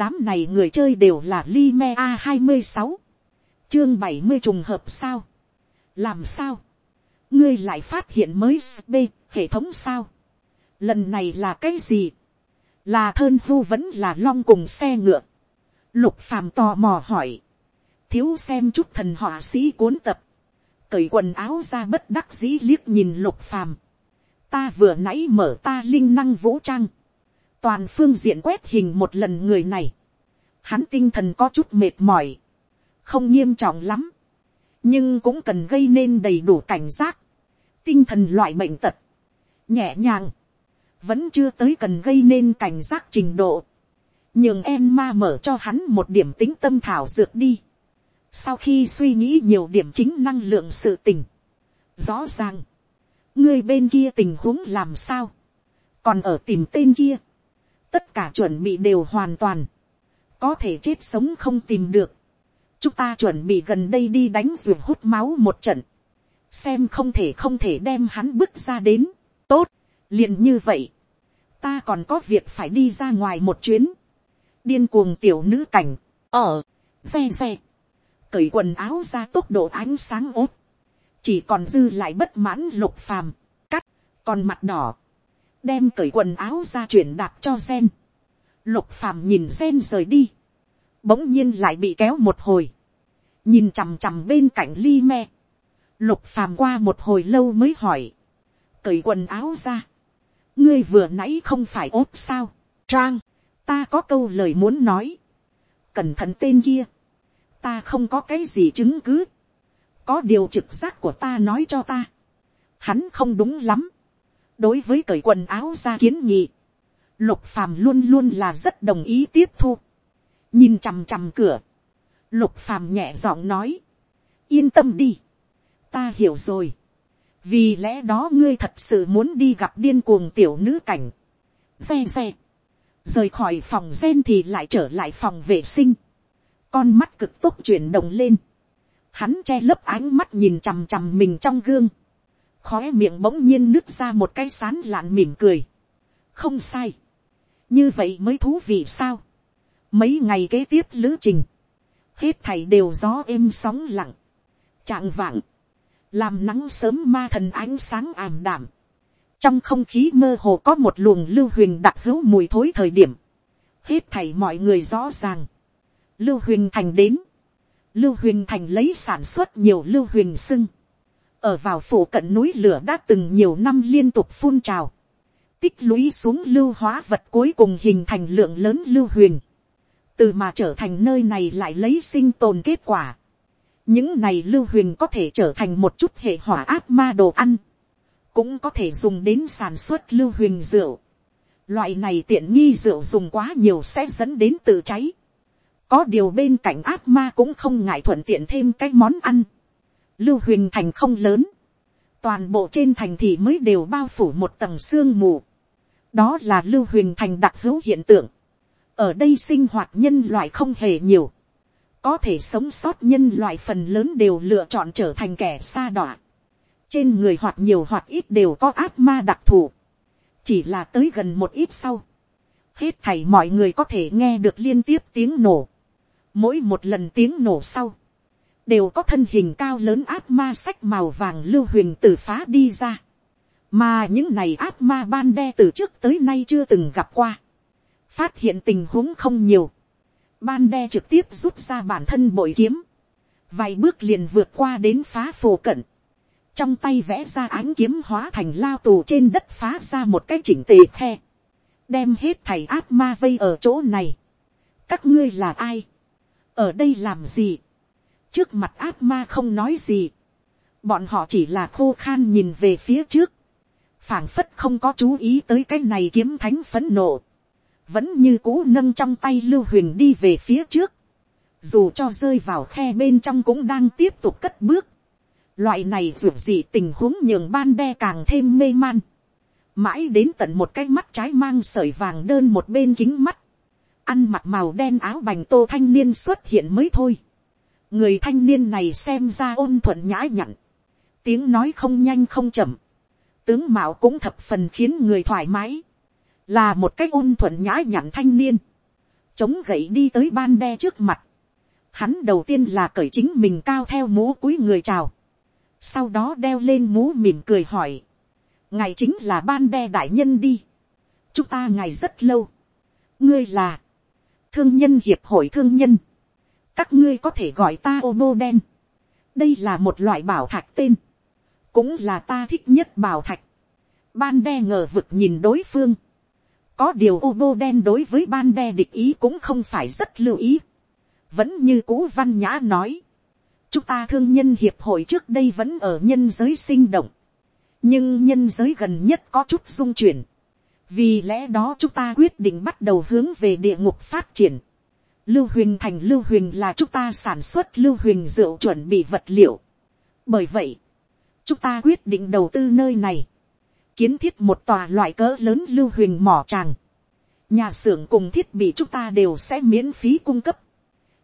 đám này người chơi đều là Lime a hai mươi sáu. Chương bảy mươi trùng hợp sao, làm sao, ngươi lại phát hiện mới b hệ thống sao, lần này là cái gì, là thơn thu vẫn là long cùng xe ngựa, lục phàm tò mò hỏi, thiếu xem chút thần họa sĩ cuốn tập, cởi quần áo ra bất đắc dĩ liếc nhìn lục phàm, ta vừa nãy mở ta linh năng vũ trang, toàn phương diện quét hình một lần người này, hắn tinh thần có chút mệt mỏi, không nghiêm trọng lắm, nhưng cũng cần gây nên đầy đủ cảnh giác, tinh thần loại bệnh tật, nhẹ nhàng, vẫn chưa tới cần gây nên cảnh giác trình độ, nhường em ma mở cho hắn một điểm tính tâm thảo dược đi, sau khi suy nghĩ nhiều điểm chính năng lượng sự tình, rõ ràng, ngươi bên kia tình huống làm sao, còn ở tìm tên kia, tất cả chuẩn bị đều hoàn toàn, có thể chết sống không tìm được, chúng ta chuẩn bị gần đây đi đánh ruột hút máu một trận, xem không thể không thể đem hắn bước ra đến, tốt, liền như vậy, ta còn có việc phải đi ra ngoài một chuyến, điên cuồng tiểu nữ cảnh, ở, xe xe, cởi quần áo ra tốc độ ánh sáng ốt, chỉ còn dư lại bất mãn lục phàm, cắt, còn mặt đỏ, đem cởi quần áo ra chuyển đạp cho sen, lục phàm nhìn sen rời đi, bỗng nhiên lại bị kéo một hồi, nhìn chằm chằm bên cạnh ly me, lục phàm qua một hồi lâu mới hỏi, cởi quần áo ra, ngươi vừa nãy không phải ốp sao, trang, ta có câu lời muốn nói, cẩn thận tên kia, ta không có cái gì chứng cứ, có điều trực giác của ta nói cho ta, hắn không đúng lắm, đối với cởi quần áo ra kiến nghị, lục phàm luôn luôn là rất đồng ý tiếp thu, nhìn chằm chằm cửa, lục phàm nhẹ giọng nói, yên tâm đi, ta hiểu rồi, vì lẽ đó ngươi thật sự muốn đi gặp điên cuồng tiểu nữ cảnh, xe xe, rời khỏi phòng gen thì lại trở lại phòng vệ sinh, con mắt cực tốc chuyển động lên, hắn che lấp ánh mắt nhìn chằm chằm mình trong gương, khóe miệng bỗng nhiên nứt ra một cái sán lạn mỉm cười, không sai, như vậy mới thú vị sao, mấy ngày kế tiếp lữ trình, hết thảy đều gió êm sóng lặng, trạng vạng, làm nắng sớm ma thần ánh sáng ảm đảm, trong không khí mơ hồ có một luồng lưu huyền đặc hữu mùi thối thời điểm, hết thảy mọi người rõ ràng, lưu huyền thành đến, lưu huyền thành lấy sản xuất nhiều lưu huyền sưng, ở vào phủ cận núi lửa đã từng nhiều năm liên tục phun trào, tích lũy xuống lưu hóa vật cuối cùng hình thành lượng lớn lưu huyền, từ mà trở thành nơi này lại lấy sinh tồn kết quả. những này lưu huyền có thể trở thành một chút hệ hỏa áp ma đồ ăn, cũng có thể dùng đến sản xuất lưu huyền rượu. loại này tiện nghi rượu dùng quá nhiều sẽ dẫn đến tự cháy. có điều bên cạnh áp ma cũng không ngại thuận tiện thêm cái món ăn lưu huyền thành không lớn, toàn bộ trên thành thì mới đều bao phủ một tầng sương mù. đó là lưu huyền thành đặc hữu hiện tượng. Ở đây sinh hoạt nhân loại không hề nhiều, có thể sống sót nhân loại phần lớn đều lựa chọn trở thành kẻ xa đọa, trên người hoặc nhiều hoặc ít đều có ác ma đặc thù, chỉ là tới gần một ít sau, hết thảy mọi người có thể nghe được liên tiếp tiếng nổ, mỗi một lần tiếng nổ sau, đều có thân hình cao lớn ác ma sách màu vàng lưu huyền từ phá đi ra, mà những này ác ma ban đe từ trước tới nay chưa từng gặp qua, phát hiện tình huống không nhiều, ban đe trực tiếp rút ra bản thân bội kiếm, vài bước liền vượt qua đến phá phổ cận, trong tay vẽ ra ánh kiếm hóa thành lao tù trên đất phá ra một cái chỉnh tề khe, đem hết thầy ác ma vây ở chỗ này. các ngươi là ai, ở đây làm gì, trước mặt ác ma không nói gì, bọn họ chỉ là khô khan nhìn về phía trước, phảng phất không có chú ý tới cái này kiếm thánh phấn nộ, vẫn như cũ nâng trong tay lưu huyền đi về phía trước, dù cho rơi vào khe bên trong cũng đang tiếp tục cất bước, loại này ruột gì tình huống nhường ban đe càng thêm mê man, mãi đến tận một cái mắt trái mang sợi vàng đơn một bên kính mắt, ăn mặc màu đen áo bành tô thanh niên xuất hiện mới thôi, người thanh niên này xem ra ôn thuận nhã nhặn, tiếng nói không nhanh không chậm, tướng mạo cũng thập phần khiến người thoải mái, là một cách ôn thuận nhã nhặn thanh niên, chống gậy đi tới ban đe trước mặt, hắn đầu tiên là cởi chính mình cao theo mũ cúi người chào, sau đó đeo lên mũ mỉm cười hỏi, ngài chính là ban đe đại nhân đi, chúng ta ngài rất lâu, ngươi là, thương nhân hiệp hội thương nhân, các ngươi có thể gọi ta ô bô đen, đây là một loại bảo thạch tên, cũng là ta thích nhất bảo thạch, ban đe ngờ vực nhìn đối phương, có điều ô bô đen đối với ban đe địch ý cũng không phải rất lưu ý, vẫn như cũ văn nhã nói, chúng ta thương nhân hiệp hội trước đây vẫn ở nhân giới sinh động, nhưng nhân giới gần nhất có chút dung chuyển, vì lẽ đó chúng ta quyết định bắt đầu hướng về địa ngục phát triển. Lưu huyền thành lưu huyền là chúng ta sản xuất lưu huyền rượu chuẩn bị vật liệu. Bởi vậy, chúng ta quyết định đầu tư nơi này, kiến thiết một tòa loại cỡ lớn lưu huyền mỏ tràng. Nhà xưởng cùng thiết bị chúng ta đều sẽ miễn phí cung cấp.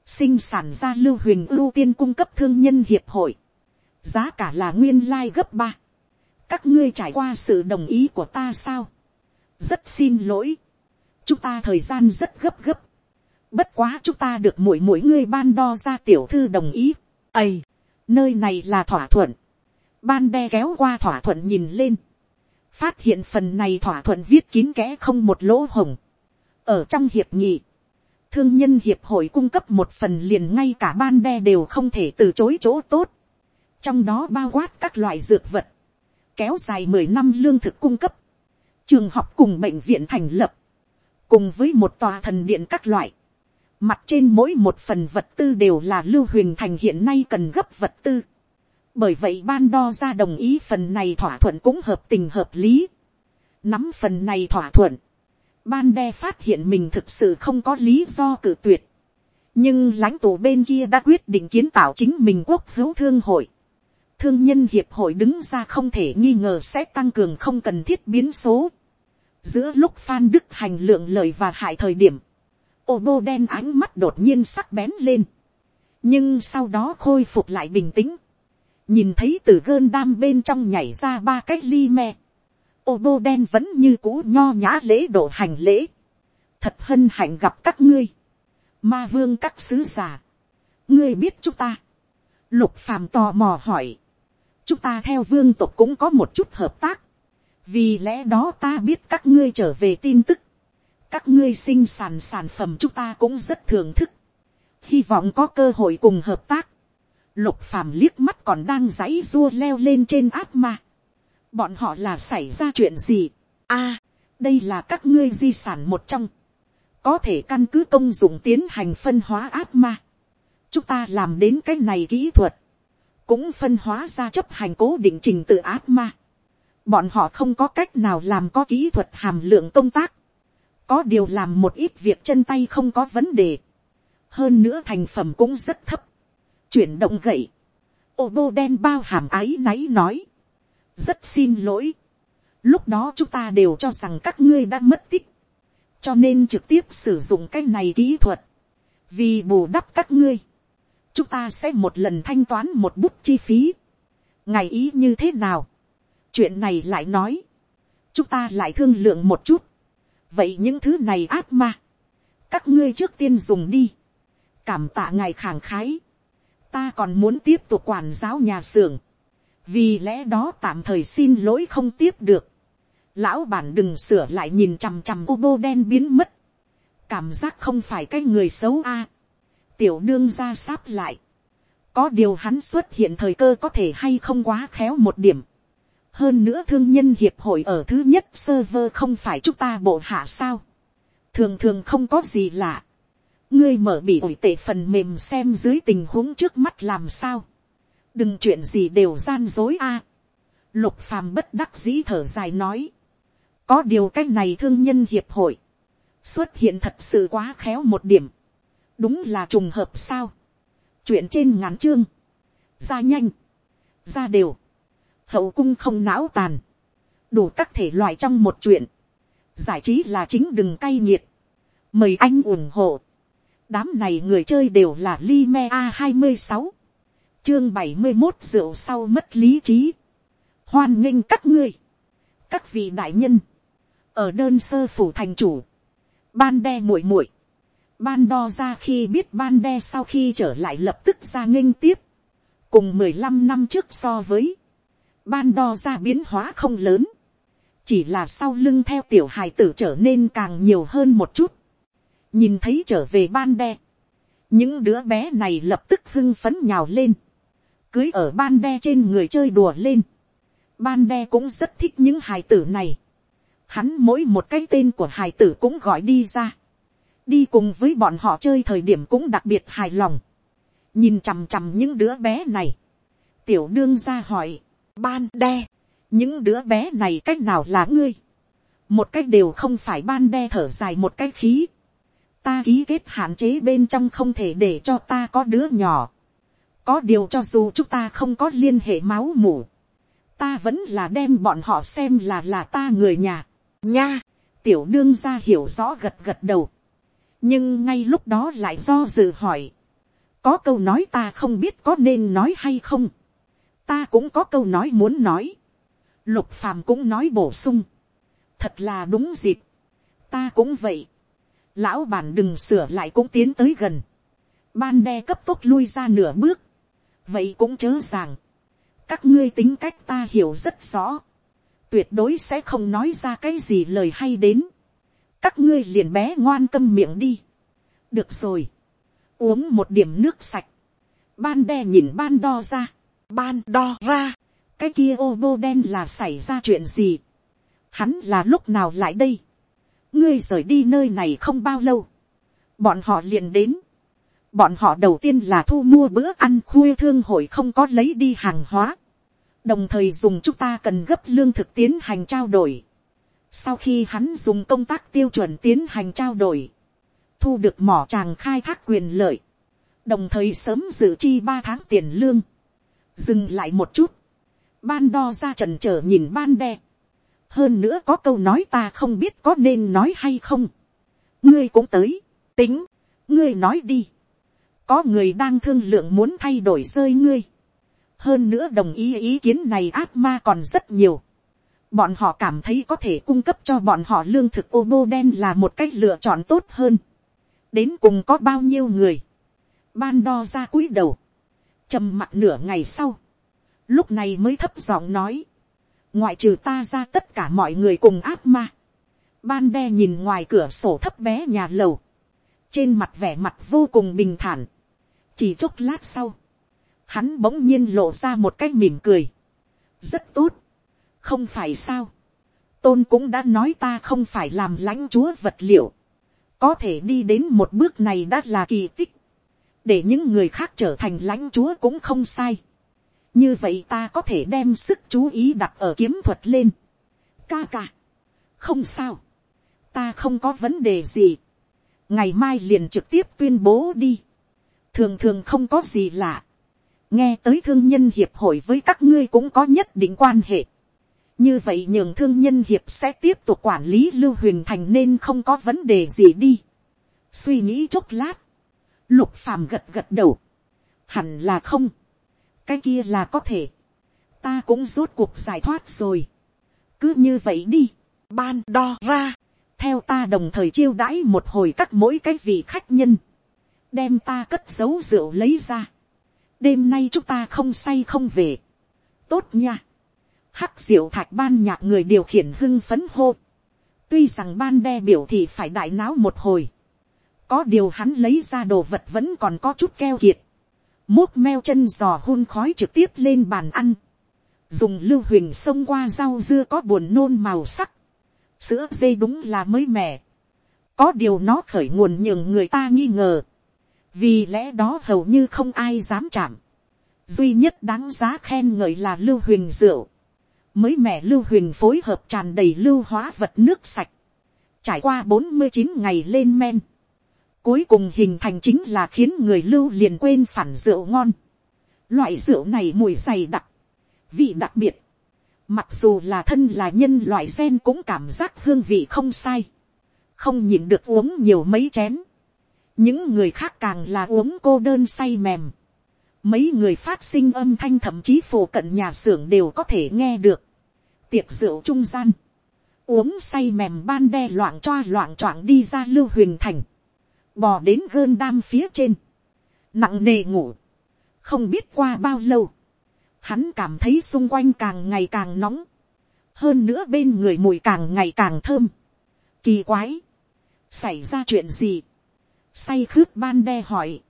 Sinh sản ra lưu huyền ưu tiên cung cấp thương nhân hiệp hội. Giá cả là nguyên lai gấp ba. Các ngươi trải qua sự đồng ý của ta sao? rất xin lỗi, chúng ta thời gian rất gấp gấp, bất quá chúng ta được mỗi mỗi ngươi ban đo ra tiểu thư đồng ý, ầy, nơi này là thỏa thuận, ban đe kéo qua thỏa thuận nhìn lên, phát hiện phần này thỏa thuận viết kín kẽ không một lỗ hồng, ở trong hiệp nghị, thương nhân hiệp hội cung cấp một phần liền ngay cả ban đe đều không thể từ chối chỗ tốt, trong đó bao quát các loại dược vật, kéo dài mười năm lương thực cung cấp, trường học cùng bệnh viện thành lập, cùng với một tòa thần điện các loại, mặt trên mỗi một phần vật tư đều là lưu huyền thành hiện nay cần gấp vật tư. bởi vậy ban đo ra đồng ý phần này thỏa thuận cũng hợp tình hợp lý. nắm phần này thỏa thuận, ban đe phát hiện mình thực sự không có lý do cử tuyệt. nhưng lãnh tụ bên kia đã quyết định kiến tạo chính mình quốc hữu thương hội. thương nhân hiệp hội đứng ra không thể nghi ngờ sẽ tăng cường không cần thiết biến số giữa lúc phan đức hành lượng lời và hại thời điểm, ô bô đen ánh mắt đột nhiên sắc bén lên, nhưng sau đó khôi phục lại bình tĩnh, nhìn thấy từ gơn đam bên trong nhảy ra ba cái ly me, ô bô đen vẫn như cũ nho nhã lễ độ hành lễ, thật hân hạnh gặp các ngươi, ma vương các sứ giả, ngươi biết chúng ta, lục phàm tò mò hỏi, chúng ta theo vương tộc cũng có một chút hợp tác, vì lẽ đó ta biết các ngươi trở về tin tức, các ngươi sinh sản sản phẩm chúng ta cũng rất thưởng thức, hy vọng có cơ hội cùng hợp tác, lục phàm liếc mắt còn đang giãy rua leo lên trên áp ma, bọn họ là xảy ra chuyện gì, a, đây là các ngươi di sản một trong, có thể căn cứ công dụng tiến hành phân hóa áp ma, chúng ta làm đến cái này kỹ thuật, cũng phân hóa ra chấp hành cố định trình tự áp ma, bọn họ không có cách nào làm có kỹ thuật hàm lượng công tác, có điều làm một ít việc chân tay không có vấn đề, hơn nữa thành phẩm cũng rất thấp, chuyển động gậy, ô bô đen bao hàm ái náy nói, rất xin lỗi, lúc đó chúng ta đều cho rằng các ngươi đã mất tích, cho nên trực tiếp sử dụng cái này kỹ thuật, vì bù đắp các ngươi, chúng ta sẽ một lần thanh toán một bút chi phí, ngày ý như thế nào, chuyện này lại nói, chúng ta lại thương lượng một chút, vậy những thứ này ác ma, các ngươi trước tiên dùng đi, cảm tạ ngài khàng khái, ta còn muốn tiếp tục quản giáo nhà xưởng, vì lẽ đó tạm thời xin lỗi không tiếp được, lão bản đừng sửa lại nhìn chằm chằm ô bô đen biến mất, cảm giác không phải cái người xấu a, tiểu đương ra sáp lại, có điều hắn xuất hiện thời cơ có thể hay không quá khéo một điểm, hơn nữa thương nhân hiệp hội ở thứ nhất server không phải chúng ta bộ hạ sao. thường thường không có gì lạ. ngươi mở bị ủi tệ phần mềm xem dưới tình huống trước mắt làm sao. đừng chuyện gì đều gian dối a. lục phàm bất đắc dĩ thở dài nói. có điều cách này thương nhân hiệp hội xuất hiện thật sự quá khéo một điểm. đúng là trùng hợp sao. chuyện trên ngắn chương. ra nhanh. ra đều hậu cung không não tàn, đủ các thể loại trong một chuyện, giải trí là chính đừng cay nghiệt, mời anh ủng hộ, đám này người chơi đều là Lime a hai mươi sáu, chương bảy mươi một rượu sau mất lý trí, hoan nghênh các ngươi, các vị đại nhân, ở đơn sơ phủ thành chủ, ban đe muội muội, Ban đo ra khi biết ban đe sau khi trở lại lập tức ra nghênh tiếp. Cùng mười lăm năm trước so với. Ban đo ra biến hóa không lớn. Chỉ là sau lưng theo tiểu hài tử trở nên càng nhiều hơn một chút. Nhìn thấy trở về ban đe. Những đứa bé này lập tức hưng phấn nhào lên. Cưới ở ban đe trên người chơi đùa lên. Ban đe cũng rất thích những hài tử này. Hắn mỗi một cái tên của hài tử cũng gọi đi ra đi cùng với bọn họ chơi thời điểm cũng đặc biệt hài lòng, nhìn chằm chằm những đứa bé này, tiểu đương ra hỏi, ban đe, những đứa bé này cách nào là ngươi, một cách đều không phải ban đe thở dài một cái khí, ta ký kết hạn chế bên trong không thể để cho ta có đứa nhỏ, có điều cho dù chúng ta không có liên hệ máu mủ, ta vẫn là đem bọn họ xem là là ta người nhà, nha, tiểu đương ra hiểu rõ gật gật đầu, nhưng ngay lúc đó lại do dự hỏi, có câu nói ta không biết có nên nói hay không, ta cũng có câu nói muốn nói, lục phàm cũng nói bổ sung, thật là đúng dịp, ta cũng vậy, lão bản đừng sửa lại cũng tiến tới gần, ban đe cấp tốc lui ra nửa bước, vậy cũng chớ rằng, các ngươi tính cách ta hiểu rất rõ, tuyệt đối sẽ không nói ra cái gì lời hay đến, các ngươi liền bé ngoan câm miệng đi. được rồi, uống một điểm nước sạch, ban đe nhìn ban đo ra, ban đo ra, cái kia ô bô đen là xảy ra chuyện gì, hắn là lúc nào lại đây, ngươi rời đi nơi này không bao lâu, bọn họ liền đến, bọn họ đầu tiên là thu mua bữa ăn khuya thương hội không có lấy đi hàng hóa, đồng thời dùng chúng ta cần gấp lương thực tiến hành trao đổi, sau khi hắn dùng công tác tiêu chuẩn tiến hành trao đổi, thu được mỏ tràng khai thác quyền lợi, đồng thời sớm dự chi ba tháng tiền lương, dừng lại một chút, ban đo ra trần trở nhìn ban đe, hơn nữa có câu nói ta không biết có nên nói hay không, ngươi cũng tới, tính, ngươi nói đi, có người đang thương lượng muốn thay đổi rơi ngươi, hơn nữa đồng ý ý kiến này ác ma còn rất nhiều, bọn họ cảm thấy có thể cung cấp cho bọn họ lương thực ô bô đen là một cách lựa chọn tốt hơn. đến cùng có bao nhiêu người, ban đo ra cúi đầu, trầm mặt nửa ngày sau, lúc này mới thấp giọng nói, ngoại trừ ta ra tất cả mọi người cùng ác ma, ban đe nhìn ngoài cửa sổ thấp bé nhà lầu, trên mặt vẻ mặt vô cùng bình thản, chỉ chốc lát sau, hắn bỗng nhiên lộ ra một cái mỉm cười, rất tốt, không phải sao, tôn cũng đã nói ta không phải làm lãnh chúa vật liệu, có thể đi đến một bước này đã là kỳ tích, để những người khác trở thành lãnh chúa cũng không sai, như vậy ta có thể đem sức chú ý đặt ở kiếm thuật lên, ca ca, không sao, ta không có vấn đề gì, ngày mai liền trực tiếp tuyên bố đi, thường thường không có gì lạ, nghe tới thương nhân hiệp hội với các ngươi cũng có nhất định quan hệ, như vậy nhường thương nhân hiệp sẽ tiếp tục quản lý lưu huyền thành nên không có vấn đề gì đi. suy nghĩ chốc lát, lục phàm gật gật đầu, hẳn là không, cái kia là có thể, ta cũng rốt cuộc giải thoát rồi, cứ như vậy đi, ban đo ra, theo ta đồng thời chiêu đãi một hồi các mỗi cái vị khách nhân, đem ta cất giấu rượu lấy ra, đêm nay chúng ta không say không về, tốt nha, hắc diệu thạch ban nhạc người điều khiển hưng phấn hô. tuy rằng ban đe biểu thì phải đại náo một hồi có điều hắn lấy ra đồ vật vẫn còn có chút keo kiệt. mốt meo chân giò hun khói trực tiếp lên bàn ăn. dùng lưu huỳnh xông qua rau dưa có buồn nôn màu sắc. sữa dê đúng là mới mẻ. có điều nó khởi nguồn nhường người ta nghi ngờ. vì lẽ đó hầu như không ai dám chạm duy nhất đáng giá khen ngợi là lưu huỳnh rượu mới mẻ lưu huỳnh phối hợp tràn đầy lưu hóa vật nước sạch, trải qua bốn mươi chín ngày lên men, cuối cùng hình thành chính là khiến người lưu liền quên phản rượu ngon. Loại rượu này mùi dày đặc, vị đặc biệt, mặc dù là thân là nhân loại gen cũng cảm giác hương vị không sai, không nhịn được uống nhiều mấy chén, những người khác càng là uống cô đơn say mềm, mấy người phát sinh âm thanh thậm chí phổ cận nhà xưởng đều có thể nghe được. Tiệc rượu trung gian, uống say mềm ban đe loạn choa loạn choạng đi ra lưu huyền thành, bò đến gơn đam phía trên, nặng nề ngủ, không biết qua bao lâu, hắn cảm thấy xung quanh càng ngày càng nóng, hơn nữa bên người mùi càng ngày càng thơm, kỳ quái, xảy ra chuyện gì, say khướt ban đe hỏi,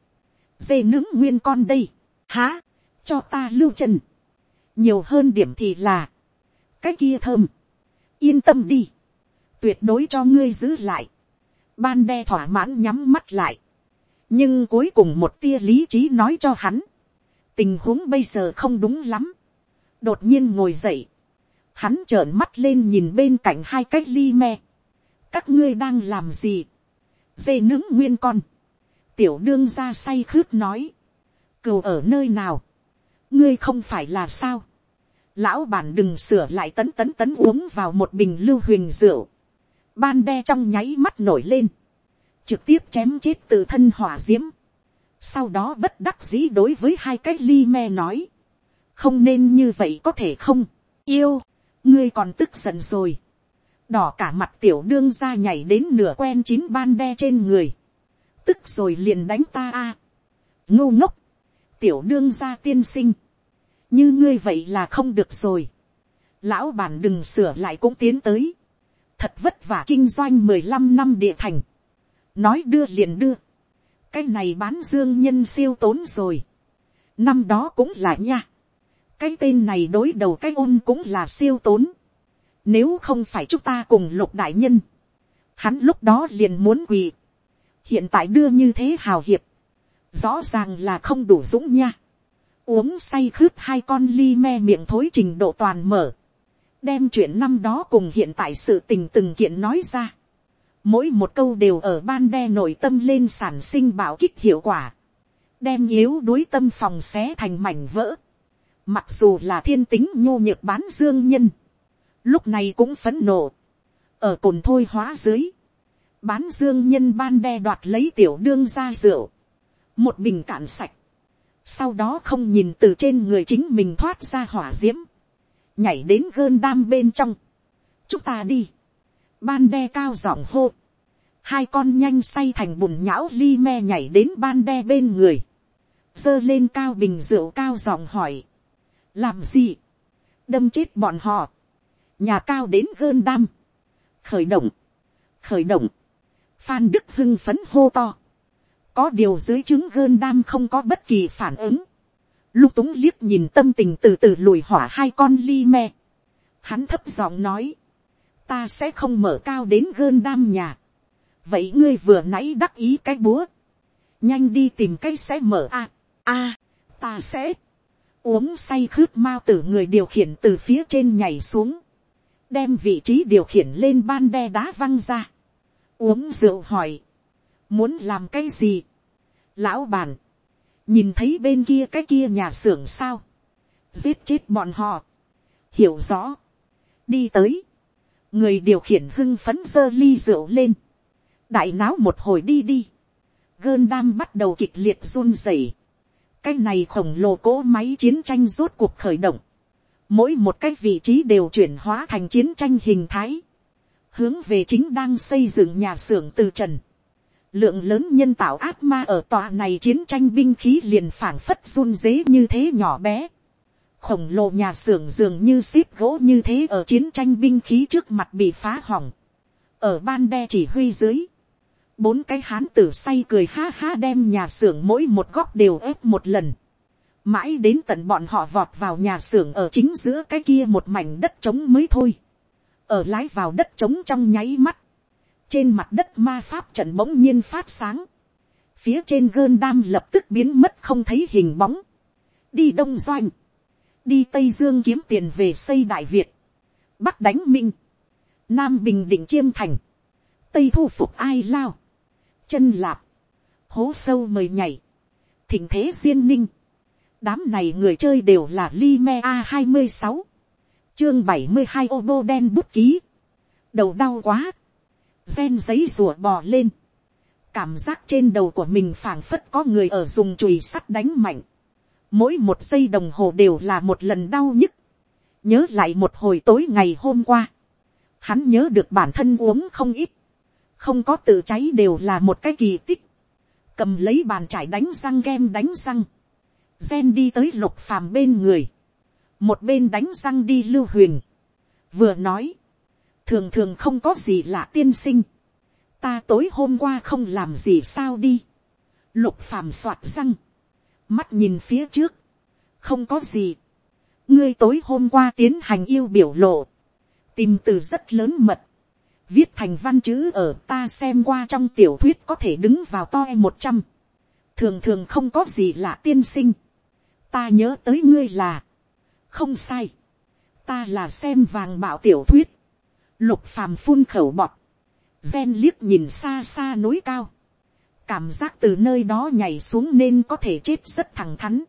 dê nướng nguyên con đây, há, cho ta lưu chân, nhiều hơn điểm thì là, cái kia thơm, yên tâm đi, tuyệt đối cho ngươi giữ lại, ban đe thỏa mãn nhắm mắt lại, nhưng cuối cùng một tia lý trí nói cho hắn, tình huống bây giờ không đúng lắm, đột nhiên ngồi dậy, hắn trợn mắt lên nhìn bên cạnh hai cái ly me, các ngươi đang làm gì, dê nướng nguyên con, tiểu đương ra say khướt nói, cừu ở nơi nào, ngươi không phải là sao, lão bản đừng sửa lại tấn tấn tấn uống vào một bình lưu huỳnh rượu, ban đe trong nháy mắt nổi lên, trực tiếp chém chết từ thân hỏa d i ễ m sau đó bất đắc dĩ đối với hai cái ly me nói, không nên như vậy có thể không, yêu, ngươi còn tức giận rồi, đỏ cả mặt tiểu đương ra nhảy đến nửa quen chín ban đe trên người, tức rồi liền đánh ta a, ngô ngốc, tiểu đương ra tiên sinh, như ngươi vậy là không được rồi, lão bản đừng sửa lại cũng tiến tới, thật vất vả kinh doanh mười lăm năm địa thành, nói đưa liền đưa, cái này bán dương nhân siêu tốn rồi, năm đó cũng là nha, cái tên này đối đầu cái ôn cũng là siêu tốn, nếu không phải chúng ta cùng lục đại nhân, hắn lúc đó liền muốn quỳ, hiện tại đưa như thế hào hiệp, rõ ràng là không đủ dũng nha, uống say khướt hai con ly me miệng thối trình độ toàn mở, đem chuyện năm đó cùng hiện tại sự tình từng kiện nói ra. Mỗi một câu đều ở ban đe nội tâm lên sản sinh bảo kích hiệu quả. Đem yếu đuối tâm phòng xé thành mảnh vỡ. Mặc dù là thiên tính nhô nhược bán dương nhân. Lúc này cũng phấn nộ. Ở cồn thôi hóa dưới. Bán dương nhân ban đe đoạt lấy tiểu đương ra rượu. Một bình cạn sạch. Sau đó không nhìn từ trên người chính mình thoát ra hỏa diễm nhảy đến gơn đam bên trong, chúng ta đi, ban đe cao giọng hô, hai con nhanh say thành bùn nhão li me nhảy đến ban đe bên người, giơ lên cao bình rượu cao giọng hỏi, làm gì, đâm chết bọn họ, nhà cao đến gơn đam, khởi động, khởi động, phan đức hưng phấn hô to, có điều dưới chứng gơn đam không có bất kỳ phản ứng, lung túng liếc nhìn tâm tình từ từ lùi hỏa hai con ly me. Hắn thấp giọng nói, ta sẽ không mở cao đến gơn đam nhà. vậy ngươi vừa nãy đắc ý cái búa, nhanh đi tìm cái sẽ mở a, a, ta sẽ, uống say khướt mao tử người điều khiển từ phía trên nhảy xuống, đem vị trí điều khiển lên ban đe đá văng ra, uống rượu hỏi, muốn làm cái gì, lão bàn, nhìn thấy bên kia cái kia nhà xưởng sao, giết chết bọn họ, hiểu rõ, đi tới, người điều khiển hưng phấn giơ ly rượu lên, đại náo một hồi đi đi, gơn đam bắt đầu kịch liệt run rẩy, cái này khổng lồ cỗ máy chiến tranh rốt cuộc khởi động, mỗi một cái vị trí đều chuyển hóa thành chiến tranh hình thái, hướng về chính đang xây dựng nhà xưởng từ trần, lượng lớn nhân tạo ác ma ở tòa này chiến tranh binh khí liền phảng phất run dế như thế nhỏ bé. khổng lồ nhà xưởng dường như ship gỗ như thế ở chiến tranh binh khí trước mặt bị phá hỏng. ở ban đe chỉ huy dưới, bốn cái hán tử say cười ha ha đem nhà xưởng mỗi một góc đều ép một lần. mãi đến tận bọn họ vọt vào nhà xưởng ở chính giữa cái kia một mảnh đất trống mới thôi. ở lái vào đất trống trong nháy mắt trên mặt đất ma pháp trận bỗng nhiên phát sáng, phía trên gơn đam lập tức biến mất không thấy hình bóng, đi đông doanh, đi tây dương kiếm tiền về xây đại việt, bắc đánh minh, nam bình định chiêm thành, tây thu phục ai lao, chân lạp, hố sâu mời nhảy, thỉnh thế duyên ninh, đám này người chơi đều là li me a hai mươi sáu, chương bảy mươi hai ô bô đen bút ký, đầu đau quá, gen giấy rùa bò lên, cảm giác trên đầu của mình phảng phất có người ở dùng chùi sắt đánh mạnh, mỗi một giây đồng hồ đều là một lần đau nhức, nhớ lại một hồi tối ngày hôm qua, hắn nhớ được bản thân uống không ít, không có tự cháy đều là một cái kỳ tích, cầm lấy bàn trải đánh răng kem đánh răng, gen đi tới lục phàm bên người, một bên đánh răng đi lưu huyền, vừa nói, thường thường không có gì lạ tiên sinh, ta tối hôm qua không làm gì sao đi, lục phàm soạt răng, mắt nhìn phía trước, không có gì, ngươi tối hôm qua tiến hành yêu biểu lộ, tìm từ rất lớn mật, viết thành văn chữ ở ta xem qua trong tiểu thuyết có thể đứng vào to một trăm, thường thường không có gì là tiên sinh, ta nhớ tới ngươi là, không sai, ta là xem vàng bảo tiểu thuyết, lục phàm phun khẩu bọt, gen liếc nhìn xa xa núi cao, cảm giác từ nơi đó nhảy xuống nên có thể chết rất thẳng thắn.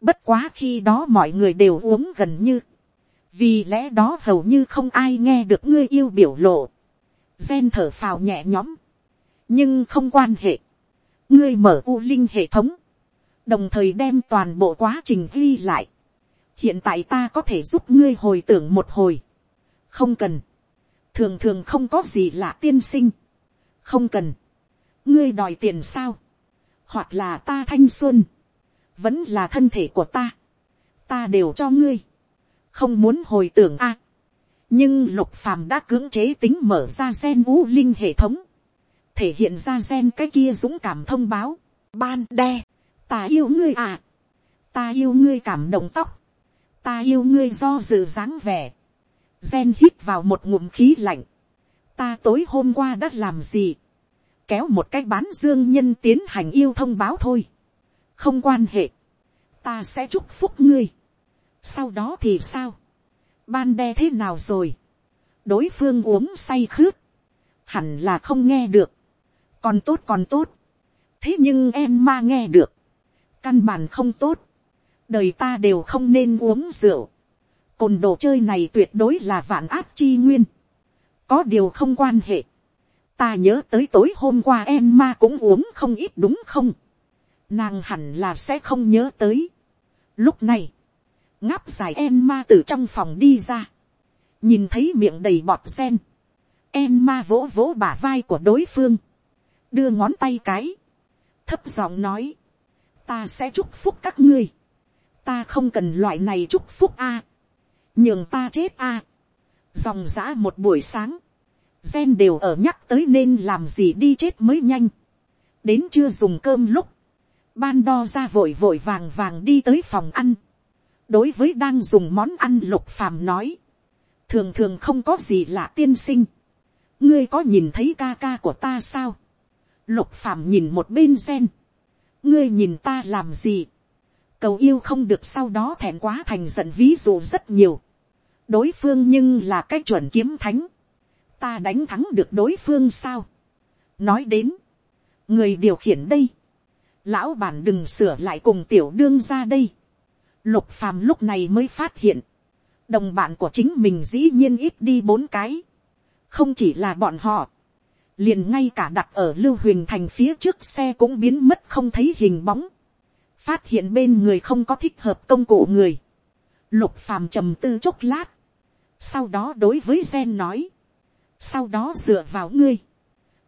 Bất quá khi đó mọi người đều uống gần như, vì lẽ đó hầu như không ai nghe được ngươi yêu biểu lộ. Gen thở phào nhẹ nhõm, nhưng không quan hệ. ngươi mở u linh hệ thống, đồng thời đem toàn bộ quá trình ghi lại. hiện tại ta có thể giúp ngươi hồi tưởng một hồi. không cần, thường thường không có gì là tiên sinh. không cần, ngươi đòi tiền sao, hoặc là ta thanh xuân, vẫn là thân thể của ta, ta đều cho ngươi, không muốn hồi tưởng a. nhưng lục phàm đã cưỡng chế tính mở ra gen vũ linh hệ thống, thể hiện ra gen cái kia dũng cảm thông báo, ban đe, ta yêu ngươi à, ta yêu ngươi cảm động tóc, ta yêu ngươi do dự dáng vẻ, gen hít vào một ngụm khí lạnh, ta tối hôm qua đã làm gì, kéo một cái bán dương nhân tiến hành yêu thông báo thôi, không quan hệ, ta sẽ chúc phúc ngươi, sau đó thì sao, ban đe thế nào rồi, đối phương uống say khướt, hẳn là không nghe được, còn tốt còn tốt, thế nhưng em ma nghe được, căn bản không tốt, đời ta đều không nên uống rượu, cồn đồ chơi này tuyệt đối là vạn áp chi nguyên, có điều không quan hệ, ta nhớ tới tối hôm qua em ma cũng uống không ít đúng không, nàng hẳn là sẽ không nhớ tới. Lúc này, ngáp dài em ma từ trong phòng đi ra, nhìn thấy miệng đầy bọt sen, em ma vỗ vỗ bả vai của đối phương, đưa ngón tay cái, thấp giọng nói, ta sẽ chúc phúc các ngươi, ta không cần loại này chúc phúc a, nhường ta chết a, dòng giã một buổi sáng, gen đều ở nhắc tới nên làm gì đi chết mới nhanh, đến chưa dùng cơm lúc, ban đo ra vội vội vàng vàng đi tới phòng ăn, đối với đang dùng món ăn lục phàm nói, thường thường không có gì lạ tiên sinh, ngươi có nhìn thấy ca ca của ta sao, lục phàm nhìn một bên gen, ngươi nhìn ta làm gì, cầu yêu không được sau đó thẹn quá thành giận ví dụ rất nhiều, đối phương nhưng là cái chuẩn kiếm thánh, ta đánh thắng được đối phương sao. nói đến, người điều khiển đây, lão bản đừng sửa lại cùng tiểu đương ra đây. lục phàm lúc này mới phát hiện, đồng bạn của chính mình dĩ nhiên ít đi bốn cái, không chỉ là bọn họ, liền ngay cả đặt ở lưu huyền thành phía trước xe cũng biến mất không thấy hình bóng, phát hiện bên người không có thích hợp công cụ người, lục phàm trầm tư chốc lát, sau đó đối với gen nói, sau đó dựa vào ngươi,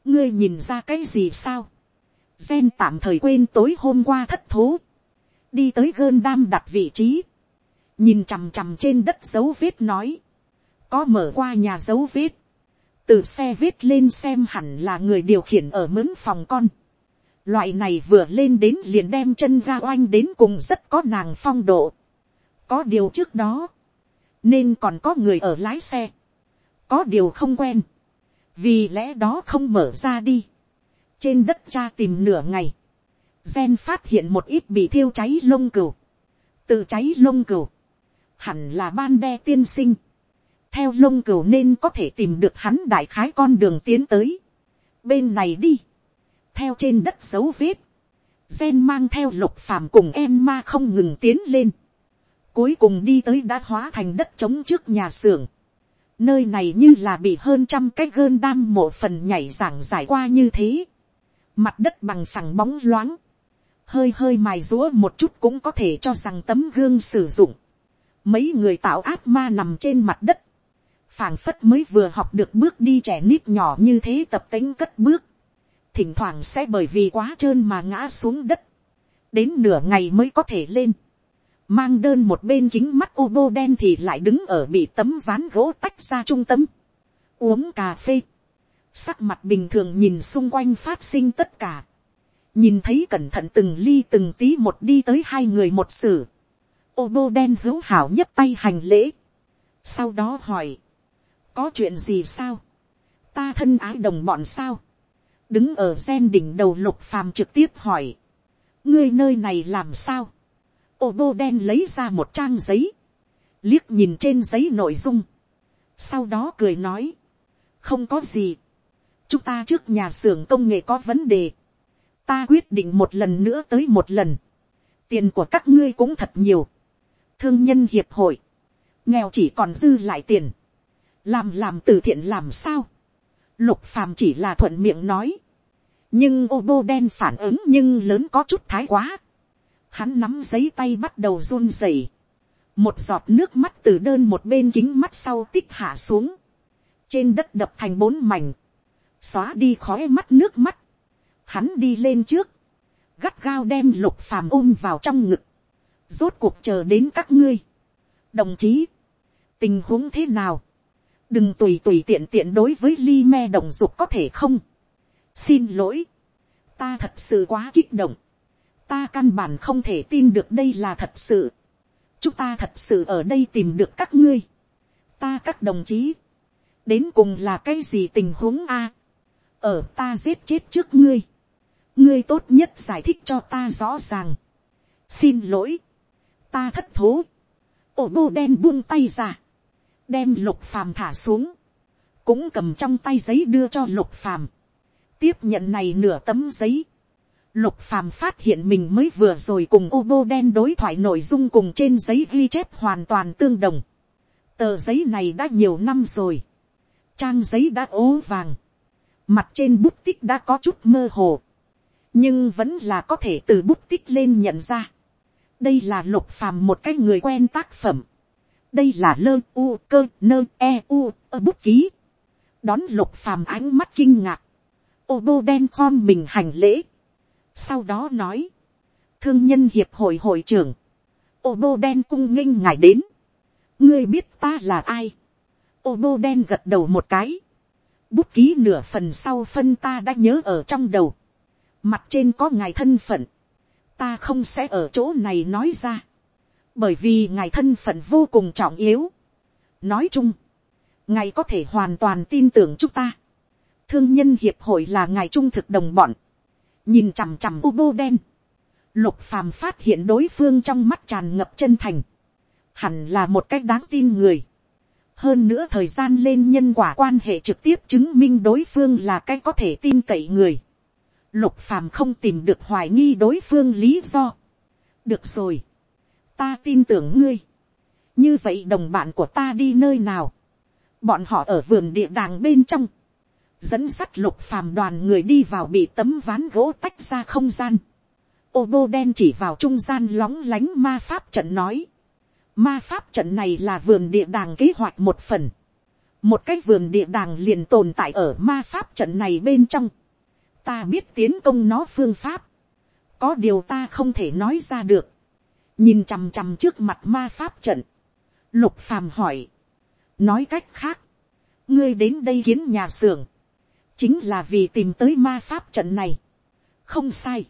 ngươi nhìn ra cái gì sao, gen tạm thời quên tối hôm qua thất thố, đi tới gơn đam đặt vị trí, nhìn chằm chằm trên đất dấu vết nói, có mở qua nhà dấu vết, từ xe vết lên xem hẳn là người điều khiển ở mướn phòng con, loại này vừa lên đến liền đem chân ra oanh đến cùng rất có nàng phong độ, có điều trước đó, nên còn có người ở lái xe, có điều không quen, vì lẽ đó không mở ra đi. trên đất cha tìm nửa ngày, gen phát hiện một ít bị thiêu cháy lông cừu, tự cháy lông cừu, hẳn là ban đe tiên sinh, theo lông cừu nên có thể tìm được hắn đại khái con đường tiến tới, bên này đi, theo trên đất dấu vết, gen mang theo lục phàm cùng em ma không ngừng tiến lên, cuối cùng đi tới đã hóa thành đất trống trước nhà xưởng, Nơi này như là bị hơn trăm cái gơn đam mộ phần nhảy giảng giải qua như thế. Mặt đất bằng phẳng bóng loáng. Hơi hơi mài rúa một chút cũng có thể cho rằng tấm gương sử dụng. Mấy người tạo ác ma nằm trên mặt đất. phảng phất mới vừa học được bước đi trẻ nít nhỏ như thế tập tính cất bước thỉnh thoảng sẽ bởi vì quá trơn mà ngã xuống đất, đến nửa ngày mới có thể lên, mang đơn một bên kính mắt ô bô đen thì lại đứng ở bị tấm ván gỗ tách ra trung tâm, uống cà phê, sắc mặt bình thường nhìn xung quanh phát sinh tất cả, nhìn thấy cẩn thận từng ly từng tí một đi tới hai người một xử ô bô đen hữu hảo nhất tay hành lễ, sau đó hỏi, có chuyện gì sao, ta thân ái đồng bọn sao, đứng ở gen đỉnh đầu lục phàm trực tiếp hỏi, ngươi nơi này làm sao, ô bô đen lấy ra một trang giấy, liếc nhìn trên giấy nội dung, sau đó cười nói, không có gì, chúng ta trước nhà xưởng công nghệ có vấn đề, ta quyết định một lần nữa tới một lần, tiền của các ngươi cũng thật nhiều, thương nhân hiệp hội, nghèo chỉ còn dư lại tiền, làm làm từ thiện làm sao, lục phàm chỉ là thuận miệng nói, nhưng ô bô đen phản ứng nhưng lớn có chút thái quá, hắn nắm giấy tay bắt đầu run rẩy, một giọt nước mắt từ đơn một bên kính mắt sau tích hạ xuống, trên đất đập thành bốn mảnh, xóa đi khói mắt nước mắt, hắn đi lên trước, gắt gao đem lục phàm ôm vào trong ngực, rốt cuộc chờ đến các ngươi. đồng chí, tình huống thế nào, đừng tùy tùy tiện tiện đối với ly me đồng dục có thể không xin lỗi, ta thật sự quá kích động, ta căn bản không thể tin được đây là thật sự. chúng ta thật sự ở đây tìm được các ngươi. ta các đồng chí, đến cùng là cái gì tình huống a. ở ta giết chết trước ngươi. ngươi tốt nhất giải thích cho ta rõ ràng. xin lỗi, ta thất thố. ổ bô đen buông tay ra, đem lục phàm thả xuống, cũng cầm trong tay giấy đưa cho lục phàm tiếp nhận này nửa tấm giấy. Lục phàm phát hiện mình mới vừa rồi cùng ô bô đen đối thoại nội dung cùng trên giấy ghi chép hoàn toàn tương đồng. Tờ giấy này đã nhiều năm rồi. Trang giấy đã ố vàng. Mặt trên bút tích đã có chút mơ hồ. Nhưng vẫn là có thể từ bút tích lên nhận ra đây là lục phàm một cái người quen tác phẩm. đây là lơ, u, cơ, nơ e u ở bút ký. đón lục phàm ánh mắt kinh ngạc ô bô đen khom mình hành lễ. sau đó nói. thương nhân hiệp hội hội trưởng. ô bô đen cung nghênh ngài đến. ngươi biết ta là ai. ô bô đen gật đầu một cái. bút ký nửa phần sau phân ta đã nhớ ở trong đầu. mặt trên có ngài thân phận ta không sẽ ở chỗ này nói ra, bởi vì ngài thân phận vô cùng trọng yếu. nói chung, ngài có thể hoàn toàn tin tưởng chúng ta thương nhân hiệp hội là ngài trung thực đồng bọn, nhìn chằm chằm u bô đen, lục phàm phát hiện đối phương trong mắt tràn ngập chân thành, hẳn là một cách đáng tin người. hơn nữa thời gian lên nhân quả quan hệ trực tiếp chứng minh đối phương là cái có thể tin cậy người lục phàm không tìm được hoài nghi đối phương lý do. được rồi, ta tin tưởng ngươi. như vậy đồng bạn của ta đi nơi nào. bọn họ ở vườn địa đàng bên trong dẫn sắt lục phàm đoàn người đi vào bị tấm ván gỗ tách ra không gian. ô bô đen chỉ vào trung gian lóng lánh ma pháp trận nói. ma pháp trận này là vườn địa đàng kế hoạch một phần. một cái vườn địa đàng liền tồn tại ở ma pháp trận này bên trong. Ta biết tiến công nó phương pháp, có điều ta không thể nói ra được, nhìn chằm chằm trước mặt ma pháp trận, lục phàm hỏi, nói cách khác, ngươi đến đây kiến nhà xưởng, chính là vì tìm tới ma pháp trận này, không sai,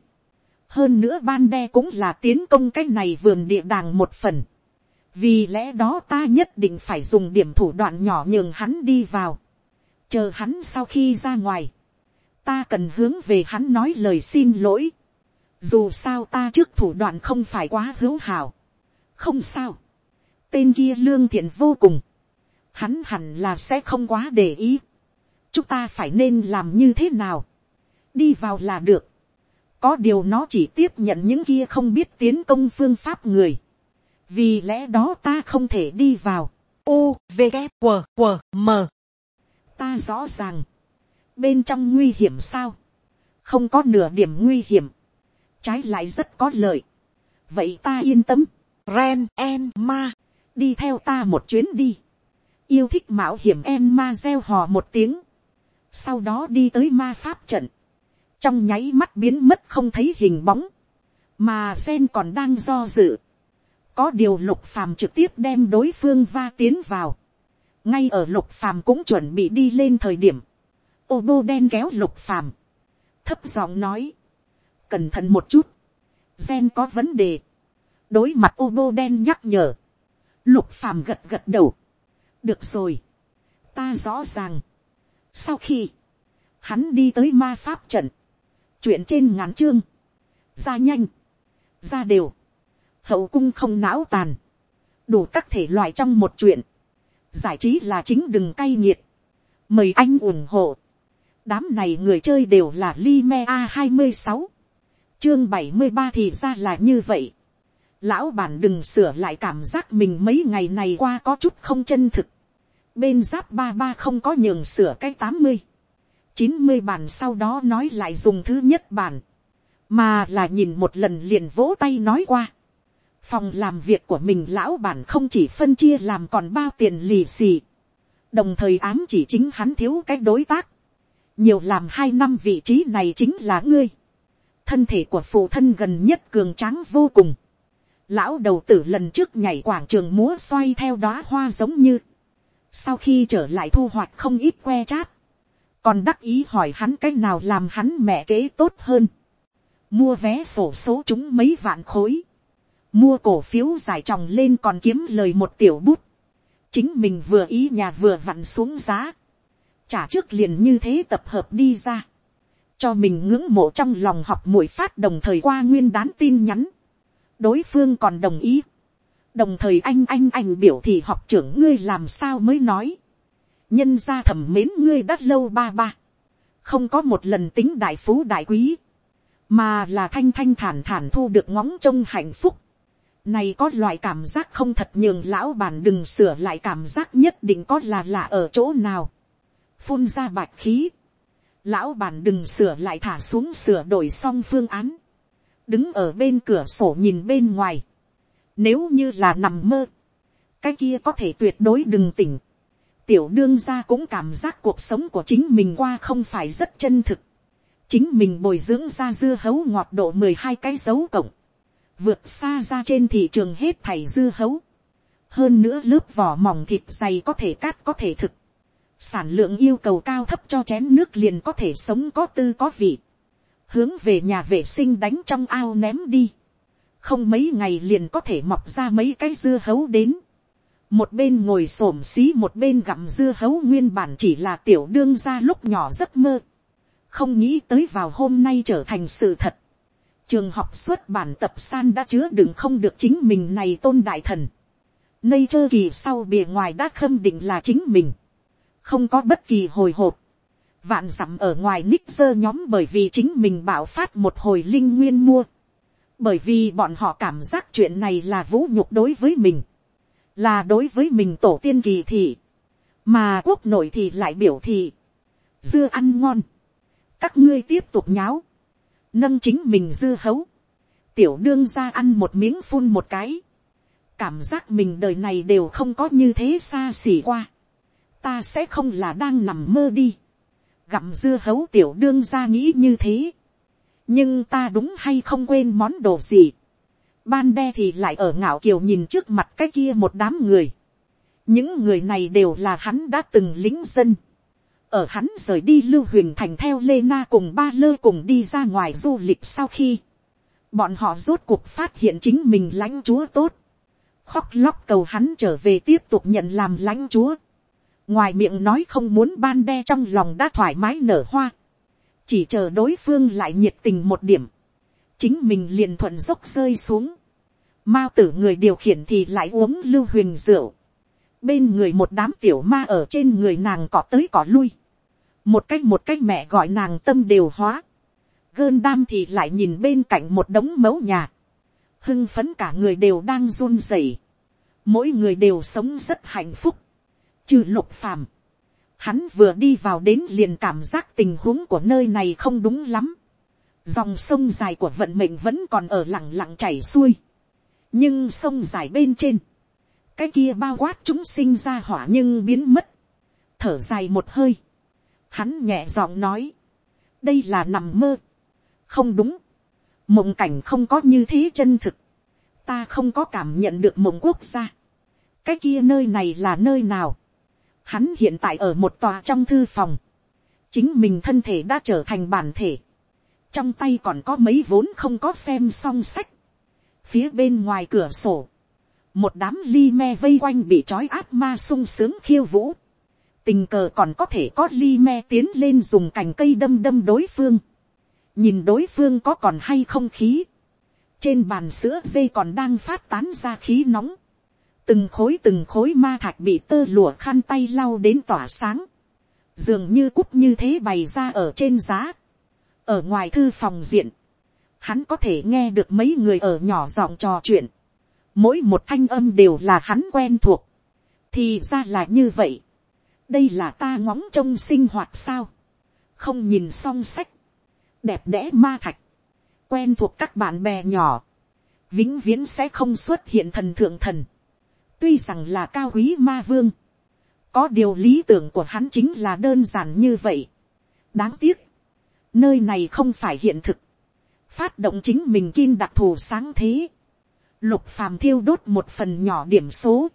hơn nữa ban đe cũng là tiến công cái này vườn địa đàng một phần, vì lẽ đó ta nhất định phải dùng điểm thủ đoạn nhỏ nhường hắn đi vào, chờ hắn sau khi ra ngoài, ta cần hướng về hắn nói lời xin lỗi. dù sao ta trước thủ đoạn không phải quá hữu hảo. không sao. tên kia lương thiện vô cùng. hắn hẳn là sẽ không quá để ý chúng ta phải nên làm như thế nào. đi vào là được. có điều nó chỉ tiếp nhận những kia không biết tiến công phương pháp người. vì lẽ đó ta không thể đi vào. u v g q q m. Ta rõ ràng. Bên trong nguy hiểm sao, không có nửa điểm nguy hiểm, trái lại rất có lợi, vậy ta yên tâm, ren en ma, đi theo ta một chuyến đi, yêu thích mạo hiểm en ma gieo hò một tiếng, sau đó đi tới ma pháp trận, trong nháy mắt biến mất không thấy hình bóng, mà sen còn đang do dự, có điều lục phàm trực tiếp đem đối phương va tiến vào, ngay ở lục phàm cũng chuẩn bị đi lên thời điểm, ô bô đen kéo lục phàm, thấp giọng nói, cẩn thận một chút, gen có vấn đề, đối mặt ô bô đen nhắc nhở, lục phàm gật gật đầu, được rồi, ta rõ ràng, sau khi, hắn đi tới ma pháp trận, chuyện trên ngắn chương, ra nhanh, ra đều, hậu cung không não tàn, đủ các thể loại trong một chuyện, giải trí là chính đừng cay nghiệt, mời anh ủng hộ, đám này người chơi đều là Lime a hai mươi sáu, chương bảy mươi ba thì ra là như vậy, lão bản đừng sửa lại cảm giác mình mấy ngày này qua có chút không chân thực, bên giáp ba ba không có nhường sửa cái tám mươi, chín mươi bản sau đó nói lại dùng thứ nhất bản, mà là nhìn một lần liền vỗ tay nói qua. phòng làm việc của mình lão bản không chỉ phân chia làm còn bao tiền lì xì, đồng thời ám chỉ chính hắn thiếu cái đối tác, nhiều làm hai năm vị trí này chính là ngươi, thân thể của phụ thân gần nhất cường tráng vô cùng, lão đầu tử lần trước nhảy quảng trường múa xoay theo đóa hoa giống như, sau khi trở lại thu hoạch không ít que chát, còn đắc ý hỏi hắn cái nào làm hắn mẹ kế tốt hơn, mua vé sổ số chúng mấy vạn khối, mua cổ phiếu giải tròng lên còn kiếm lời một tiểu bút, chính mình vừa ý nhà vừa vặn xuống giá, trả trước liền như thế tập hợp đi ra, cho mình ngưỡng mộ trong lòng học mũi phát đồng thời qua nguyên đán tin nhắn, đối phương còn đồng ý, đồng thời anh anh anh biểu thì học trưởng ngươi làm sao mới nói, nhân gia thẩm mến ngươi đã lâu ba ba, không có một lần tính đại phú đại quý, mà là thanh thanh thản thản thu được ngóng trông hạnh phúc. Này có loại cảm giác không thật nhường lão bàn đừng sửa lại cảm giác nhất định có là lạ ở chỗ nào. Phun ra bạch khí. Lão bàn đừng sửa lại thả xuống sửa đổi xong phương án. Đứng ở bên cửa sổ nhìn bên ngoài. Nếu như là nằm mơ. Cái kia có thể tuyệt đối đừng tỉnh. Tiểu đương gia cũng cảm giác cuộc sống của chính mình qua không phải rất chân thực. Chính mình bồi dưỡng ra dưa hấu ngọt độ mười hai cái dấu cộng, vượt xa ra trên thị trường hết thảy dưa hấu, hơn nữa lớp vỏ mỏng thịt dày có thể cát có thể thực, sản lượng yêu cầu cao thấp cho chén nước liền có thể sống có tư có vị, hướng về nhà vệ sinh đánh trong ao ném đi, không mấy ngày liền có thể mọc ra mấy cái dưa hấu đến, một bên ngồi s ổ m xí một bên gặm dưa hấu nguyên bản chỉ là tiểu đương ra lúc nhỏ giấc mơ, không nghĩ tới vào hôm nay trở thành sự thật. trường học xuất bản tập san đã chứa đựng không được chính mình này tôn đại thần. Nây chơ kỳ sau bìa ngoài đã khâm định là chính mình. không có bất kỳ hồi hộp. vạn dặm ở ngoài nick sơ nhóm bởi vì chính mình bảo phát một hồi linh nguyên mua bởi vì bọn họ cảm giác chuyện này là vũ nhục đối với mình. là đối với mình tổ tiên kỳ thị. mà quốc nội thì lại biểu thị. dưa ăn ngon. Các ngươi tiếp tục nháo, nâng chính mình dư hấu, tiểu đương ra ăn một miếng phun một cái, cảm giác mình đời này đều không có như thế xa xỉ qua, ta sẽ không là đang nằm mơ đi, gặm dưa hấu tiểu đương ra nghĩ như thế, nhưng ta đúng hay không quên món đồ gì, ban đe thì lại ở ngạo kiều nhìn trước mặt cái kia một đám người, những người này đều là hắn đã từng lính dân, ở hắn rời đi lưu huyền thành theo lê na cùng ba lơ cùng đi ra ngoài du lịch sau khi, bọn họ rốt cuộc phát hiện chính mình lãnh chúa tốt, khóc lóc cầu hắn trở về tiếp tục nhận làm lãnh chúa, ngoài miệng nói không muốn ban đe trong lòng đã thoải mái nở hoa, chỉ chờ đối phương lại nhiệt tình một điểm, chính mình liền thuận dốc rơi xuống, mao tử người điều khiển thì lại uống lưu huyền rượu, bên người một đám tiểu ma ở trên người nàng cọ tới cọ lui, một cách một cách mẹ gọi nàng tâm đều hóa, gơn đam thì lại nhìn bên cạnh một đống mẫu nhà, hưng phấn cả người đều đang run rẩy, mỗi người đều sống rất hạnh phúc, trừ lục phàm, hắn vừa đi vào đến liền cảm giác tình huống của nơi này không đúng lắm, dòng sông dài của vận mệnh vẫn còn ở lặng lặng chảy xuôi, nhưng sông dài bên trên, cái kia bao quát chúng sinh ra hỏa nhưng biến mất, thở dài một hơi, Hắn nhẹ giọng nói. Đây là nằm mơ. không đúng, mộng cảnh không có như thế chân thực, ta không có cảm nhận được mộng quốc gia, cái kia nơi này là nơi nào, hắn hiện tại ở một tòa trong thư phòng, chính mình thân thể đã trở thành bản thể, trong tay còn có mấy vốn không có xem song sách, phía bên ngoài cửa sổ, một đám ly me vây quanh bị trói át ma sung sướng khiêu vũ, tình cờ còn có thể có ly me tiến lên dùng cành cây đâm đâm đối phương, nhìn đối phương có còn hay không khí, trên bàn sữa dây còn đang phát tán ra khí nóng, từng khối từng khối ma thạch bị tơ lụa khăn tay lau đến tỏa sáng, dường như cúp như thế bày ra ở trên giá, ở ngoài thư phòng diện, hắn có thể nghe được mấy người ở nhỏ giọng trò chuyện, mỗi một thanh âm đều là hắn quen thuộc, thì ra là như vậy, đây là ta ngóng trông sinh hoạt sao, không nhìn song sách, đẹp đẽ ma thạch, quen thuộc các bạn bè nhỏ, vĩnh viễn sẽ không xuất hiện thần thượng thần, tuy rằng là cao quý ma vương, có điều lý tưởng của hắn chính là đơn giản như vậy. đáng tiếc, nơi này không phải hiện thực, phát động chính mình kim đặc thù sáng thế, lục phàm thiêu đốt một phần nhỏ điểm số,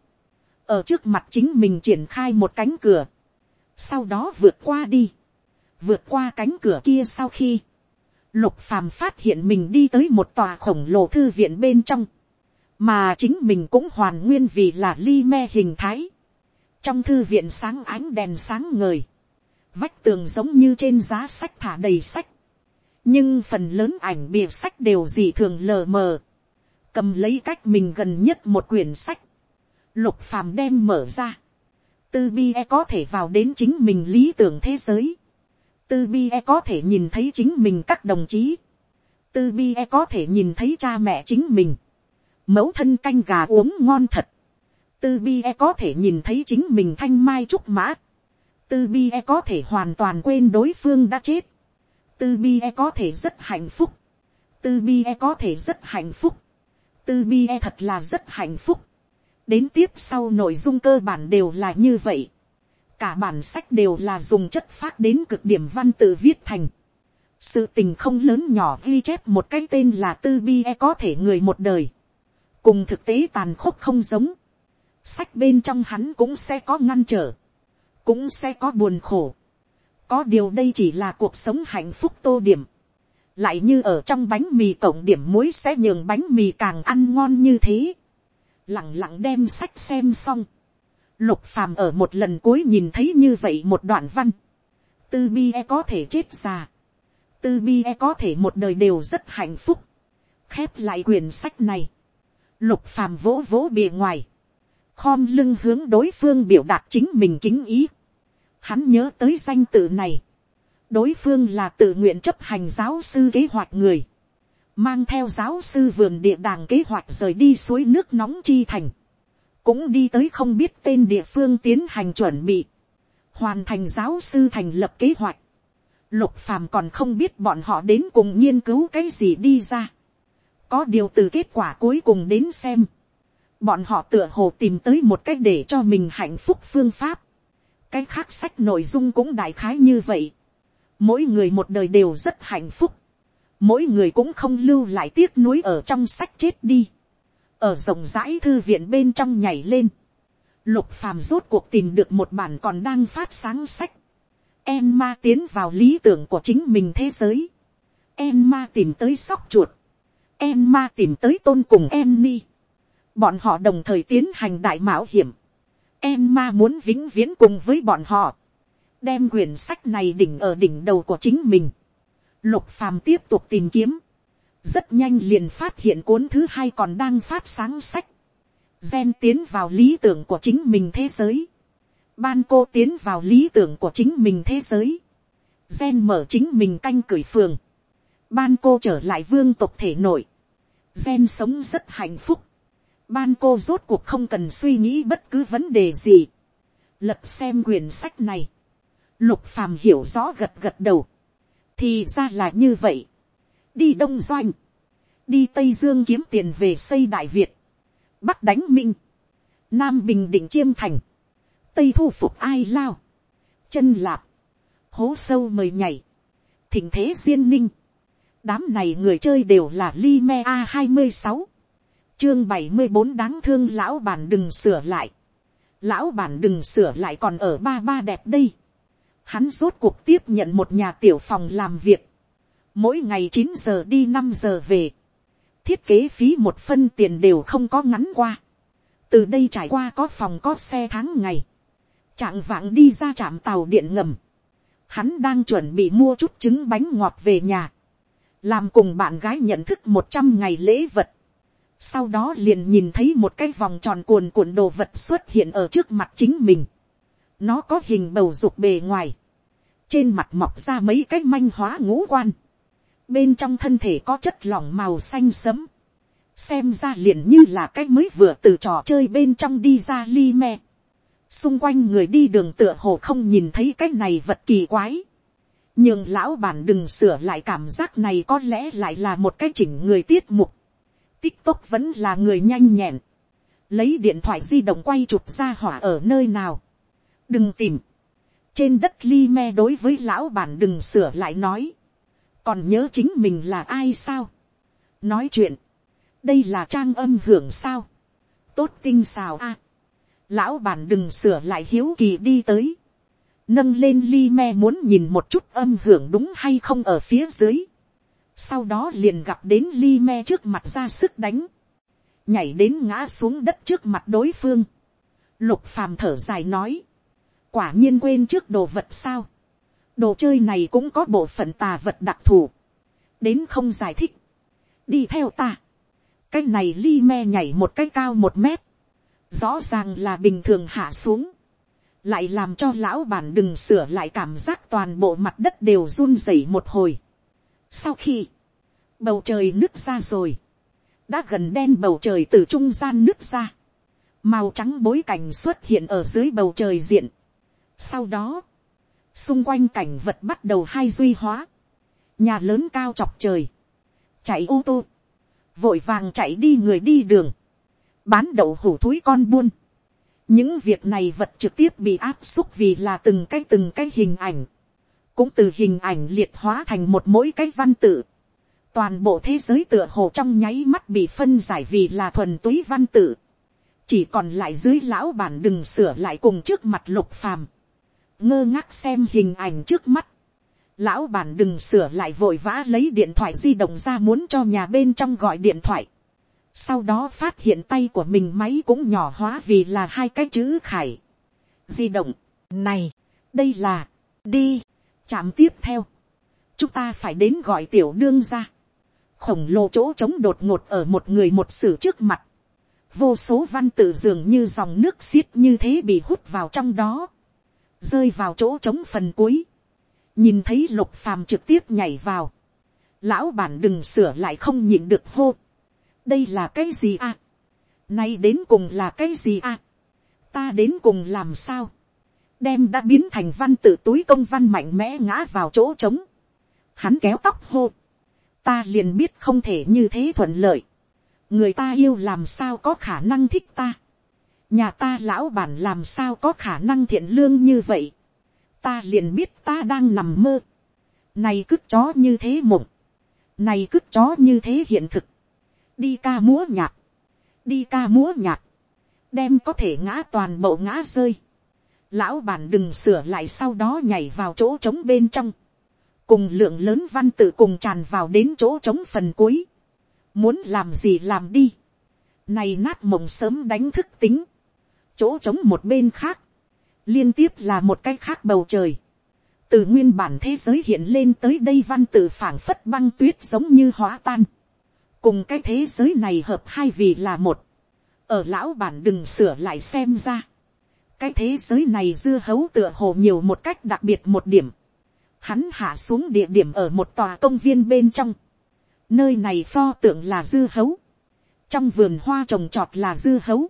ở trước mặt chính mình triển khai một cánh cửa, sau đó vượt qua đi, vượt qua cánh cửa kia sau khi, lục phàm phát hiện mình đi tới một tòa khổng lồ thư viện bên trong, mà chính mình cũng hoàn nguyên vì là ly me hình thái, trong thư viện sáng ánh đèn sáng ngời, vách tường giống như trên giá sách thả đầy sách, nhưng phần lớn ảnh bìa sách đều dị thường lờ mờ, cầm lấy cách mình gần nhất một quyển sách, lục phàm đem mở ra, tư bi e có thể vào đến chính mình lý tưởng thế giới, tư bi e có thể nhìn thấy chính mình các đồng chí, tư bi e có thể nhìn thấy cha mẹ chính mình, mẫu thân canh gà uống ngon thật, tư bi e có thể nhìn thấy chính mình thanh mai trúc mã, tư bi e có thể hoàn toàn quên đối phương đã chết, tư bi e có thể rất hạnh phúc, tư bi e có thể rất hạnh phúc, tư bi e thật là rất hạnh phúc, đến tiếp sau nội dung cơ bản đều là như vậy, cả bản sách đều là dùng chất phát đến cực điểm văn tự viết thành, sự tình không lớn nhỏ ghi chép một cái tên là tư bi e có thể người một đời, cùng thực tế tàn khốc không giống, sách bên trong hắn cũng sẽ có ngăn trở, cũng sẽ có buồn khổ. có điều đây chỉ là cuộc sống hạnh phúc tô điểm. lại như ở trong bánh mì cộng điểm muối sẽ nhường bánh mì càng ăn ngon như thế. lẳng lặng đem sách xem xong. lục phàm ở một lần cuối nhìn thấy như vậy một đoạn văn. tư bi e có thể chết già. tư bi e có thể một đời đều rất hạnh phúc. khép lại quyển sách này lục phàm vỗ vỗ bìa ngoài khom lưng hướng đối phương biểu đạt chính mình kính ý. Hắn nhớ tới danh tự này. đối phương là tự nguyện chấp hành giáo sư kế hoạch người. mang theo giáo sư vườn địa đàng kế hoạch rời đi suối nước nóng chi thành. cũng đi tới không biết tên địa phương tiến hành chuẩn bị. hoàn thành giáo sư thành lập kế hoạch. lục phàm còn không biết bọn họ đến cùng nghiên cứu cái gì đi ra có điều từ kết quả cuối cùng đến xem bọn họ tựa hồ tìm tới một cách để cho mình hạnh phúc phương pháp. cái khác sách nội dung cũng đại khái như vậy. mỗi người một đời đều rất hạnh phúc. mỗi người cũng không lưu lại tiếc nuối ở trong sách chết đi. ở rộng rãi thư viện bên trong nhảy lên. lục phàm rốt cuộc tìm được một bản còn đang phát sáng sách. Emma tiến vào lý tưởng của chính mình thế giới. Emma tìm tới sóc chuột. Emma tìm tới tôn cùng Emmy bọn họ đồng thời tiến hành đại mạo hiểm. Em ma muốn vĩnh viễn cùng với bọn họ, đem quyển sách này đỉnh ở đỉnh đầu của chính mình. Lục phàm tiếp tục tìm kiếm, rất nhanh liền phát hiện cuốn thứ hai còn đang phát sáng sách. Gen tiến vào lý tưởng của chính mình thế giới. Ban cô tiến vào lý tưởng của chính mình thế giới. Gen mở chính mình canh cửi phường. Ban cô trở lại vương tộc thể nội. Gen sống rất hạnh phúc ban cô rốt cuộc không cần suy nghĩ bất cứ vấn đề gì. lật xem quyển sách này. lục phàm hiểu rõ gật gật đầu. thì ra là như vậy. đi đông doanh. đi tây dương kiếm tiền về xây đại việt. bắc đánh minh. nam bình định chiêm thành. tây thu phục ai lao. chân lạp. hố sâu mời nhảy. thỉnh thế duyên ninh đám này người chơi đều là Lime A26. Chương 74 đáng thương lão bản đừng sửa lại. Lão bản đừng sửa lại còn ở ba ba đẹp đây. Hắn rốt cuộc tiếp nhận một nhà tiểu phòng làm việc. Mỗi ngày 9 giờ đi 5 giờ về. Thiết kế phí một phân tiền đều không có ngắn qua. Từ đây trải qua có phòng có xe tháng ngày. Trạng vãng đi ra trạm tàu điện ngầm. Hắn đang chuẩn bị mua chút trứng bánh ngọt về nhà làm cùng bạn gái nhận thức một trăm ngày lễ vật. Sau đó liền nhìn thấy một cái vòng tròn cuồn cuộn đồ vật xuất hiện ở trước mặt chính mình. Nó có hình bầu dục bề ngoài. Trên mặt mọc ra mấy cái manh hóa ngũ quan. Bên trong thân thể có chất lỏng màu xanh sấm. Xem ra liền như là cái mới vừa từ trò chơi bên trong đi ra ly me. Xung quanh người đi đường tựa hồ không nhìn thấy cái này vật kỳ quái nhưng lão bản đừng sửa lại cảm giác này có lẽ lại là một cái chỉnh người tiết mục. tiktok vẫn là người nhanh nhẹn. lấy điện thoại di động quay chụp ra hỏa ở nơi nào. đừng tìm. trên đất li me đối với lão bản đừng sửa lại nói. còn nhớ chính mình là ai sao. nói chuyện. đây là trang âm hưởng sao. tốt tinh xào a. lão bản đừng sửa lại hiếu kỳ đi tới nâng lên ly me muốn nhìn một chút âm hưởng đúng hay không ở phía dưới. sau đó liền gặp đến ly me trước mặt ra sức đánh, nhảy đến ngã xuống đất trước mặt đối phương. lục phàm thở dài nói, quả nhiên quên trước đồ vật sao. đồ chơi này cũng có bộ phận tà vật đặc thù, đến không giải thích, đi theo ta. cái này ly me nhảy một cái cao một mét, rõ ràng là bình thường hạ xuống lại làm cho lão bản đừng sửa lại cảm giác toàn bộ mặt đất đều run rẩy một hồi. Sau khi bầu trời nứt ra rồi, đã gần đen bầu trời từ trung gian nứt ra, màu trắng bối cảnh xuất hiện ở dưới bầu trời diện. Sau đó, xung quanh cảnh vật bắt đầu hai duy hóa, nhà lớn cao chọc trời, chạy ô tô, vội vàng chạy đi người đi đường, bán đậu hủ thúi con buôn, những việc này vật trực tiếp bị áp xúc vì là từng cái từng cái hình ảnh, cũng từ hình ảnh liệt hóa thành một mỗi cái văn tự. toàn bộ thế giới tựa hồ trong nháy mắt bị phân giải vì là thuần túy văn tự. chỉ còn lại dưới lão bản đừng sửa lại cùng trước mặt lục phàm. ngơ ngác xem hình ảnh trước mắt. lão bản đừng sửa lại vội vã lấy điện thoại di động ra muốn cho nhà bên trong gọi điện thoại sau đó phát hiện tay của mình máy cũng nhỏ hóa vì là hai cái chữ khải. di động, này, đây là, đi, chạm tiếp theo. chúng ta phải đến gọi tiểu đương ra. khổng lồ chỗ trống đột ngột ở một người một sử trước mặt. vô số văn tự dường như dòng nước xiết như thế bị hút vào trong đó. rơi vào chỗ trống phần cuối. nhìn thấy lục phàm trực tiếp nhảy vào. lão bản đừng sửa lại không nhịn được hô đây là cái gì à? nay đến cùng là cái gì à? ta đến cùng làm sao? đem đã biến thành văn tự túi công văn mạnh mẽ ngã vào chỗ trống. hắn kéo tóc hô. ta liền biết không thể như thế thuận lợi. người ta yêu làm sao có khả năng thích ta. nhà ta lão bản làm sao có khả năng thiện lương như vậy. ta liền biết ta đang nằm mơ. này cứt chó như thế mộng. này cứt chó như thế hiện thực đi ca múa nhạc, đi ca múa nhạc, đem có thể ngã toàn bộ ngã rơi. Lão bản đừng sửa lại sau đó nhảy vào chỗ trống bên trong, cùng lượng lớn văn tự cùng tràn vào đến chỗ trống phần cuối. Muốn làm gì làm đi. Này nát mộng sớm đánh thức tính. Chỗ trống một bên khác. Liên tiếp là một cái khác bầu trời. Từ nguyên bản thế giới hiện lên tới đây văn tự phảng phất băng tuyết giống như hóa tan cùng cái thế giới này hợp hai vì là một, ở lão bản đừng sửa lại xem ra, cái thế giới này dưa hấu tựa hồ nhiều một cách đặc biệt một điểm, hắn hạ xuống địa điểm ở một tòa công viên bên trong, nơi này pho tượng là dưa hấu, trong vườn hoa trồng trọt là dưa hấu,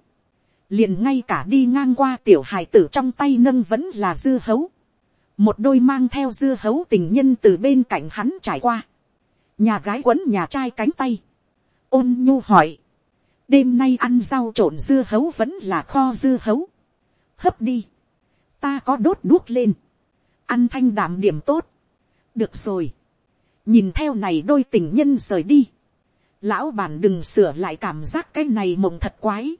liền ngay cả đi ngang qua tiểu hài tử trong tay nâng vẫn là dưa hấu, một đôi mang theo dưa hấu tình nhân từ bên cạnh hắn trải qua, nhà gái quấn nhà trai cánh tay, ôn nhu hỏi, đêm nay ăn rau trộn dưa hấu vẫn là kho dưa hấu, hấp đi, ta có đốt đuốc lên, ăn thanh đảm điểm tốt, được rồi, nhìn theo này đôi tình nhân rời đi, lão bản đừng sửa lại cảm giác cái này mộng thật quái,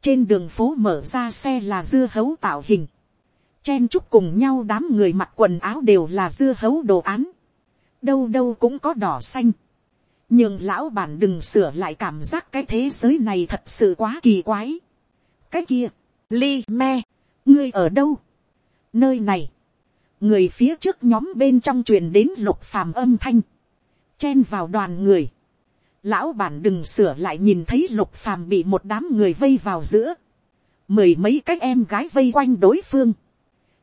trên đường phố mở ra xe là dưa hấu tạo hình, chen chúc cùng nhau đám người mặc quần áo đều là dưa hấu đồ án, đâu đâu cũng có đỏ xanh, nhưng lão bản đừng sửa lại cảm giác cái thế giới này thật sự quá kỳ quái. cái kia, li me, ngươi ở đâu, nơi này, người phía trước nhóm bên trong truyền đến lục phàm âm thanh, chen vào đoàn người, lão bản đừng sửa lại nhìn thấy lục phàm bị một đám người vây vào giữa, mười mấy cái em gái vây quanh đối phương,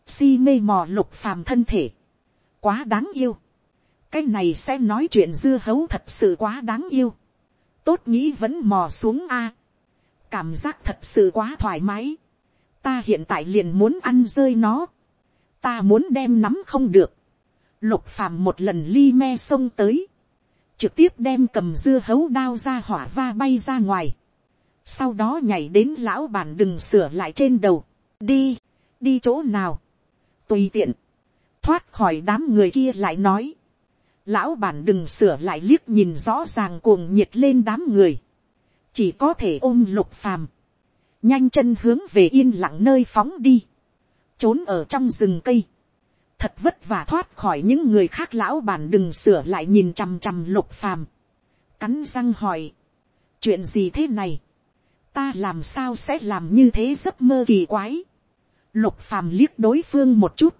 si mê mò lục phàm thân thể, quá đáng yêu, cái này sẽ nói chuyện dưa hấu thật sự quá đáng yêu, tốt nghĩ vẫn mò xuống a, cảm giác thật sự quá thoải mái, ta hiện tại liền muốn ăn rơi nó, ta muốn đem nắm không được, lục phàm một lần ly me xông tới, trực tiếp đem cầm dưa hấu đao ra hỏa va bay ra ngoài, sau đó nhảy đến lão bàn đừng sửa lại trên đầu, đi, đi chỗ nào, tùy tiện, thoát khỏi đám người kia lại nói, lão bản đừng sửa lại liếc nhìn rõ ràng cuồng nhiệt lên đám người, chỉ có thể ôm lục phàm, nhanh chân hướng về yên lặng nơi phóng đi, trốn ở trong rừng cây, thật vất vả thoát khỏi những người khác lão bản đừng sửa lại nhìn chằm chằm lục phàm, cắn răng hỏi, chuyện gì thế này, ta làm sao sẽ làm như thế giấc mơ kỳ quái, lục phàm liếc đối phương một chút,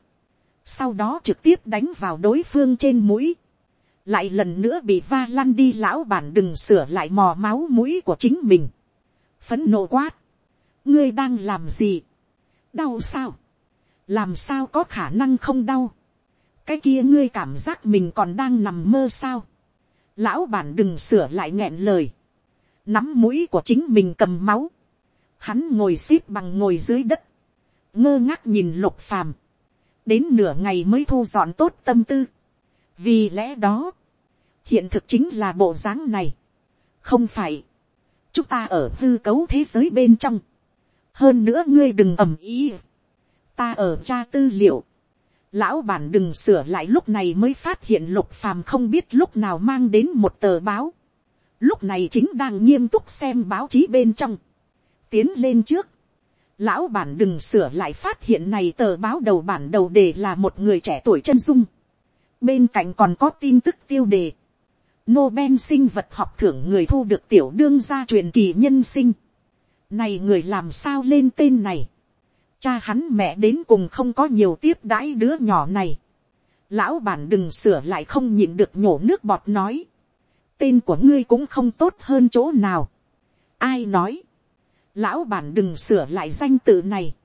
sau đó trực tiếp đánh vào đối phương trên mũi, lại lần nữa bị va lăn đi lão bản đừng sửa lại mò máu mũi của chính mình, phấn nộ quát, ngươi đang làm gì, đau sao, làm sao có khả năng không đau, cái kia ngươi cảm giác mình còn đang nằm mơ sao, lão bản đừng sửa lại nghẹn lời, nắm mũi của chính mình cầm máu, hắn ngồi x ế p bằng ngồi dưới đất, ngơ ngác nhìn lục phàm, đến nửa ngày mới thu dọn tốt tâm tư, vì lẽ đó, hiện thực chính là bộ dáng này, không phải, chúng ta ở hư cấu thế giới bên trong, hơn nữa ngươi đừng ầm ý, ta ở tra tư liệu, lão bản đừng sửa lại lúc này mới phát hiện lục phàm không biết lúc nào mang đến một tờ báo, lúc này chính đang nghiêm túc xem báo chí bên trong, tiến lên trước, lão bản đừng sửa lại phát hiện này tờ báo đầu bản đầu đề là một người trẻ tuổi chân dung, bên cạnh còn có tin tức tiêu đề, Nobel sinh vật học thưởng người thu được tiểu đương gia truyền kỳ nhân sinh. Này người làm sao lên tên này. Cha hắn mẹ đến cùng không có nhiều tiếp đãi đứa nhỏ này. Lão bản đừng sửa lại không nhịn được nhổ nước bọt nói. Tên của ngươi cũng không tốt hơn chỗ nào. Ai nói. Lão bản đừng sửa lại danh tự này.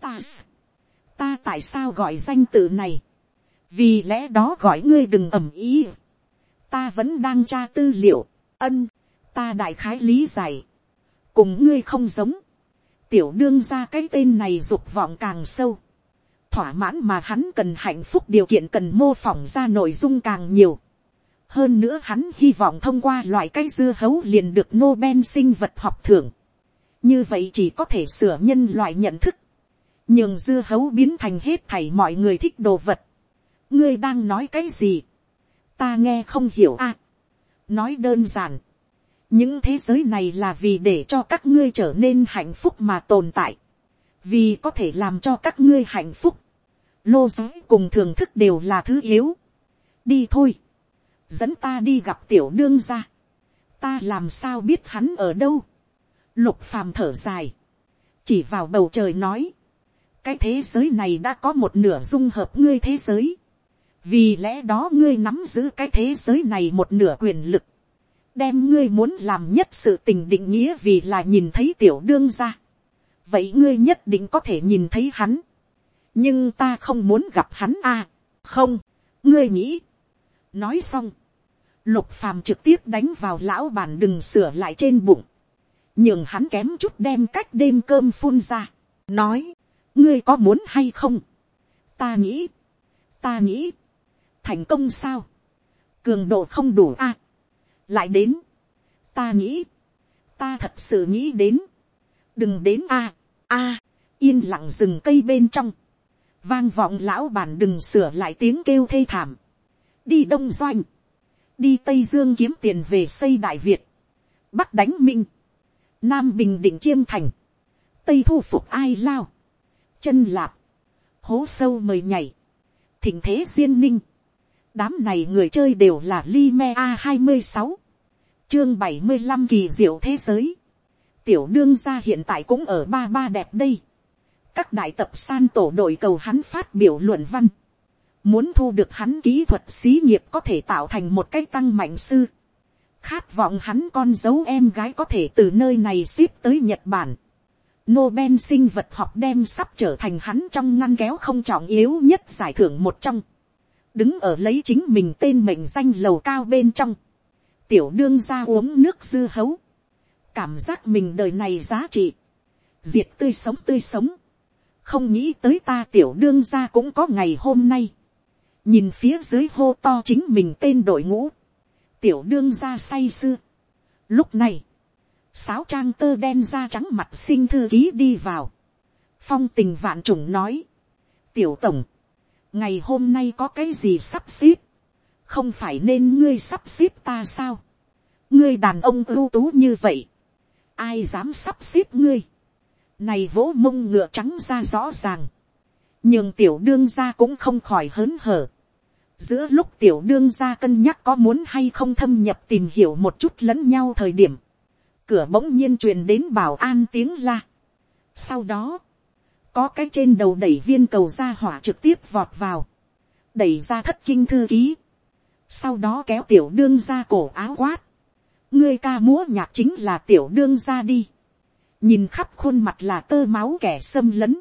Ta. Ta tại sao gọi danh tự này. Vì lẽ đó gọi ngươi đừng ẩm ý ta vẫn đang tra tư liệu, ân, ta đại khái lý giải, cùng ngươi không giống, tiểu đương ra cái tên này dục vọng càng sâu, thỏa mãn mà hắn cần hạnh phúc điều kiện cần mô phỏng ra nội dung càng nhiều. hơn nữa hắn hy vọng thông qua loại cái dưa hấu liền được Nobel sinh vật học thưởng. như vậy chỉ có thể sửa nhân loại nhận thức, nhưng dưa hấu biến thành hết thảy mọi người thích đồ vật. ngươi đang nói cái gì, ta nghe không hiểu a. À, nói đơn giản, những thế giới này là vì để cho các ngươi trở nên hạnh phúc mà tồn tại, vì có thể làm cho các ngươi hạnh phúc, lô giới cùng thưởng thức đều là thứ yếu. đi thôi, dẫn ta đi gặp tiểu đương ra, ta làm sao biết hắn ở đâu, lục phàm thở dài, chỉ vào bầu trời nói, cái thế giới này đã có một nửa dung hợp ngươi thế giới, vì lẽ đó ngươi nắm giữ cái thế giới này một nửa quyền lực, đem ngươi muốn làm nhất sự tình định nghĩa vì là nhìn thấy tiểu đương ra. vậy ngươi nhất định có thể nhìn thấy hắn. nhưng ta không muốn gặp hắn à. không, ngươi nghĩ. nói xong, lục phàm trực tiếp đánh vào lão bàn đừng sửa lại trên bụng, nhường hắn kém chút đem cách đêm cơm phun ra, nói, ngươi có muốn hay không. ta nghĩ, ta nghĩ, thành công sao, cường độ không đủ a, lại đến, ta nghĩ, ta thật sự nghĩ đến, đừng đến a, a, yên lặng rừng cây bên trong, vang vọng lão bản đừng sửa lại tiếng kêu thê thảm, đi đông doanh, đi tây dương kiếm tiền về xây đại việt, bắc đánh minh, nam bình định chiêm thành, tây thu phục ai lao, chân lạp, hố sâu mời nhảy, thỉnh thế duyên ninh, đám này người chơi đều là Lime a hai mươi sáu, chương bảy mươi 75 kỳ diệu thế giới, tiểu đương gia hiện tại cũng ở ba ba đẹp đây, các đại tập san tổ đội cầu hắn phát biểu luận văn, muốn thu được hắn kỹ thuật xí nghiệp có thể tạo thành một cái tăng mạnh sư, khát vọng hắn con dấu em gái có thể từ nơi này ship tới nhật bản, Nobel sinh vật học đem sắp trở thành hắn trong ngăn kéo không trọng yếu nhất giải thưởng một trong. Đứng ở lấy chính mình tên mệnh danh lầu cao bên trong. Tiểu đương ra uống nước dư hấu. Cảm giác mình đời này giá trị. Diệt tươi sống tươi sống. Không nghĩ tới ta tiểu đương ra cũng có ngày hôm nay. Nhìn phía dưới hô to chính mình tên đội ngũ. Tiểu đương ra say sưa. Lúc này sáo trang tơ đen da trắng mặt sinh thư ký đi vào. phong tình vạn trùng nói. tiểu tổng, ngày hôm nay có cái gì sắp xếp, không phải nên ngươi sắp xếp ta sao. ngươi đàn ông ưu tú như vậy, ai dám sắp xếp ngươi. này vỗ mông ngựa trắng ra rõ ràng, nhưng tiểu đương gia cũng không khỏi hớn hở. giữa lúc tiểu đương gia cân nhắc có muốn hay không thâm nhập tìm hiểu một chút lẫn nhau thời điểm, cửa bỗng nhiên truyền đến bảo an tiếng la. Sau đó, có cái trên đầu đẩy viên cầu ra hỏa trực tiếp vọt vào, đẩy ra thất kinh thư ký, sau đó kéo tiểu đương ra cổ áo quát, ngươi ca múa nhạc chính là tiểu đương ra đi, nhìn khắp khuôn mặt là tơ máu kẻ xâm lấn,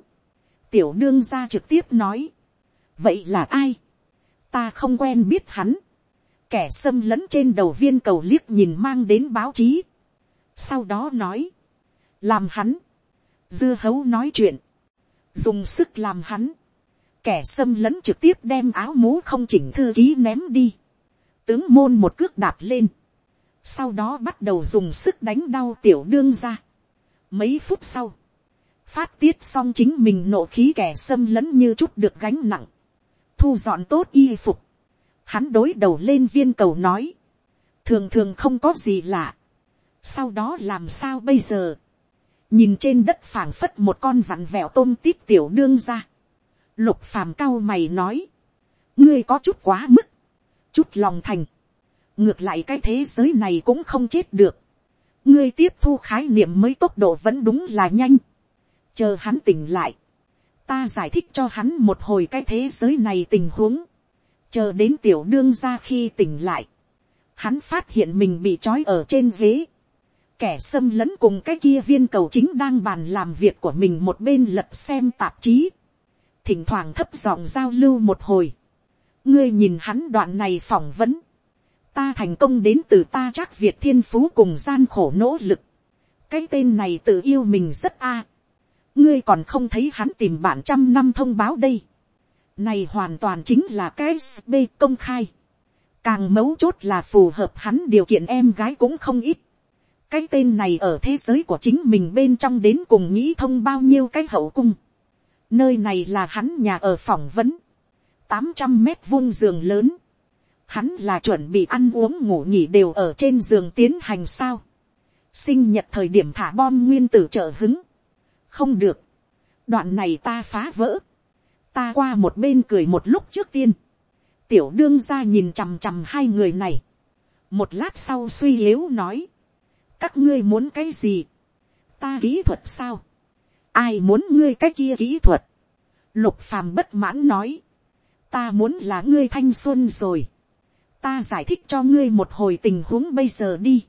tiểu đương ra trực tiếp nói, vậy là ai, ta không quen biết hắn, kẻ xâm lấn trên đầu viên cầu liếc nhìn mang đến báo chí, sau đó nói, làm hắn, dưa hấu nói chuyện, dùng sức làm hắn, kẻ xâm lấn trực tiếp đem áo mũ không chỉnh thư ký ném đi, tướng môn một cước đạp lên, sau đó bắt đầu dùng sức đánh đau tiểu đương ra. Mấy phút sau, phát tiết xong chính mình nộ khí kẻ xâm lấn như chút được gánh nặng, thu dọn tốt y phục, hắn đối đầu lên viên cầu nói, thường thường không có gì lạ, sau đó làm sao bây giờ, nhìn trên đất phảng phất một con vặn vẹo tôm tít tiểu đương ra, lục phàm cao mày nói, ngươi có chút quá mức, chút lòng thành, ngược lại cái thế giới này cũng không chết được, ngươi tiếp thu khái niệm mới tốc độ vẫn đúng là nhanh, chờ hắn tỉnh lại, ta giải thích cho hắn một hồi cái thế giới này tình huống, chờ đến tiểu đương ra khi tỉnh lại, hắn phát hiện mình bị trói ở trên ghế, kẻ xâm lấn cùng cái kia viên cầu chính đang bàn làm việc của mình một bên lật xem tạp chí, thỉnh thoảng thấp giọng giao lưu một hồi, ngươi nhìn hắn đoạn này phỏng vấn, ta thành công đến từ ta chắc việt thiên phú cùng gian khổ nỗ lực, cái tên này tự yêu mình rất a, ngươi còn không thấy hắn tìm bạn trăm năm thông báo đây, này hoàn toàn chính là cái SB công khai, càng mấu chốt là phù hợp hắn điều kiện em gái cũng không ít, cái tên này ở thế giới của chính mình bên trong đến cùng nghĩ thông bao nhiêu cái hậu cung. Nơi này là hắn nhà ở phỏng vấn. tám trăm mét vuông giường lớn. Hắn là chuẩn bị ăn uống ngủ nghỉ đều ở trên giường tiến hành sao. Sinh nhật thời điểm thả bom nguyên tử trợ hứng. Không được. Đoạn này ta phá vỡ. Ta qua một bên cười một lúc trước tiên. Tiểu đương ra nhìn chằm chằm hai người này. Một lát sau suy yếu nói các ngươi muốn cái gì, ta kỹ thuật sao, ai muốn ngươi cái kia kỹ thuật, lục phàm bất mãn nói, ta muốn là ngươi thanh xuân rồi, ta giải thích cho ngươi một hồi tình huống bây giờ đi,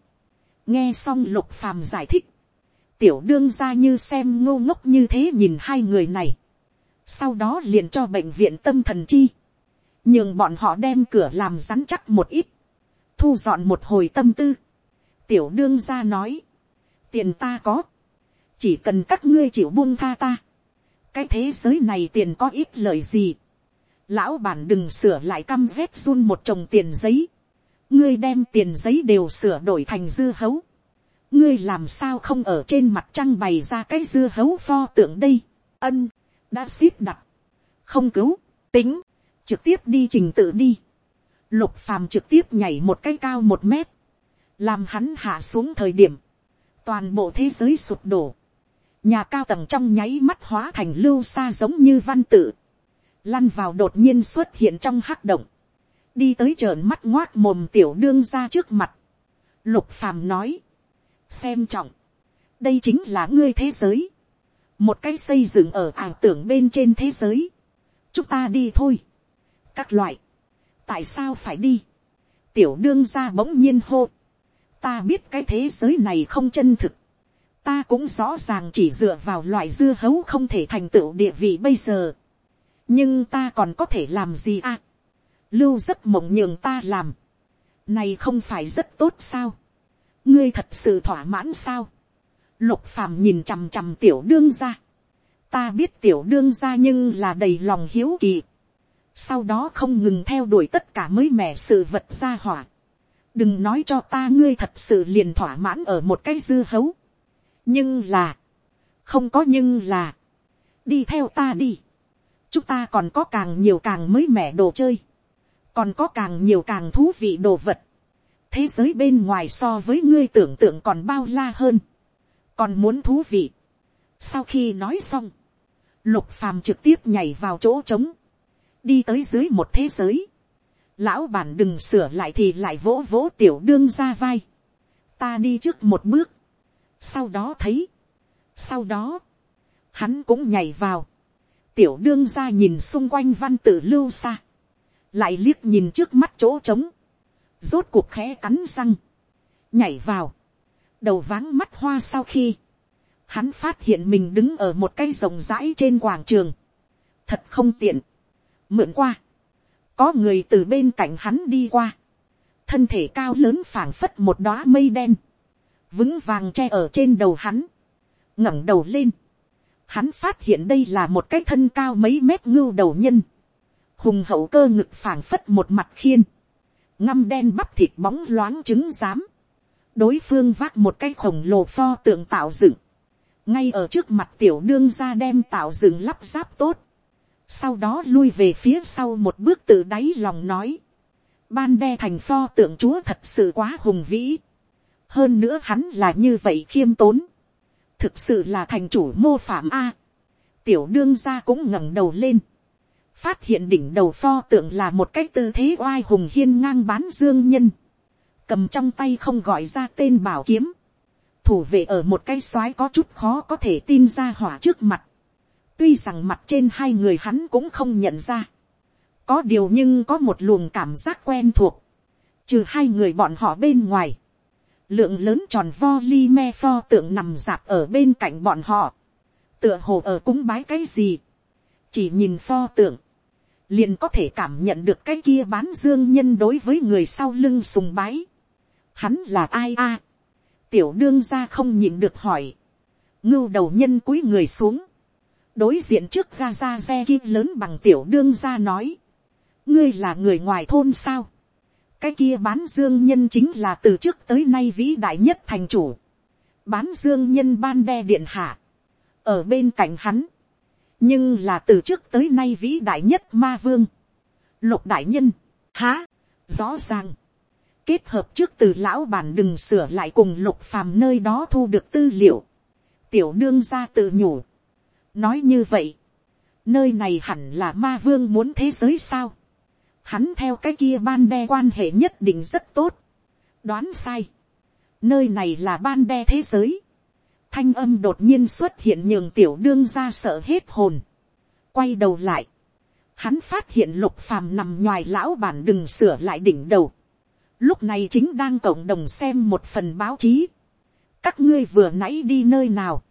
nghe xong lục phàm giải thích, tiểu đương ra như xem ngô ngốc như thế nhìn hai người này, sau đó liền cho bệnh viện tâm thần chi, nhưng bọn họ đem cửa làm rắn chắc một ít, thu dọn một hồi tâm tư, tiểu đương ra nói, tiền ta có, chỉ cần các ngươi chịu buông tha ta, cái thế giới này tiền có ít lời gì, lão bản đừng sửa lại căm vét run một chồng tiền giấy, ngươi đem tiền giấy đều sửa đổi thành dưa hấu, ngươi làm sao không ở trên mặt trăng bày ra cái dưa hấu pho tượng đây, ân, đã ship đặt, không cứu, tính, trực tiếp đi trình tự đi, lục phàm trực tiếp nhảy một cái cao một mét, làm hắn hạ xuống thời điểm, toàn bộ thế giới sụp đổ, nhà cao tầng trong nháy mắt hóa thành lưu xa giống như văn tự, lăn vào đột nhiên xuất hiện trong hắc động, đi tới trợn mắt ngoác mồm tiểu đương ra trước mặt, lục phàm nói, xem trọng, đây chính là ngươi thế giới, một cái xây dựng ở ảo tưởng bên trên thế giới, chúng ta đi thôi, các loại, tại sao phải đi, tiểu đương ra bỗng nhiên hô, ta biết cái thế giới này không chân thực, ta cũng rõ ràng chỉ dựa vào loại dưa hấu không thể thành tựu địa vị bây giờ, nhưng ta còn có thể làm gì à, lưu giấc mộng nhường ta làm, này không phải rất tốt sao, ngươi thật sự thỏa mãn sao, lục phàm nhìn chằm chằm tiểu đương ra, ta biết tiểu đương ra nhưng là đầy lòng hiếu kỳ, sau đó không ngừng theo đuổi tất cả mới mẻ sự vật ra hỏa, đừng nói cho ta ngươi thật sự liền thỏa mãn ở một cái dư hấu, nhưng là, không có nhưng là, đi theo ta đi, chúng ta còn có càng nhiều càng mới mẻ đồ chơi, còn có càng nhiều càng thú vị đồ vật, thế giới bên ngoài so với ngươi tưởng tượng còn bao la hơn, còn muốn thú vị. sau khi nói xong, lục phàm trực tiếp nhảy vào chỗ trống, đi tới dưới một thế giới, lão bản đừng sửa lại thì lại vỗ vỗ tiểu đương ra vai, ta đi trước một bước, sau đó thấy, sau đó, hắn cũng nhảy vào, tiểu đương ra nhìn xung quanh văn tự lưu xa, lại liếc nhìn trước mắt chỗ trống, rốt cuộc khẽ cắn răng, nhảy vào, đầu váng mắt hoa sau khi, hắn phát hiện mình đứng ở một cây rồng rãi trên quảng trường, thật không tiện, mượn qua, có người từ bên cạnh hắn đi qua, thân thể cao lớn phảng phất một đóa mây đen, vững vàng che ở trên đầu hắn, ngẩng đầu lên, hắn phát hiện đây là một cái thân cao mấy mét ngưu đầu nhân, hùng hậu cơ ngực phảng phất một mặt khiên, ngăm đen bắp thịt bóng loáng trứng rám, đối phương vác một cái khổng lồ pho tượng tạo dựng, ngay ở trước mặt tiểu đương ra đem tạo dựng lắp ráp tốt, sau đó lui về phía sau một bước từ đáy lòng nói, ban đe thành pho tượng chúa thật sự quá hùng vĩ, hơn nữa hắn là như vậy khiêm tốn, thực sự là thành chủ mô phạm a, tiểu đương gia cũng ngẩng đầu lên, phát hiện đỉnh đầu pho tượng là một cái tư thế oai hùng hiên ngang bán dương nhân, cầm trong tay không gọi ra tên bảo kiếm, thủ vệ ở một cái soái có chút khó có thể tin ra hỏa trước mặt, tuy rằng mặt trên hai người hắn cũng không nhận ra, có điều nhưng có một luồng cảm giác quen thuộc, trừ hai người bọn họ bên ngoài, lượng lớn tròn vo li me pho tượng nằm dạp ở bên cạnh bọn họ, tựa hồ ở cúng bái cái gì, chỉ nhìn pho tượng, liền có thể cảm nhận được cái kia bán dương nhân đối với người sau lưng sùng bái. Hắn là ai a? tiểu đương ra không nhịn được hỏi. ngưu đầu nhân cúi người xuống đối diện trước Gaza xe kim lớn bằng tiểu đương ra nói. ngươi là người ngoài thôn sao. cái kia bán dương nhân chính là từ trước tới nay vĩ đại nhất thành chủ. bán dương nhân ban đe điện hạ. ở bên cạnh hắn nhưng là từ trước tới nay vĩ đại nhất ma vương, lục đại nhân, há, rõ ràng, kết hợp trước từ lão bản đừng sửa lại cùng lục phàm nơi đó thu được tư liệu, tiểu đương ra tự nhủ, nói như vậy, nơi này hẳn là ma vương muốn thế giới sao, hắn theo cái kia ban đe quan hệ nhất định rất tốt, đoán sai, nơi này là ban đe thế giới, thanh âm đột nhiên xuất hiện nhường tiểu đương ra sợ hết hồn. quay đầu lại, hắn phát hiện lục phàm nằm ngoài lão bản đừng sửa lại đỉnh đầu. lúc này chính đang cộng đồng xem một phần báo chí. các ngươi vừa nãy đi nơi nào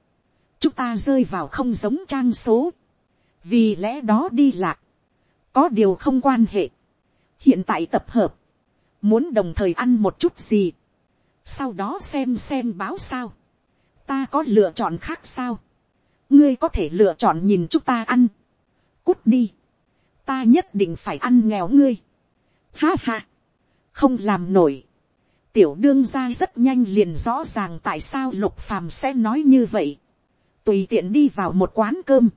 chúng ta rơi vào không giống trang số. vì lẽ đó đi lạc. có điều không quan hệ. hiện tại tập hợp. muốn đồng thời ăn một chút gì. sau đó xem xem báo sao ta có lựa chọn khác sao, ngươi có thể lựa chọn nhìn chúng ta ăn, cút đi, ta nhất định phải ăn nghèo ngươi, ha ha, không làm nổi, tiểu đương gia rất nhanh liền rõ ràng tại sao lục phàm sẽ nói như vậy, tùy tiện đi vào một quán cơm,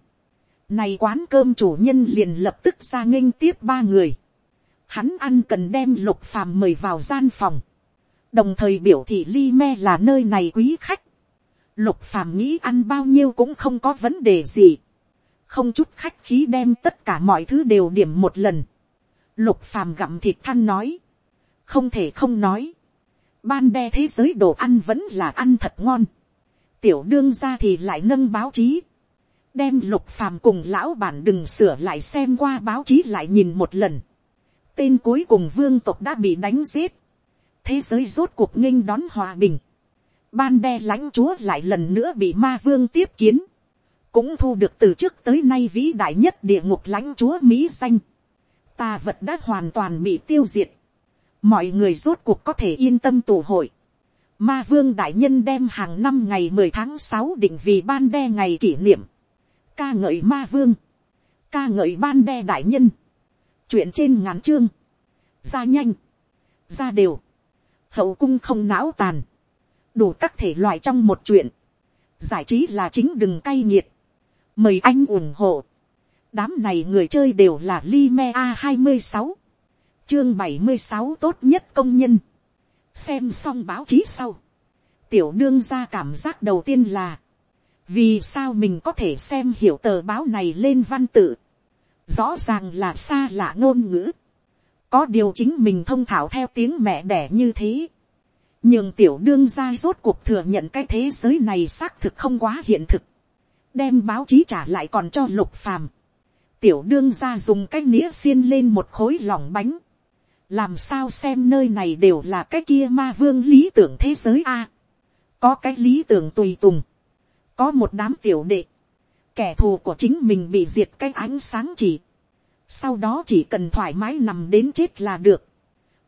này quán cơm chủ nhân liền lập tức ra nghênh tiếp ba người, hắn ăn cần đem lục phàm mời vào gian phòng, đồng thời biểu thị ly me là nơi này quý khách, lục phàm nghĩ ăn bao nhiêu cũng không có vấn đề gì, không chút khách khí đem tất cả mọi thứ đều điểm một lần, lục phàm gặm thịt than nói, không thể không nói, ban đe thế giới đồ ăn vẫn là ăn thật ngon, tiểu đương ra thì lại nâng báo chí, đem lục phàm cùng lão bản đừng sửa lại xem qua báo chí lại nhìn một lần, tên cuối cùng vương tộc đã bị đánh giết, thế giới rốt cuộc nghênh đón hòa bình, ban đe lãnh chúa lại lần nữa bị ma vương tiếp kiến, cũng thu được từ trước tới nay vĩ đại nhất địa ngục lãnh chúa mỹ danh, ta vật đã hoàn toàn bị tiêu diệt, mọi người rốt cuộc có thể yên tâm tù hội, ma vương đại nhân đem hàng năm ngày mười tháng sáu định vì ban đe ngày kỷ niệm, ca ngợi ma vương, ca ngợi ban đe đại nhân, chuyện trên ngắn chương, ra nhanh, ra đều, hậu cung không não tàn, đủ các thể loại trong một chuyện, giải trí là chính đừng cay nghiệt, mời anh ủng hộ, đám này người chơi đều là Lime a hai mươi sáu, chương bảy mươi sáu tốt nhất công nhân, xem xong báo chí sau, tiểu đương ra cảm giác đầu tiên là, vì sao mình có thể xem hiểu tờ báo này lên văn tự, rõ ràng là xa lạ ngôn ngữ, có điều chính mình thông thảo theo tiếng mẹ đẻ như thế, nhưng tiểu đương ra rốt cuộc thừa nhận cái thế giới này xác thực không quá hiện thực, đem báo chí trả lại còn cho lục phàm, tiểu đương ra dùng cái nĩa xiên lên một khối lỏng bánh, làm sao xem nơi này đều là cái kia ma vương lý tưởng thế giới a, có cái lý tưởng tùy tùng, có một đám tiểu đệ, kẻ thù của chính mình bị diệt cái ánh sáng chỉ, sau đó chỉ cần thoải mái nằm đến chết là được,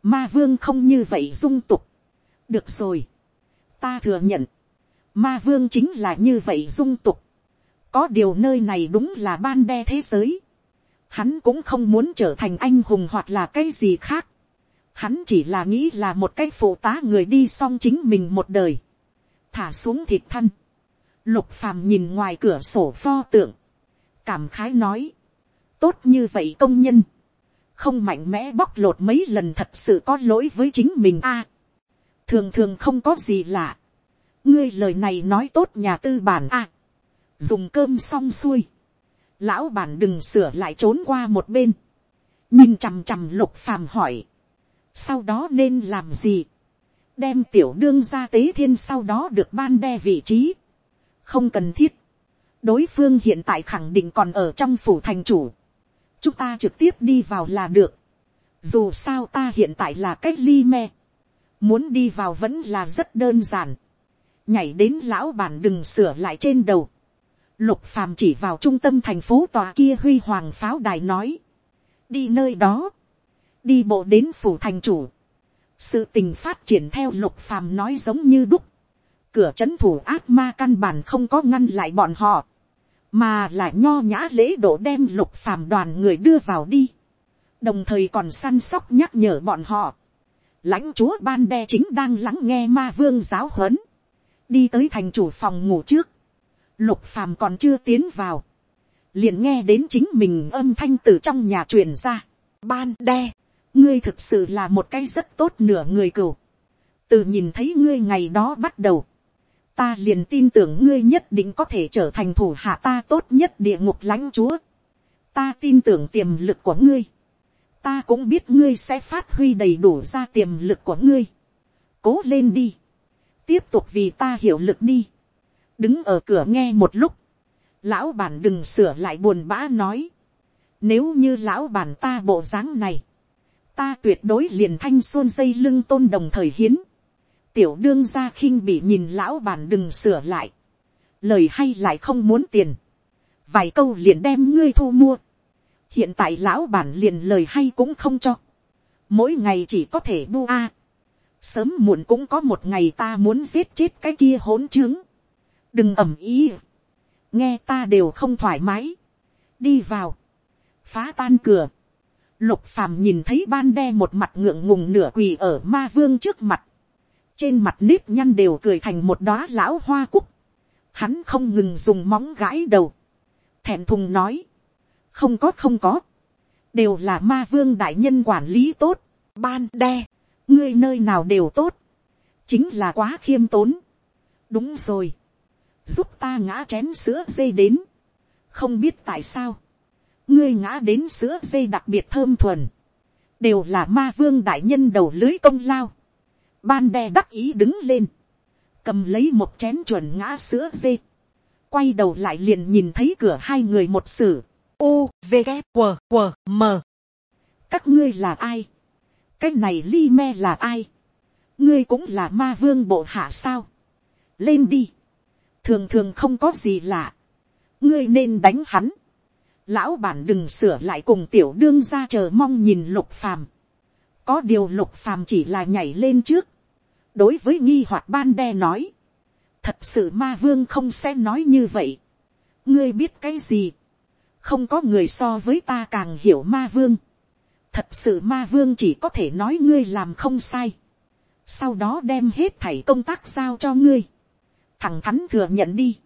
ma vương không như vậy dung tục, được rồi, ta thừa nhận, ma vương chính là như vậy dung tục, có điều nơi này đúng là ban đe thế giới, hắn cũng không muốn trở thành anh hùng hoặc là cái gì khác, hắn chỉ là nghĩ là một cái phụ tá người đi xong chính mình một đời, thả xuống thịt thân, Lục phàm nhìn ngoài cửa sổ pho tượng. Cảm khái nói. Tốt như vậy công nhân. Không mạnh mẽ bóc lột mấy lần thật sự có lỗi với chính mình a. thường thường không có gì lạ. Ngươi lời này nói tốt nhà tư bản a. dùng cơm xong xuôi. Lão bản đừng sửa lại trốn qua một bên. Nhìn chằm chằm lục phàm hỏi. Sau đó nên làm gì? Đem tiểu đương ra tế thiên sau đó được ban đe vị trí không cần thiết. đối phương hiện tại khẳng định còn ở trong phủ thành chủ. chúng ta trực tiếp đi vào là được. dù sao ta hiện tại là cách ly me. muốn đi vào vẫn là rất đơn giản. nhảy đến lão bản đừng sửa lại trên đầu lục phàm chỉ vào trung tâm thành phố tòa kia huy hoàng pháo đài nói. đi nơi đó. đi bộ đến phủ thành chủ. sự tình phát triển theo lục phàm nói giống như đúc cửa c h ấ n thủ ác ma căn bản không có ngăn lại bọn họ, mà lại nho nhã lễ độ đem lục phàm đoàn người đưa vào đi, đồng thời còn săn sóc nhắc nhở bọn họ. lãnh chúa ban đe chính đang lắng nghe ma vương giáo huấn, đi tới thành chủ phòng ngủ trước, lục phàm còn chưa tiến vào, liền nghe đến chính mình âm thanh từ trong nhà truyền ra, ban đe, ngươi thực sự là một cái rất tốt nửa người cừu, từ nhìn thấy ngươi ngày đó bắt đầu, ta liền tin tưởng ngươi nhất định có thể trở thành thủ hạ ta tốt nhất địa ngục lãnh chúa. ta tin tưởng tiềm lực của ngươi. ta cũng biết ngươi sẽ phát huy đầy đủ ra tiềm lực của ngươi. cố lên đi. tiếp tục vì ta hiểu lực đi đứng ở cửa nghe một lúc. lão bản đừng sửa lại buồn bã nói. nếu như lão bản ta bộ dáng này, ta tuyệt đối liền thanh xuân dây lưng tôn đồng thời hiến. Tiểu đương gia khinh bị nhìn lão bản đừng sửa lại, lời hay lại không muốn tiền, vài câu liền đem ngươi thu mua, hiện tại lão bản liền lời hay cũng không cho, mỗi ngày chỉ có thể bu a, sớm muộn cũng có một ngày ta muốn giết chết cái kia hỗn trướng, đừng ẩm ý, nghe ta đều không thoải mái, đi vào, phá tan cửa, lục phàm nhìn thấy ban đe một mặt ngượng ngùng nửa quỳ ở ma vương trước mặt, trên mặt nếp nhăn đều cười thành một đóa lão hoa cúc, hắn không ngừng dùng móng gãi đầu, thẹn thùng nói, không có không có, đều là ma vương đại nhân quản lý tốt, ban đe, ngươi nơi nào đều tốt, chính là quá khiêm tốn. đúng rồi, giúp ta ngã chén sữa dây đến, không biết tại sao, ngươi ngã đến sữa dây đặc biệt thơm thuần, đều là ma vương đại nhân đầu lưới công lao, ban đe đắc ý đứng lên, cầm lấy một chén chuẩn ngã sữa dê, quay đầu lại liền nhìn thấy cửa hai người một sử, u, v, g, q, q, m. các ngươi là ai, cái này li me là ai, ngươi cũng là ma vương bộ hạ sao, lên đi, thường thường không có gì lạ, ngươi nên đánh hắn, lão bản đừng sửa lại cùng tiểu đương ra chờ mong nhìn lục phàm, có điều lục phàm chỉ là nhảy lên trước, đối với nghi hoạt ban đe nói, thật sự ma vương không sẽ nói như vậy, ngươi biết cái gì, không có người so với ta càng hiểu ma vương, thật sự ma vương chỉ có thể nói ngươi làm không sai, sau đó đem hết thảy công tác giao cho ngươi, thẳng thắn thừa nhận đi,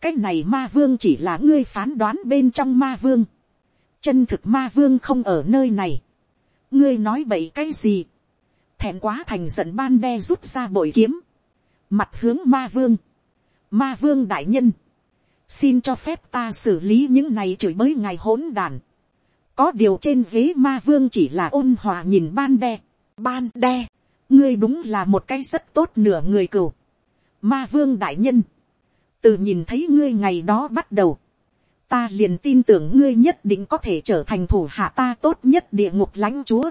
cái này ma vương chỉ là ngươi phán đoán bên trong ma vương, chân thực ma vương không ở nơi này, ngươi nói bậy cái gì, thẹn quá thành giận ban đe rút ra bội kiếm, mặt hướng ma vương, ma vương đại nhân, xin cho phép ta xử lý những này chửi bới ngài hỗn đàn, có điều trên ghế ma vương chỉ là ôn hòa nhìn ban đe, ban đe, ngươi đúng là một cái rất tốt nửa người cừu, ma vương đại nhân, từ nhìn thấy ngươi ngày đó bắt đầu, ta liền tin tưởng ngươi nhất định có thể trở thành thủ hạ ta tốt nhất địa ngục lãnh chúa.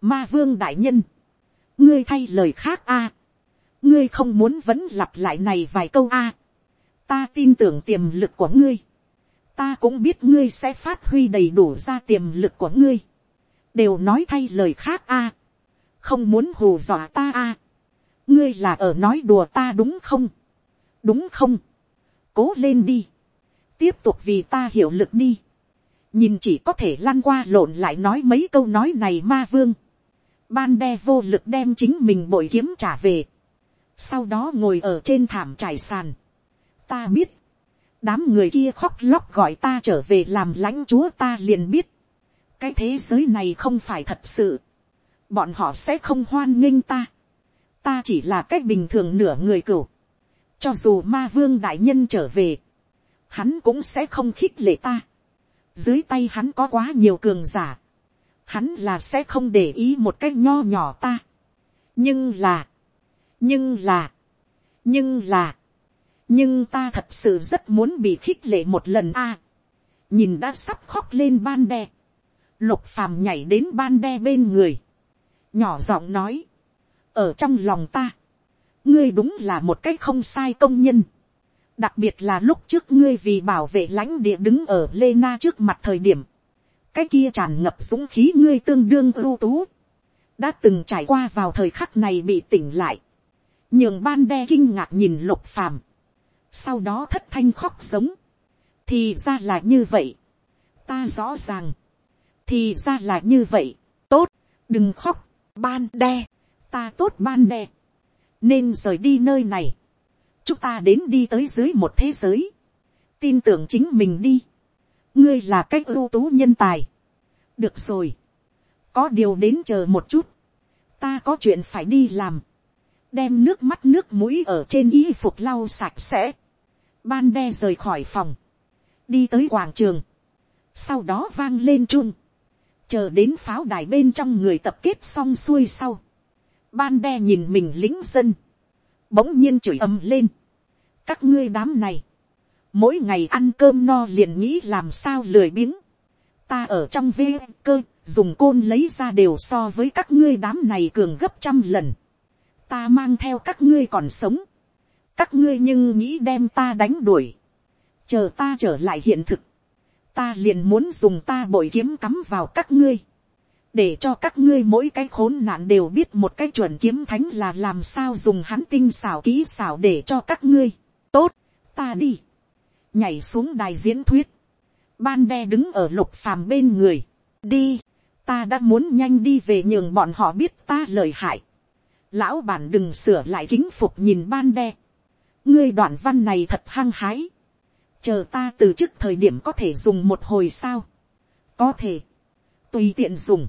Ma vương đại nhân, ngươi thay lời khác a, ngươi không muốn vẫn lặp lại này vài câu a, ta tin tưởng tiềm lực của ngươi, ta cũng biết ngươi sẽ phát huy đầy đủ ra tiềm lực của ngươi, đều nói thay lời khác a, không muốn hù dọa ta a, ngươi là ở nói đùa ta đúng không, đúng không, cố lên đi, tiếp tục vì ta hiểu lực đi, nhìn chỉ có thể lăn qua lộn lại nói mấy câu nói này ma vương, ban đe vô lực đem chính mình bội kiếm trả về, sau đó ngồi ở trên thảm trải sàn, ta biết, đám người kia khóc lóc gọi ta trở về làm lãnh chúa ta liền biết, cái thế giới này không phải thật sự, bọn họ sẽ không hoan nghênh ta, ta chỉ là cách bình thường nửa người cửu, cho dù ma vương đại nhân trở về, hắn cũng sẽ không khích lệ ta. Dưới tay hắn có quá nhiều cường giả. Hắn là sẽ không để ý một cách nho nhỏ ta. Nhưng là, nhưng là, nhưng là, nhưng ta thật sự rất muốn bị khích lệ một lần a. nhìn đã sắp khóc lên ban đe. Lục phàm nhảy đến ban đe bên người. Nhỏ giọng nói. Ở trong lòng ta. Ngươi đúng là một cách không sai công nhân. Đặc biệt là lúc trước ngươi vì bảo vệ lãnh địa đứng ở lê na trước mặt thời điểm, cái kia tràn ngập dũng khí ngươi tương đương ưu tú, đã từng trải qua vào thời khắc này bị tỉnh lại, nhường ban đe kinh ngạc nhìn lục phàm, sau đó thất thanh khóc giống, thì ra là như vậy, ta rõ ràng, thì ra là như vậy, tốt, đừng khóc, ban đe, ta tốt ban đe, nên rời đi nơi này, chúng ta đến đi tới dưới một thế giới, tin tưởng chính mình đi, ngươi là cách ưu tú nhân tài, được rồi, có điều đến chờ một chút, ta có chuyện phải đi làm, đem nước mắt nước mũi ở trên y phục lau sạch sẽ, ban đe rời khỏi phòng, đi tới quảng trường, sau đó vang lên chung, chờ đến pháo đài bên trong người tập kết xong xuôi sau, ban đe nhìn mình lính dân, bỗng nhiên chửi ầm lên. các ngươi đám này, mỗi ngày ăn cơm no liền nghĩ làm sao lười biếng. ta ở trong vê cơ, dùng côn lấy ra đều so với các ngươi đám này cường gấp trăm lần. ta mang theo các ngươi còn sống. các ngươi nhưng nghĩ đem ta đánh đuổi. chờ ta trở lại hiện thực. ta liền muốn dùng ta bội kiếm cắm vào các ngươi để cho các ngươi mỗi cái khốn nạn đều biết một cái chuẩn kiếm thánh là làm sao dùng hắn tinh xảo kỹ xảo để cho các ngươi. tốt, ta đi, nhảy xuống đài diễn thuyết, ban đe đứng ở lục phàm bên người, đi, ta đã muốn nhanh đi về nhường bọn họ biết ta lời hại. lão bản đừng sửa lại kính phục nhìn ban đe, ngươi đoạn văn này thật hăng hái, chờ ta từ trước thời điểm có thể dùng một hồi sao, có thể, tùy tiện dùng,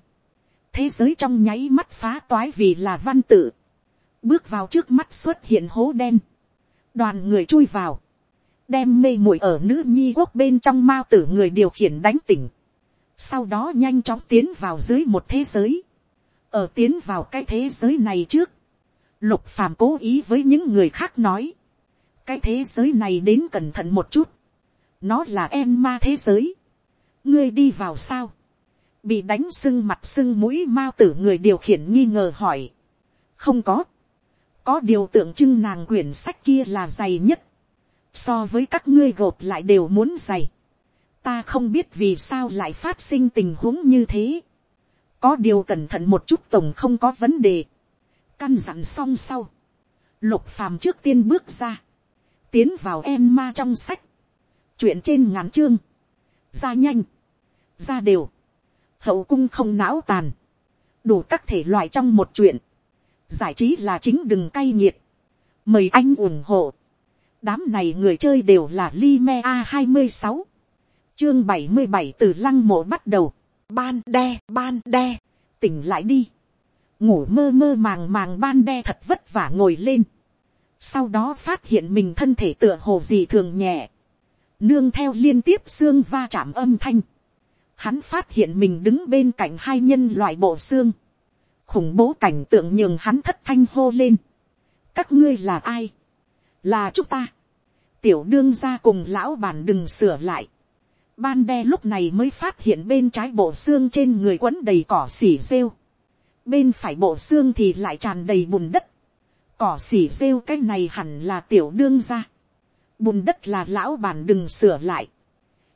thế giới trong nháy mắt phá toái vì là văn tự, bước vào trước mắt xuất hiện hố đen, đoàn người chui vào, đem mê muội ở nữ nhi quốc bên trong mao tử người điều khiển đánh tỉnh, sau đó nhanh chóng tiến vào dưới một thế giới, ở tiến vào cái thế giới này trước, lục phàm cố ý với những người khác nói, cái thế giới này đến cẩn thận một chút, nó là em ma thế giới, ngươi đi vào sao, bị đánh sưng mặt sưng mũi mao tử người điều khiển nghi ngờ hỏi, không có, có điều tượng trưng nàng quyển sách kia là dày nhất, so với các ngươi gộp lại đều muốn dày, ta không biết vì sao lại phát sinh tình huống như thế, có điều cẩn thận một chút tổng không có vấn đề, căn dặn xong sau, lục phàm trước tiên bước ra, tiến vào em ma trong sách, chuyện trên ngắn chương, ra nhanh, ra đều, hậu cung không não tàn, đủ các thể loại trong một chuyện, giải trí là chính đừng cay nghiệt, mời anh ủng hộ, đám này người chơi đều là li me a hai mươi sáu, chương bảy mươi bảy từ lăng mộ bắt đầu, ban đe ban đe, tỉnh lại đi, ngủ mơ mơ màng màng ban đe thật vất vả ngồi lên, sau đó phát hiện mình thân thể tựa hồ gì thường nhẹ, nương theo liên tiếp xương va chạm âm thanh, hắn phát hiện mình đứng bên cạnh hai nhân loại bộ xương, khủng bố cảnh tượng nhường hắn thất thanh hô lên, các ngươi là ai, là chúng ta, tiểu đương ra cùng lão bàn đừng sửa lại, ban đe lúc này mới phát hiện bên trái bộ xương trên người quấn đầy cỏ xỉ rêu, bên phải bộ xương thì lại tràn đầy bùn đất, cỏ xỉ rêu cái này hẳn là tiểu đương ra, bùn đất là lão bàn đừng sửa lại,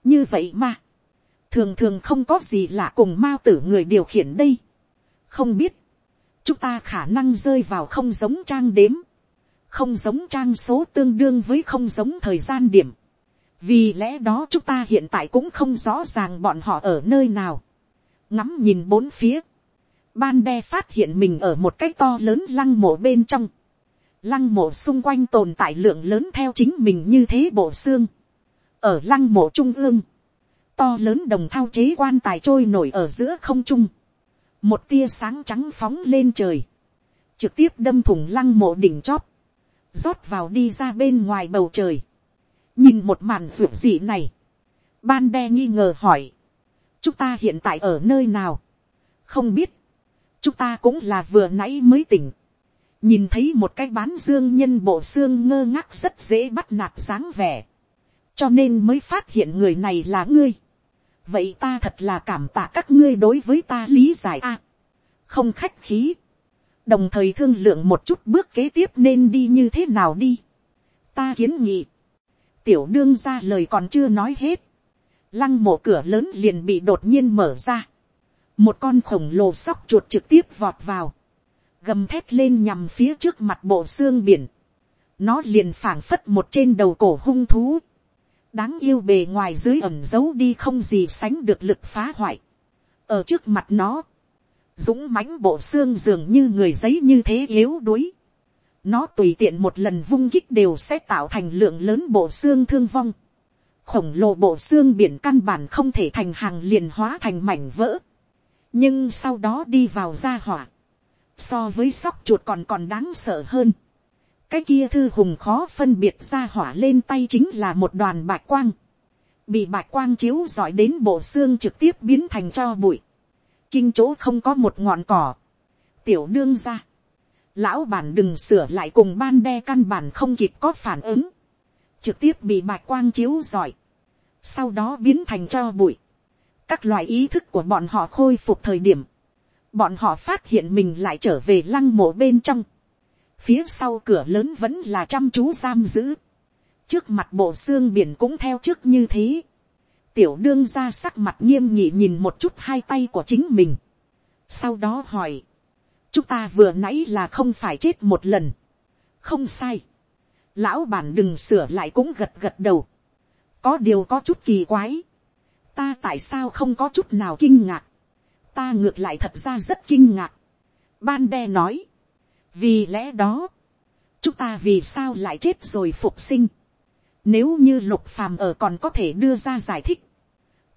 như vậy mà, thường thường không có gì lạ cùng mao tử người điều khiển đây, không biết, chúng ta khả năng rơi vào không giống trang đếm, không giống trang số tương đương với không giống thời gian điểm, vì lẽ đó chúng ta hiện tại cũng không rõ ràng bọn họ ở nơi nào, ngắm nhìn bốn phía, ban đe phát hiện mình ở một cái to lớn lăng mộ bên trong, lăng mộ xung quanh tồn tại lượng lớn theo chính mình như thế bộ xương, ở lăng mộ trung ương, to lớn đồng thao chế quan tài trôi nổi ở giữa không trung, một tia sáng trắng phóng lên trời, trực tiếp đâm thủng lăng mộ đỉnh chóp, rót vào đi ra bên ngoài bầu trời, nhìn một màn ruột dị này, ban đe nghi ngờ hỏi, chúng ta hiện tại ở nơi nào, không biết, chúng ta cũng là vừa nãy mới tỉnh, nhìn thấy một cái bán dương nhân bộ xương ngơ ngác rất dễ bắt nạt dáng vẻ, cho nên mới phát hiện người này là ngươi vậy ta thật là cảm tạ các ngươi đối với ta lý giải a. không khách khí, đồng thời thương lượng một chút bước kế tiếp nên đi như thế nào đi. ta kiến nghị, tiểu đương ra lời còn chưa nói hết, lăng mộ cửa lớn liền bị đột nhiên mở ra, một con khổng lồ sóc chuột trực tiếp vọt vào, gầm thét lên nhằm phía trước mặt bộ xương biển, nó liền phảng phất một trên đầu cổ hung thú, đáng yêu bề ngoài dưới ẩm giấu đi không gì sánh được lực phá hoại, ở trước mặt nó, dũng mãnh bộ xương dường như người giấy như thế yếu đuối, nó tùy tiện một lần vung kích đều sẽ tạo thành lượng lớn bộ xương thương vong, khổng lồ bộ xương biển căn bản không thể thành hàng liền hóa thành mảnh vỡ, nhưng sau đó đi vào gia hỏa, so với sóc chuột còn còn đáng sợ hơn cái kia thư hùng khó phân biệt ra hỏa lên tay chính là một đoàn bạch quang, bị bạch quang chiếu giỏi đến bộ xương trực tiếp biến thành cho bụi, kinh chỗ không có một ngọn cỏ, tiểu đương ra, lão bản đừng sửa lại cùng ban đe căn bản không kịp có phản ứng, trực tiếp bị bạch quang chiếu giỏi, sau đó biến thành cho bụi, các loại ý thức của bọn họ khôi phục thời điểm, bọn họ phát hiện mình lại trở về lăng mộ bên trong, phía sau cửa lớn vẫn là chăm chú giam giữ, trước mặt bộ xương biển cũng theo trước như thế, tiểu đương ra sắc mặt nghiêm nhị nhìn một chút hai tay của chính mình, sau đó hỏi, chúng ta vừa nãy là không phải chết một lần, không sai, lão bản đừng sửa lại cũng gật gật đầu, có điều có chút kỳ quái, ta tại sao không có chút nào kinh ngạc, ta ngược lại thật ra rất kinh ngạc. Ban đe nói, vì lẽ đó, chúng ta vì sao lại chết rồi phục sinh. Nếu như lục phàm ở còn có thể đưa ra giải thích,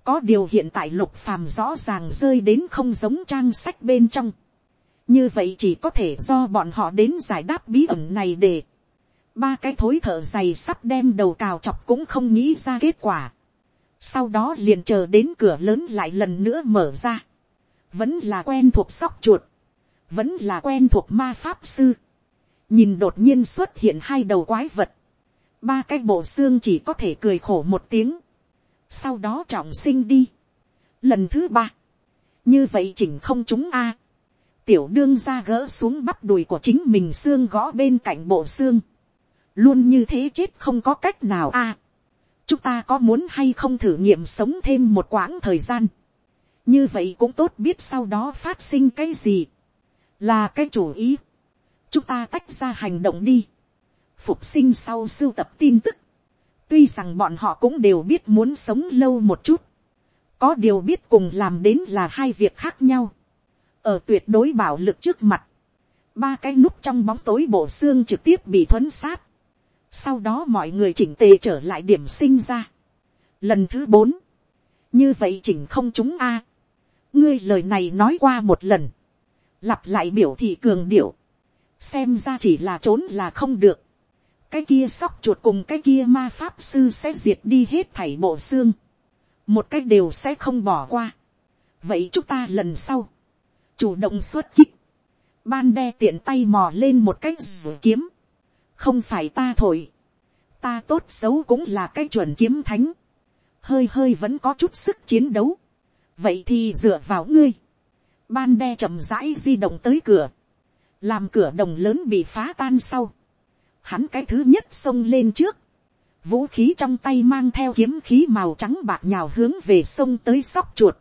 có điều hiện tại lục phàm rõ ràng rơi đến không giống trang sách bên trong. như vậy chỉ có thể do bọn họ đến giải đáp bí ẩn này để ba cái thối thở dày sắp đem đầu cào chọc cũng không nghĩ ra kết quả. sau đó liền chờ đến cửa lớn lại lần nữa mở ra. vẫn là quen thuộc sóc chuột vẫn là quen thuộc ma pháp sư. nhìn đột nhiên xuất hiện hai đầu quái vật. ba cái bộ xương chỉ có thể cười khổ một tiếng. sau đó trọng sinh đi. lần thứ ba. như vậy chỉnh không chúng a. tiểu đương ra gỡ xuống bắp đùi của chính mình xương gõ bên cạnh bộ xương luôn như thế chết không có cách nào a. chúng ta có muốn hay không thử nghiệm sống thêm một quãng thời gian. như vậy cũng tốt biết sau đó phát sinh cái gì là cái chủ ý. chúng ta tách ra hành động đi. phục sinh sau sưu tập tin tức. tuy rằng bọn họ cũng đều biết muốn sống lâu một chút. có điều biết cùng làm đến là hai việc khác nhau. ở tuyệt đối bảo lực trước mặt ba cái nút trong bóng tối bộ xương trực tiếp bị thuấn sát sau đó mọi người chỉnh tề trở lại điểm sinh ra. lần thứ bốn, như vậy chỉnh không chúng a. ngươi lời này nói qua một lần, lặp lại biểu thị cường điệu, xem ra chỉ là trốn là không được. cái kia sóc chuột cùng cái kia ma pháp sư sẽ diệt đi hết thảy bộ xương, một cách đều sẽ không bỏ qua. vậy chúng ta lần sau, chủ động xuất kích, ban đe tiện tay mò lên một cái rửa kiếm, không phải ta thổi, ta tốt xấu cũng là cái chuẩn kiếm thánh, hơi hơi vẫn có chút sức chiến đấu, vậy thì dựa vào ngươi, ban đe chậm rãi di động tới cửa, làm cửa đồng lớn bị phá tan sau, hắn cái thứ nhất xông lên trước, vũ khí trong tay mang theo kiếm khí màu trắng bạc nhào hướng về sông tới sóc chuột,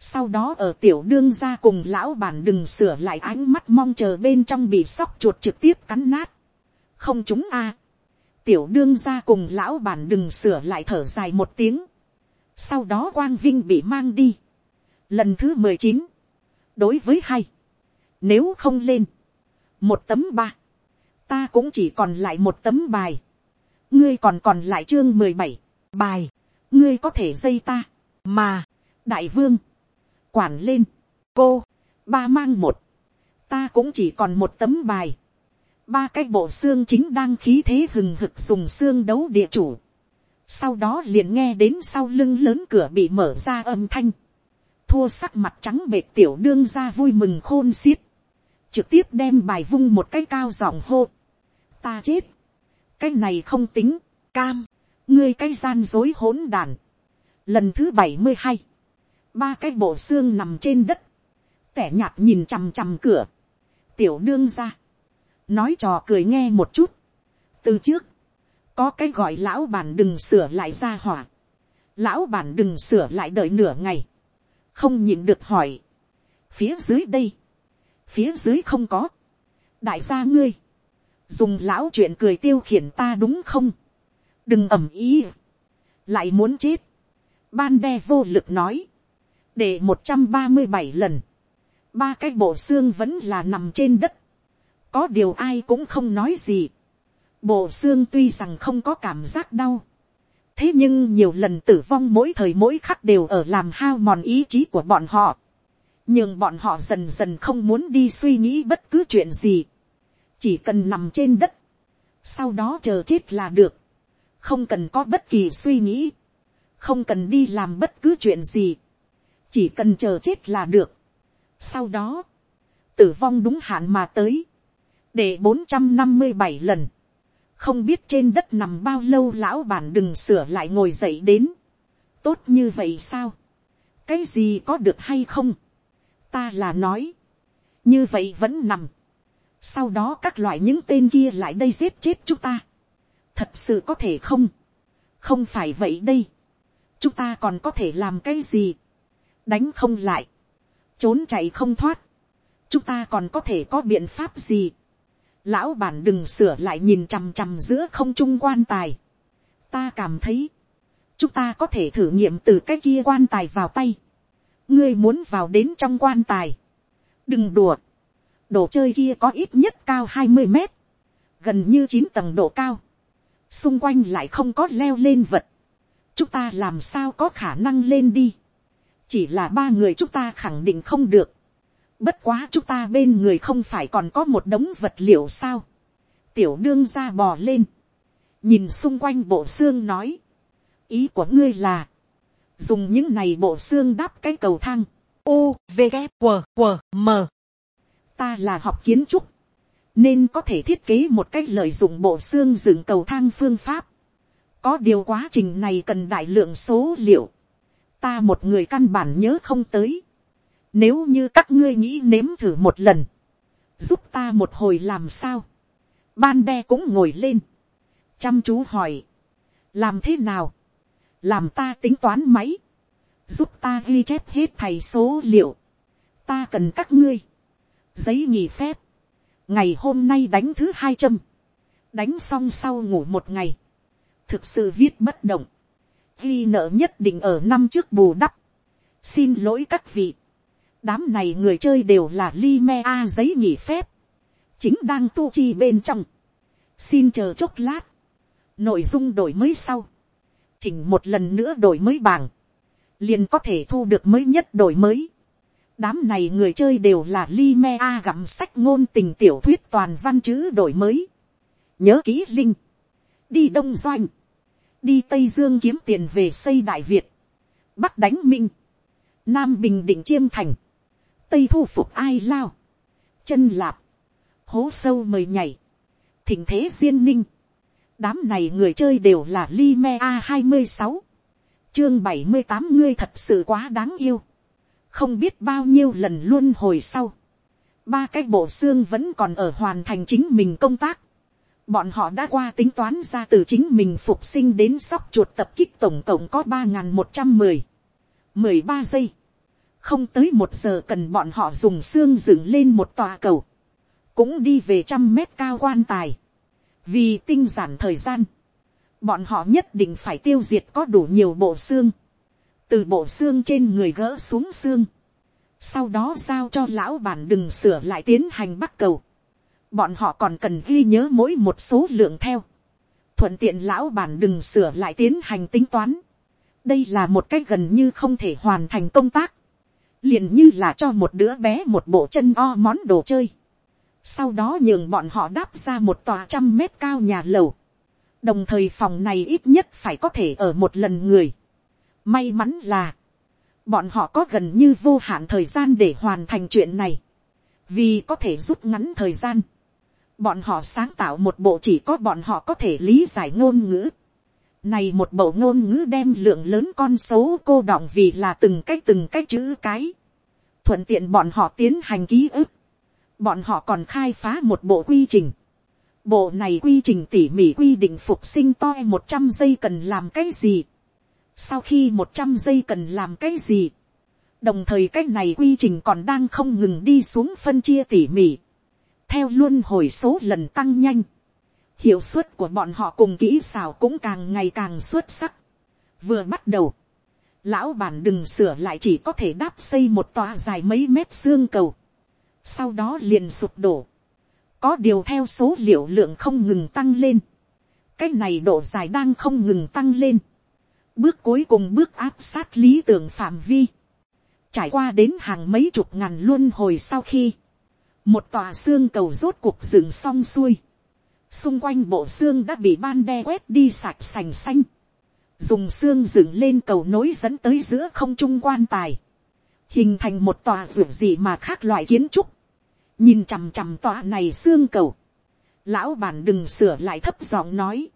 sau đó ở tiểu đương ra cùng lão bản đừng sửa lại ánh mắt mong chờ bên trong bị sóc chuột trực tiếp cắn nát không chúng a. tiểu đương ra cùng lão bản đừng sửa lại thở dài một tiếng. sau đó quang vinh bị mang đi. lần thứ mười chín, đối với hai, nếu không lên, một tấm ba, ta cũng chỉ còn lại một tấm bài, ngươi còn còn lại chương mười bảy, bài, ngươi có thể dây ta, mà, đại vương, quản lên, cô, ba mang một, ta cũng chỉ còn một tấm bài, ba cái bộ xương chính đang khí thế hừng hực dùng xương đấu địa chủ. Sau đó liền nghe đến sau lưng lớn cửa bị mở ra âm thanh. Thua sắc mặt trắng bệt tiểu đương ra vui mừng khôn xiết. Trực tiếp đem bài vung một cái cao giọng hô. Ta chết. Cái này không tính. Cam. Ngươi cái gian dối hỗn đàn. Lần thứ bảy mươi hai Ba cái bộ xương nằm trên đất. Tẻ nhạt nhìn chằm chằm cửa. Tiểu đương ra nói trò cười nghe một chút. từ trước, có cái gọi lão bản đừng sửa lại ra hỏa. lão bản đừng sửa lại đợi nửa ngày không nhịn được hỏi. phía dưới đây, phía dưới không có. đại gia ngươi, dùng lão chuyện cười tiêu khiển ta đúng không. đừng ầm ý. lại muốn chết. ban đe vô lực nói. để một trăm ba mươi bảy lần. ba cái bộ xương vẫn là nằm trên đất có điều ai cũng không nói gì. bộ xương tuy rằng không có cảm giác đau thế nhưng nhiều lần tử vong mỗi thời mỗi khắc đều ở làm hao mòn ý chí của bọn họ. nhưng bọn họ dần dần không muốn đi suy nghĩ bất cứ chuyện gì. chỉ cần nằm trên đất. sau đó chờ chết là được. không cần có bất kỳ suy nghĩ. không cần đi làm bất cứ chuyện gì. chỉ cần chờ chết là được. sau đó, tử vong đúng hạn mà tới để bốn trăm năm mươi bảy lần. Không biết trên đất nằm bao lâu lão bản đừng sửa lại ngồi dậy đến. Tốt như vậy sao? Cái gì có được hay không? Ta là nói. Như vậy vẫn nằm. Sau đó các loại những tên kia lại đây giết chết chúng ta. Thật sự có thể không? Không phải vậy đây. Chúng ta còn có thể làm cái gì? Đánh không lại. Trốn chạy không thoát. Chúng ta còn có thể có biện pháp gì? Lão bản đừng sửa lại nhìn chằm chằm giữa không trung quan tài. ta cảm thấy, chúng ta có thể thử nghiệm từ cái kia quan tài vào tay. ngươi muốn vào đến trong quan tài. đừng đùa. đồ chơi kia có ít nhất cao hai mươi mét, gần như chín tầng độ cao. xung quanh lại không có leo lên vật. chúng ta làm sao có khả năng lên đi, chỉ là ba người chúng ta khẳng định không được, bất quá chúng ta bên người không phải còn có một đống vật liệu sao, tiểu đương ra bò lên, nhìn xung quanh bộ xương nói, ý của ngươi là, dùng những này bộ xương đắp cái cầu thang, u v K, q q m. Ta là học kiến trúc, nên có thể thiết kế một cách lợi dụng bộ xương dựng cầu thang phương pháp. có điều quá trình này cần đại lượng số liệu, ta một người căn bản nhớ không tới nếu như các ngươi nghĩ nếm thử một lần, giúp ta một hồi làm sao. ban đe cũng ngồi lên, chăm chú hỏi, làm thế nào, làm ta tính toán máy, giúp ta ghi chép hết thầy số liệu, ta cần các ngươi, giấy nghỉ phép, ngày hôm nay đánh thứ hai châm, đánh xong sau ngủ một ngày, thực sự viết bất động, ghi nợ nhất định ở năm trước bù đắp, xin lỗi các vị, đám này người chơi đều là li me a giấy nghỉ phép, chính đang tu chi bên trong, xin chờ chốc lát, nội dung đổi mới sau, thỉnh một lần nữa đổi mới bảng, liền có thể thu được mới nhất đổi mới. đám này người chơi đều là li me a gặm sách ngôn tình tiểu thuyết toàn văn chữ đổi mới. nhớ ký linh, đi đông doanh, đi tây dương kiếm tiền về xây đại việt, bắc đánh minh, nam bình định chiêm thành, tây thu phục ai lao, chân lạp, hố sâu mời nhảy, thỉnh thế duyên ninh, đám này người chơi đều là li me a hai mươi sáu, chương bảy mươi tám ngươi thật sự quá đáng yêu, không biết bao nhiêu lần luôn hồi sau, ba cái bộ xương vẫn còn ở hoàn thành chính mình công tác, bọn họ đã qua tính toán ra từ chính mình phục sinh đến sóc chuột tập kích tổng cộng có ba n g h n một trăm mười, mười ba giây, không tới một giờ cần bọn họ dùng xương dựng lên một tòa cầu, cũng đi về trăm mét cao quan tài, vì tinh giản thời gian, bọn họ nhất định phải tiêu diệt có đủ nhiều bộ xương, từ bộ xương trên người gỡ xuống xương, sau đó giao cho lão bản đừng sửa lại tiến hành bắt cầu, bọn họ còn cần ghi nhớ mỗi một số lượng theo, thuận tiện lão bản đừng sửa lại tiến hành tính toán, đây là một cách gần như không thể hoàn thành công tác, liền như là cho một đứa bé một bộ chân o món đồ chơi, sau đó nhường bọn họ đáp ra một tòa trăm mét cao nhà lầu, đồng thời phòng này ít nhất phải có thể ở một lần người. may mắn là, bọn họ có gần như vô hạn thời gian để hoàn thành chuyện này, vì có thể rút ngắn thời gian. bọn họ sáng tạo một bộ chỉ có bọn họ có thể lý giải ngôn ngữ này một bộ ngôn ngữ đem lượng lớn con số cô đọng vì là từng cái từng cái chữ cái. thuận tiện bọn họ tiến hành ký ức. bọn họ còn khai phá một bộ quy trình Bộ này quy trình tỉ mỉ quy định phục sinh toi một trăm giây cần làm cái gì. Sau khi một trăm giây cần làm cái gì. Đồng thời cái này quy trình còn đang không ngừng đi xuống phân chia tỉ mỉ. Theo luôn hồi số lần tăng nhanh. Hiệu suất của bọn họ cùng kỹ xảo cũng càng ngày càng xuất sắc. Vừa bắt đầu. Lão bản đừng sửa lại chỉ có thể đáp xây một tòa dài mấy mét xương cầu. Sau đó liền sụp đổ có điều theo số liệu lượng không ngừng tăng lên, cái này độ dài đang không ngừng tăng lên, bước cuối cùng bước áp sát lý tưởng phạm vi, trải qua đến hàng mấy chục ngàn luân hồi sau khi, một tòa xương cầu rốt cuộc dựng xong xuôi, xung quanh bộ xương đã bị ban đe quét đi sạch sành xanh, dùng xương dựng lên cầu nối dẫn tới giữa không trung quan tài, hình thành một tòa ruộng gì mà khác loại kiến trúc, nhìn chằm chằm tòa này xương cầu, lão bản đừng sửa lại thấp giọng nói,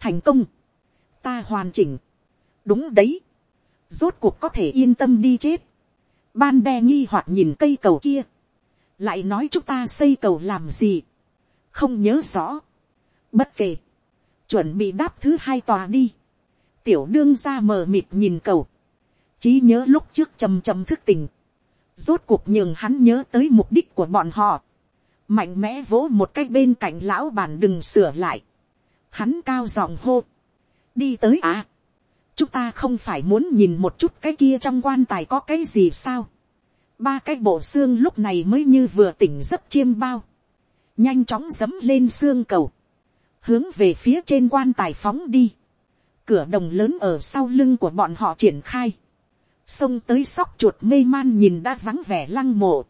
thành công, ta hoàn chỉnh, đúng đấy, rốt cuộc có thể yên tâm đi chết, ban đe nghi hoặc nhìn cây cầu kia, lại nói chúng ta xây cầu làm gì, không nhớ rõ, bất kể, chuẩn bị đáp thứ hai tòa đi, tiểu đương ra mờ mịt nhìn cầu, trí nhớ lúc trước trầm trầm thức tình, rốt cuộc nhường hắn nhớ tới mục đích của bọn họ, mạnh mẽ vỗ một cái bên cạnh lão bản đừng sửa lại, hắn cao giọng hô, đi tới à, chúng ta không phải muốn nhìn một chút cái kia trong quan tài có cái gì sao, ba cái bộ xương lúc này mới như vừa tỉnh giấc chiêm bao, nhanh chóng dấm lên xương cầu, hướng về phía trên quan tài phóng đi, cửa đồng lớn ở sau lưng của bọn họ triển khai, xông tới sóc chuột mê man nhìn đã vắng vẻ lăng mộ,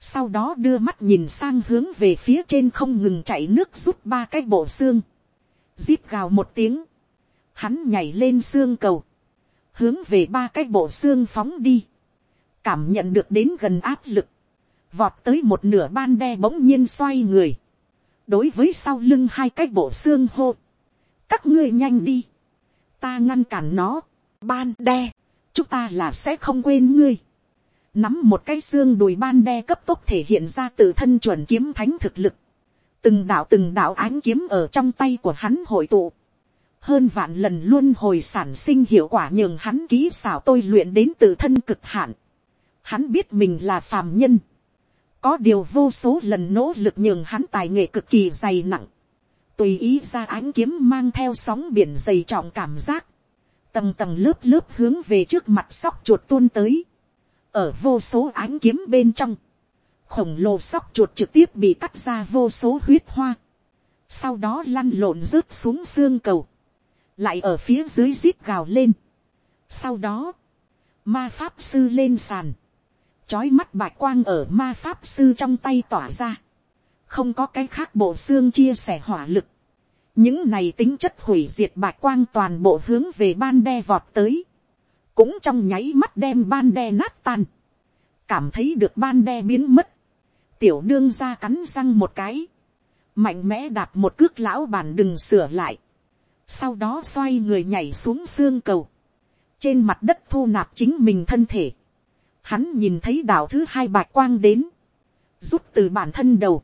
sau đó đưa mắt nhìn sang hướng về phía trên không ngừng chạy nước rút ba cái bộ xương, rít gào một tiếng, hắn nhảy lên xương cầu, hướng về ba cái bộ xương phóng đi, cảm nhận được đến gần áp lực, vọt tới một nửa ban đe bỗng nhiên xoay người, đối với sau lưng hai cái bộ xương hô, các ngươi nhanh đi, ta ngăn cản nó, ban đe, chúng ta là sẽ không quên ngươi, nắm một cái xương đùi ban đe cấp tốc thể hiện ra tự thân chuẩn kiếm thánh thực lực, từng đạo từng đạo ánh kiếm ở trong tay của hắn hội tụ, hơn vạn lần luôn hồi sản sinh hiệu quả nhường hắn ký xảo tôi luyện đến tự thân cực hạn. Hắn biết mình là phàm nhân. Có điều vô số lần nỗ lực nhường hắn tài nghệ cực kỳ dày nặng. Tùy ý ra ánh kiếm mang theo sóng biển dày trọng cảm giác. Tầng tầng lớp lớp hướng về trước mặt sóc chuột tuôn tới. Ở vô số ánh kiếm bên trong. Khổng lồ sóc chuột trực tiếp bị cắt ra vô số huyết hoa. Sau đó lăn lộn rớt xuống xương cầu lại ở phía dưới rít gào lên. Sau đó, ma pháp sư lên sàn, chói mắt bạch quang ở ma pháp sư trong tay tỏa ra, không có cái khác bộ xương chia sẻ hỏa lực. những này tính chất hủy diệt bạch quang toàn bộ hướng về ban đe vọt tới, cũng trong nháy mắt đem ban đe nát tan, cảm thấy được ban đe biến mất, tiểu đương ra cắn răng một cái, mạnh mẽ đạp một cước lão bản đừng sửa lại, sau đó xoay người nhảy xuống xương cầu, trên mặt đất thu nạp chính mình thân thể, hắn nhìn thấy đạo thứ hai bạch quang đến, rút từ bản thân đầu,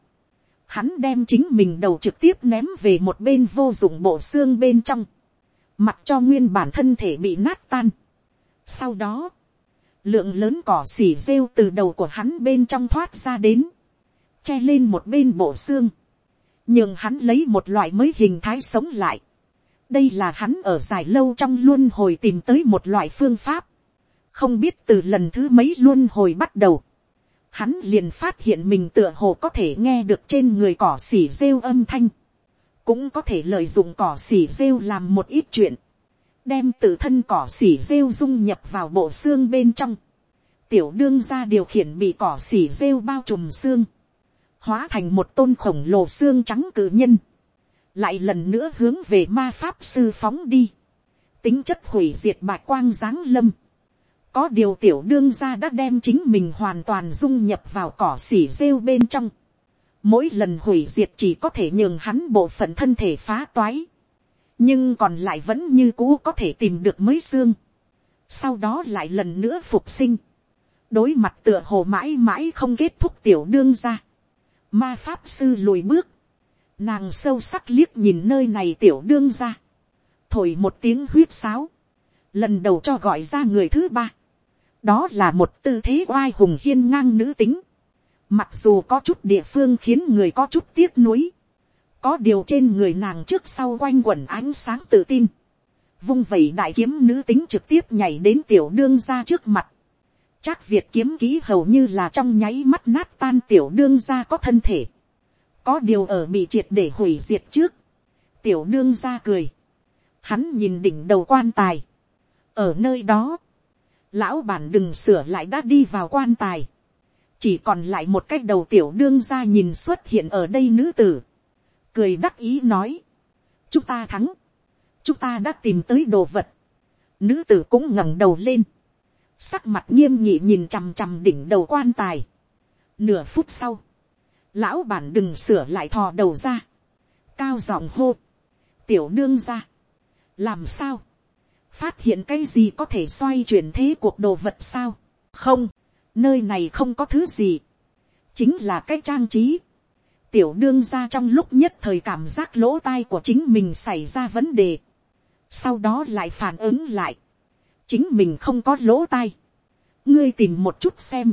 hắn đem chính mình đầu trực tiếp ném về một bên vô dụng bộ xương bên trong, mặc cho nguyên bản thân thể bị nát tan. Sau đó, lượng lớn cỏ xỉ rêu từ đầu của hắn bên trong thoát ra đến, che lên một bên bộ xương, nhưng hắn lấy một loại mới hình thái sống lại, đây là hắn ở dài lâu trong luôn hồi tìm tới một loại phương pháp không biết từ lần thứ mấy luôn hồi bắt đầu. hắn liền phát hiện mình tựa hồ có thể nghe được trên người cỏ xỉ rêu âm thanh. cũng có thể lợi dụng cỏ xỉ rêu làm một ít chuyện. đem tự thân cỏ xỉ rêu dung nhập vào bộ xương bên trong. tiểu đương ra điều khiển bị cỏ xỉ rêu bao trùm xương. hóa thành một tôn khổng lồ xương trắng cự nhân lại lần nữa hướng về ma pháp sư phóng đi, tính chất hủy diệt bạch quang giáng lâm, có điều tiểu đương gia đã đem chính mình hoàn toàn dung nhập vào cỏ xỉ rêu bên trong, mỗi lần hủy diệt chỉ có thể nhường hắn bộ phận thân thể phá toái, nhưng còn lại vẫn như cũ có thể tìm được mới xương, sau đó lại lần nữa phục sinh, đối mặt tựa hồ mãi mãi không kết thúc tiểu đương gia, ma pháp sư lùi bước, Nàng sâu sắc liếc nhìn nơi này tiểu đương gia. Thổi một tiếng huyết sáo. Lần đầu cho gọi ra người thứ ba. Đó là một tư thế oai hùng hiên ngang nữ tính. Mặc dù có chút địa phương khiến người có chút tiếc nuối. Có điều trên người nàng trước sau quanh quẩn ánh sáng tự tin. Vung vẩy đại kiếm nữ tính trực tiếp nhảy đến tiểu đương ra trước mặt. Chắc Việt kiếm ký hầu như là trong nháy mắt nát tan tiểu đương ra có thân thể có điều ở bị triệt để hủy diệt trước, tiểu đương ra cười, hắn nhìn đỉnh đầu quan tài, ở nơi đó, lão bản đừng sửa lại đã đi vào quan tài, chỉ còn lại một cái đầu tiểu đương ra nhìn xuất hiện ở đây nữ tử, cười đắc ý nói, chúng ta thắng, chúng ta đã tìm tới đồ vật, nữ tử cũng ngẩng đầu lên, sắc mặt nghiêm nhị nhìn chằm chằm đỉnh đầu quan tài, nửa phút sau, lão bản đừng sửa lại thò đầu ra, cao giọng hô, tiểu đương ra, làm sao, phát hiện cái gì có thể xoay chuyển thế cuộc đồ vật sao, không, nơi này không có thứ gì, chính là cái trang trí, tiểu đương ra trong lúc nhất thời cảm giác lỗ tai của chính mình xảy ra vấn đề, sau đó lại phản ứng lại, chính mình không có lỗ tai, ngươi tìm một chút xem,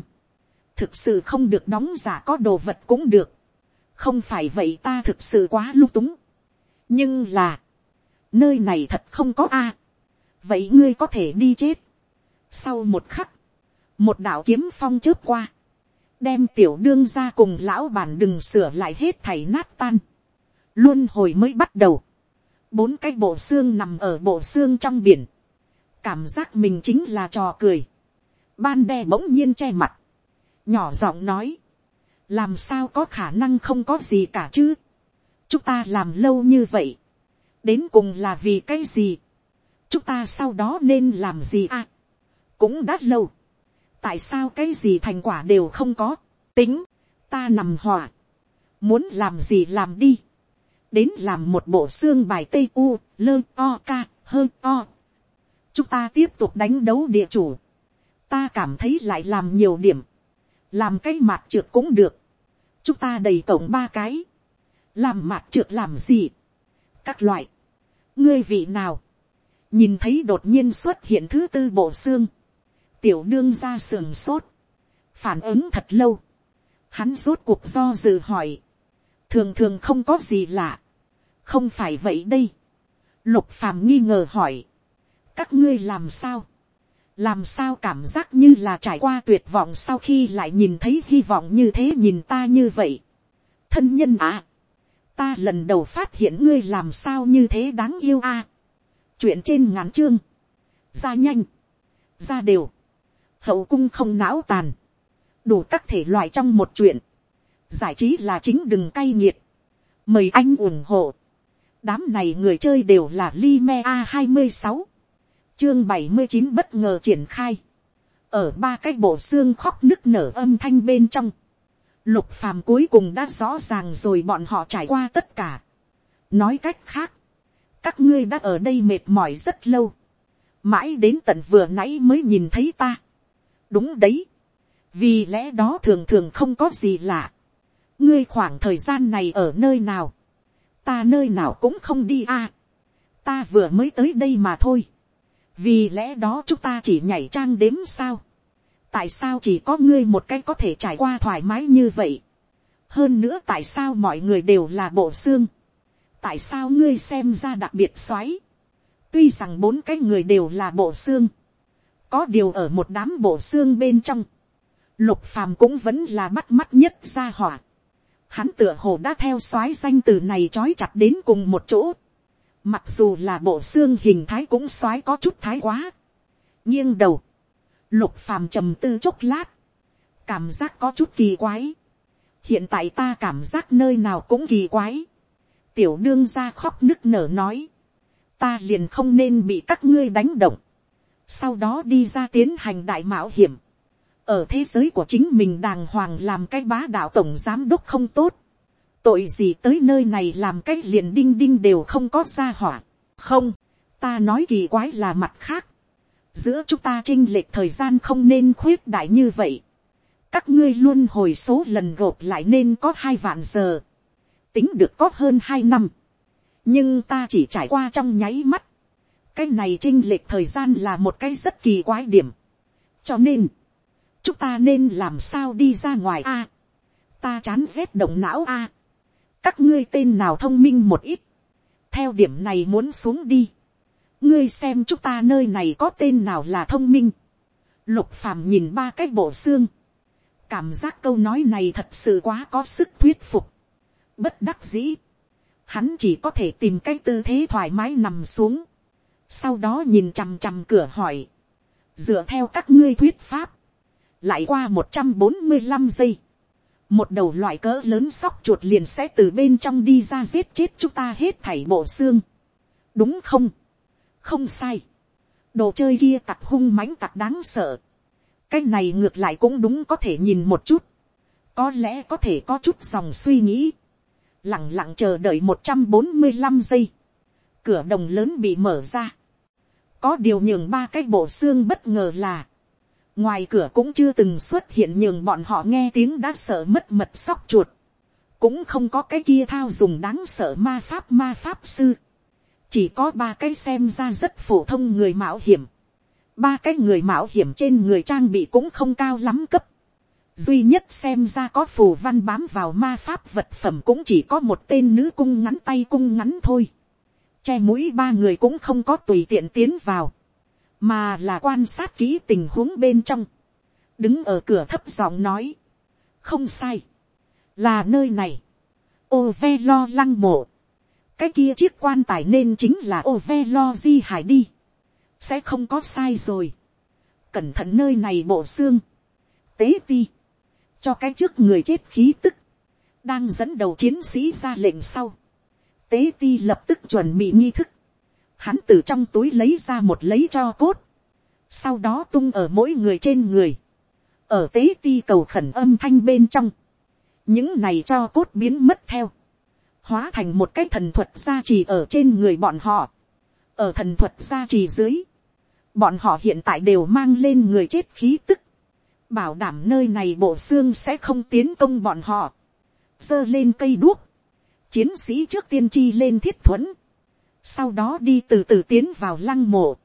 thực sự không được đóng giả có đồ vật cũng được. không phải vậy ta thực sự quá lung túng. nhưng là, nơi này thật không có a vậy ngươi có thể đi chết. sau một khắc, một đạo kiếm phong chớp qua, đem tiểu đương ra cùng lão bản đừng sửa lại hết thảy nát tan. luôn hồi mới bắt đầu. bốn cái bộ xương nằm ở bộ xương trong biển, cảm giác mình chính là trò cười, ban đe bỗng nhiên che mặt, nhỏ giọng nói, làm sao có khả năng không có gì cả chứ, chúng ta làm lâu như vậy, đến cùng là vì cái gì, chúng ta sau đó nên làm gì à, cũng đã lâu, tại sao cái gì thành quả đều không có, tính, ta nằm hòa, muốn làm gì làm đi, đến làm một bộ xương bài tây u, lơ o ca, hơ o. chúng ta tiếp tục đánh đấu địa chủ, ta cảm thấy lại làm nhiều điểm, làm cái mặt trượt cũng được, chúng ta đầy tổng ba cái, làm mặt trượt làm gì, các loại, ngươi vị nào, nhìn thấy đột nhiên xuất hiện thứ tư bộ xương, tiểu đương ra sườn sốt, phản ứng thật lâu, hắn rốt cuộc do dự hỏi, thường thường không có gì lạ, không phải vậy đây, lục phàm nghi ngờ hỏi, các ngươi làm sao, làm sao cảm giác như là trải qua tuyệt vọng sau khi lại nhìn thấy hy vọng như thế nhìn ta như vậy. thân nhân à, ta lần đầu phát hiện ngươi làm sao như thế đáng yêu a chuyện trên ngắn chương, ra nhanh, ra đều, hậu cung không não tàn, đủ các thể loại trong một chuyện, giải trí là chính đừng cay nghiệt, mời anh ủng hộ, đám này người chơi đều là Lime A26, chương bảy mươi chín bất ngờ triển khai, ở ba cái bộ xương khóc nức nở âm thanh bên trong, lục phàm cuối cùng đã rõ ràng rồi bọn họ trải qua tất cả. nói cách khác, các ngươi đã ở đây mệt mỏi rất lâu, mãi đến tận vừa nãy mới nhìn thấy ta. đúng đấy, vì lẽ đó thường thường không có gì lạ. ngươi khoảng thời gian này ở nơi nào, ta nơi nào cũng không đi a. ta vừa mới tới đây mà thôi vì lẽ đó chúng ta chỉ nhảy trang đếm sao. tại sao chỉ có ngươi một cái có thể trải qua thoải mái như vậy. hơn nữa tại sao mọi người đều là bộ xương tại sao ngươi xem ra đặc biệt xoáy. tuy rằng bốn cái người đều là bộ xương. có điều ở một đám bộ xương bên trong. lục phàm cũng vẫn là bắt mắt nhất ra hỏa. hắn tựa hồ đã theo soái danh từ này trói chặt đến cùng một chỗ Mặc dù là bộ xương hình thái cũng xoái có chút thái quá. nghiêng đầu. Lục phàm trầm tư chốc lát. Cảm giác có chút kỳ quái. Hiện tại ta cảm giác nơi nào cũng kỳ quái. Tiểu đương ra khóc nức nở nói. Ta liền không nên bị các ngươi đánh động. Sau đó đi ra tiến hành đại mạo hiểm. Ở thế giới của chính mình đàng hoàng làm cái bá đạo tổng giám đốc không tốt tội gì tới nơi này làm cái liền đinh đinh đều không có ra hỏa. không, ta nói kỳ quái là mặt khác. giữa chúng ta trinh lệch thời gian không nên khuyết đại như vậy. các ngươi luôn hồi số lần gộp lại nên có hai vạn giờ tính được có hơn hai năm. nhưng ta chỉ trải qua trong nháy mắt. cái này trinh lệch thời gian là một cái rất kỳ quái điểm. cho nên, chúng ta nên làm sao đi ra ngoài a. ta chán rét động não a các ngươi tên nào thông minh một ít, theo điểm này muốn xuống đi, ngươi xem chúng ta nơi này có tên nào là thông minh, lục phàm nhìn ba cái bộ xương, cảm giác câu nói này thật sự quá có sức thuyết phục, bất đắc dĩ, hắn chỉ có thể tìm cái tư thế thoải mái nằm xuống, sau đó nhìn chằm chằm cửa hỏi, dựa theo các ngươi thuyết pháp, lại qua một trăm bốn mươi năm giây, một đầu loại cỡ lớn sóc chuột liền sẽ từ bên trong đi ra giết chết chúng ta hết thảy bộ xương. đúng không? không sai. đồ chơi kia tặc hung mãnh tặc đáng sợ. cái này ngược lại cũng đúng có thể nhìn một chút. có lẽ có thể có chút dòng suy nghĩ lẳng lặng chờ đợi một trăm bốn mươi 145 giây. cửa đồng lớn bị mở ra. có điều nhường ba cái bộ xương bất ngờ là ngoài cửa cũng chưa từng xuất hiện nhường bọn họ nghe tiếng đã sợ mất mật sóc chuột, cũng không có cái kia thao dùng đáng sợ ma pháp ma pháp sư, chỉ có ba cái xem ra rất phổ thông người mạo hiểm, ba cái người mạo hiểm trên người trang bị cũng không cao lắm cấp, duy nhất xem ra có phù văn bám vào ma pháp vật phẩm cũng chỉ có một tên nữ cung ngắn tay cung ngắn thôi, che mũi ba người cũng không có tùy tiện tiến vào, mà là quan sát kỹ tình huống bên trong, đứng ở cửa thấp giọng nói, không sai, là nơi này, ô ve lo lăng mộ, cái kia chiếc quan tài nên chính là ô ve lo di hải đi, sẽ không có sai rồi, cẩn thận nơi này bộ xương, tế ti, cho cái trước người chết khí tức, đang dẫn đầu chiến sĩ ra lệnh sau, tế ti lập tức chuẩn bị nghi thức, hắn từ trong túi lấy ra một lấy cho cốt, sau đó tung ở mỗi người trên người, ở tế ti cầu khẩn âm thanh bên trong, những này cho cốt biến mất theo, hóa thành một cái thần thuật gia trì ở trên người bọn họ, ở thần thuật gia trì dưới, bọn họ hiện tại đều mang lên người chết khí tức, bảo đảm nơi này bộ xương sẽ không tiến công bọn họ, giơ lên cây đuốc, chiến sĩ trước tiên chi lên thiết thuẫn, sau đó đi từ từ tiến vào lăng mộ,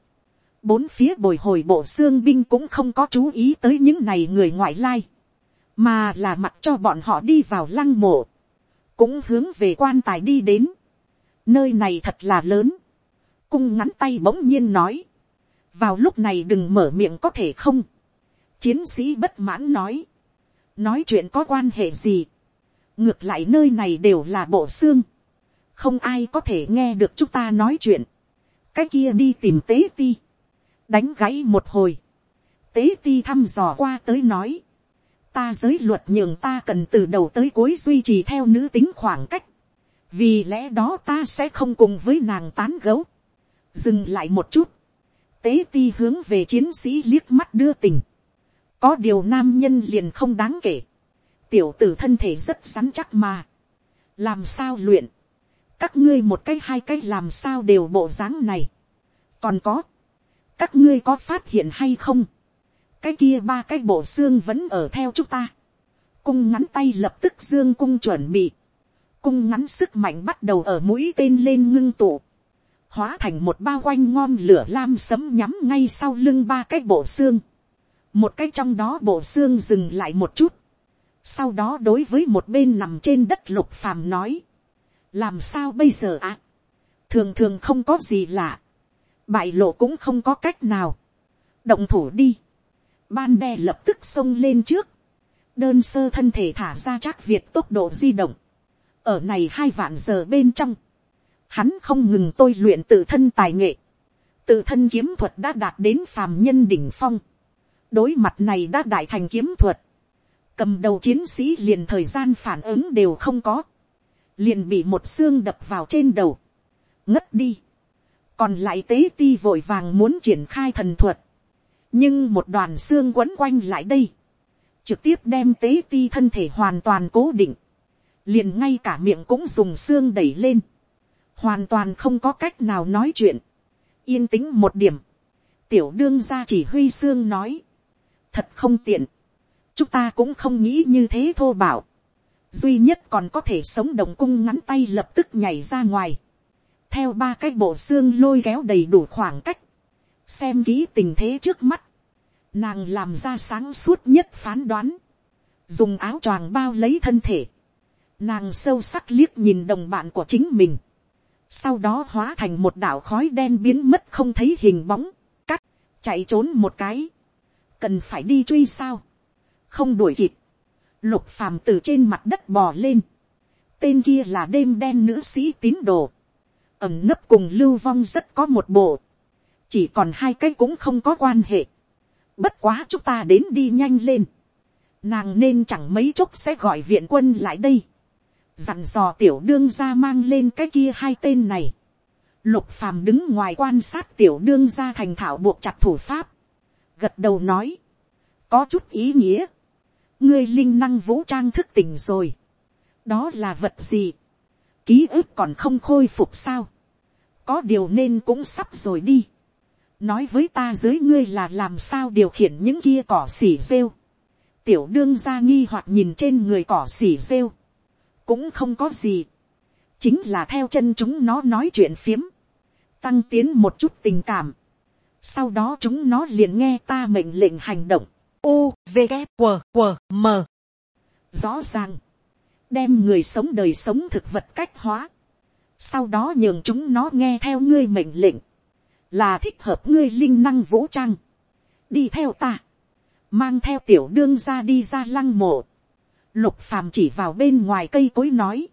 bốn phía bồi hồi bộ xương binh cũng không có chú ý tới những này người ngoại lai, mà là mặc cho bọn họ đi vào lăng mộ, cũng hướng về quan tài đi đến. nơi này thật là lớn, cung ngắn tay bỗng nhiên nói, vào lúc này đừng mở miệng có thể không, chiến sĩ bất mãn nói, nói chuyện có quan hệ gì, ngược lại nơi này đều là bộ xương, không ai có thể nghe được chúng ta nói chuyện, cái kia đi tìm tế ti, đánh gáy một hồi, tế ti thăm dò qua tới nói, ta giới luật nhường ta cần từ đầu tới cuối duy trì theo nữ tính khoảng cách, vì lẽ đó ta sẽ không cùng với nàng tán gấu, dừng lại một chút, tế ti hướng về chiến sĩ liếc mắt đưa tình, có điều nam nhân liền không đáng kể, tiểu tử thân thể rất rắn chắc mà, làm sao luyện, các ngươi một cái hai cái làm sao đều bộ dáng này, còn có, các ngươi có phát hiện hay không, cái kia ba cái bộ xương vẫn ở theo chúng ta, cung ngắn tay lập tức dương cung chuẩn bị, cung ngắn sức mạnh bắt đầu ở mũi tên lên ngưng tụ, hóa thành một bao quanh ngon lửa lam sấm nhắm ngay sau lưng ba cái bộ xương, một cái trong đó bộ xương dừng lại một chút, sau đó đối với một bên nằm trên đất lục phàm nói, làm sao bây giờ ạ, à? thường thường không có gì lạ, bại lộ cũng không có cách nào, động thủ đi, ban đe lập tức xông lên trước, đơn sơ thân thể thả ra chắc việt tốc độ di động, ở này hai vạn giờ bên trong, hắn không ngừng tôi luyện tự thân tài nghệ, tự thân kiếm thuật đã đạt đến phàm nhân đỉnh phong, đối mặt này đã đại thành kiếm thuật, cầm đầu chiến sĩ liền thời gian phản ứng đều không có, liền bị một xương đập vào trên đầu, ngất đi, còn lại tế ti vội vàng muốn triển khai thần thuật, nhưng một đoàn xương quấn quanh lại đây, trực tiếp đem tế ti thân thể hoàn toàn cố định, liền ngay cả miệng cũng dùng xương đẩy lên, hoàn toàn không có cách nào nói chuyện, yên tĩnh một điểm, tiểu đương gia chỉ huy xương nói, thật không tiện, chúng ta cũng không nghĩ như thế thô bảo, duy nhất còn có thể sống đồng cung ngắn tay lập tức nhảy ra ngoài, theo ba cái bộ xương lôi kéo đầy đủ khoảng cách, xem kỹ tình thế trước mắt, nàng làm ra sáng suốt nhất phán đoán, dùng áo choàng bao lấy thân thể, nàng sâu sắc liếc nhìn đồng bạn của chính mình, sau đó hóa thành một đảo khói đen biến mất không thấy hình bóng, cắt, chạy trốn một cái, cần phải đi truy sao, không đuổi kịp, lục phàm từ trên mặt đất bò lên, tên kia là đêm đen nữ sĩ tín đồ, ẩm nấp cùng lưu vong rất có một bộ, chỉ còn hai cái cũng không có quan hệ, bất quá chúng ta đến đi nhanh lên, nàng nên chẳng mấy chốc sẽ gọi viện quân lại đây, dặn dò tiểu đương ra mang lên cái kia hai tên này, lục phàm đứng ngoài quan sát tiểu đương ra thành thảo buộc chặt thủ pháp, gật đầu nói, có chút ý nghĩa, ngươi linh năng vũ trang thức tỉnh rồi, đó là vật gì, ký ức còn không khôi phục sao, có điều nên cũng sắp rồi đi, nói với ta dưới ngươi là làm sao điều khiển những kia cỏ xỉ rêu, tiểu đương ra nghi hoặc nhìn trên người cỏ xỉ rêu, cũng không có gì, chính là theo chân chúng nó nói chuyện phiếm, tăng tiến một chút tình cảm, sau đó chúng nó liền nghe ta mệnh lệnh hành động, u v g w w m. Rõ ràng đem người sống đời sống thực vật cách hóa. Sau đó nhường chúng nó nghe theo ngươi mệnh lệnh. Là thích hợp ngươi linh năng vũ trang. Đi theo ta. Mang theo tiểu đương ra đi ra lăng mộ. Lục phàm chỉ vào bên ngoài cây cối nói.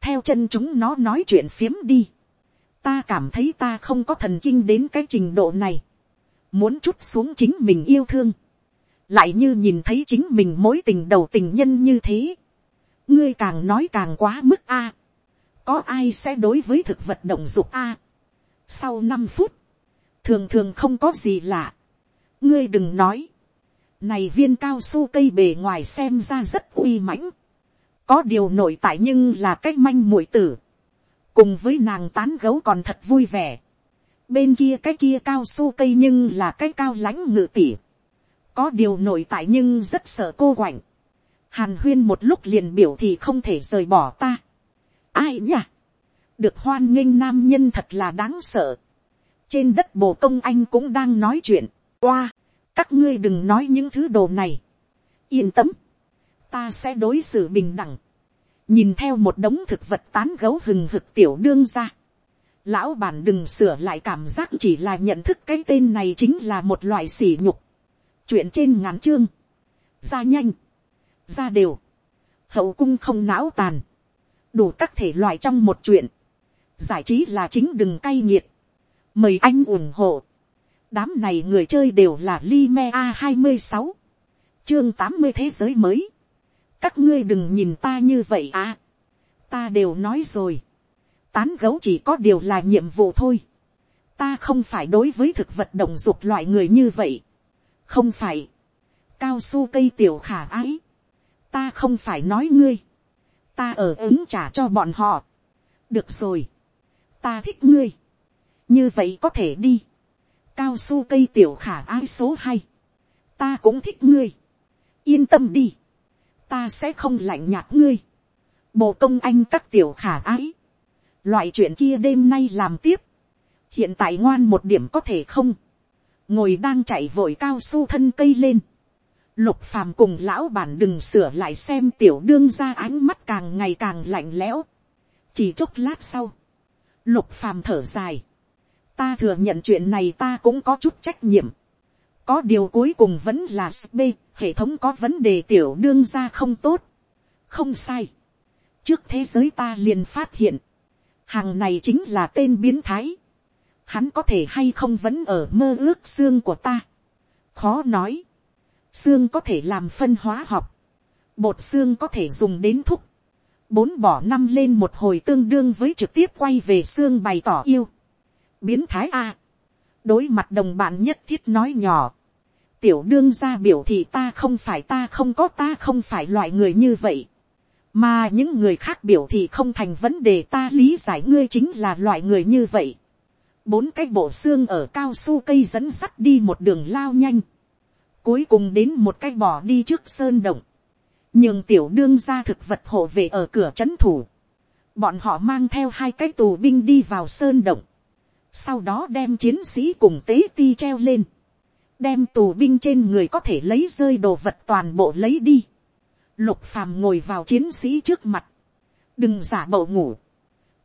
Theo chân chúng nó nói chuyện phiếm đi, ta cảm thấy ta không có thần kinh đến cái trình độ này, muốn chút xuống chính mình yêu thương, lại như nhìn thấy chính mình mối tình đầu tình nhân như thế, ngươi càng nói càng quá mức a, có ai sẽ đối với thực vật động dục a, sau năm phút, thường thường không có gì lạ, ngươi đừng nói, này viên cao su cây bề ngoài xem ra rất uy mãnh, có điều nội tại nhưng là cái manh muội tử, cùng với nàng tán gấu còn thật vui vẻ, bên kia cái kia cao su cây nhưng là cái cao lãnh ngự tỉ, có điều nội tại nhưng rất sợ cô quạnh, hàn huyên một lúc liền biểu thì không thể rời bỏ ta, ai nhỉ, được hoan nghênh nam nhân thật là đáng sợ, trên đất bồ công anh cũng đang nói chuyện, oa, các ngươi đừng nói những thứ đồ này, yên tâm, ta sẽ đối xử bình đẳng, nhìn theo một đống thực vật tán gấu hừng hực tiểu đương ra, lão bản đừng sửa lại cảm giác chỉ là nhận thức cái tên này chính là một loại sỉ nhục, chuyện trên ngắn chương, ra nhanh, ra đều, hậu cung không não tàn, đủ các thể loại trong một chuyện, giải trí là chính đừng cay nghiệt, mời anh ủng hộ, đám này người chơi đều là Lime A26, chương tám mươi thế giới mới, các ngươi đừng nhìn ta như vậy à, ta đều nói rồi, tán gấu chỉ có điều là nhiệm vụ thôi, ta không phải đối với thực vật động dục loại người như vậy, không phải, cao su cây tiểu khả ái, ta không phải nói ngươi, ta ở ứng trả cho bọn họ, được rồi, ta thích ngươi, như vậy có thể đi, cao su cây tiểu khả ái số hai, ta cũng thích ngươi, yên tâm đi, ta sẽ không lạnh nhạt ngươi, bộ công anh các tiểu khả ái, loại chuyện kia đêm nay làm tiếp, hiện tại ngoan một điểm có thể không, ngồi đang chạy vội cao su thân cây lên, lục phàm cùng lão bản đừng sửa lại xem tiểu đương ra ánh mắt càng ngày càng lạnh lẽo, chỉ chốc lát sau, lục phàm thở dài, ta thừa nhận chuyện này ta cũng có chút trách nhiệm, có điều cuối cùng vẫn là SB hệ thống có vấn đề tiểu đương ra không tốt, không sai, trước thế giới ta liền phát hiện, hàng này chính là tên biến thái, hắn có thể hay không vẫn ở mơ ước xương của ta. khó nói, xương có thể làm phân hóa học, bột xương có thể dùng đến thúc, bốn bỏ năm lên một hồi tương đương với trực tiếp quay về xương bày tỏ yêu. biến thái a, đối mặt đồng bạn nhất thiết nói nhỏ, tiểu đương ra biểu thì ta không phải ta không có ta không phải loại người như vậy, mà những người khác biểu thì không thành vấn đề ta lý giải ngươi chính là loại người như vậy. Bốn cái bộ xương ở cao su cây dẫn sắt đi một đường lao nhanh, cuối cùng đến một cái bỏ đi trước sơn động, nhưng tiểu đương ra thực vật hộ về ở cửa trấn thủ, bọn họ mang theo hai cái tù binh đi vào sơn động, sau đó đem chiến sĩ cùng tế ti treo lên, đem tù binh trên người có thể lấy rơi đồ vật toàn bộ lấy đi, lục phàm ngồi vào chiến sĩ trước mặt, đừng giả bộ ngủ,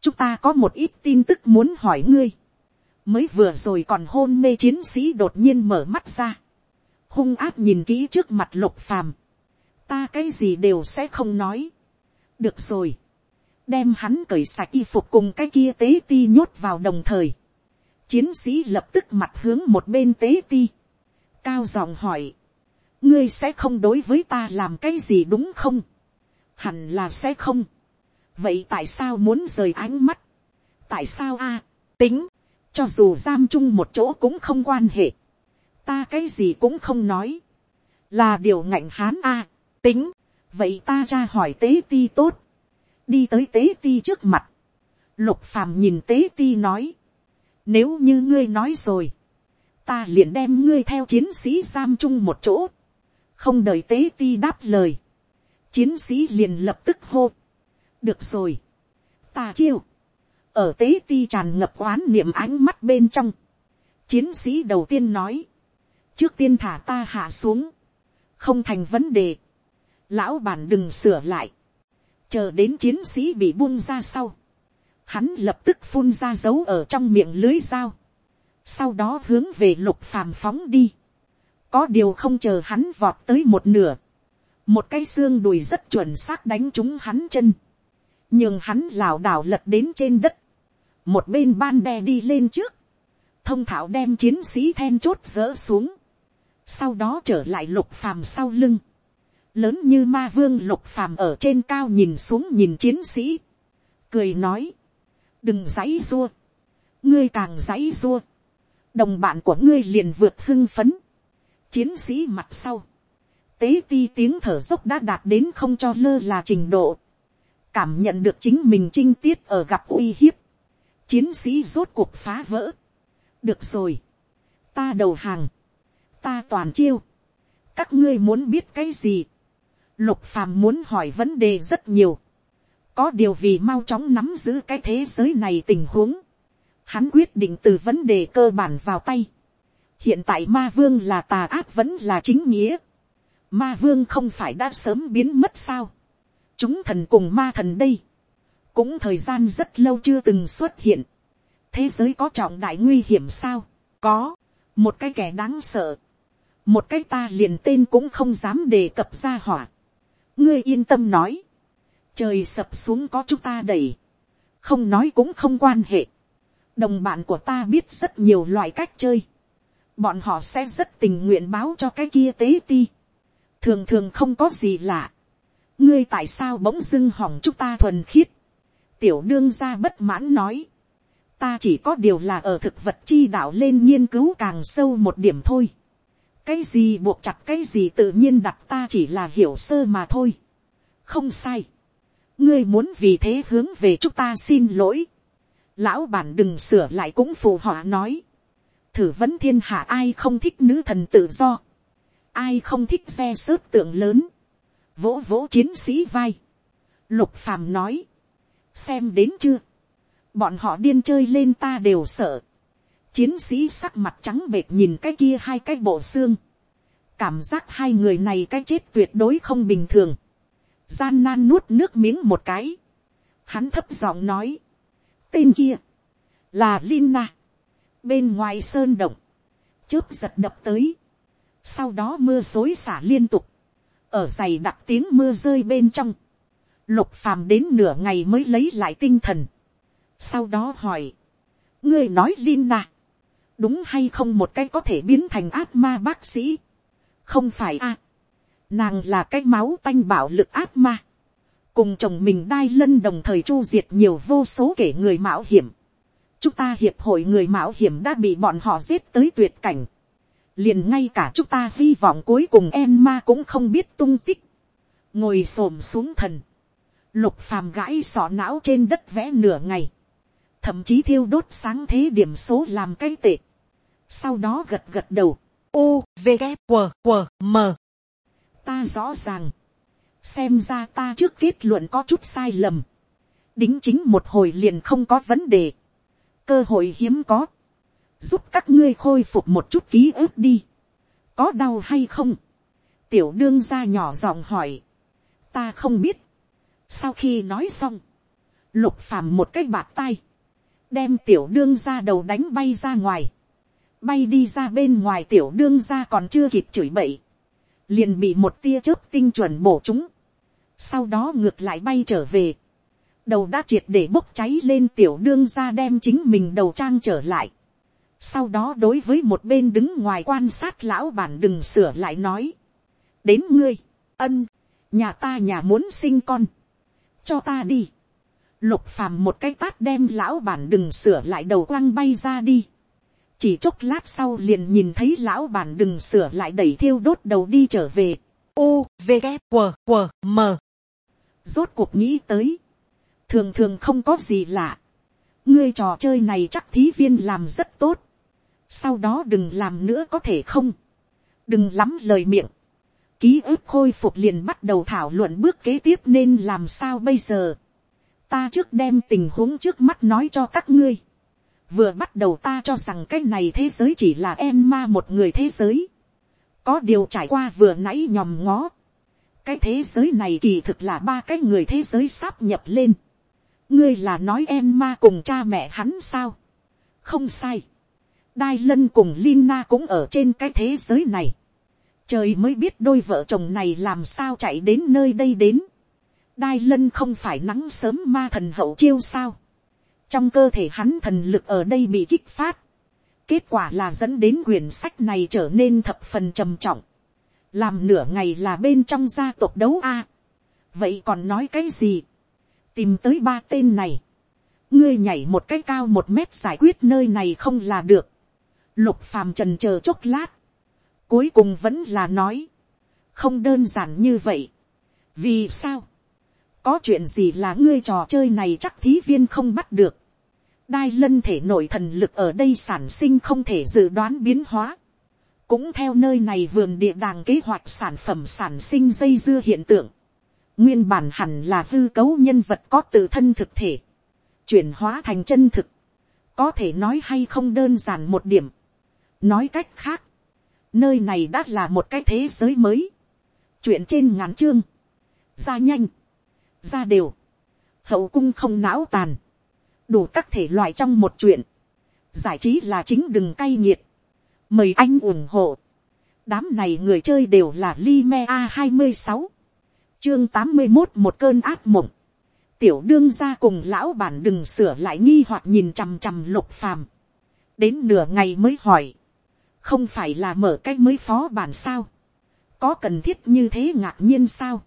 chúng ta có một ít tin tức muốn hỏi ngươi, mới vừa rồi còn hôn mê chiến sĩ đột nhiên mở mắt ra, hung áp nhìn kỹ trước mặt lục phàm, ta cái gì đều sẽ không nói, được rồi, đem hắn cởi sạch y phục cùng cái kia tế ti nhốt vào đồng thời, chiến sĩ lập tức mặt hướng một bên tế ti, cao giọng hỏi, ngươi sẽ không đối với ta làm cái gì đúng không, hẳn là sẽ không, vậy tại sao muốn rời ánh mắt, tại sao a, tính, cho dù giam chung một chỗ cũng không quan hệ, ta cái gì cũng không nói, là điều ngạnh hán a, tính, vậy ta ra hỏi tế ti tốt, đi tới tế ti trước mặt, lục phàm nhìn tế ti nói, nếu như ngươi nói rồi, ta liền đem ngươi theo chiến sĩ giam chung một chỗ, không đợi tế ti đáp lời, chiến sĩ liền lập tức hô, được rồi, ta chiêu, ở tế ti tràn ngập oán niệm ánh mắt bên trong, chiến sĩ đầu tiên nói, trước tiên thả ta hạ xuống, không thành vấn đề, lão bản đừng sửa lại, chờ đến chiến sĩ bị buông ra sau, hắn lập tức phun ra dấu ở trong miệng lưới dao, sau đó hướng về lục phàm phóng đi, có điều không chờ hắn vọt tới một nửa, một cái xương đùi rất chuẩn xác đánh trúng hắn chân, nhưng hắn lảo đảo lật đến trên đất, một bên ban đe đi lên trước, thông thạo đem chiến sĩ then chốt dỡ xuống, sau đó trở lại lục phàm sau lưng, lớn như ma vương lục phàm ở trên cao nhìn xuống nhìn chiến sĩ, cười nói, đừng giãy dua, ngươi càng giãy dua, đồng bạn của ngươi liền vượt hưng phấn, chiến sĩ mặt sau, tế ti tiếng thở dốc đã đạt đến không cho lơ là trình độ, cảm nhận được chính mình trinh tiết ở gặp uy hiếp, chiến sĩ rốt cuộc phá vỡ, được rồi, ta đầu hàng, ta toàn chiêu, các ngươi muốn biết cái gì, lục phàm muốn hỏi vấn đề rất nhiều, có điều vì mau chóng nắm giữ cái thế giới này tình huống, hắn quyết định từ vấn đề cơ bản vào tay, hiện tại ma vương là tà ác vẫn là chính nghĩa, ma vương không phải đã sớm biến mất sao, chúng thần cùng ma thần đây, cũng thời gian rất lâu chưa từng xuất hiện, thế giới có trọng đại nguy hiểm sao, có, một cái kẻ đáng sợ, một cái ta liền tên cũng không dám đề cập ra hỏa, ngươi yên tâm nói, trời sập xuống có chúng ta đẩy, không nói cũng không quan hệ, đồng bạn của ta biết rất nhiều loại cách chơi, bọn họ sẽ rất tình nguyện báo cho cái kia tế ti, thường thường không có gì lạ, ngươi tại sao bỗng dưng hỏng chúng ta thuần khiết, tiểu đương gia bất mãn nói, ta chỉ có điều là ở thực vật chi đạo lên nghiên cứu càng sâu một điểm thôi, cái gì buộc chặt cái gì tự nhiên đặt ta chỉ là hiểu sơ mà thôi, không sai, ngươi muốn vì thế hướng về chúng ta xin lỗi, lão bản đừng sửa lại cũng phù họ nói, thử vấn thiên hạ ai không thích nữ thần tự do, ai không thích xe sớt tượng lớn, vỗ vỗ chiến sĩ vai, lục phàm nói, xem đến chưa, bọn họ điên chơi lên ta đều sợ, chiến sĩ sắc mặt trắng bệt nhìn cái kia hai cái bộ xương, cảm giác hai người này cái chết tuyệt đối không bình thường, gian nan nuốt nước miếng một cái, hắn thấp giọng nói, tên kia, là Lina, bên ngoài sơn động, chớp giật đập tới, sau đó mưa xối xả liên tục, ở giày đặc tiếng mưa rơi bên trong, lục phàm đến nửa ngày mới lấy lại tinh thần, sau đó hỏi, ngươi nói Lina, đúng hay không một cái có thể biến thành ác ma bác sĩ, không phải a, nàng là cái máu tanh bạo lực ác ma, cùng chồng mình đai lân đồng thời chu diệt nhiều vô số kể người mạo hiểm, chúng ta hiệp hội người mạo hiểm đã bị bọn họ giết tới tuyệt cảnh, liền ngay cả chúng ta hy vọng cuối cùng em ma cũng không biết tung tích, ngồi s ồ m xuống thần, lục phàm gãi sọ não trên đất vẽ nửa ngày, thậm chí thiêu đốt sáng thế điểm số làm cái tệ, sau đó gật gật đầu, u v g q q m. Ta rõ ràng, xem ra ta trước kết luận có chút sai lầm, đính chính một hồi liền không có vấn đề, cơ hội hiếm có, giúp các ngươi khôi phục một chút ký ức đi, có đau hay không, tiểu đương ra nhỏ giọng hỏi, ta không biết, sau khi nói xong, lục phàm một cái bạc tay, đem tiểu đương ra đầu đánh bay ra ngoài, bay đi ra bên ngoài tiểu đương ra còn chưa kịp chửi bậy, liền bị một tia chớp tinh chuẩn bổ chúng, sau đó ngược lại bay trở về, đầu đã triệt để bốc cháy lên tiểu đương ra đem chính mình đầu trang trở lại, sau đó đối với một bên đứng ngoài quan sát lão bản đừng sửa lại nói, đến ngươi, ân, nhà ta nhà muốn sinh con, cho ta đi, lục phàm một cái tát đem lão bản đừng sửa lại đầu quăng bay ra đi, chỉ chốc lát sau liền nhìn thấy lão bản đừng sửa lại đẩy thiêu đốt đầu đi trở về, u v K, q q m. Rốt cuộc nghĩ tới, thường thường không có gì lạ, ngươi trò chơi này chắc thí viên làm rất tốt, sau đó đừng làm nữa có thể không, đừng lắm lời miệng, ký ức khôi phục liền bắt đầu thảo luận bước kế tiếp nên làm sao bây giờ. ta trước đem tình huống trước mắt nói cho các ngươi vừa bắt đầu ta cho rằng cái này thế giới chỉ là em ma một người thế giới. có điều trải qua vừa nãy nhòm ngó. cái thế giới này kỳ thực là ba cái người thế giới sắp nhập lên. ngươi là nói em ma cùng cha mẹ hắn sao. không sai đai lân cùng Lina cũng ở trên cái thế giới này. Trời mới biết đôi vợ chồng này làm sao chạy đến nơi đây đến. đai lân không phải nắng sớm ma thần hậu chiêu sao trong cơ thể hắn thần lực ở đây bị kích phát. kết quả là dẫn đến quyển sách này trở nên thập phần trầm trọng. làm nửa ngày là bên trong gia tộc đấu a. vậy còn nói cái gì. tìm tới ba tên này. ngươi nhảy một cái cao một mét giải quyết nơi này không là được. lục phàm trần chờ chốc lát. cuối cùng vẫn là nói. không đơn giản như vậy. vì sao có chuyện gì là ngươi trò chơi này chắc thí viên không bắt được. đai lân thể nội thần lực ở đây sản sinh không thể dự đoán biến hóa. cũng theo nơi này vườn địa đàng kế hoạch sản phẩm sản sinh dây dưa hiện tượng. nguyên bản hẳn là hư cấu nhân vật có tự thân thực thể. chuyển hóa thành chân thực. có thể nói hay không đơn giản một điểm. nói cách khác, nơi này đã là một cái thế giới mới. chuyện trên ngắn chương. ra nhanh ra đều, hậu cung không não tàn, đủ các thể loại trong một chuyện, giải trí là chính đừng cay nghiệt, mời anh ủng hộ, đám này người chơi đều là Lime a hai mươi sáu, chương tám mươi một một cơn ác mộng, tiểu đương ra cùng lão bản đừng sửa lại nghi hoặc nhìn chằm chằm lục phàm, đến nửa ngày mới hỏi, không phải là mở cái mới phó bản sao, có cần thiết như thế ngạc nhiên sao,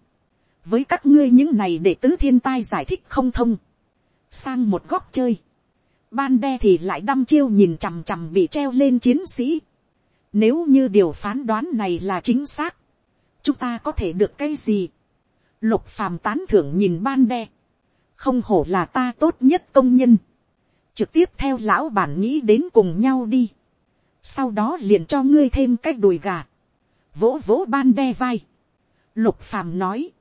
với các ngươi những này để tứ thiên tai giải thích không thông, sang một góc chơi, ban đe thì lại đăm chiêu nhìn chằm chằm bị treo lên chiến sĩ. Nếu như điều phán đoán này là chính xác, chúng ta có thể được cái gì. Lục phàm tán thưởng nhìn ban đe, không hổ là ta tốt nhất công nhân, trực tiếp theo lão bản nghĩ đến cùng nhau đi. Sau đó liền cho ngươi thêm cái đùi gà, vỗ vỗ ban đe vai. Lục phàm nói,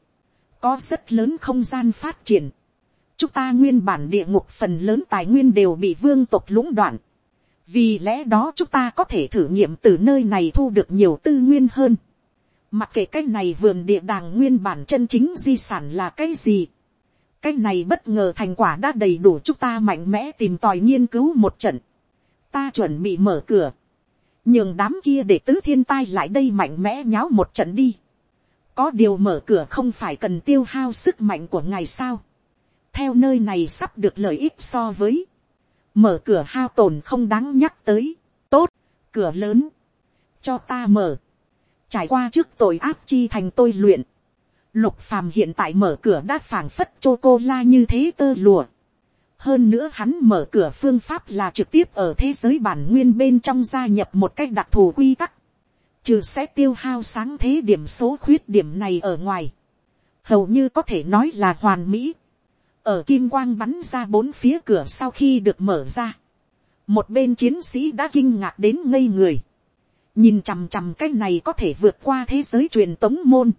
có rất lớn không gian phát triển. chúng ta nguyên bản địa ngục phần lớn tài nguyên đều bị vương tộc lũng đoạn. vì lẽ đó chúng ta có thể thử nghiệm từ nơi này thu được nhiều tư nguyên hơn. mặc kệ cái này vườn địa đàng nguyên bản chân chính di sản là cái gì. cái này bất ngờ thành quả đã đầy đủ chúng ta mạnh mẽ tìm tòi nghiên cứu một trận. ta chuẩn bị mở cửa nhường đám kia để tứ thiên tai lại đây mạnh mẽ nháo một trận đi có điều mở cửa không phải cần tiêu hao sức mạnh của ngài sao. theo nơi này sắp được lợi ích so với, mở cửa hao tổn không đáng nhắc tới, tốt, cửa lớn, cho ta mở, trải qua trước tội áp chi thành tôi luyện, lục phàm hiện tại mở cửa đã phảng phất chô cô la như thế tơ lùa. hơn nữa hắn mở cửa phương pháp là trực tiếp ở thế giới bản nguyên bên trong gia nhập một cách đặc thù quy tắc trừ sẽ tiêu hao sáng thế điểm số khuyết điểm này ở ngoài, hầu như có thể nói là hoàn mỹ, ở kim quang bắn ra bốn phía cửa sau khi được mở ra, một bên chiến sĩ đã kinh ngạc đến ngây người, nhìn chằm chằm cái này có thể vượt qua thế giới truyền tống môn,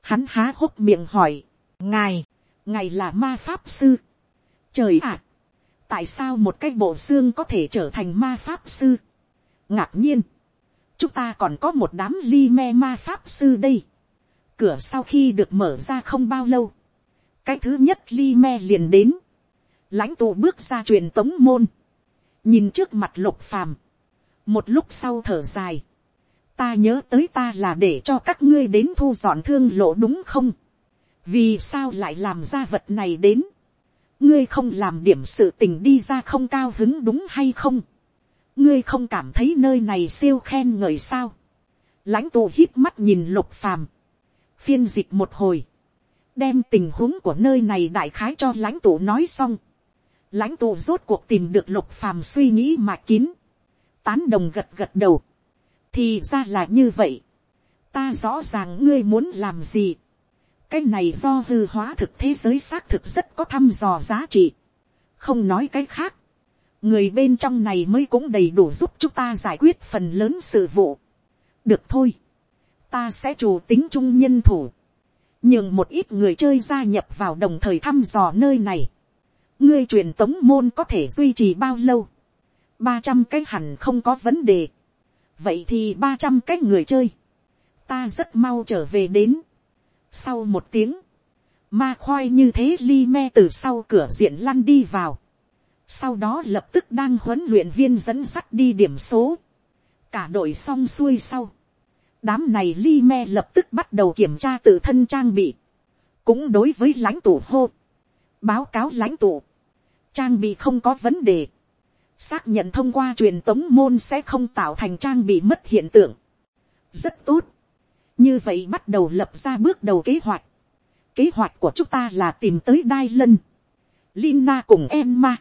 hắn há hốc miệng hỏi, ngài, ngài là ma pháp sư, trời ạ, tại sao một cái bộ xương có thể trở thành ma pháp sư, ngạc nhiên, chúng ta còn có một đám ly me ma pháp sư đây. cửa sau khi được mở ra không bao lâu, cái thứ nhất ly me liền đến, lãnh tụ bước ra truyền tống môn, nhìn trước mặt lục phàm, một lúc sau thở dài, ta nhớ tới ta là để cho các ngươi đến thu dọn thương lộ đúng không, vì sao lại làm ra vật này đến, ngươi không làm điểm sự tình đi ra không cao hứng đúng hay không, ngươi không cảm thấy nơi này siêu khen ngợi sao. lãnh tụ hít mắt nhìn lục phàm, phiên dịch một hồi, đem tình huống của nơi này đại khái cho lãnh tụ nói xong. lãnh tụ rốt cuộc tìm được lục phàm suy nghĩ mà kín, tán đồng gật gật đầu, thì ra là như vậy. ta rõ ràng ngươi muốn làm gì. cái này do hư hóa thực thế giới xác thực rất có thăm dò giá trị. không nói cái khác người bên trong này mới cũng đầy đủ giúp chúng ta giải quyết phần lớn sự vụ. được thôi, ta sẽ chủ tính chung nhân thủ, nhường một ít người chơi gia nhập vào đồng thời thăm dò nơi này. ngươi truyền tống môn có thể duy trì bao lâu, ba trăm cái hẳn không có vấn đề. vậy thì ba trăm cái người chơi, ta rất mau trở về đến. sau một tiếng, ma khoai như thế li me từ sau cửa diện lăn đi vào sau đó lập tức đang huấn luyện viên dẫn sắt đi điểm số, cả đội xong xuôi sau, đám này li me lập tức bắt đầu kiểm tra tự thân trang bị, cũng đối với lãnh tụ hô, báo cáo lãnh tụ, trang bị không có vấn đề, xác nhận thông qua truyền tống môn sẽ không tạo thành trang bị mất hiện tượng. rất tốt. như vậy bắt đầu lập ra bước đầu kế hoạch. kế hoạch của chúng ta là tìm tới đai lân. Lina cùng Emma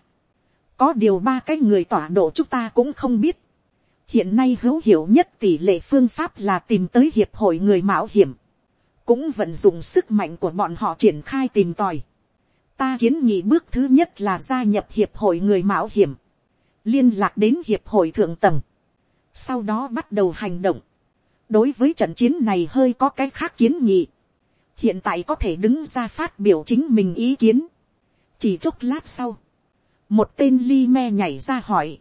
có điều ba cái người tọa độ chúng ta cũng không biết. hiện nay hữu hiệu nhất tỷ lệ phương pháp là tìm tới hiệp hội người mạo hiểm. cũng vận dụng sức mạnh của bọn họ triển khai tìm tòi. ta kiến nghị bước thứ nhất là gia nhập hiệp hội người mạo hiểm liên lạc đến hiệp hội thượng tầng, sau đó bắt đầu hành động. đối với trận chiến này hơi có cái khác kiến nghị, hiện tại có thể đứng ra phát biểu chính mình ý kiến. chỉ chốc lát sau, một tên li me nhảy ra hỏi,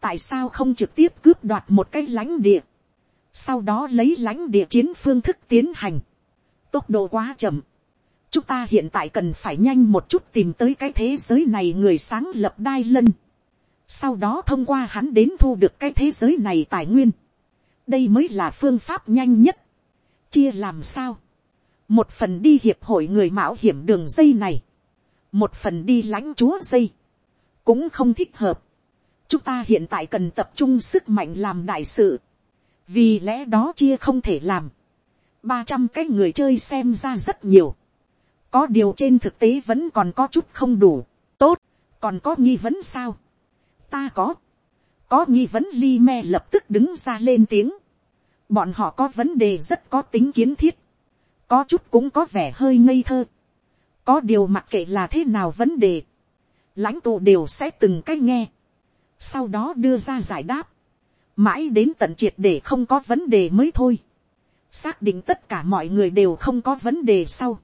tại sao không trực tiếp cướp đoạt một cái lãnh địa, sau đó lấy lãnh địa chiến phương thức tiến hành, tốc độ quá chậm, chúng ta hiện tại cần phải nhanh một chút tìm tới cái thế giới này người sáng lập đai lân, sau đó thông qua hắn đến thu được cái thế giới này tài nguyên, đây mới là phương pháp nhanh nhất, chia làm sao, một phần đi hiệp hội người mạo hiểm đường dây này, một phần đi lãnh chúa dây, cũng không thích hợp, chúng ta hiện tại cần tập trung sức mạnh làm đại sự, vì lẽ đó chia không thể làm, ba trăm cái người chơi xem ra rất nhiều, có điều trên thực tế vẫn còn có chút không đủ, tốt, còn có nghi vấn sao, ta có, có nghi vấn li me lập tức đứng ra lên tiếng, bọn họ có vấn đề rất có tính kiến thiết, có chút cũng có vẻ hơi ngây thơ, có điều mặc kệ là thế nào vấn đề, lãnh tụ đều sẽ từng cách nghe, sau đó đưa ra giải đáp, mãi đến tận triệt để không có vấn đề mới thôi, xác định tất cả mọi người đều không có vấn đề sau.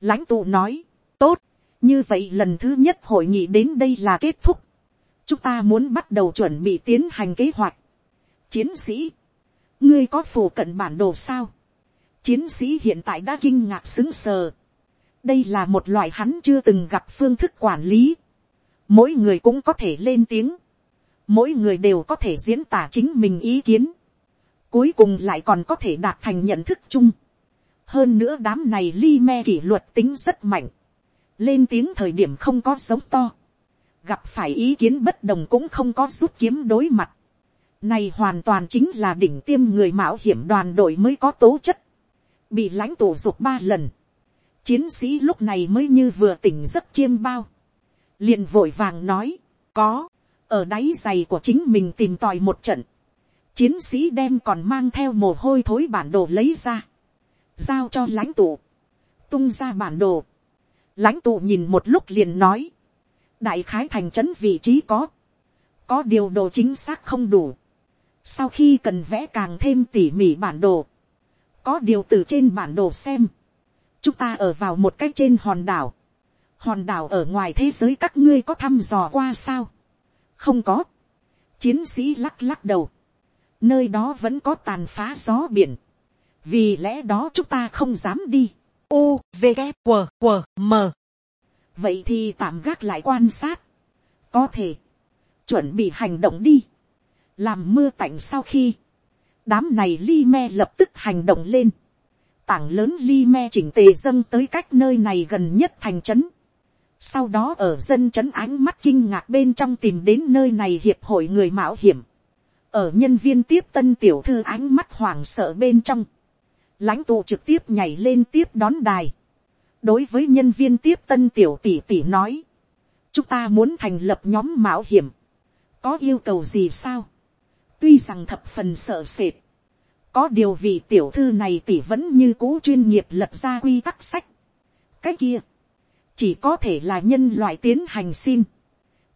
lãnh tụ nói, tốt, như vậy lần thứ nhất hội nghị đến đây là kết thúc, chúng ta muốn bắt đầu chuẩn bị tiến hành kế hoạch. chiến sĩ, ngươi có phổ cận bản đồ sao. chiến sĩ hiện tại đã kinh ngạc xứng sờ. đây là một loại hắn chưa từng gặp phương thức quản lý mỗi người cũng có thể lên tiếng. mỗi người đều có thể diễn tả chính mình ý kiến. cuối cùng lại còn có thể đạt thành nhận thức chung. hơn nữa đám này li me kỷ luật tính rất mạnh. lên tiếng thời điểm không có sống to gặp phải ý kiến bất đồng cũng không có rút kiếm đối mặt. Này hoàn toàn chính là đỉnh tiêm người mạo hiểm đoàn đội mới có tố chất. Bị lãnh tổ dục ba lần. Chiến sĩ lúc này mới như vừa tỉnh giấc chiêm bao liền vội vàng nói, có, ở đáy giày của chính mình tìm tòi một trận. Chiến sĩ đem còn mang theo mồ hôi thối bản đồ lấy ra. Giao cho lãnh tụ. Tung ra bản đồ. Lãnh tụ nhìn một lúc liền nói đại khái thành trấn vị trí có, có điều đồ chính xác không đủ, sau khi cần vẽ càng thêm tỉ mỉ bản đồ, có điều từ trên bản đồ xem, chúng ta ở vào một cách trên hòn đảo, hòn đảo ở ngoài thế giới các ngươi có thăm dò qua sao, không có, chiến sĩ lắc lắc đầu, nơi đó vẫn có tàn phá gió biển, vì lẽ đó chúng ta không dám đi, u v g q q m. Vậy thì tạm gác lại quan sát, có thể, chuẩn bị hành động đi, làm mưa tạnh sau khi, đám này li me lập tức hành động lên, tảng lớn li me chỉnh tề dâng tới cách nơi này gần nhất thành trấn, sau đó ở dân trấn ánh mắt kinh ngạc bên trong tìm đến nơi này hiệp hội người mạo hiểm, ở nhân viên tiếp tân tiểu thư ánh mắt hoảng sợ bên trong, lãnh tụ trực tiếp nhảy lên tiếp đón đài, đối với nhân viên tiếp tân tiểu tỷ tỷ nói, chúng ta muốn thành lập nhóm mạo hiểm, có yêu cầu gì sao, tuy rằng thập phần sợ sệt, có điều vì tiểu thư này tỷ vẫn như cũ chuyên nghiệp lập ra quy tắc sách, cái kia, chỉ có thể là nhân loại tiến hành xin,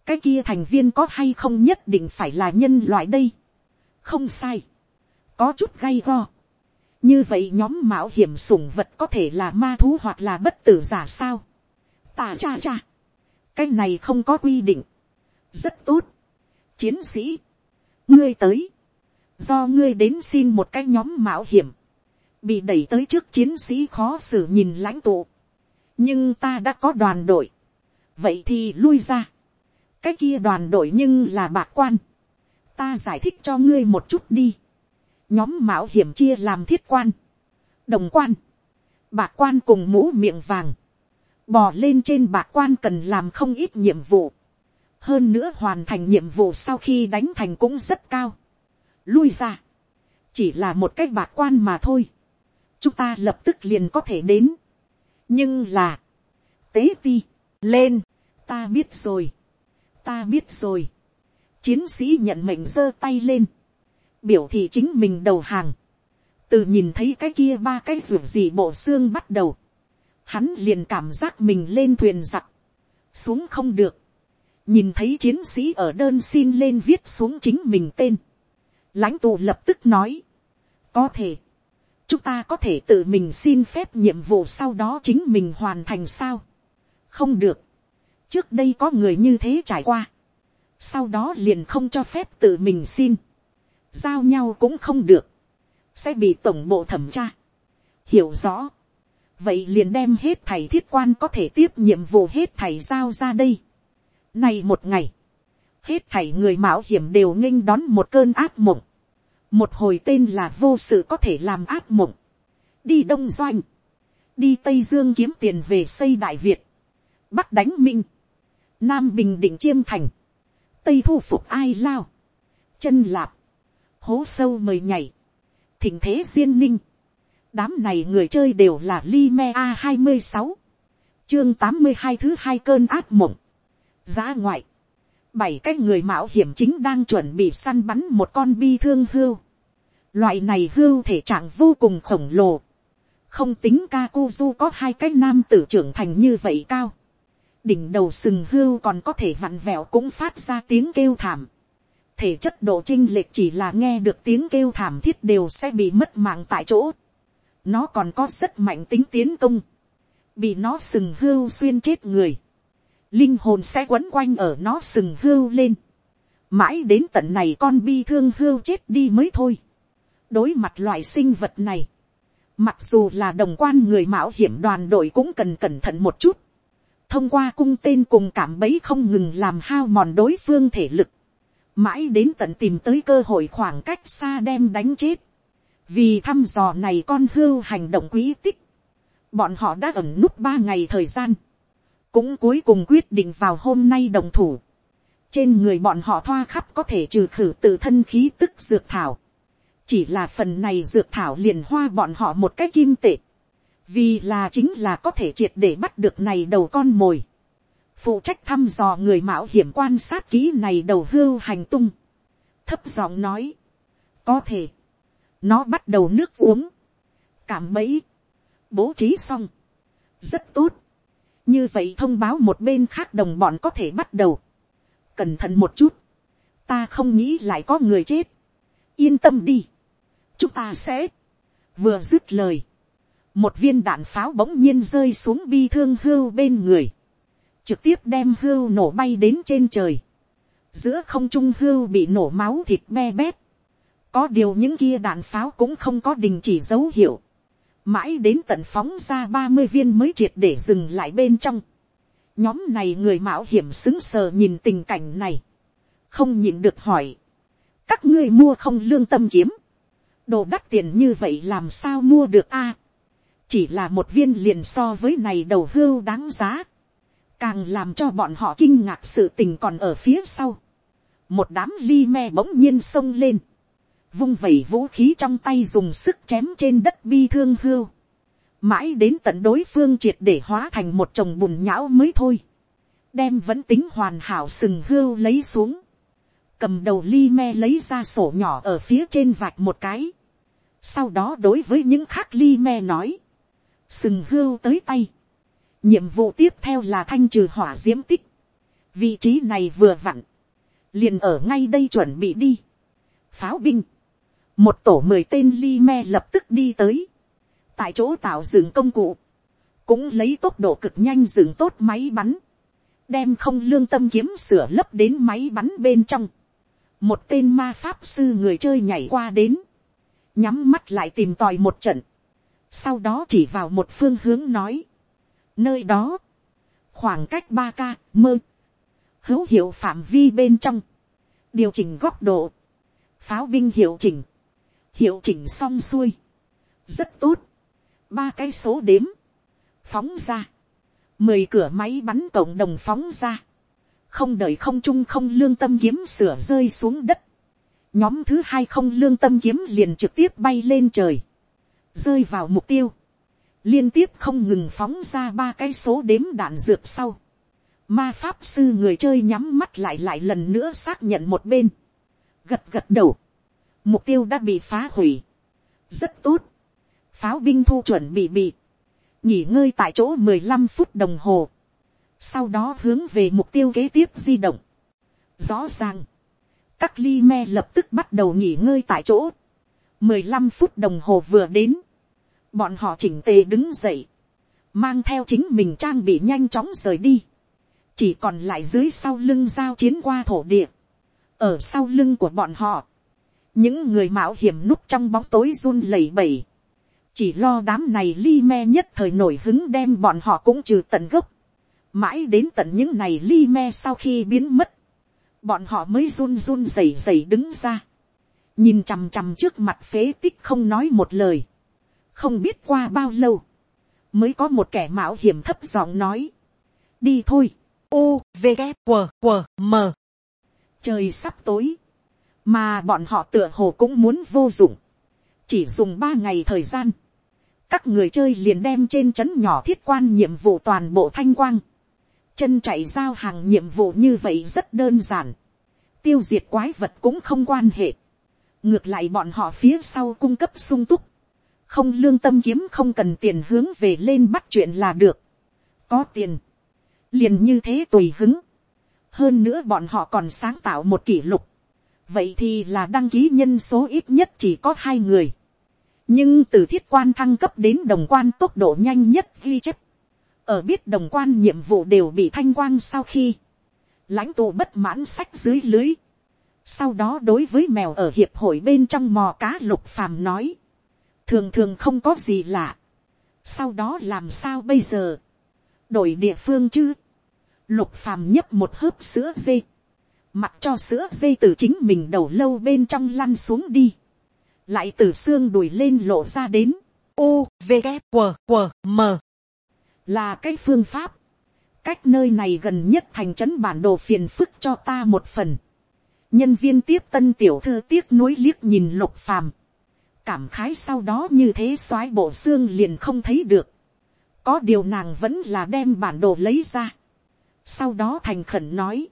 cái kia thành viên có hay không nhất định phải là nhân loại đây, không sai, có chút gay go, như vậy nhóm mạo hiểm sủng vật có thể là ma thú hoặc là bất tử giả sao. tà cha cha. cái này không có quy định. rất tốt. chiến sĩ. ngươi tới. do ngươi đến xin một cái nhóm mạo hiểm. bị đẩy tới trước chiến sĩ khó xử nhìn lãnh tụ nhưng ta đã có đoàn đội. vậy thì lui ra. cái kia đoàn đội nhưng là bạc quan. ta giải thích cho ngươi một chút đi. Nhóm mạo hiểm chia làm thiết quan, đồng quan, bạc quan cùng mũ miệng vàng, bò lên trên bạc quan cần làm không ít nhiệm vụ, hơn nữa hoàn thành nhiệm vụ sau khi đánh thành cũng rất cao, lui ra, chỉ là một cái bạc quan mà thôi, chúng ta lập tức liền có thể đến, nhưng là, tế ti, lên, ta biết rồi, ta biết rồi, chiến sĩ nhận mệnh giơ tay lên, biểu thị chính mình đầu hàng, từ nhìn thấy cái kia ba cái ruột gì bộ xương bắt đầu, hắn liền cảm giác mình lên thuyền giặc, xuống không được, nhìn thấy chiến sĩ ở đơn xin lên viết xuống chính mình tên, lãnh tụ lập tức nói, có thể, chúng ta có thể tự mình xin phép nhiệm vụ sau đó chính mình hoàn thành sao, không được, trước đây có người như thế trải qua, sau đó liền không cho phép tự mình xin, giao nhau cũng không được, sẽ bị tổng bộ thẩm tra, hiểu rõ, vậy liền đem hết thầy thiết quan có thể tiếp nhiệm vụ hết thầy giao ra đây. Này một ngày, hết thầy người mạo hiểm đều nghênh đón một cơn ác mộng, một hồi tên là vô sự có thể làm ác mộng, đi đông doanh, đi tây dương kiếm tiền về xây đại việt, bắc đánh minh, nam bình định chiêm thành, tây thu phục ai lao, chân lạp, hố sâu mời nhảy, thỉnh thế duyên ninh, đám này người chơi đều là li me a hai mươi sáu, chương tám mươi hai thứ hai cơn ác mộng, giá ngoại, bảy cái người mạo hiểm chính đang chuẩn bị săn bắn một con bi thương hưu, loại này hưu thể trạng vô cùng khổng lồ, không tính Kakuzu có hai cái nam tử trưởng thành như vậy cao, đỉnh đầu sừng hưu còn có thể vặn vẹo cũng phát ra tiếng kêu thảm, thể chất độ trinh lệch chỉ là nghe được tiếng kêu thảm thiết đều sẽ bị mất mạng tại chỗ. Nó còn có rất mạnh tính tiến công. Bị nó sừng hưu xuyên chết người. Linh hồn sẽ quấn quanh ở nó sừng hưu lên. Mãi đến tận này con bi thương hưu chết đi mới thôi. Đối mặt loại sinh vật này. Mặc dù là đồng quan người mạo hiểm đoàn đội cũng cần cẩn thận một chút. Thông qua cung tên cùng cảm bấy không ngừng làm hao mòn đối phương thể lực mãi đến tận tìm tới cơ hội khoảng cách xa đem đánh chết. vì thăm dò này con hưu hành động quý tích, bọn họ đã ẩn nút ba ngày thời gian, cũng cuối cùng quyết định vào hôm nay đồng thủ. trên người bọn họ thoa khắp có thể trừ khử tự thân khí tức dược thảo. chỉ là phần này dược thảo liền hoa bọn họ một cái kim tệ. vì là chính là có thể triệt để bắt được này đầu con mồi. Phụ trách thăm dò người mạo hiểm quan sát kỹ này đầu hưu hành tung, thấp giọng nói, có thể, nó bắt đầu nước uống, cảm bẫy, bố trí xong, rất tốt, như vậy thông báo một bên khác đồng bọn có thể bắt đầu, cẩn thận một chút, ta không nghĩ lại có người chết, yên tâm đi, chúng ta sẽ, vừa dứt lời, một viên đạn pháo bỗng nhiên rơi xuống bi thương hưu bên người, trực tiếp đem hưu nổ bay đến trên trời, giữa không trung hưu bị nổ máu thịt be bét, có điều những kia đạn pháo cũng không có đình chỉ dấu hiệu, mãi đến tận phóng ra ba mươi viên mới triệt để dừng lại bên trong, nhóm này người mạo hiểm xứng sờ nhìn tình cảnh này, không nhịn được hỏi, các ngươi mua không lương tâm kiếm, đồ đắt tiền như vậy làm sao mua được a, chỉ là một viên liền so với này đầu hưu đáng giá, càng làm cho bọn họ kinh ngạc sự tình còn ở phía sau. một đám ly me bỗng nhiên xông lên, vung vẩy vũ khí trong tay dùng sức chém trên đất bi thương hưu. mãi đến tận đối phương triệt để hóa thành một chồng bùn nhão mới thôi. đem vẫn tính hoàn hảo sừng hưu lấy xuống. cầm đầu ly me lấy ra sổ nhỏ ở phía trên vạch một cái. sau đó đối với những khác ly me nói. sừng hưu tới tay nhiệm vụ tiếp theo là thanh trừ hỏa diễm tích, vị trí này vừa vặn, liền ở ngay đây chuẩn bị đi. pháo binh, một tổ mười tên li me lập tức đi tới, tại chỗ tạo dựng công cụ, cũng lấy tốc độ cực nhanh dựng tốt máy bắn, đem không lương tâm kiếm sửa lấp đến máy bắn bên trong. một tên ma pháp sư người chơi nhảy qua đến, nhắm mắt lại tìm tòi một trận, sau đó chỉ vào một phương hướng nói, Nơi đó, khoảng cách ba k mơ, hữu hiệu phạm vi bên trong, điều chỉnh góc độ, pháo binh hiệu chỉnh, hiệu chỉnh xong xuôi, rất tốt, ba cái số đếm, phóng ra, mười cửa máy bắn cộng đồng phóng ra, không đợi không trung không lương tâm kiếm sửa rơi xuống đất, nhóm thứ hai không lương tâm kiếm liền trực tiếp bay lên trời, rơi vào mục tiêu, liên tiếp không ngừng phóng ra ba cái số đếm đạn dược sau, ma pháp sư người chơi nhắm mắt lại lại lần nữa xác nhận một bên, gật gật đầu, mục tiêu đã bị phá hủy, rất tốt, pháo binh thu chuẩn bị bị, nghỉ ngơi tại chỗ mười lăm phút đồng hồ, sau đó hướng về mục tiêu kế tiếp di động. Rõ ràng, các ly me lập tức bắt đầu nghỉ ngơi tại chỗ, mười lăm phút đồng hồ vừa đến, bọn họ chỉnh tề đứng dậy, mang theo chính mình trang bị nhanh chóng rời đi, chỉ còn lại dưới sau lưng giao chiến qua thổ địa, ở sau lưng của bọn họ, những người mạo hiểm núp trong bóng tối run lẩy bẩy, chỉ lo đám này li me nhất thời nổi hứng đem bọn họ cũng trừ tận gốc, mãi đến tận những này li me sau khi biến mất, bọn họ mới run run rẩy rẩy đứng ra, nhìn chằm chằm trước mặt phế tích không nói một lời, không biết qua bao lâu, mới có một kẻ mạo hiểm thấp giọng nói, đi thôi, u v g q q m. Trời sắp tối, mà bọn họ tựa hồ cũng muốn vô dụng, chỉ dùng ba ngày thời gian, các người chơi liền đem trên trấn nhỏ thiết quan nhiệm vụ toàn bộ thanh quang, chân chạy giao hàng nhiệm vụ như vậy rất đơn giản, tiêu diệt quái vật cũng không quan hệ, ngược lại bọn họ phía sau cung cấp sung túc, không lương tâm kiếm không cần tiền hướng về lên bắt chuyện là được, có tiền, liền như thế tùy hứng, hơn nữa bọn họ còn sáng tạo một kỷ lục, vậy thì là đăng ký nhân số ít nhất chỉ có hai người, nhưng từ thiết quan thăng cấp đến đồng quan tốc độ nhanh nhất ghi chép, ở biết đồng quan nhiệm vụ đều bị thanh quang sau khi, lãnh tụ bất mãn sách dưới lưới, sau đó đối với mèo ở hiệp hội bên trong mò cá lục phàm nói, thường thường không có gì lạ, sau đó làm sao bây giờ, đổi địa phương chứ, lục phàm nhấp một hớp sữa dê, mặc cho sữa dây từ chính mình đầu lâu bên trong lăn xuống đi, lại từ xương đùi lên lộ ra đến, u v g q q m. Là cái phương pháp, cách nơi này gần nhất thành trấn bản đồ phiền phức cho ta một phần, nhân viên tiếp tân tiểu thư tiếc nuối liếc nhìn lục phàm, cảm khái sau đó như thế soái bộ xương liền không thấy được, có điều nàng vẫn là đem bản đồ lấy ra, sau đó thành khẩn nói,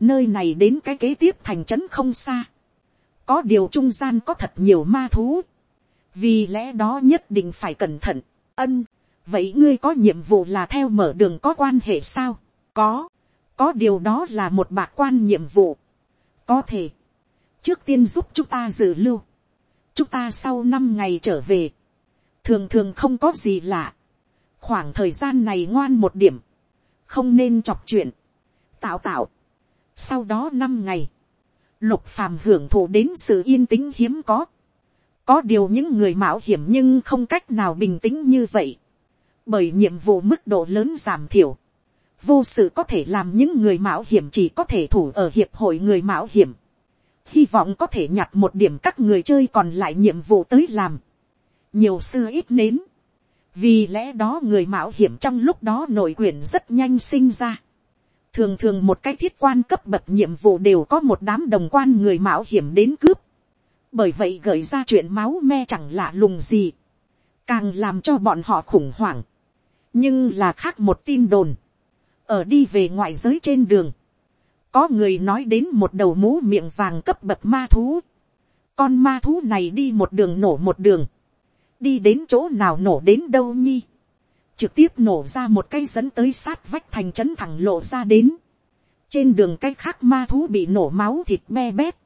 nơi này đến cái kế tiếp thành trấn không xa, có điều trung gian có thật nhiều ma thú, vì lẽ đó nhất định phải cẩn thận, ân, vậy ngươi có nhiệm vụ là theo mở đường có quan hệ sao, có, có điều đó là một bạc quan nhiệm vụ, có thể, trước tiên giúp chúng ta dự lưu, chúng ta sau năm ngày trở về, thường thường không có gì lạ, khoảng thời gian này ngoan một điểm, không nên chọc chuyện, tạo tạo, sau đó năm ngày, lục phàm hưởng thụ đến sự yên tĩnh hiếm có. có điều những người mạo hiểm nhưng không cách nào bình tĩnh như vậy. bởi nhiệm vụ mức độ lớn giảm thiểu. vô sự có thể làm những người mạo hiểm chỉ có thể thủ ở hiệp hội người mạo hiểm. hy vọng có thể nhặt một điểm các người chơi còn lại nhiệm vụ tới làm. nhiều xưa ít nến. vì lẽ đó người mạo hiểm trong lúc đó nội quyền rất nhanh sinh ra thường thường một cái thiết quan cấp bậc nhiệm vụ đều có một đám đồng quan người mạo hiểm đến cướp. bởi vậy gợi ra chuyện máu me chẳng lạ lùng gì. càng làm cho bọn họ khủng hoảng. nhưng là khác một tin đồn. ở đi về ngoại giới trên đường. có người nói đến một đầu mũ miệng vàng cấp bậc ma thú. con ma thú này đi một đường nổ một đường. đi đến chỗ nào nổ đến đâu nhi trực tiếp nổ ra một cây dẫn tới sát vách thành trấn thẳng lộ ra đến. trên đường cây khác ma thú bị nổ máu thịt me bét.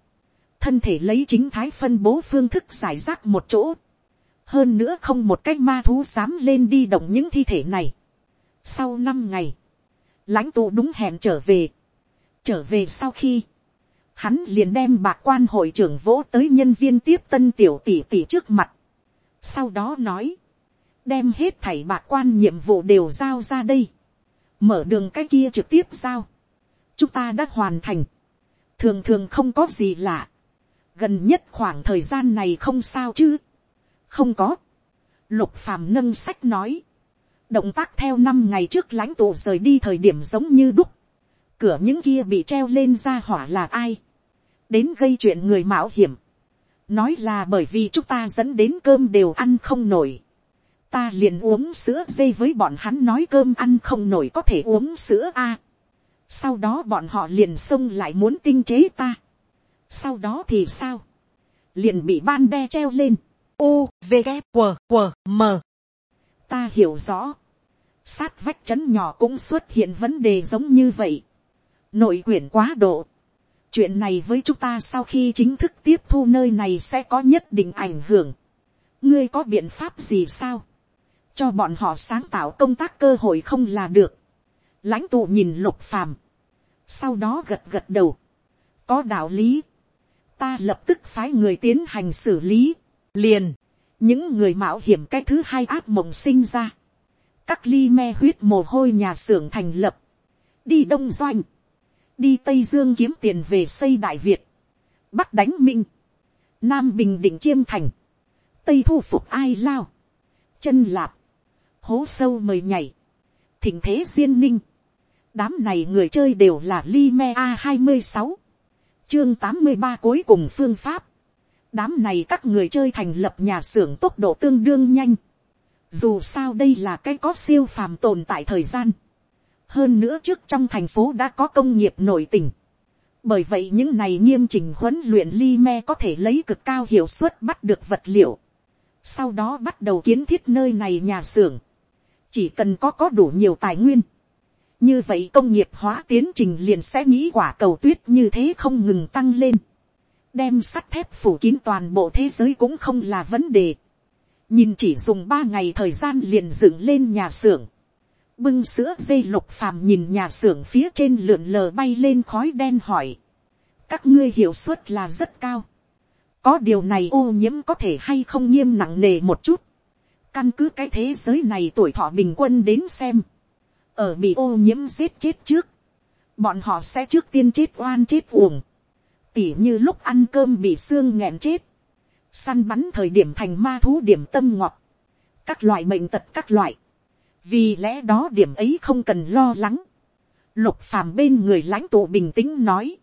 thân thể lấy chính thái phân bố phương thức giải rác một chỗ. hơn nữa không một cái ma thú dám lên đi động những thi thể này. sau năm ngày, lãnh tụ đúng hẹn trở về. trở về sau khi, hắn liền đem bạc quan hội trưởng vỗ tới nhân viên tiếp tân tiểu tỷ tỷ trước mặt. sau đó nói, đem hết thảy bạc quan nhiệm vụ đều giao ra đây, mở đường cái kia trực tiếp giao, chúng ta đã hoàn thành, thường thường không có gì lạ, gần nhất khoảng thời gian này không sao chứ, không có, Lục phàm nâng sách nói. Động tác theo năm ngày trước lãnh tụ rời đi thời điểm giống như đúc. Cửa những kia bị treo lên ra hỏa là ai? Đến gây chuyện người mạo hiểm. Nói là bởi vì chúng ta dẫn đến cơm đều ăn không nổi. Ta liền uống sữa dây với bọn hắn nói cơm ăn không nổi có thể uống sữa a. Sau đó bọn họ liền xông lại muốn tinh chế ta. Sau đó thì sao? Liền bị ban đe treo lên. U, v, g q q m. Ta hiểu rõ. Sát vách chấn nhỏ cũng xuất hiện vấn đề giống như vậy. Nội quyển quá độ. Chuyện này với chúng ta sau khi chính thức tiếp thu nơi này sẽ có nhất định ảnh hưởng. Ngươi có biện pháp gì sao? Cho bọn họ sáng tạo công tác cơ hội không là được. Lãnh tụ nhìn lục phàm. Sau đó gật gật đầu. Có đạo lý. Ta lập tức phái người tiến hành xử lý. Liền, những người mạo hiểm cái thứ hai áp mộng sinh ra, các ly me huyết mồ hôi nhà xưởng thành lập, đi đông doanh, đi tây dương kiếm tiền về xây đại việt, bắc đánh minh, nam bình định chiêm thành, tây thu phục ai lao, chân lạp, hố sâu mời nhảy, thỉnh thế duyên ninh, đám này người chơi đều là Lime a hai mươi sáu, chương tám mươi ba cuối cùng phương pháp, đám này các người chơi thành lập nhà xưởng tốc độ tương đương nhanh. Dù sao đây là cái có siêu phàm tồn tại thời gian. Hơn nữa trước trong thành phố đã có công nghiệp nổi tình. Bởi vậy những này nghiêm chỉnh huấn luyện li me có thể lấy cực cao hiệu suất bắt được vật liệu. Sau đó bắt đầu kiến thiết nơi này nhà xưởng. Chỉ cần có có đủ nhiều tài nguyên. Như vậy công nghiệp hóa tiến trình liền sẽ nghĩ quả cầu tuyết như thế không ngừng tăng lên đem sắt thép phủ kín toàn bộ thế giới cũng không là vấn đề. nhìn chỉ dùng ba ngày thời gian liền dựng lên nhà xưởng. bưng sữa dây lục phàm nhìn nhà xưởng phía trên lượn lờ bay lên khói đen hỏi. các ngươi hiệu suất là rất cao. có điều này ô nhiễm có thể hay không nghiêm nặng nề một chút căn cứ cái thế giới này tuổi thọ bình quân đến xem. ở bị ô nhiễm giết chết trước. bọn họ sẽ trước tiên chết oan chết uổng. Tỉ như lúc ăn cơm bị xương nghẹn chết, săn bắn thời điểm thành ma thú điểm tâm ngọt, các loại bệnh tật các loại, vì lẽ đó điểm ấy không cần lo lắng, lục phàm bên người lãnh tụ bình tĩnh nói,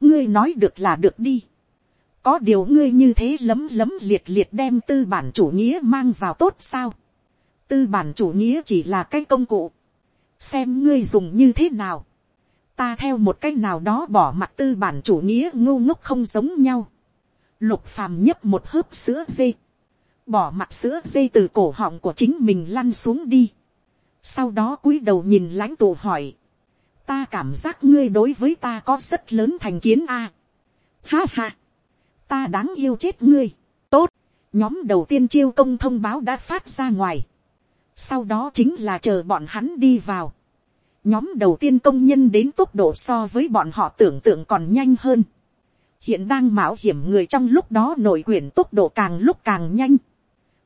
ngươi nói được là được đi, có điều ngươi như thế lấm lấm liệt liệt đem tư bản chủ nghĩa mang vào tốt sao, tư bản chủ nghĩa chỉ là cái công cụ, xem ngươi dùng như thế nào, ta theo một cách nào đó bỏ mặt tư bản chủ nghĩa ngu ngốc không giống nhau. Lục phàm nhấp một hớp sữa dê. Bỏ mặt sữa dê từ cổ họng của chính mình lăn xuống đi. Sau đó cúi đầu nhìn lãnh tụ hỏi. Ta cảm giác ngươi đối với ta có rất lớn thành kiến a. À. Ha ha. Ta đáng yêu chết ngươi. Tốt. Nhóm đầu tiên chiêu công thông báo đã phát ra ngoài. Sau đó chính là chờ bọn hắn đi vào nhóm đầu tiên công nhân đến tốc độ so với bọn họ tưởng tượng còn nhanh hơn. hiện đang mạo hiểm người trong lúc đó nội quyển tốc độ càng lúc càng nhanh.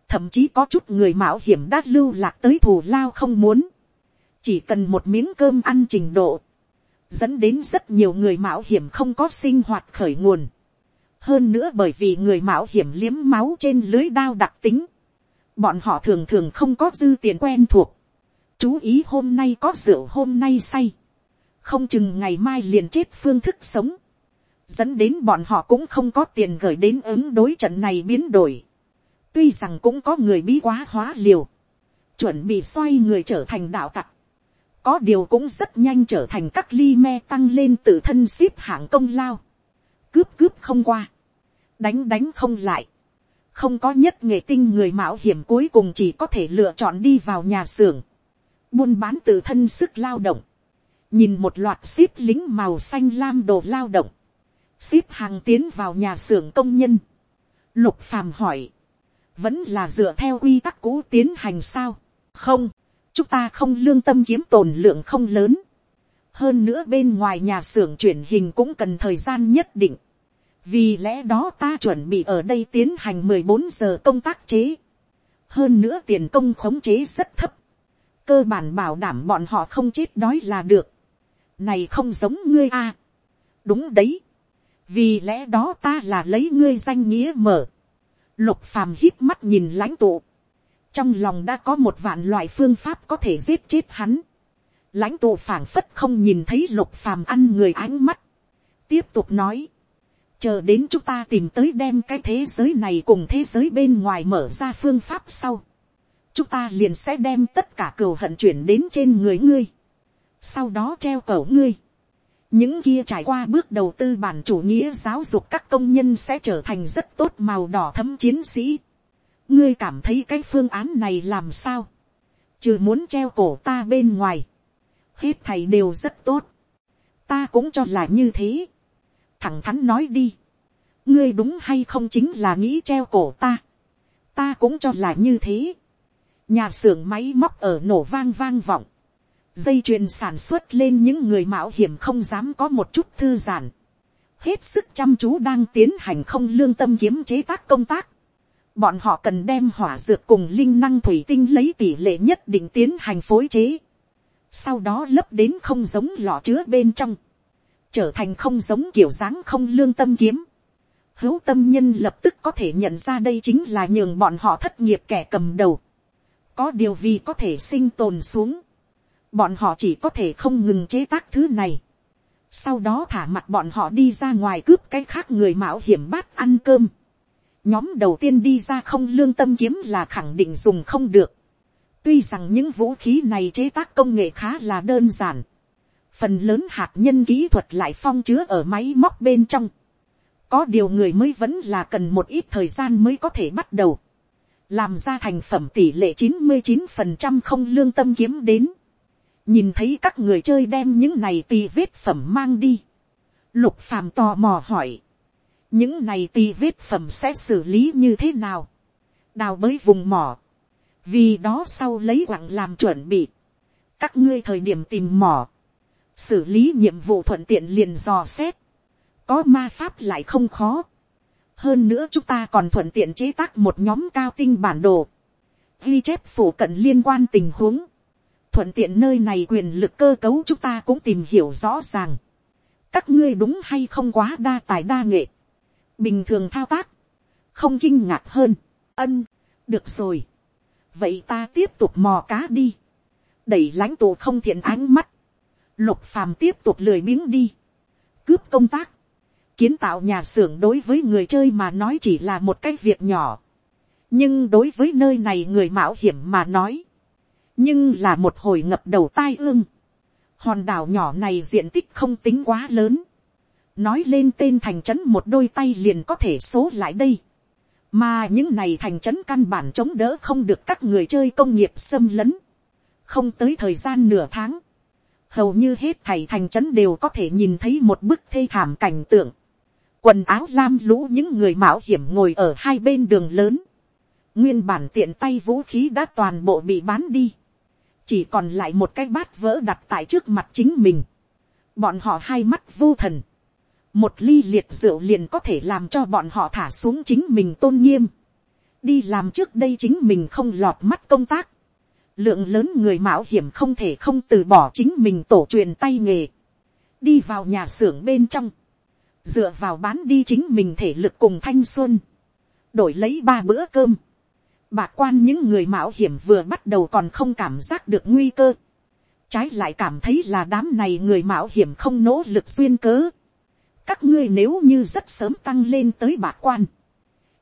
thậm chí có chút người mạo hiểm đã lưu lạc tới thù lao không muốn. chỉ cần một miếng cơm ăn trình độ. dẫn đến rất nhiều người mạo hiểm không có sinh hoạt khởi nguồn hơn nữa bởi vì người mạo hiểm liếm máu trên lưới đao đặc tính. bọn họ thường thường không có dư tiền quen thuộc. Chú ý hôm nay có rượu hôm nay say, không chừng ngày mai liền chết phương thức sống, dẫn đến bọn họ cũng không có tiền gửi đến ứng đối trận này biến đổi. tuy rằng cũng có người bí quá hóa liều, chuẩn bị xoay người trở thành đạo tặc, có điều cũng rất nhanh trở thành các ly me tăng lên tự thân ship hạng công lao, cướp cướp không qua, đánh đánh không lại, không có nhất nghệ tinh người mạo hiểm cuối cùng chỉ có thể lựa chọn đi vào nhà xưởng, buôn bán tự thân sức lao động, nhìn một loạt ship lính màu xanh lam đồ lao động, ship hàng tiến vào nhà xưởng công nhân, lục phàm hỏi, vẫn là dựa theo quy tắc cũ tiến hành sao, không, chúng ta không lương tâm kiếm tồn lượng không lớn, hơn nữa bên ngoài nhà xưởng chuyển hình cũng cần thời gian nhất định, vì lẽ đó ta chuẩn bị ở đây tiến hành mười bốn giờ công tác chế, hơn nữa tiền công khống chế rất thấp, cơ bản bảo đảm bọn họ không chết đói là được. này không giống ngươi a. đúng đấy. vì lẽ đó ta là lấy ngươi danh nghĩa mở. lục phàm hít mắt nhìn lãnh tụ. trong lòng đã có một vạn loại phương pháp có thể giết chết hắn lãnh tụ phảng phất không nhìn thấy lục phàm ăn người ánh mắt. tiếp tục nói, chờ đến chúng ta tìm tới đem cái thế giới này cùng thế giới bên ngoài mở ra phương pháp sau. chúng ta liền sẽ đem tất cả cừu hận chuyển đến trên người ngươi. sau đó treo cẩu ngươi. những kia trải qua bước đầu tư bản chủ nghĩa giáo dục các công nhân sẽ trở thành rất tốt màu đỏ thấm chiến sĩ ngươi cảm thấy cái phương án này làm sao, trừ muốn treo cổ ta bên ngoài, hết thầy đều rất tốt, ta cũng cho là như thế, thẳng thắn nói đi, ngươi đúng hay không chính là nghĩ treo cổ ta, ta cũng cho là như thế, nhà xưởng máy móc ở nổ vang vang vọng, dây chuyền sản xuất lên những người mạo hiểm không dám có một chút thư giãn, hết sức chăm chú đang tiến hành không lương tâm kiếm chế tác công tác, bọn họ cần đem hỏa dược cùng linh năng thủy tinh lấy tỷ lệ nhất định tiến hành phối chế, sau đó lấp đến không giống lọ chứa bên trong, trở thành không giống kiểu dáng không lương tâm kiếm. Hữu tâm nhân lập tức có thể nhận ra đây chính là nhường bọn họ thất nghiệp kẻ cầm đầu. Có điều vì có thể sinh tồn xuống. Bọn họ chỉ có thể không ngừng chế tác thứ này. Sau đó thả mặt bọn họ đi ra ngoài cướp cái khác người mạo hiểm bát ăn cơm nhóm đầu tiên đi ra không lương tâm kiếm là khẳng định dùng không được tuy rằng những vũ khí này chế tác công nghệ khá là đơn giản. phần lớn hạt nhân kỹ thuật lại phong chứa ở máy móc bên trong. có điều người mới vẫn là cần một ít thời gian mới có thể bắt đầu. làm ra thành phẩm tỷ lệ chín mươi chín phần trăm không lương tâm kiếm đến. nhìn thấy các người chơi đem những này tì vết phẩm mang đi. lục phàm tò mò hỏi những này tì vết phẩm sẽ xử lý như thế nào, đào bới vùng mỏ, vì đó sau lấy quặng làm chuẩn bị, các ngươi thời điểm tìm mỏ, xử lý nhiệm vụ thuận tiện liền dò xét, có ma pháp lại không khó, hơn nữa chúng ta còn thuận tiện chế tác một nhóm cao tinh bản đồ, ghi chép phủ cận liên quan tình huống, thuận tiện nơi này quyền lực cơ cấu chúng ta cũng tìm hiểu rõ ràng, các ngươi đúng hay không quá đa tài đa nghệ, bình thường thao tác, không kinh ngạc hơn, ân, được rồi, vậy ta tiếp tục mò cá đi, đẩy lãnh tụ không thiện ánh mắt, lục phàm tiếp tục lười biếng đi, cướp công tác, kiến tạo nhà xưởng đối với người chơi mà nói chỉ là một cái việc nhỏ, nhưng đối với nơi này người mạo hiểm mà nói, nhưng là một hồi ngập đầu tai ương, hòn đảo nhỏ này diện tích không tính quá lớn, nói lên tên thành trấn một đôi tay liền có thể số lại đây mà những này thành trấn căn bản chống đỡ không được các người chơi công nghiệp xâm lấn. không tới thời gian nửa tháng, hầu như hết thầy thành trấn đều có thể nhìn thấy một bức thê thảm cảnh tượng. quần áo lam lũ những người mạo hiểm ngồi ở hai bên đường lớn. nguyên bản tiện tay vũ khí đã toàn bộ bị bán đi. chỉ còn lại một cái bát vỡ đặt tại trước mặt chính mình. bọn họ hai mắt vô thần một ly liệt rượu liền có thể làm cho bọn họ thả xuống chính mình tôn nghiêm, đi làm trước đây chính mình không lọt mắt công tác, lượng lớn người mạo hiểm không thể không từ bỏ chính mình tổ truyền tay nghề, đi vào nhà xưởng bên trong, dựa vào bán đi chính mình thể lực cùng thanh xuân, đổi lấy ba bữa cơm, bạc quan những người mạo hiểm vừa bắt đầu còn không cảm giác được nguy cơ, trái lại cảm thấy là đám này người mạo hiểm không nỗ lực xuyên cớ, các ngươi nếu như rất sớm tăng lên tới bạc quan,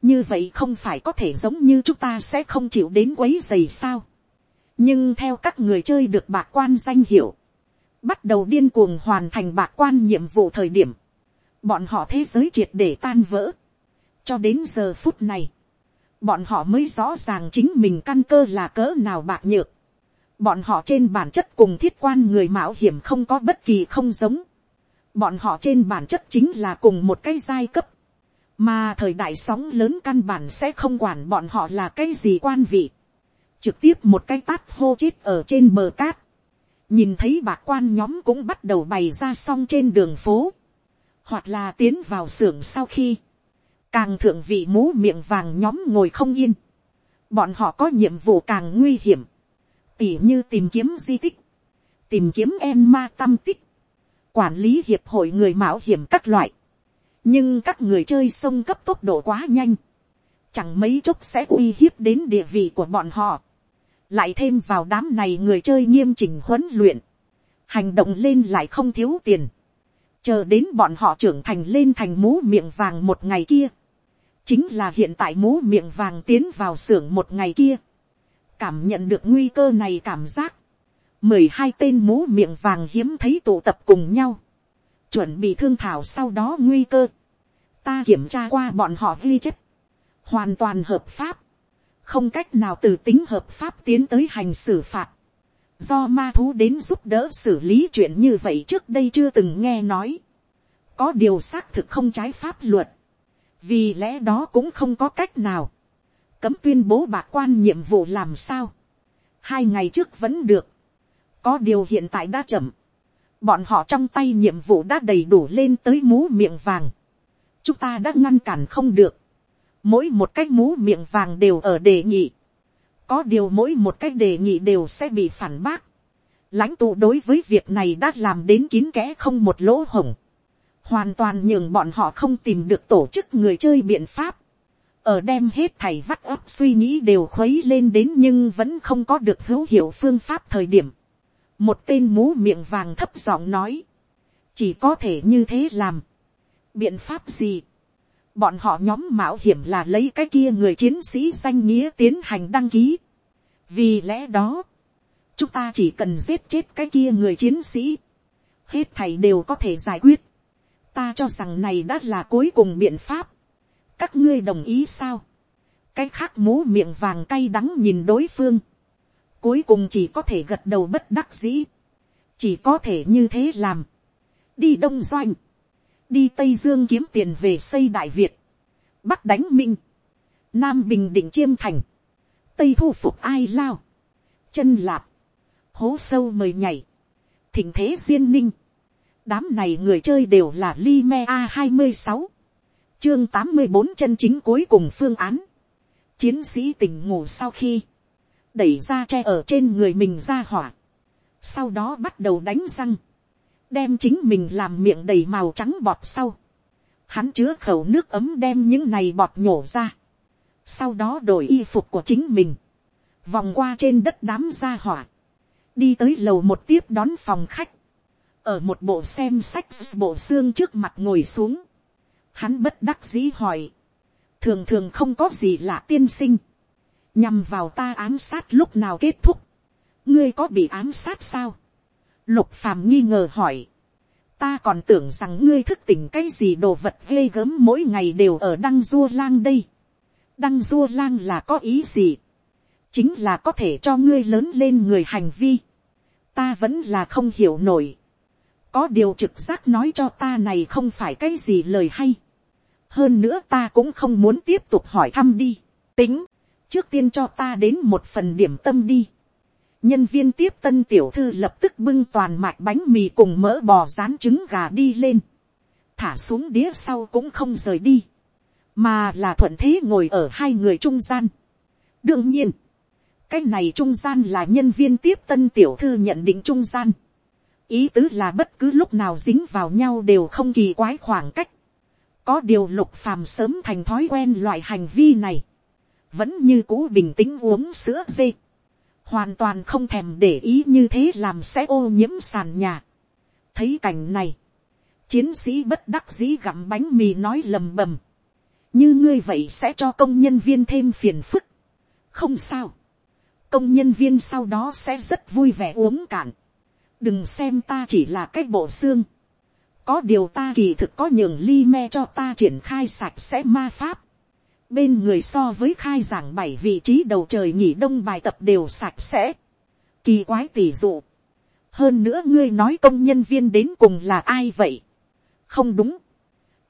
như vậy không phải có thể giống như chúng ta sẽ không chịu đến quấy dày sao. nhưng theo các người chơi được bạc quan danh hiệu, bắt đầu điên cuồng hoàn thành bạc quan nhiệm vụ thời điểm, bọn họ thế giới triệt để tan vỡ. cho đến giờ phút này, bọn họ mới rõ ràng chính mình căn cơ là cỡ nào bạc nhược. bọn họ trên bản chất cùng thiết quan người mạo hiểm không có bất kỳ không giống bọn họ trên bản chất chính là cùng một cái giai cấp, mà thời đại sóng lớn căn bản sẽ không quản bọn họ là cái gì quan vị, trực tiếp một cái tát hô chết ở trên bờ cát, nhìn thấy bà quan nhóm cũng bắt đầu bày ra xong trên đường phố, hoặc là tiến vào xưởng sau khi, càng thượng vị mũ miệng vàng nhóm ngồi không yên, bọn họ có nhiệm vụ càng nguy hiểm, tỉ như tìm kiếm di tích, tìm kiếm em ma tâm tích, quản lý hiệp hội người mạo hiểm các loại. nhưng các người chơi sông cấp tốc độ quá nhanh. chẳng mấy chốc sẽ uy hiếp đến địa vị của bọn họ, lại thêm vào đám này người chơi nghiêm chỉnh huấn luyện, hành động lên lại không thiếu tiền, chờ đến bọn họ trưởng thành lên thành mũ miệng vàng một ngày kia, chính là hiện tại mũ miệng vàng tiến vào xưởng một ngày kia, cảm nhận được nguy cơ này cảm giác, mười hai tên mũ miệng vàng hiếm thấy tụ tập cùng nhau, chuẩn bị thương thảo sau đó nguy cơ, ta kiểm tra qua bọn họ ghi chép, hoàn toàn hợp pháp, không cách nào từ tính hợp pháp tiến tới hành xử phạt, do ma thú đến giúp đỡ xử lý chuyện như vậy trước đây chưa từng nghe nói, có điều xác thực không trái pháp luật, vì lẽ đó cũng không có cách nào, cấm tuyên bố bạc quan nhiệm vụ làm sao, hai ngày trước vẫn được, có điều hiện tại đã chậm, bọn họ trong tay nhiệm vụ đã đầy đủ lên tới mú miệng vàng, chúng ta đã ngăn cản không được, mỗi một cái mú miệng vàng đều ở đề nghị, có điều mỗi một cái đề nghị đều sẽ bị phản bác, lãnh tụ đối với việc này đã làm đến kín kẽ không một lỗ hổng, hoàn toàn nhường bọn họ không tìm được tổ chức người chơi biện pháp, ở đem hết thầy vắt ấp suy nghĩ đều khuấy lên đến nhưng vẫn không có được hữu hiệu phương pháp thời điểm, một tên mú miệng vàng thấp giọng nói, chỉ có thể như thế làm, biện pháp gì, bọn họ nhóm mạo hiểm là lấy cái kia người chiến sĩ danh nghĩa tiến hành đăng ký. vì lẽ đó, chúng ta chỉ cần giết chết cái kia người chiến sĩ, hết thầy đều có thể giải quyết. ta cho rằng này đã là cuối cùng biện pháp. các ngươi đồng ý sao. cái khác mú miệng vàng cay đắng nhìn đối phương cuối cùng chỉ có thể gật đầu bất đắc dĩ. chỉ có thể như thế làm. đi đông doanh. Đi tây dương kiếm tiền về xây đại việt, bắc đánh minh, nam bình định chiêm thành, tây thu phục ai lao, chân lạp, hố sâu mời nhảy, thỉnh thế duyên ninh, đám này người chơi đều là li me a hai mươi sáu, chương tám mươi bốn chân chính cuối cùng phương án, chiến sĩ tỉnh ngủ sau khi, đẩy ra tre ở trên người mình ra hỏa, sau đó bắt đầu đánh răng, đem chính mình làm miệng đầy màu trắng bọt sau, hắn chứa khẩu nước ấm đem những này bọt nhổ ra, sau đó đổi y phục của chính mình, vòng qua trên đất đám ra hỏa, đi tới lầu một tiếp đón phòng khách, ở một bộ xem sách bộ xương trước mặt ngồi xuống, hắn bất đắc dĩ hỏi, thường thường không có gì lạ tiên sinh, nhằm vào ta ám sát lúc nào kết thúc, ngươi có bị ám sát sao, Lục phàm nghi ngờ hỏi. Ta còn tưởng rằng ngươi thức tỉnh cái gì đồ vật ghê gớm mỗi ngày đều ở đăng dua lang đây. Đăng dua lang là có ý gì? Chính là có thể cho ngươi lớn lên người hành vi. Ta vẫn là không hiểu nổi. Có điều trực giác nói cho ta này không phải cái gì lời hay. Hơn nữa ta cũng không muốn tiếp tục hỏi thăm đi. Tính. Trước tiên cho ta đến một phần điểm tâm đi. Nhân viên tiếp tân tiểu thư lập tức bưng toàn mạch bánh mì cùng mỡ bò rán trứng gà đi lên, thả xuống đĩa sau cũng không rời đi, mà là thuận thế ngồi ở hai người trung gian. đương nhiên, cái này trung gian là nhân viên tiếp tân tiểu thư nhận định trung gian, ý tứ là bất cứ lúc nào dính vào nhau đều không kỳ quái khoảng cách, có điều lục phàm sớm thành thói quen loại hành vi này, vẫn như cũ bình tĩnh uống sữa dê hoàn toàn không thèm để ý như thế làm sẽ ô nhiễm sàn nhà. thấy cảnh này, chiến sĩ bất đắc dĩ gặm bánh mì nói lầm bầm, như ngươi vậy sẽ cho công nhân viên thêm phiền phức. không sao, công nhân viên sau đó sẽ rất vui vẻ uống cạn. đừng xem ta chỉ là cái bộ xương. có điều ta kỳ thực có nhường ly me cho ta triển khai sạch sẽ ma pháp bên người so với khai giảng bảy vị trí đầu trời nghỉ đông bài tập đều sạch sẽ. Kỳ quái tỷ dụ. Hơn nữa ngươi nói công nhân viên đến cùng là ai vậy? Không đúng.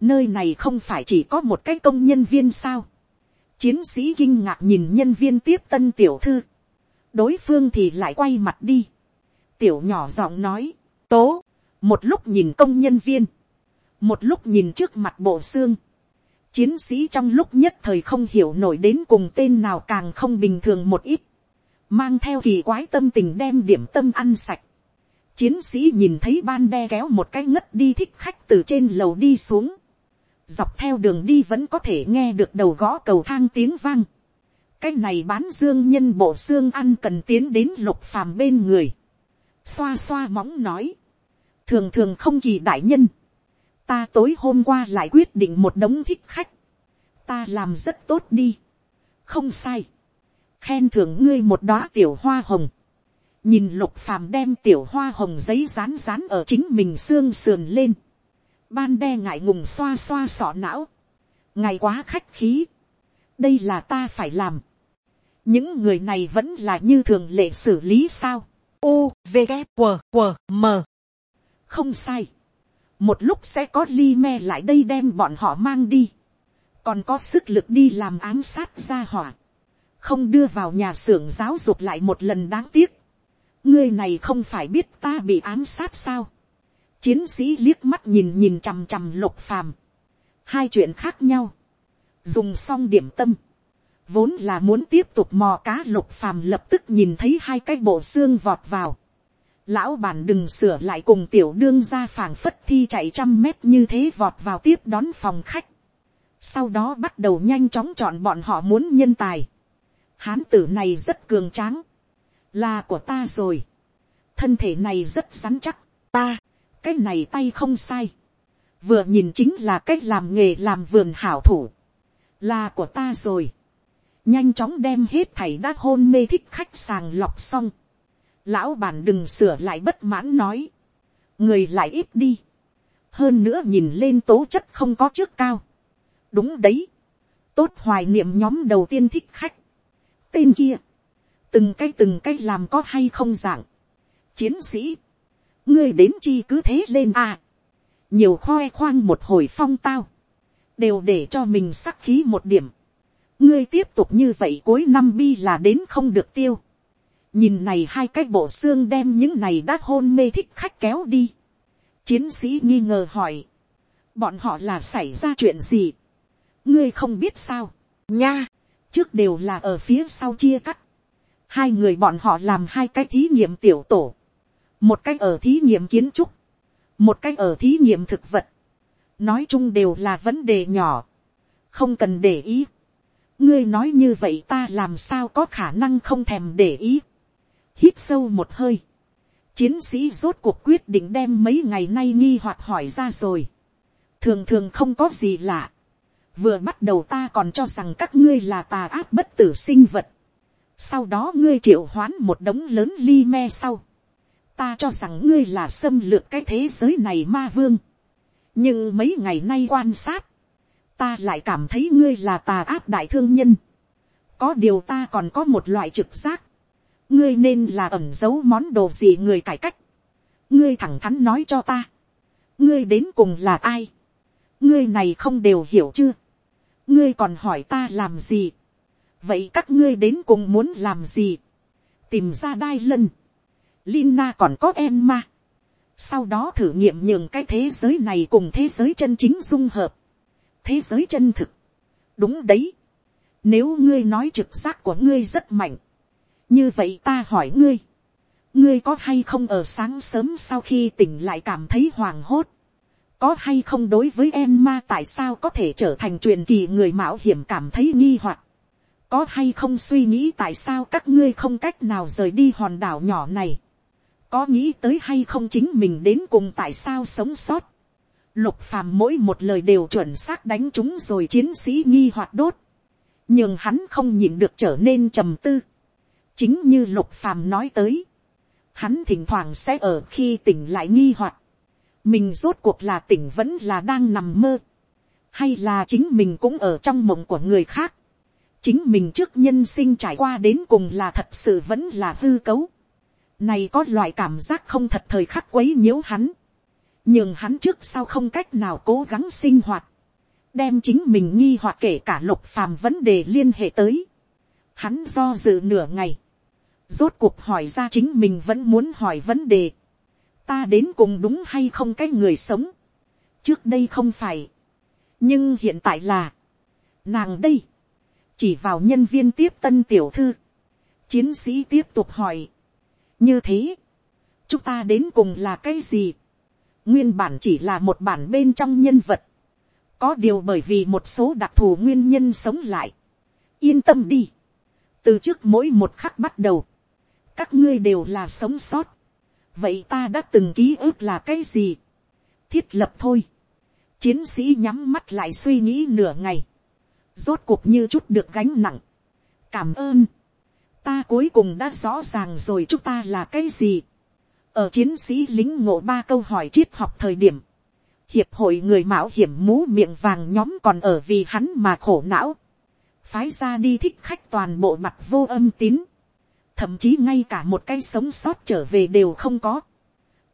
Nơi này không phải chỉ có một cái công nhân viên sao? Chiến sĩ kinh ngạc nhìn nhân viên tiếp tân tiểu thư. Đối phương thì lại quay mặt đi. Tiểu nhỏ giọng nói. Tố. Một lúc nhìn công nhân viên. Một lúc nhìn trước mặt bộ xương chiến sĩ trong lúc nhất thời không hiểu nổi đến cùng tên nào càng không bình thường một ít, mang theo kỳ quái tâm tình đem điểm tâm ăn sạch. Chiến sĩ nhìn thấy ban đe kéo một cái ngất đi thích khách từ trên lầu đi xuống, dọc theo đường đi vẫn có thể nghe được đầu gõ cầu thang tiếng vang. cái này bán dương nhân bộ xương ăn cần tiến đến lục phàm bên người. xoa xoa móng nói. thường thường không kỳ đại nhân ta tối hôm qua lại quyết định một đống thích khách. ta làm rất tốt đi. không sai. khen thưởng ngươi một đóa tiểu hoa hồng. nhìn lục phàm đem tiểu hoa hồng giấy rán rán ở chính mình xương sườn lên ban đe ngại ngùng xoa xoa sọ não, ngày quá khách khí, đây là ta phải làm, những người này vẫn là như thường lệ xử lý sao, u v g q q m không sai, một lúc sẽ có ly me lại đây đem bọn họ mang đi, còn có sức lực đi làm ám sát ra hỏa, không đưa vào nhà xưởng giáo dục lại một lần đáng tiếc, ngươi này không phải biết ta bị ám sát sao, Chiến sĩ liếc mắt nhìn nhìn chằm chằm lục phàm. Hai chuyện khác nhau. Dùng xong điểm tâm. Vốn là muốn tiếp tục mò cá lục phàm lập tức nhìn thấy hai cái bộ xương vọt vào. Lão bản đừng sửa lại cùng tiểu đương ra phảng phất thi chạy trăm mét như thế vọt vào tiếp đón phòng khách. Sau đó bắt đầu nhanh chóng chọn bọn họ muốn nhân tài. Hán tử này rất cường tráng. Là của ta rồi. Thân thể này rất rắn chắc. Ta cái này tay không sai, vừa nhìn chính là cách làm nghề làm vườn hảo thủ, là của ta rồi, nhanh chóng đem hết thảy đã hôn mê thích khách sàng lọc xong, lão bản đừng sửa lại bất mãn nói, người lại ít đi, hơn nữa nhìn lên tố chất không có trước cao, đúng đấy, tốt hoài niệm nhóm đầu tiên thích khách, tên kia, từng cái từng cái làm có hay không dạng, chiến sĩ, ngươi đến chi cứ thế lên à. nhiều khoe khoang một hồi phong tao, đều để cho mình sắc khí một điểm. ngươi tiếp tục như vậy cuối năm bi là đến không được tiêu nhìn này hai cái bộ xương đem những này đã hôn mê thích khách kéo đi. chiến sĩ nghi ngờ hỏi, bọn họ là xảy ra chuyện gì. ngươi không biết sao, nha, trước đều là ở phía sau chia cắt. hai người bọn họ làm hai cái thí nghiệm tiểu tổ một cách ở thí nghiệm kiến trúc, một cách ở thí nghiệm thực vật, nói chung đều là vấn đề nhỏ, không cần để ý. ngươi nói như vậy ta làm sao có khả năng không thèm để ý hít sâu một hơi, chiến sĩ rốt cuộc quyết định đem mấy ngày nay nghi hoặc hỏi ra rồi. thường thường không có gì lạ. vừa bắt đầu ta còn cho rằng các ngươi là tà ác bất tử sinh vật. sau đó ngươi triệu hoán một đống lớn ly me sau ta cho rằng ngươi là xâm lược cái thế giới này ma vương. nhưng mấy ngày nay quan sát, ta lại cảm thấy ngươi là tà ác đại thương nhân. có điều ta còn có một loại trực giác ngươi nên là ẩn giấu món đồ gì người cải cách. ngươi thẳng thắn nói cho ta. ngươi đến cùng là ai. ngươi này không đều hiểu chưa. ngươi còn hỏi ta làm gì. vậy các ngươi đến cùng muốn làm gì. tìm ra đai lân Lina còn có em ma, Sau đó thử nghiệm nhường cái thế giới này cùng thế giới chân chính dung hợp. Thế giới chân thực. Đúng đấy. Nếu ngươi nói trực giác của ngươi rất mạnh. Như vậy ta hỏi ngươi. Ngươi có hay không ở sáng sớm sau khi tỉnh lại cảm thấy hoàng hốt. Có hay không đối với Emma tại sao có thể trở thành truyền kỳ người mạo hiểm cảm thấy nghi hoặc có hay không suy nghĩ tại sao các ngươi không cách nào rời đi hòn đảo nhỏ này có nghĩ tới hay không chính mình đến cùng tại sao sống sót. Lục phàm mỗi một lời đều chuẩn xác đánh chúng rồi chiến sĩ nghi hoạt đốt. Nhưng hắn không nhịn được trở nên trầm tư. Chính như lục phàm nói tới. Hắn thỉnh thoảng sẽ ở khi tỉnh lại nghi hoạt. Mình rốt cuộc là tỉnh vẫn là đang nằm mơ. Hay là chính mình cũng ở trong mộng của người khác. Chính mình trước nhân sinh trải qua đến cùng là thật sự vẫn là hư cấu này có loại cảm giác không thật thời khắc quấy nhiễu hắn. Nhưng hắn trước sau không cách nào cố gắng sinh hoạt. Đem chính mình nghi hoặc kể cả lục phàm vấn đề liên hệ tới. Hắn do dự nửa ngày. Rốt cuộc hỏi ra chính mình vẫn muốn hỏi vấn đề. Ta đến cùng đúng hay không cái người sống. Trước đây không phải. Nhưng hiện tại là. Nàng đây. Chỉ vào nhân viên tiếp tân tiểu thư. Chiến sĩ tiếp tục hỏi như thế, chúng ta đến cùng là cái gì, nguyên bản chỉ là một bản bên trong nhân vật, có điều bởi vì một số đặc thù nguyên nhân sống lại, yên tâm đi, từ trước mỗi một khắc bắt đầu, các ngươi đều là sống sót, vậy ta đã từng ký ức là cái gì, thiết lập thôi, chiến sĩ nhắm mắt lại suy nghĩ nửa ngày, rốt cuộc như chút được gánh nặng, cảm ơn, ta cuối cùng đã rõ ràng rồi chúng ta là cái gì, ở chiến sĩ lính ngộ ba câu hỏi triết học thời điểm, hiệp hội người mạo hiểm mũ miệng vàng nhóm còn ở vì hắn mà khổ não, phái ra đi thích khách toàn bộ mặt vô âm tín, thậm chí ngay cả một cái sống sót trở về đều không có.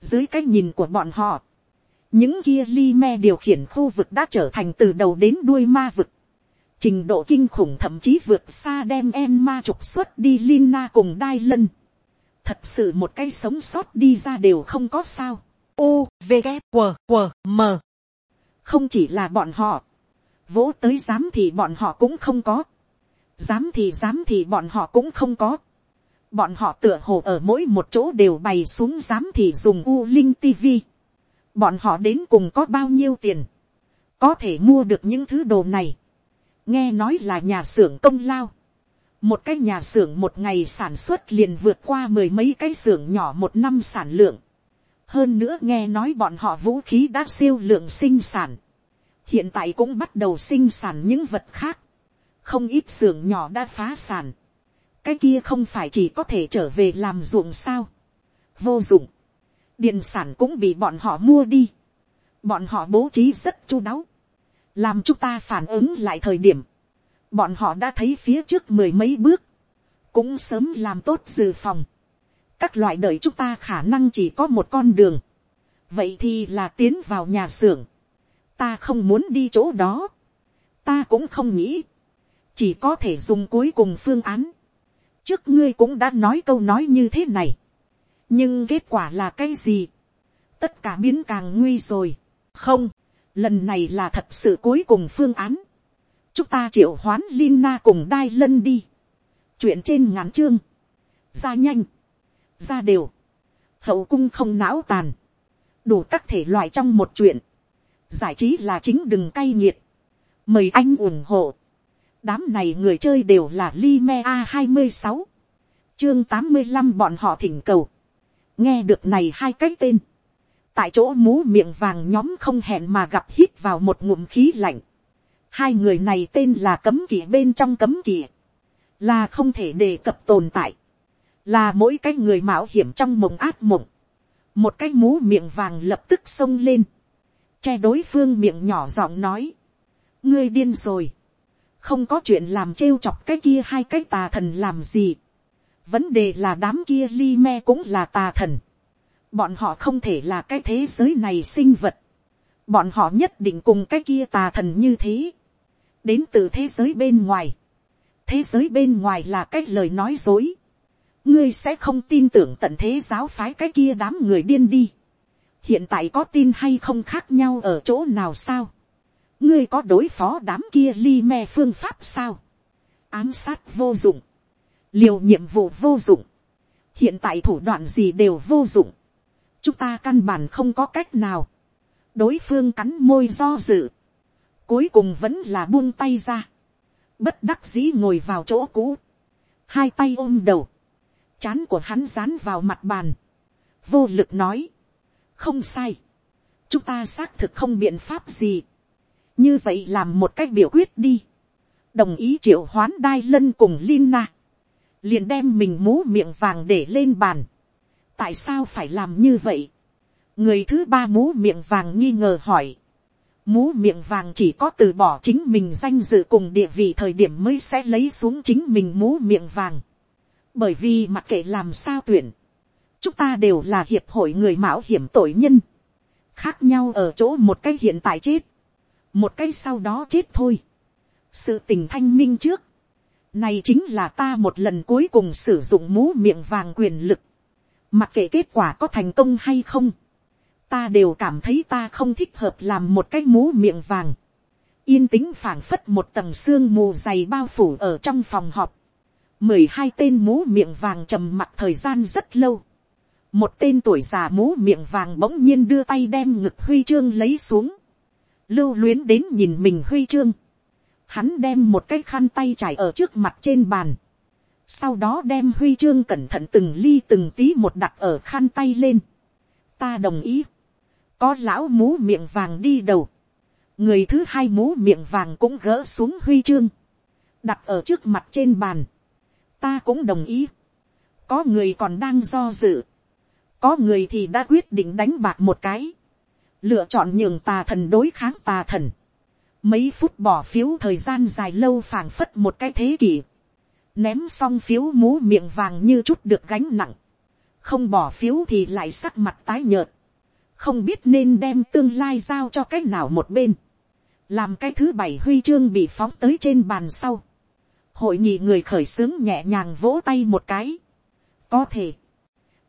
dưới cái nhìn của bọn họ, những kia li me điều khiển khu vực đã trở thành từ đầu đến đuôi ma vực. trình độ kinh khủng thậm chí vượt xa đem em ma trục xuất đi Lina cùng đai lân. thật sự một cái sống sót đi ra đều không có sao. U, V, K, W, W, M. không chỉ là bọn họ, vỗ tới dám thì bọn họ cũng không có. dám thì dám thì bọn họ cũng không có bọn họ tựa hồ ở mỗi một chỗ đều bày xuống dám thì dùng u linh tv. bọn họ đến cùng có bao nhiêu tiền, có thể mua được những thứ đồ này. nghe nói là nhà xưởng công lao. một cái nhà xưởng một ngày sản xuất liền vượt qua mười mấy cái xưởng nhỏ một năm sản lượng. hơn nữa nghe nói bọn họ vũ khí đã siêu lượng sinh sản. hiện tại cũng bắt đầu sinh sản những vật khác. không ít xưởng nhỏ đã phá sản cái kia không phải chỉ có thể trở về làm ruộng sao. vô dụng. điện sản cũng bị bọn họ mua đi. bọn họ bố trí rất chu đáo. làm chúng ta phản ứng lại thời điểm. bọn họ đã thấy phía trước mười mấy bước. cũng sớm làm tốt dự phòng. các loại đợi chúng ta khả năng chỉ có một con đường. vậy thì là tiến vào nhà xưởng. ta không muốn đi chỗ đó. ta cũng không nghĩ. chỉ có thể dùng cuối cùng phương án trước ngươi cũng đã nói câu nói như thế này. nhưng kết quả là cái gì. tất cả biến càng nguy rồi. không, lần này là thật sự cuối cùng phương án. chúng ta triệu hoán Lina cùng đai lân đi. chuyện trên ngắn chương. ra nhanh. ra đều. hậu cung không não tàn. đủ các thể loại trong một chuyện. giải trí là chính đừng cay nghiệt. mời anh ủng hộ đám này người chơi đều là Lime A26. Chương 85 bọn họ thỉnh cầu. Nghe được này hai cái tên. Tại chỗ mú miệng vàng nhóm không hẹn mà gặp hít vào một ngụm khí lạnh. Hai người này tên là cấm kỵ bên trong cấm kỵ. Là không thể đề cập tồn tại. Là mỗi cái người mạo hiểm trong mộng át mộng. Một cái mú miệng vàng lập tức xông lên. Che đối phương miệng nhỏ giọng nói. Ngươi điên rồi không có chuyện làm trêu chọc cái kia hai cái tà thần làm gì. vấn đề là đám kia li me cũng là tà thần. bọn họ không thể là cái thế giới này sinh vật. bọn họ nhất định cùng cái kia tà thần như thế. đến từ thế giới bên ngoài. thế giới bên ngoài là cái lời nói dối. ngươi sẽ không tin tưởng tận thế giáo phái cái kia đám người điên đi. hiện tại có tin hay không khác nhau ở chỗ nào sao ngươi có đối phó đám kia li me phương pháp sao, ám sát vô dụng, liều nhiệm vụ vô dụng, hiện tại thủ đoạn gì đều vô dụng, chúng ta căn bản không có cách nào, đối phương cắn môi do dự, cuối cùng vẫn là buông tay ra, bất đắc dĩ ngồi vào chỗ cũ, hai tay ôm đầu, chán của hắn dán vào mặt bàn, vô lực nói, không sai, chúng ta xác thực không biện pháp gì, như vậy làm một cách biểu quyết đi, đồng ý triệu hoán đai lân cùng Lina, liền đem mình mú miệng vàng để lên bàn. tại sao phải làm như vậy, người thứ ba mú miệng vàng nghi ngờ hỏi, mú miệng vàng chỉ có từ bỏ chính mình danh dự cùng địa vị thời điểm mới sẽ lấy xuống chính mình mú miệng vàng. bởi vì mặc kệ làm sao tuyển, chúng ta đều là hiệp hội người mạo hiểm tội nhân, khác nhau ở chỗ một cái hiện tại chết, một cái sau đó chết thôi. sự tình thanh minh trước, này chính là ta một lần cuối cùng sử dụng mũ miệng vàng quyền lực, mặc kệ kết quả có thành công hay không, ta đều cảm thấy ta không thích hợp làm một cái mũ miệng vàng, yên tĩnh phảng phất một tầng xương mù dày bao phủ ở trong phòng họp, mười hai tên mũ miệng vàng trầm mặc thời gian rất lâu, một tên tuổi già mũ miệng vàng bỗng nhiên đưa tay đem ngực huy chương lấy xuống, lưu luyến đến nhìn mình huy chương, hắn đem một cái khăn tay trải ở trước mặt trên bàn, sau đó đem huy chương cẩn thận từng ly từng tí một đặt ở khăn tay lên. ta đồng ý, có lão mú miệng vàng đi đầu, người thứ hai mú miệng vàng cũng gỡ xuống huy chương, đặt ở trước mặt trên bàn, ta cũng đồng ý, có người còn đang do dự, có người thì đã quyết định đánh bạc một cái, lựa chọn nhường tà thần đối kháng tà thần, mấy phút bỏ phiếu thời gian dài lâu phảng phất một cái thế kỷ, ném xong phiếu mú miệng vàng như chút được gánh nặng, không bỏ phiếu thì lại sắc mặt tái nhợt, không biết nên đem tương lai giao cho cái nào một bên, làm cái thứ bảy huy chương bị phóng tới trên bàn sau, hội nghị người khởi xướng nhẹ nhàng vỗ tay một cái, có thể,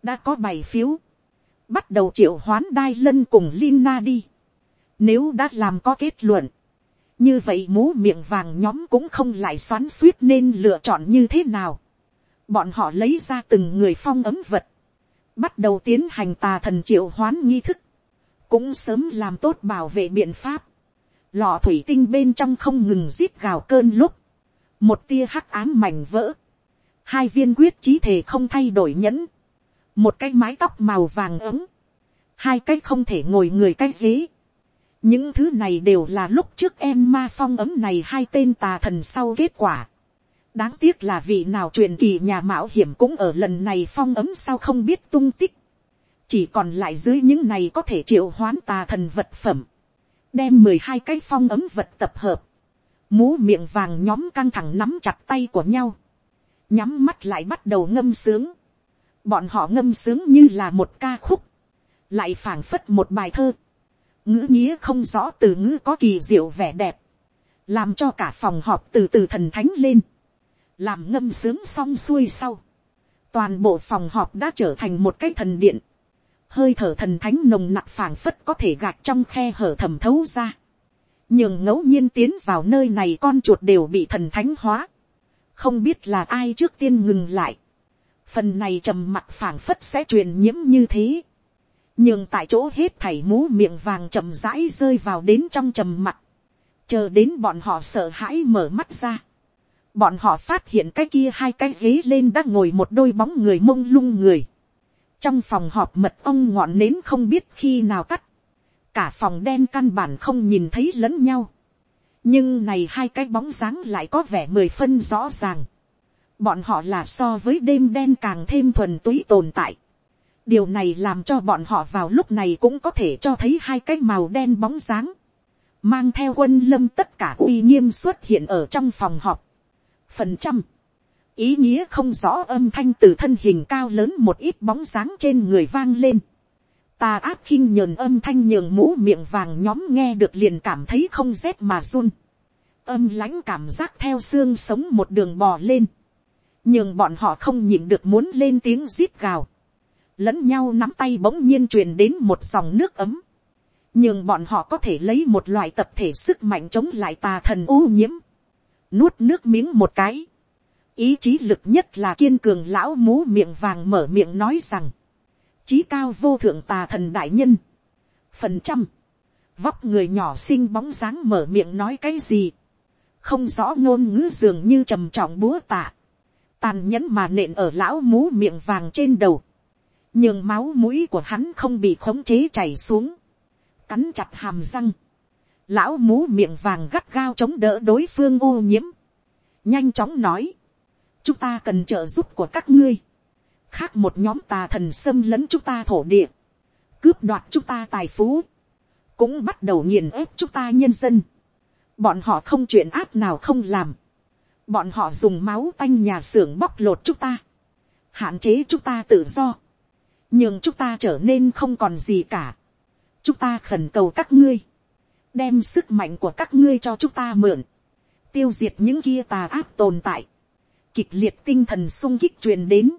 đã có bảy phiếu, bắt đầu triệu hoán đai lân cùng Lina đi. Nếu đã làm có kết luận, như vậy mú miệng vàng nhóm cũng không lại xoắn suýt nên lựa chọn như thế nào. Bọn họ lấy ra từng người phong ấm vật, bắt đầu tiến hành tà thần triệu hoán nghi thức, cũng sớm làm tốt bảo vệ biện pháp. Lọ thủy tinh bên trong không ngừng rít gào cơn lúc, một tia hắc ám mảnh vỡ, hai viên quyết trí thể không thay đổi nhẫn, một cái mái tóc màu vàng ấm, hai cái không thể ngồi người cái ghế. những thứ này đều là lúc trước em ma phong ấm này hai tên tà thần sau kết quả. đáng tiếc là vị nào truyền kỳ nhà mạo hiểm cũng ở lần này phong ấm sao không biết tung tích. chỉ còn lại dưới những này có thể triệu hoán tà thần vật phẩm. đem mười hai cái phong ấm vật tập hợp. mú miệng vàng nhóm căng thẳng nắm chặt tay của nhau. nhắm mắt lại bắt đầu ngâm sướng bọn họ ngâm sướng như là một ca khúc, lại phảng phất một bài thơ, ngữ nghĩa không rõ từ ngữ có kỳ diệu vẻ đẹp, làm cho cả phòng họp từ từ thần thánh lên, làm ngâm sướng xong xuôi sau, toàn bộ phòng họp đã trở thành một cái thần điện, hơi thở thần thánh nồng nặc phảng phất có thể gạt trong khe hở thẩm thấu ra, nhưng ngẫu nhiên tiến vào nơi này con chuột đều bị thần thánh hóa, không biết là ai trước tiên ngừng lại, phần này trầm mặc phảng phất sẽ truyền nhiễm như thế, nhưng tại chỗ hết thảy mú miệng vàng chậm rãi rơi vào đến trong trầm mặt chờ đến bọn họ sợ hãi mở mắt ra, bọn họ phát hiện cái kia hai cái ghế lên đã ngồi một đôi bóng người mông lung người, trong phòng họp mật ông ngọn nến không biết khi nào tắt, cả phòng đen căn bản không nhìn thấy lẫn nhau, nhưng này hai cái bóng dáng lại có vẻ mười phân rõ ràng, bọn họ là so với đêm đen càng thêm thuần túy tồn tại. điều này làm cho bọn họ vào lúc này cũng có thể cho thấy hai cái màu đen bóng dáng, mang theo quân lâm tất cả uy nghiêm xuất hiện ở trong phòng họp. phần trăm, ý nghĩa không rõ âm thanh từ thân hình cao lớn một ít bóng sáng trên người vang lên. tà áp khinh nhờn âm thanh nhường mũ miệng vàng nhóm nghe được liền cảm thấy không rét mà run. âm lãnh cảm giác theo xương sống một đường bò lên nhưng bọn họ không nhịn được muốn lên tiếng rít gào, lẫn nhau nắm tay bỗng nhiên truyền đến một dòng nước ấm, nhưng bọn họ có thể lấy một loại tập thể sức mạnh chống lại tà thần ô nhiễm, nuốt nước miếng một cái, ý chí lực nhất là kiên cường lão mú miệng vàng mở miệng nói rằng, trí cao vô thượng tà thần đại nhân, phần trăm, vóc người nhỏ xinh bóng dáng mở miệng nói cái gì, không rõ ngôn ngữ dường như trầm trọng búa tạ, tàn nhẫn mà nện ở lão mú miệng vàng trên đầu, nhưng máu mũi của hắn không bị khống chế chảy xuống, cắn chặt hàm răng, lão mú miệng vàng gắt gao chống đỡ đối phương ô nhiễm, nhanh chóng nói, chúng ta cần trợ giúp của các ngươi, khác một nhóm tà thần xâm lấn chúng ta thổ địa, cướp đoạt chúng ta tài phú, cũng bắt đầu nghiền ép chúng ta nhân dân, bọn họ không chuyện ác nào không làm, bọn họ dùng máu tanh nhà xưởng bóc lột chúng ta, hạn chế chúng ta tự do, nhưng chúng ta trở nên không còn gì cả. chúng ta khẩn cầu các ngươi, đem sức mạnh của các ngươi cho chúng ta mượn, tiêu diệt những kia tà áp tồn tại, kịch liệt tinh thần sung kích truyền đến,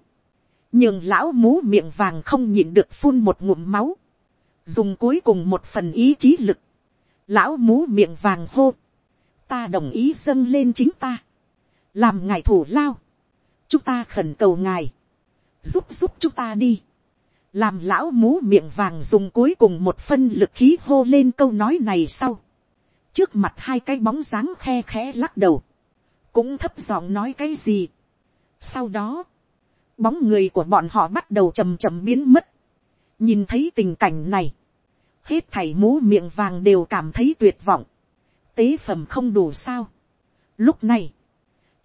nhưng lão mú miệng vàng không nhịn được phun một ngụm máu, dùng cuối cùng một phần ý chí lực, lão mú miệng vàng hô, ta đồng ý dâng lên chính ta, làm ngài thủ lao, chúng ta khẩn cầu ngài, giúp giúp chúng ta đi, làm lão mú miệng vàng dùng cuối cùng một phân lực khí hô lên câu nói này sau, trước mặt hai cái bóng dáng khe khẽ lắc đầu, cũng thấp giọng nói cái gì. sau đó, bóng người của bọn họ bắt đầu chầm chậm biến mất, nhìn thấy tình cảnh này, hết thảy mú miệng vàng đều cảm thấy tuyệt vọng, tế phẩm không đủ sao. lúc này,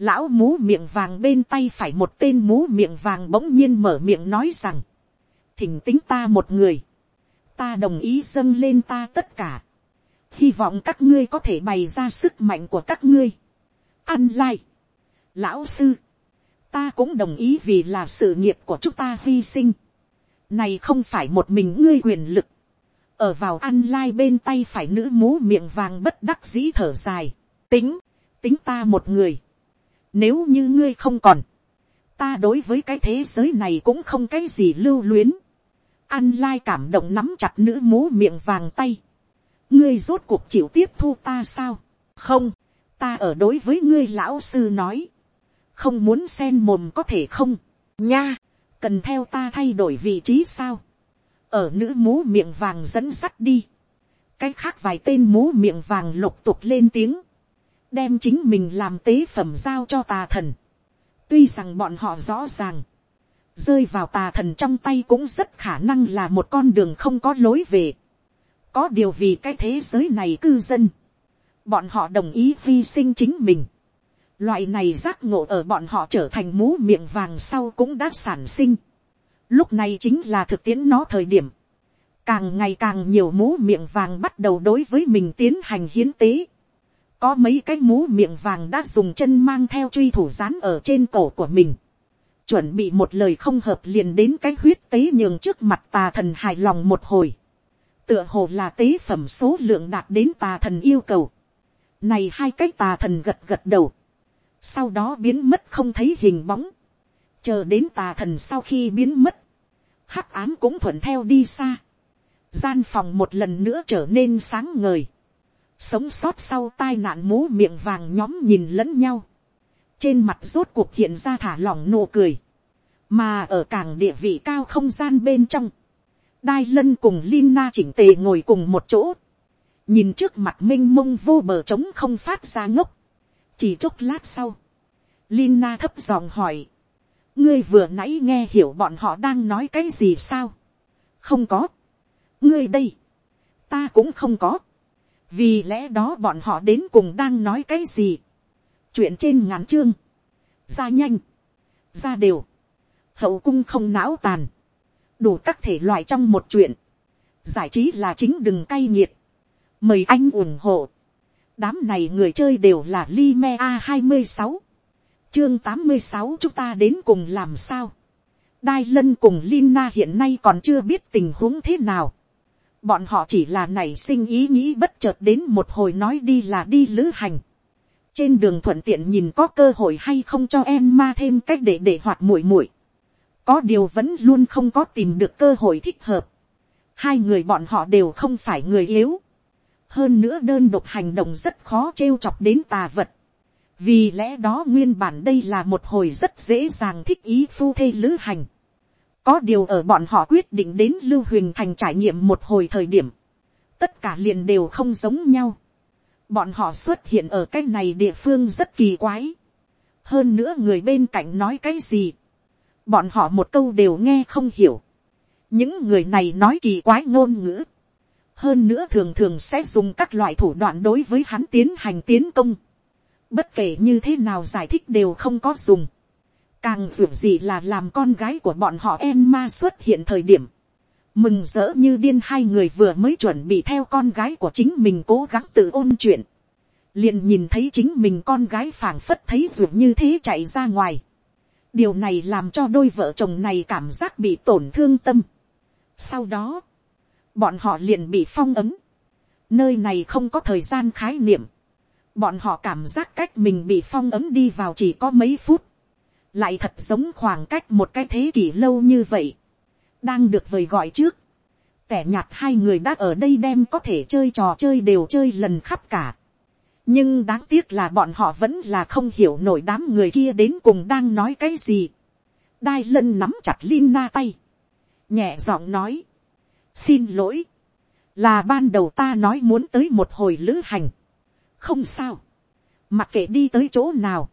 lão mú miệng vàng bên tay phải một tên mú miệng vàng bỗng nhiên mở miệng nói rằng, thỉnh tính ta một người, ta đồng ý dâng lên ta tất cả, hy vọng các ngươi có thể bày ra sức mạnh của các ngươi. ăn lai, lão sư, ta cũng đồng ý vì là sự nghiệp của chúng ta hy sinh. này không phải một mình ngươi quyền lực, ở vào ăn lai bên tay phải nữ mú miệng vàng bất đắc dĩ thở dài, tính, tính ta một người, nếu như ngươi không còn, ta đối với cái thế giới này cũng không cái gì lưu luyến. An lai cảm động nắm chặt nữ mố miệng vàng tay. ngươi rốt cuộc chịu tiếp thu ta sao. không, ta ở đối với ngươi lão sư nói. không muốn xen mồm có thể không. nha, cần theo ta thay đổi vị trí sao. ở nữ mố miệng vàng dẫn sắt đi. cái khác vài tên mú miệng vàng lục tục lên tiếng đem chính mình làm tế phẩm giao cho tà thần. tuy rằng bọn họ rõ ràng, rơi vào tà thần trong tay cũng rất khả năng là một con đường không có lối về. có điều vì cái thế giới này cư dân, bọn họ đồng ý hy sinh chính mình. loại này giác ngộ ở bọn họ trở thành mú miệng vàng sau cũng đã sản sinh. lúc này chính là thực tiễn nó thời điểm. càng ngày càng nhiều mú miệng vàng bắt đầu đối với mình tiến hành hiến tế có mấy cái mũ miệng vàng đã dùng chân mang theo truy thủ rán ở trên cổ của mình, chuẩn bị một lời không hợp liền đến cái huyết tế nhường trước mặt tà thần hài lòng một hồi, tựa hồ là tế phẩm số lượng đạt đến tà thần yêu cầu, này hai cái tà thần gật gật đầu, sau đó biến mất không thấy hình bóng, chờ đến tà thần sau khi biến mất, hắc ám cũng thuận theo đi xa, gian phòng một lần nữa trở nên sáng ngời, sống sót sau tai nạn mố miệng vàng nhóm nhìn lẫn nhau, trên mặt rốt cuộc hiện ra thả lỏng nụ cười, mà ở càng địa vị cao không gian bên trong, đai lân cùng Lina chỉnh tề ngồi cùng một chỗ, nhìn trước mặt m i n h mông vô bờ trống không phát ra ngốc, chỉ chốc lát sau, Lina thấp giọng hỏi, ngươi vừa nãy nghe hiểu bọn họ đang nói cái gì sao, không có, ngươi đây, ta cũng không có, vì lẽ đó bọn họ đến cùng đang nói cái gì. chuyện trên ngắn chương, ra nhanh, ra đều, hậu cung không não tàn, đủ các thể loại trong một chuyện, giải trí là chính đừng cay nghiệt, mời anh ủng hộ, đám này người chơi đều là Lime a hai mươi sáu, chương tám mươi sáu chúng ta đến cùng làm sao, đai lân cùng Lina hiện nay còn chưa biết tình huống thế nào, bọn họ chỉ là nảy sinh ý nghĩ bất chợt đến một hồi nói đi là đi lữ hành. trên đường thuận tiện nhìn có cơ hội hay không cho em ma thêm cách để để hoạt muội muội. có điều vẫn luôn không có tìm được cơ hội thích hợp. hai người bọn họ đều không phải người yếu. hơn nữa đơn độc hành động rất khó trêu chọc đến tà vật. vì lẽ đó nguyên bản đây là một hồi rất dễ dàng thích ý phu thê lữ hành có điều ở bọn họ quyết định đến Lưu Huyền Thành trải nghiệm một hồi thời điểm. Tất cả liền đều không giống nhau. Bọn họ xuất hiện ở cái này địa phương rất kỳ quái. Hơn nữa người bên cạnh nói cái gì. Bọn họ một câu đều nghe không hiểu. Những người này nói kỳ quái ngôn ngữ. Hơn nữa thường thường sẽ dùng các loại thủ đoạn đối với hắn tiến hành tiến công. Bất kể như thế nào giải thích đều không có dùng Càng dù gì là làm con gái của bọn họ Emma xuất hiện thời điểm. Mừng rỡ như điên hai người vừa mới chuẩn bị theo con gái của chính mình cố gắng tự ôn chuyện. Liền nhìn thấy chính mình con gái phảng phất thấy dù như thế chạy ra ngoài. Điều này làm cho đôi vợ chồng này cảm giác bị tổn thương tâm. Sau đó, bọn họ liền bị phong ấm. Nơi này không có thời gian khái niệm. Bọn họ cảm giác cách mình bị phong ấm đi vào chỉ có mấy phút lại thật giống khoảng cách một cái thế kỷ lâu như vậy, đang được vời gọi trước, tẻ nhạt hai người đã ở đây đem có thể chơi trò chơi đều chơi lần khắp cả. nhưng đáng tiếc là bọn họ vẫn là không hiểu nổi đám người kia đến cùng đang nói cái gì. đai lân nắm chặt Lina tay, nhẹ giọng nói, xin lỗi, là ban đầu ta nói muốn tới một hồi lữ hành, không sao, mặc kệ đi tới chỗ nào,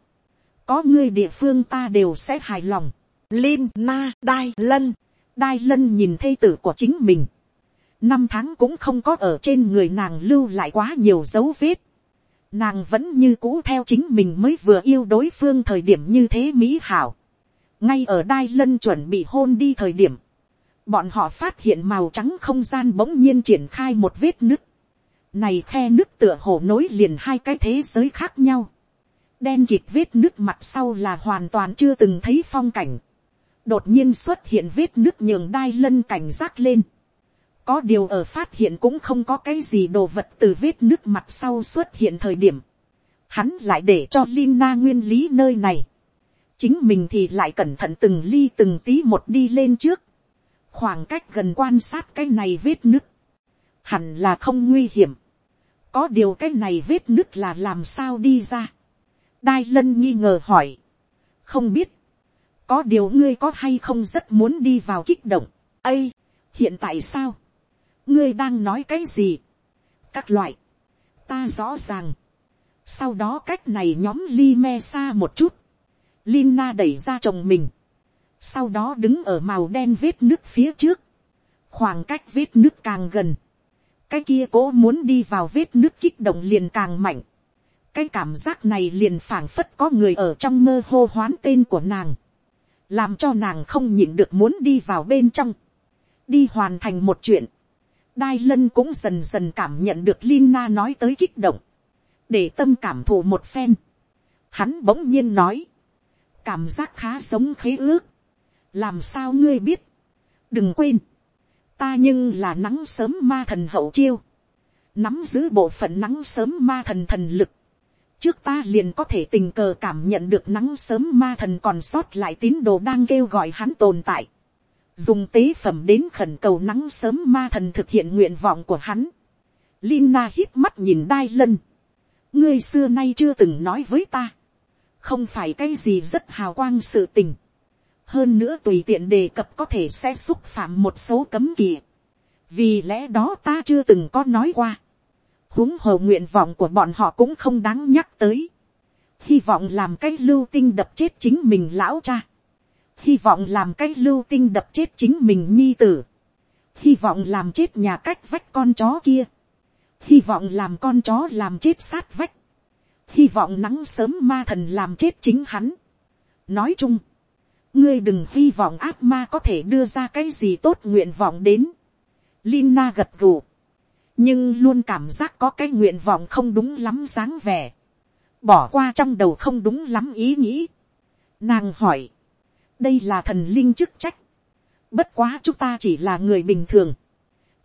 có ngươi địa phương ta đều sẽ hài lòng. Lin na đai lân, đai lân nhìn thây tử của chính mình, năm tháng cũng không có ở trên người nàng lưu lại quá nhiều dấu vết. Nàng vẫn như cũ theo chính mình mới vừa yêu đối phương thời điểm như thế mỹ hảo. ngay ở đai lân chuẩn bị hôn đi thời điểm, bọn họ phát hiện màu trắng không gian bỗng nhiên triển khai một vết nứt. này khe nứt tựa hồ nối liền hai cái thế giới khác nhau đen kịt vết nước mặt sau là hoàn toàn chưa từng thấy phong cảnh. đột nhiên xuất hiện vết nước nhường đai lân cảnh giác lên có điều ở phát hiện cũng không có cái gì đồ vật từ vết nước mặt sau xuất hiện thời điểm. Hắn lại để cho Lina nguyên lý nơi này. Chính mình thì lại cẩn thận từng ly từng tí một đi lên trước. Khoảng cách gần quan sát cái này vết nước Hẳn là không nguy hiểm. Có điều cái này vết nước là làm sao đi ra. Đai lân nghi ngờ hỏi. Không biết. Có điều ngươi có hay không rất muốn đi vào kích động. ây, hiện tại sao? ngươi đang nói cái gì. các loại, ta rõ ràng. sau đó cách này nhóm li me xa một chút. Lina đẩy ra chồng mình. sau đó đứng ở màu đen vết nước phía trước. khoảng cách vết nước càng gần. cái kia cố muốn đi vào vết nước kích động liền càng mạnh cái cảm giác này liền phảng phất có người ở trong mơ hô hoán tên của nàng. làm cho nàng không nhịn được muốn đi vào bên trong. đi hoàn thành một chuyện đai lân cũng dần dần cảm nhận được Lina nói tới kích động. Để tâm cảm thụ một phen. Hắn bỗng nhiên nói. Cảm giác khá sống khế ước. Làm sao ngươi biết. Đừng quên. Ta nhưng là nắng sớm ma thần hậu chiêu. Nắm giữ bộ phận nắng sớm ma thần thần lực. Trước ta liền có thể tình cờ cảm nhận được nắng sớm ma thần còn sót lại tín đồ đang kêu gọi hắn tồn tại dùng tế phẩm đến khẩn cầu nắng sớm ma thần thực hiện nguyện vọng của hắn. Lina hít mắt nhìn đai lân. ngươi xưa nay chưa từng nói với ta. không phải cái gì rất hào quang sự tình. hơn nữa tùy tiện đề cập có thể sẽ xúc phạm một số cấm kỵ. vì lẽ đó ta chưa từng có nói qua huống hồ nguyện vọng của bọn họ cũng không đáng nhắc tới. hy vọng làm cái lưu tinh đập chết chính mình lão cha hy vọng làm cái lưu tinh đập chết chính mình nhi tử, hy vọng làm chết nhà cách vách con chó kia, hy vọng làm con chó làm chết sát vách, hy vọng nắng sớm ma thần làm chết chính hắn. nói chung, ngươi đừng hy vọng ác ma có thể đưa ra cái gì tốt nguyện vọng đến. Lina gật gù, nhưng luôn cảm giác có cái nguyện vọng không đúng lắm dáng vẻ, bỏ qua trong đầu không đúng lắm ý nghĩ. Nàng hỏi, đây là thần linh chức trách. bất quá chúng ta chỉ là người bình thường.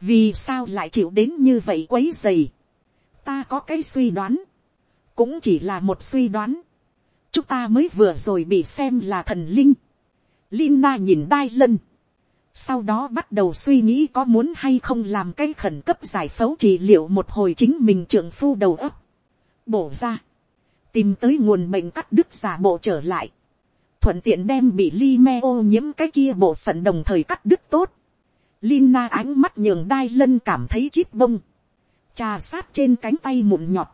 vì sao lại chịu đến như vậy quấy dày. ta có cái suy đoán. cũng chỉ là một suy đoán. chúng ta mới vừa rồi bị xem là thần linh. Lina nhìn đai lân. Sau đó bắt đầu suy nghĩ có muốn hay không làm cái khẩn cấp giải phẫu trị liệu một hồi chính mình trưởng phu đầu ấp. Bổ ra. Tìm tới nguồn bệnh cắt đứt giả bộ trở lại thuận tiện đem bị li me ô nhiễm cái kia bộ phận đồng thời cắt đứt tốt. Lina ánh mắt nhường đai lân cảm thấy chít bông. Trà sát trên cánh tay mụn nhọt.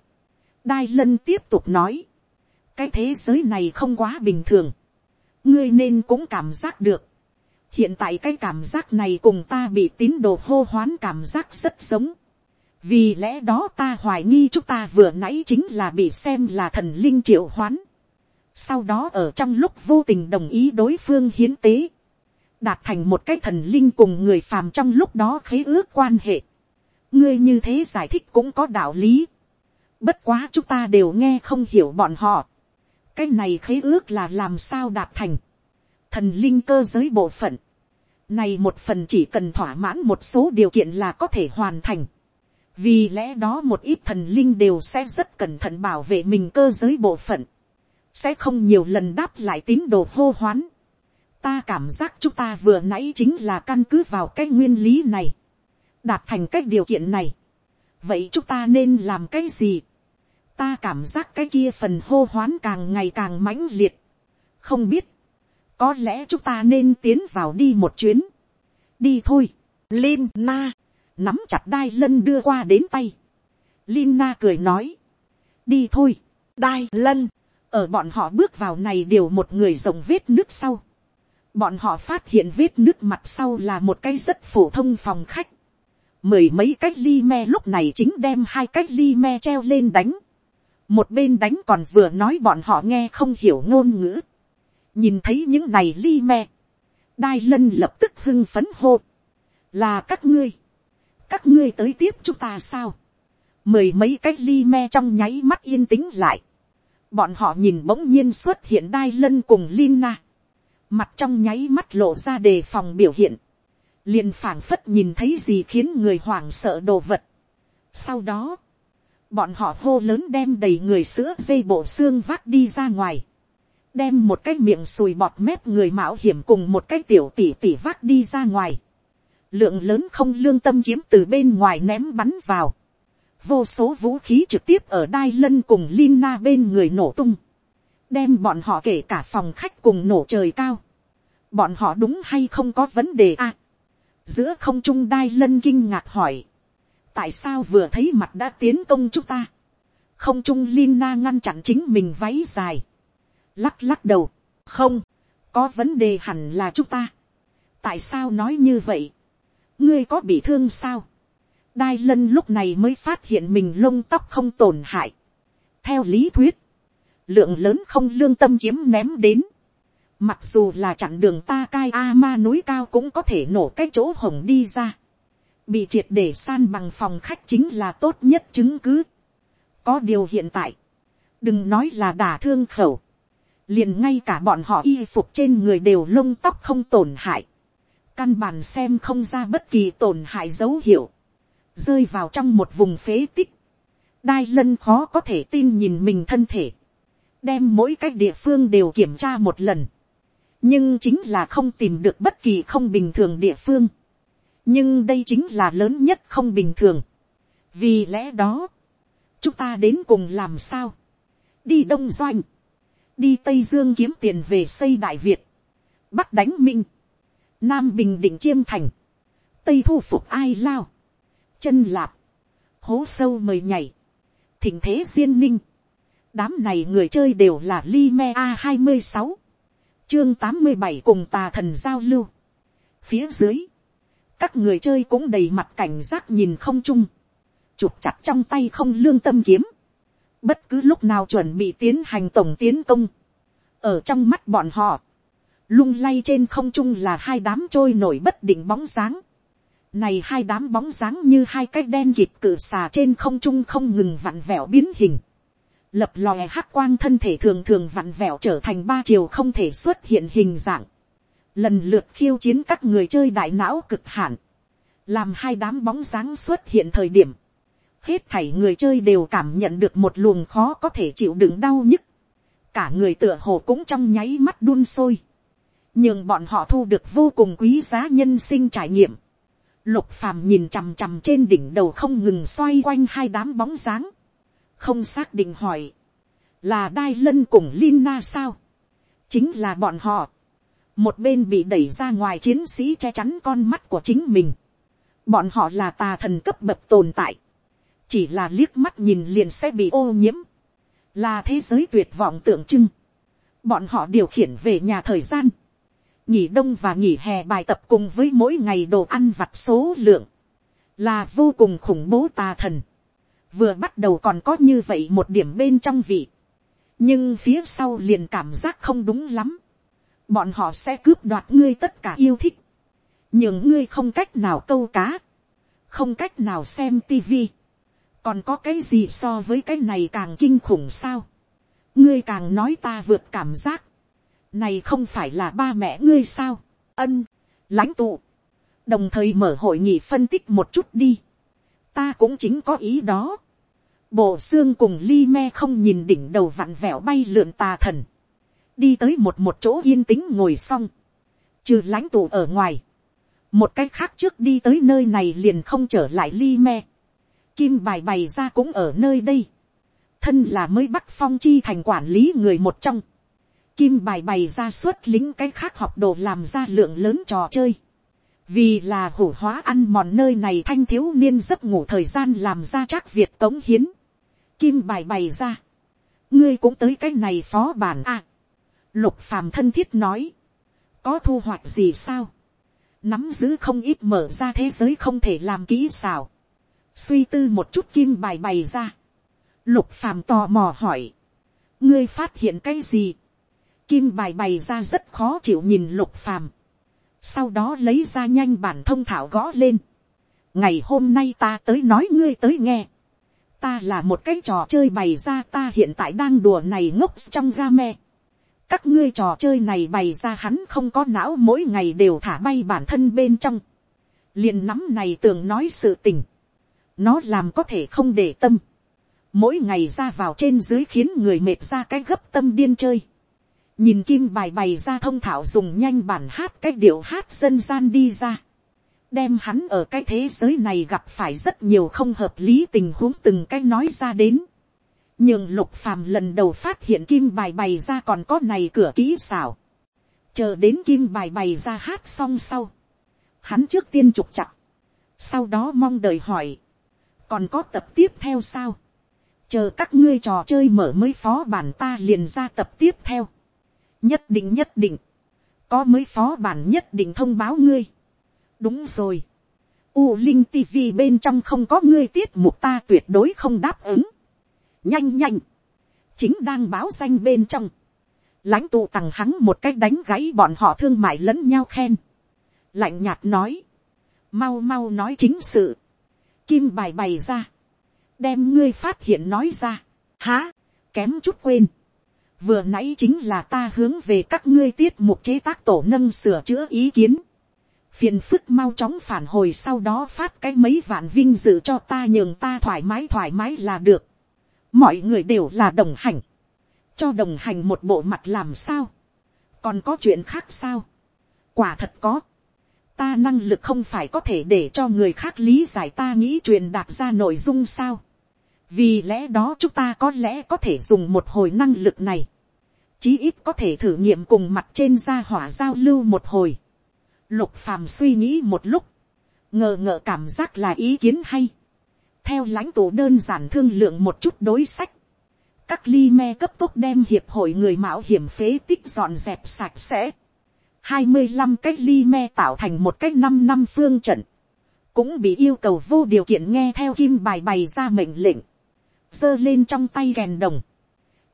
Đai lân tiếp tục nói. Cái thế giới này không quá bình thường. Ngươi nên cũng cảm giác được. Hiện tại cái cảm giác này cùng ta bị tín đồ hô hoán cảm giác rất giống. Vì lẽ đó ta hoài nghi chúng ta vừa nãy chính là bị xem là thần linh triệu hoán sau đó ở trong lúc vô tình đồng ý đối phương hiến tế, đạt thành một cái thần linh cùng người phàm trong lúc đó khế ước quan hệ. ngươi như thế giải thích cũng có đạo lý. bất quá chúng ta đều nghe không hiểu bọn họ. cái này khế ước là làm sao đạt thành thần linh cơ giới bộ phận. này một phần chỉ cần thỏa mãn một số điều kiện là có thể hoàn thành. vì lẽ đó một ít thần linh đều sẽ rất cẩn thận bảo vệ mình cơ giới bộ phận sẽ không nhiều lần đáp lại tín đồ hô hoán. ta cảm giác chúng ta vừa nãy chính là căn cứ vào cái nguyên lý này, đạt thành cái điều kiện này. vậy chúng ta nên làm cái gì. ta cảm giác cái kia phần hô hoán càng ngày càng mãnh liệt. không biết, có lẽ chúng ta nên tiến vào đi một chuyến. đi thôi, Lin Na, nắm chặt đai lân đưa qua đến tay. Lin Na cười nói, đi thôi, đai lân, ở bọn họ bước vào này đều một người rồng vết nước sau. bọn họ phát hiện vết nước mặt sau là một cái rất phổ thông phòng khách. mười mấy cách ly me lúc này chính đem hai cách ly me treo lên đánh. một bên đánh còn vừa nói bọn họ nghe không hiểu ngôn ngữ nhìn thấy những này ly me. đai lân lập tức hưng phấn hô. là các ngươi. các ngươi tới tiếp chúng ta sao. mười mấy cách ly me trong nháy mắt yên tĩnh lại bọn họ nhìn bỗng nhiên xuất hiện đai lân cùng Lina. Mặt trong nháy mắt lộ ra đề phòng biểu hiện. liền phảng phất nhìn thấy gì khiến người hoảng sợ đồ vật. Sau đó, bọn họ hô lớn đem đầy người sữa dây bộ xương vác đi ra ngoài. Đem một cái miệng sùi bọt mép người mạo hiểm cùng một cái tiểu tỉ tỉ vác đi ra ngoài. Lượng lớn không lương tâm kiếm từ bên ngoài ném bắn vào. Vô số vũ khí trực tiếp ở đai lân cùng Lina bên người nổ tung, đem bọn họ kể cả phòng khách cùng nổ trời cao, bọn họ đúng hay không có vấn đề à. giữa không trung đai lân kinh ngạc hỏi, tại sao vừa thấy mặt đã tiến công chúng ta, không trung Lina ngăn chặn chính mình váy dài, lắc lắc đầu, không, có vấn đề hẳn là chúng ta, tại sao nói như vậy, ngươi có bị thương sao, đai lân lúc này mới phát hiện mình lông tóc không tổn hại. theo lý thuyết, lượng lớn không lương tâm kiếm ném đến. mặc dù là chặn đường ta cai a ma núi cao cũng có thể nổ cái chỗ hồng đi ra. bị triệt để san bằng phòng khách chính là tốt nhất chứng cứ. có điều hiện tại, đừng nói là đả thương khẩu liền ngay cả bọn họ y phục trên người đều lông tóc không tổn hại. căn bản xem không ra bất kỳ tổn hại dấu hiệu. Rơi vào trong một vùng phế tích, đai lân khó có thể tin nhìn mình thân thể, đem mỗi cái địa phương đều kiểm tra một lần, nhưng chính là không tìm được bất kỳ không bình thường địa phương, nhưng đây chính là lớn nhất không bình thường, vì lẽ đó, chúng ta đến cùng làm sao, đi đông doanh, đi tây dương kiếm tiền về xây đại việt, bắc đánh minh, nam bình định chiêm thành, tây thu phục ai lao, chân lạp, hố sâu mời nhảy, thỉnh thế duyên ninh, đám này người chơi đều là li me a hai mươi sáu, chương tám mươi bảy cùng tà thần giao lưu. phía dưới, các người chơi cũng đầy mặt cảnh giác nhìn không chung, chụp chặt trong tay không lương tâm kiếm, bất cứ lúc nào chuẩn bị tiến hành tổng tiến công, ở trong mắt bọn họ, lung lay trên không trung là hai đám trôi nổi bất định bóng dáng, này hai đám bóng dáng như hai cái đen kịp cử xà trên không trung không ngừng vặn vẹo biến hình. Lập lòe hắc quang thân thể thường thường vặn vẹo trở thành ba chiều không thể xuất hiện hình dạng. Lần lượt khiêu chiến các người chơi đại não cực hạn. Làm hai đám bóng dáng xuất hiện thời điểm. Hết thảy người chơi đều cảm nhận được một luồng khó có thể chịu đựng đau nhức. Cả người tựa hồ cũng trong nháy mắt đun sôi. Nhưng bọn họ thu được vô cùng quý giá nhân sinh trải nghiệm Lục phàm nhìn chằm chằm trên đỉnh đầu không ngừng xoay quanh hai đám bóng dáng. Không xác định hỏi. Là Đai Lân cùng Lina sao? Chính là bọn họ. Một bên bị đẩy ra ngoài chiến sĩ che chắn con mắt của chính mình. Bọn họ là tà thần cấp bậc tồn tại. Chỉ là liếc mắt nhìn liền sẽ bị ô nhiễm. Là thế giới tuyệt vọng tượng trưng. Bọn họ điều khiển về nhà thời gian nghỉ đông và nghỉ hè bài tập cùng với mỗi ngày đồ ăn vặt số lượng, là vô cùng khủng bố tà thần. Vừa bắt đầu còn có như vậy một điểm bên trong vị, nhưng phía sau liền cảm giác không đúng lắm. Bọn họ sẽ cướp đoạt ngươi tất cả yêu thích, nhưng ngươi không cách nào câu cá, không cách nào xem tivi, còn có cái gì so với cái này càng kinh khủng sao. ngươi càng nói ta vượt cảm giác, này không phải là ba mẹ ngươi sao, ân, lãnh tụ, đồng thời mở hội nghị phân tích một chút đi, ta cũng chính có ý đó, bộ xương cùng ly me không nhìn đỉnh đầu vặn vẹo bay lượn tà thần, đi tới một một chỗ yên tĩnh ngồi xong, trừ lãnh tụ ở ngoài, một cái khác trước đi tới nơi này liền không trở lại ly me, kim bài bày ra cũng ở nơi đây, thân là mới bắt phong chi thành quản lý người một trong, kim bài bày ra suốt lính cái khác học đồ làm ra lượng lớn trò chơi. Vì là hủ hóa ăn mòn nơi này thanh thiếu niên giấc ngủ thời gian làm ra chắc việt tống hiến. kim bài bày ra, ngươi cũng tới cái này phó bản a, lục phàm thân thiết nói, có thu hoạch gì sao, nắm giữ không ít mở ra thế giới không thể làm kỹ xào, suy tư một chút kim bài bày ra, lục phàm tò mò hỏi, ngươi phát hiện cái gì, kim bài bày ra rất khó chịu nhìn lục phàm, sau đó lấy ra nhanh bản thông thảo gõ lên, ngày hôm nay ta tới nói ngươi tới nghe, ta là một cái trò chơi bày ra ta hiện tại đang đùa này ngốc trong game, các ngươi trò chơi này bày ra hắn không có não mỗi ngày đều thả bay bản thân bên trong. liền nắm này tưởng nói sự tình nó làm có thể không để tâm. mỗi ngày ra vào trên dưới khiến người mệt ra cái gấp tâm điên chơi. nhìn kim bài bày ra thông thảo dùng nhanh bản hát cái điệu hát dân gian đi ra. đem hắn ở cái thế giới này gặp phải rất nhiều không hợp lý tình huống từng cái nói ra đến nhưng lục phàm lần đầu phát hiện kim bài bày ra còn có này cửa kỹ xảo. chờ đến kim bài bày ra hát xong sau. hắn trước tiên trục chặt. sau đó mong đợi hỏi còn có tập tiếp theo sao. chờ các ngươi trò chơi mở mới phó bản ta liền ra tập tiếp theo. nhất định nhất định. có mới phó bản nhất định thông báo ngươi. đúng rồi. U Linh TV bên trong không có ngươi tiết mục ta tuyệt đối không đáp ứng nhanh nhanh, chính đang báo danh bên trong, lãnh tụ tằng hắn một cách đánh gáy bọn họ thương mại lẫn nhau khen, lạnh nhạt nói, mau mau nói chính sự, kim bài bày ra, đem ngươi phát hiện nói ra, há, kém chút quên, vừa nãy chính là ta hướng về các ngươi tiết mục chế tác tổ nâng sửa chữa ý kiến, phiền phức mau chóng phản hồi sau đó phát cái mấy vạn vinh dự cho ta nhường ta thoải mái thoải mái là được. Mọi người đều là đồng hành, cho đồng hành một bộ mặt làm sao, còn có chuyện khác sao, quả thật có, ta năng lực không phải có thể để cho người khác lý giải ta nghĩ truyền đạt ra nội dung sao, vì lẽ đó chúng ta có lẽ có thể dùng một hồi năng lực này, chí ít có thể thử nghiệm cùng mặt trên gia hỏa giao lưu một hồi, lục phàm suy nghĩ một lúc, ngờ ngợ cảm giác là ý kiến hay, theo lãnh tụ đơn giản thương lượng một chút đối sách, các ly me cấp tốc đem hiệp hội người mạo hiểm phế tích dọn dẹp sạch sẽ hai mươi 25 cái ly me tạo thành một cái năm năm phương trận. Cũng bị yêu cầu vô điều kiện nghe theo kim bài bày ra mệnh lệnh. giơ lên trong tay rèn đồng.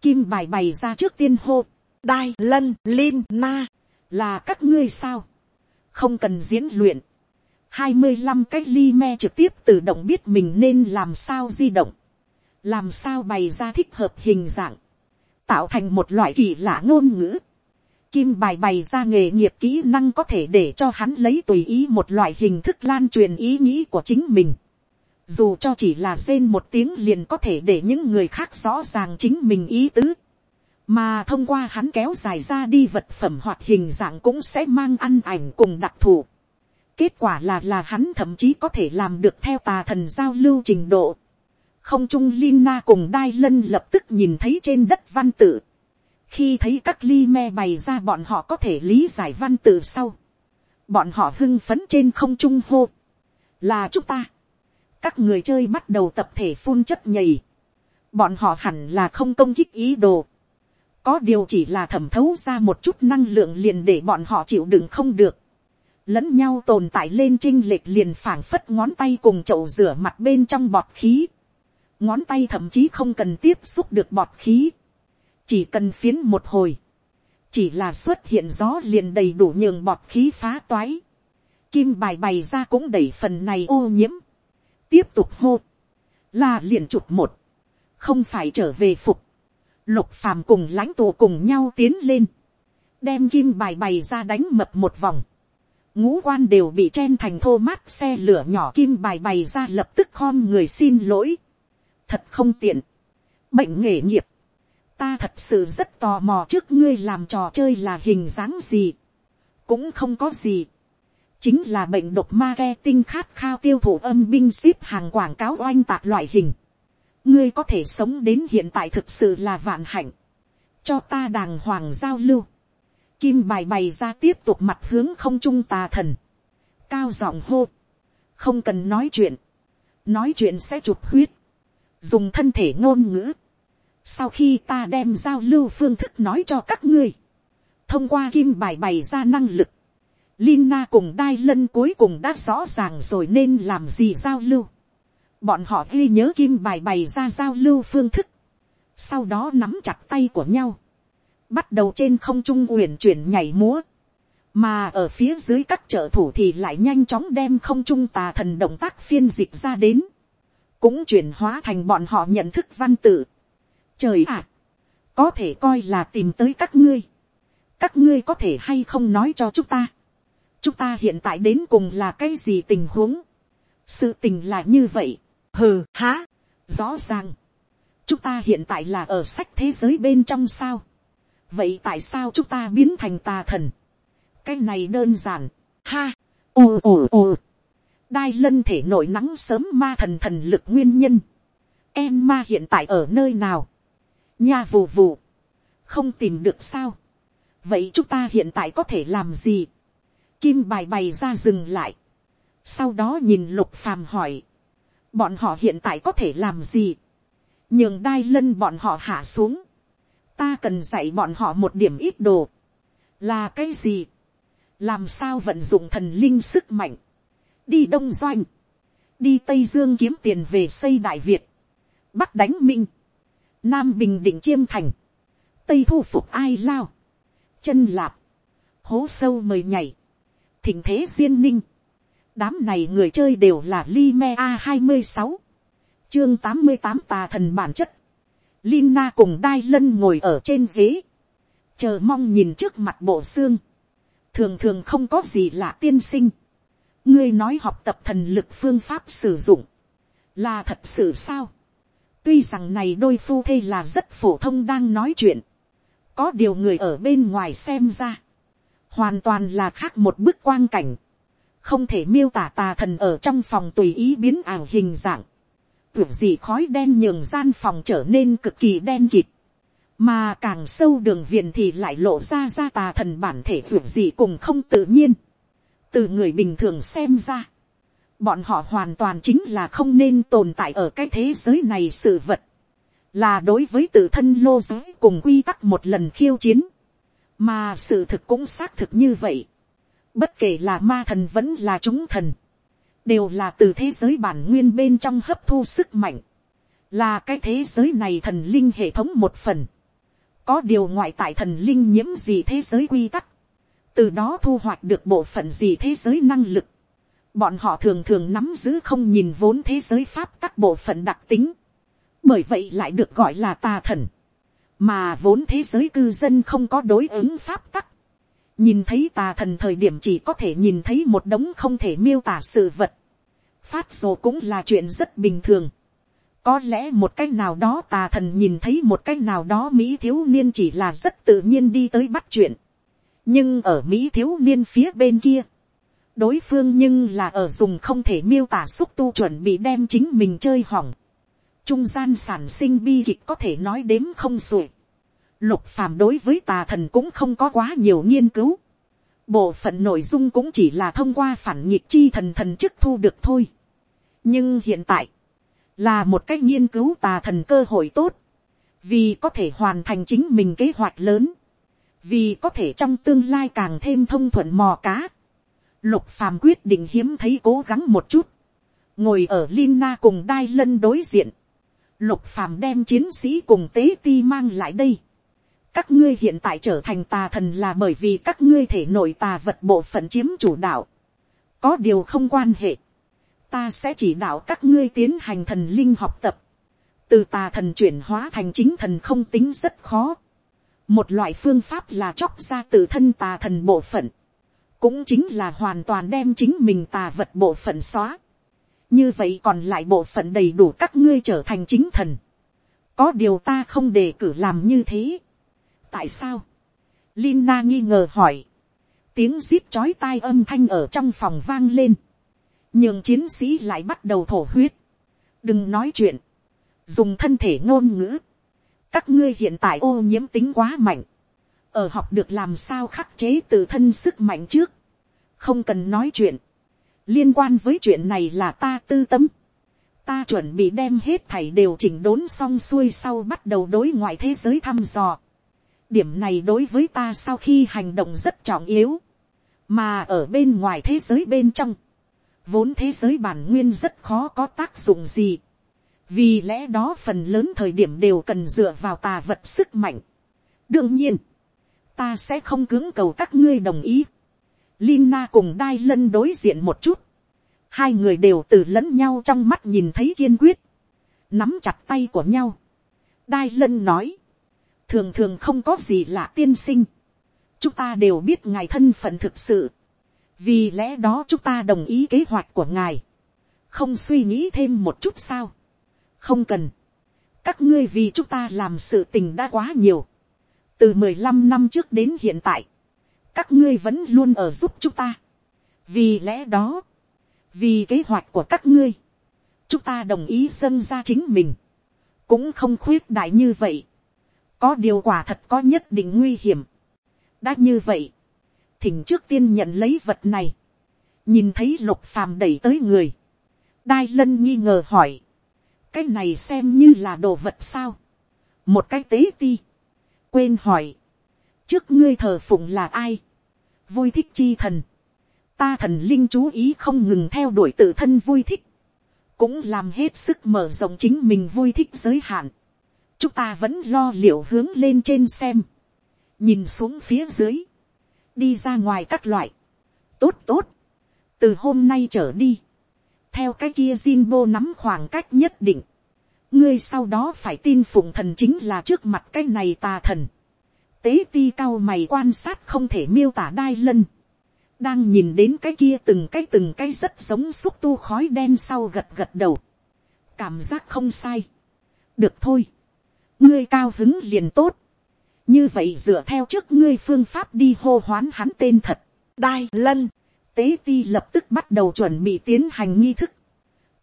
Kim bài bày ra trước tiên hô. Đai lân lin na. Là các ngươi sao? Không cần diễn luyện hai mươi 25 cái ly me trực tiếp tự động biết mình nên làm sao di động, làm sao bày ra thích hợp hình dạng, tạo thành một loại kỳ lạ ngôn ngữ. Kim bài bày ra nghề nghiệp kỹ năng có thể để cho hắn lấy tùy ý một loại hình thức lan truyền ý nghĩ của chính mình. Dù cho chỉ là rên một tiếng liền có thể để những người khác rõ ràng chính mình ý tứ. Mà thông qua hắn kéo dài ra đi vật phẩm hoặc hình dạng cũng sẽ mang ăn ảnh cùng đặc thù Kết quả là là hắn thậm chí có thể làm được theo tà thần giao lưu trình độ. Không trung Lina cùng Đai Lân lập tức nhìn thấy trên đất văn tự. Khi thấy các ly me bày ra bọn họ có thể lý giải văn tự sau. Bọn họ hưng phấn trên không trung hô. Là chúng ta. Các người chơi bắt đầu tập thể phun chất nhầy. Bọn họ hẳn là không công kích ý đồ. Có điều chỉ là thẩm thấu ra một chút năng lượng liền để bọn họ chịu đựng không được lẫn nhau tồn tại lên trinh lệch liền phảng phất ngón tay cùng chậu rửa mặt bên trong bọt khí. ngón tay thậm chí không cần tiếp xúc được bọt khí chỉ cần phiến một hồi. chỉ là xuất hiện gió liền đầy đủ nhường bọt khí phá toái. kim bài bày ra cũng đẩy phần này ô nhiễm. tiếp tục hô. là liền chụp một. không phải trở về phục. lục phàm cùng lãnh tụ cùng nhau tiến lên. đem kim bài bày ra đánh mập một vòng ngũ quan đều bị chen thành thô mát, xe lửa nhỏ kim bài bày ra lập tức khom người xin lỗi. thật không tiện. bệnh nghề nghiệp ta thật sự rất tò mò trước ngươi làm trò chơi là hình dáng gì. cũng không có gì. chính là bệnh độc ma ghe tinh khát khao tiêu thụ âm binh ship hàng quảng cáo oanh tạc loại hình. ngươi có thể sống đến hiện tại thực sự là vạn hạnh. cho ta đàng hoàng giao lưu Kim bài bày ra tiếp tục mặt hướng không trung tà thần. Cao giọng hô. Không cần nói chuyện. Nói chuyện sẽ chụp huyết. dùng thân thể ngôn ngữ, sau khi ta đem giao lưu phương thức nói cho các ngươi, thông qua kim bài bày ra năng lực, Lina cùng Đai Lân cuối cùng đã rõ ràng rồi nên làm gì giao lưu. Bọn họ ghi nhớ kim bài bày ra giao lưu phương thức. Sau đó nắm chặt tay của nhau. Bắt đầu trên không trung uyển chuyển nhảy múa. Mà ở phía dưới các trợ thủ thì lại nhanh chóng đem không trung tà thần động tác phiên dịch ra đến. Cũng chuyển hóa thành bọn họ nhận thức văn tự. Trời ạ! có thể coi là tìm tới các ngươi. Các ngươi có thể hay không nói cho chúng ta chúng ta hiện tại đến cùng là cái gì tình huống. sự tình là như vậy. hừ há, rõ ràng. chúng ta hiện tại là ở sách thế giới bên trong sao. vậy tại sao chúng ta biến thành tà thần. cái này đơn giản. ha, ồ ồ ồ. đai lân thể nổi nắng sớm ma thần thần lực nguyên nhân. em ma hiện tại ở nơi nào nha vù vù. không tìm được sao. vậy chúng ta hiện tại có thể làm gì Kim bài bày ra dừng lại. Sau đó nhìn lục phàm hỏi. Bọn họ hiện tại có thể làm gì? Nhường đai lân bọn họ hạ xuống. Ta cần dạy bọn họ một điểm ít đồ. Là cái gì? Làm sao vận dụng thần linh sức mạnh? Đi Đông Doanh. Đi Tây Dương kiếm tiền về xây Đại Việt. Bắc đánh Minh. Nam Bình Định Chiêm Thành. Tây thu phục ai lao. Chân lạp. Hố sâu mời nhảy thịnh thế duyên ninh. đám này người chơi đều là Lime a hai mươi sáu, chương tám mươi tám tà thần bản chất. Lina cùng đai lân ngồi ở trên ghế, chờ mong nhìn trước mặt bộ xương. thường thường không có gì lạ tiên sinh. ngươi nói học tập thần lực phương pháp sử dụng, là thật sự sao tuy rằng này đôi phu thê là rất phổ thông đang nói chuyện, có điều người ở bên ngoài xem ra, hoàn toàn là khác một bức quang cảnh, không thể miêu tả tà thần ở trong phòng tùy ý biến ảo hình dạng, tưởng gì khói đen nhường gian phòng trở nên cực kỳ đen kịt, mà càng sâu đường viền thì lại lộ ra ra tà thần bản thể tưởng gì cùng không tự nhiên, từ người bình thường xem ra, bọn họ hoàn toàn chính là không nên tồn tại ở cái thế giới này sự vật, là đối với tự thân lô giới cùng quy tắc một lần khiêu chiến, mà sự thực cũng xác thực như vậy. bất kể là ma thần vẫn là chúng thần, đều là từ thế giới bản nguyên bên trong hấp thu sức mạnh, là cái thế giới này thần linh hệ thống một phần, có điều ngoại tại thần linh nhiễm gì thế giới quy tắc, từ đó thu hoạch được bộ phận gì thế giới năng lực, bọn họ thường thường nắm giữ không nhìn vốn thế giới pháp các bộ phận đặc tính, bởi vậy lại được gọi là tà thần. Mà vốn thế giới cư dân không có đối ứng pháp tắc, nhìn thấy tà thần thời điểm chỉ có thể nhìn thấy một đống không thể miêu tả sự vật, phát rồ cũng là chuyện rất bình thường, có lẽ một cách nào đó tà thần nhìn thấy một cách nào đó mỹ thiếu niên chỉ là rất tự nhiên đi tới bắt chuyện, nhưng ở mỹ thiếu niên phía bên kia, đối phương nhưng là ở dùng không thể miêu tả xúc tu chuẩn bị đem chính mình chơi hỏng, trung gian sản sinh bi kịch có thể nói đếm không xuể. Lục phàm đối với tà thần cũng không có quá nhiều nghiên cứu. Bộ phận nội dung cũng chỉ là thông qua phản nghịch chi thần thần chức thu được thôi. Nhưng hiện tại, là một cách nghiên cứu tà thần cơ hội tốt. Vì có thể hoàn thành chính mình kế hoạch lớn. Vì có thể trong tương lai càng thêm thông thuận mò cá. Lục phàm quyết định hiếm thấy cố gắng một chút. Ngồi ở Lina cùng Đai Lân đối diện lục phàm đem chiến sĩ cùng tế ti mang lại đây. các ngươi hiện tại trở thành tà thần là bởi vì các ngươi thể nội tà vật bộ phận chiếm chủ đạo. có điều không quan hệ. ta sẽ chỉ đạo các ngươi tiến hành thần linh học tập. từ tà thần chuyển hóa thành chính thần không tính rất khó. một loại phương pháp là chóc ra từ thân tà thần bộ phận cũng chính là hoàn toàn đem chính mình tà vật bộ phận xóa. Như vậy còn lại bộ phận đầy đủ các ngươi trở thành chính thần. có điều ta không đề cử làm như thế. tại sao, Lina nghi ngờ hỏi, tiếng zip chói tai âm thanh ở trong phòng vang lên, nhưng chiến sĩ lại bắt đầu thổ huyết, đừng nói chuyện, dùng thân thể ngôn ngữ, các ngươi hiện tại ô nhiễm tính quá mạnh, ở học được làm sao khắc chế từ thân sức mạnh trước, không cần nói chuyện, liên quan với chuyện này là ta tư tâm, ta chuẩn bị đem hết thảy đều chỉnh đốn xong xuôi sau bắt đầu đối ngoại thế giới thăm dò. điểm này đối với ta sau khi hành động rất trọng yếu, mà ở bên ngoài thế giới bên trong, vốn thế giới bản nguyên rất khó có tác dụng gì, vì lẽ đó phần lớn thời điểm đều cần dựa vào tà vật sức mạnh. đương nhiên, ta sẽ không cưỡng cầu các ngươi đồng ý. Lina cùng đai lân đối diện một chút, hai người đều từ lẫn nhau trong mắt nhìn thấy kiên quyết, nắm chặt tay của nhau. đai lân nói, thường thường không có gì lạ tiên sinh, chúng ta đều biết ngài thân phận thực sự, vì lẽ đó chúng ta đồng ý kế hoạch của ngài, không suy nghĩ thêm một chút sao, không cần, các ngươi vì chúng ta làm sự tình đã quá nhiều, từ mười lăm năm trước đến hiện tại, các ngươi vẫn luôn ở giúp chúng ta, vì lẽ đó, vì kế hoạch của các ngươi, chúng ta đồng ý dâng ra chính mình, cũng không khuyết đại như vậy, có điều quả thật có nhất định nguy hiểm. đã như vậy, thỉnh trước tiên nhận lấy vật này, nhìn thấy lục phàm đẩy tới người, đai lân nghi ngờ hỏi, cái này xem như là đồ vật sao, một cái tế ti, quên hỏi, trước ngươi thờ phụng là ai, vui thích chi thần, ta thần linh chú ý không ngừng theo đuổi tự thân vui thích, cũng làm hết sức mở rộng chính mình vui thích giới hạn. chúng ta vẫn lo liệu hướng lên trên xem, nhìn xuống phía dưới, đi ra ngoài các loại, tốt tốt, từ hôm nay trở đi, theo cái kia Jinbo nắm khoảng cách nhất định, ngươi sau đó phải tin phụng thần chính là trước mặt cái này tà thần, tế ti cao mày quan sát không thể miêu tả đai lân, đang nhìn đến cái kia từng cái từng cái rất giống xúc tu khói đen sau gật gật đầu, cảm giác không sai, được thôi, ngươi cao hứng liền tốt, như vậy dựa theo trước ngươi phương pháp đi hô hoán hắn tên thật, đai lân, tế ti lập tức bắt đầu chuẩn bị tiến hành nghi thức,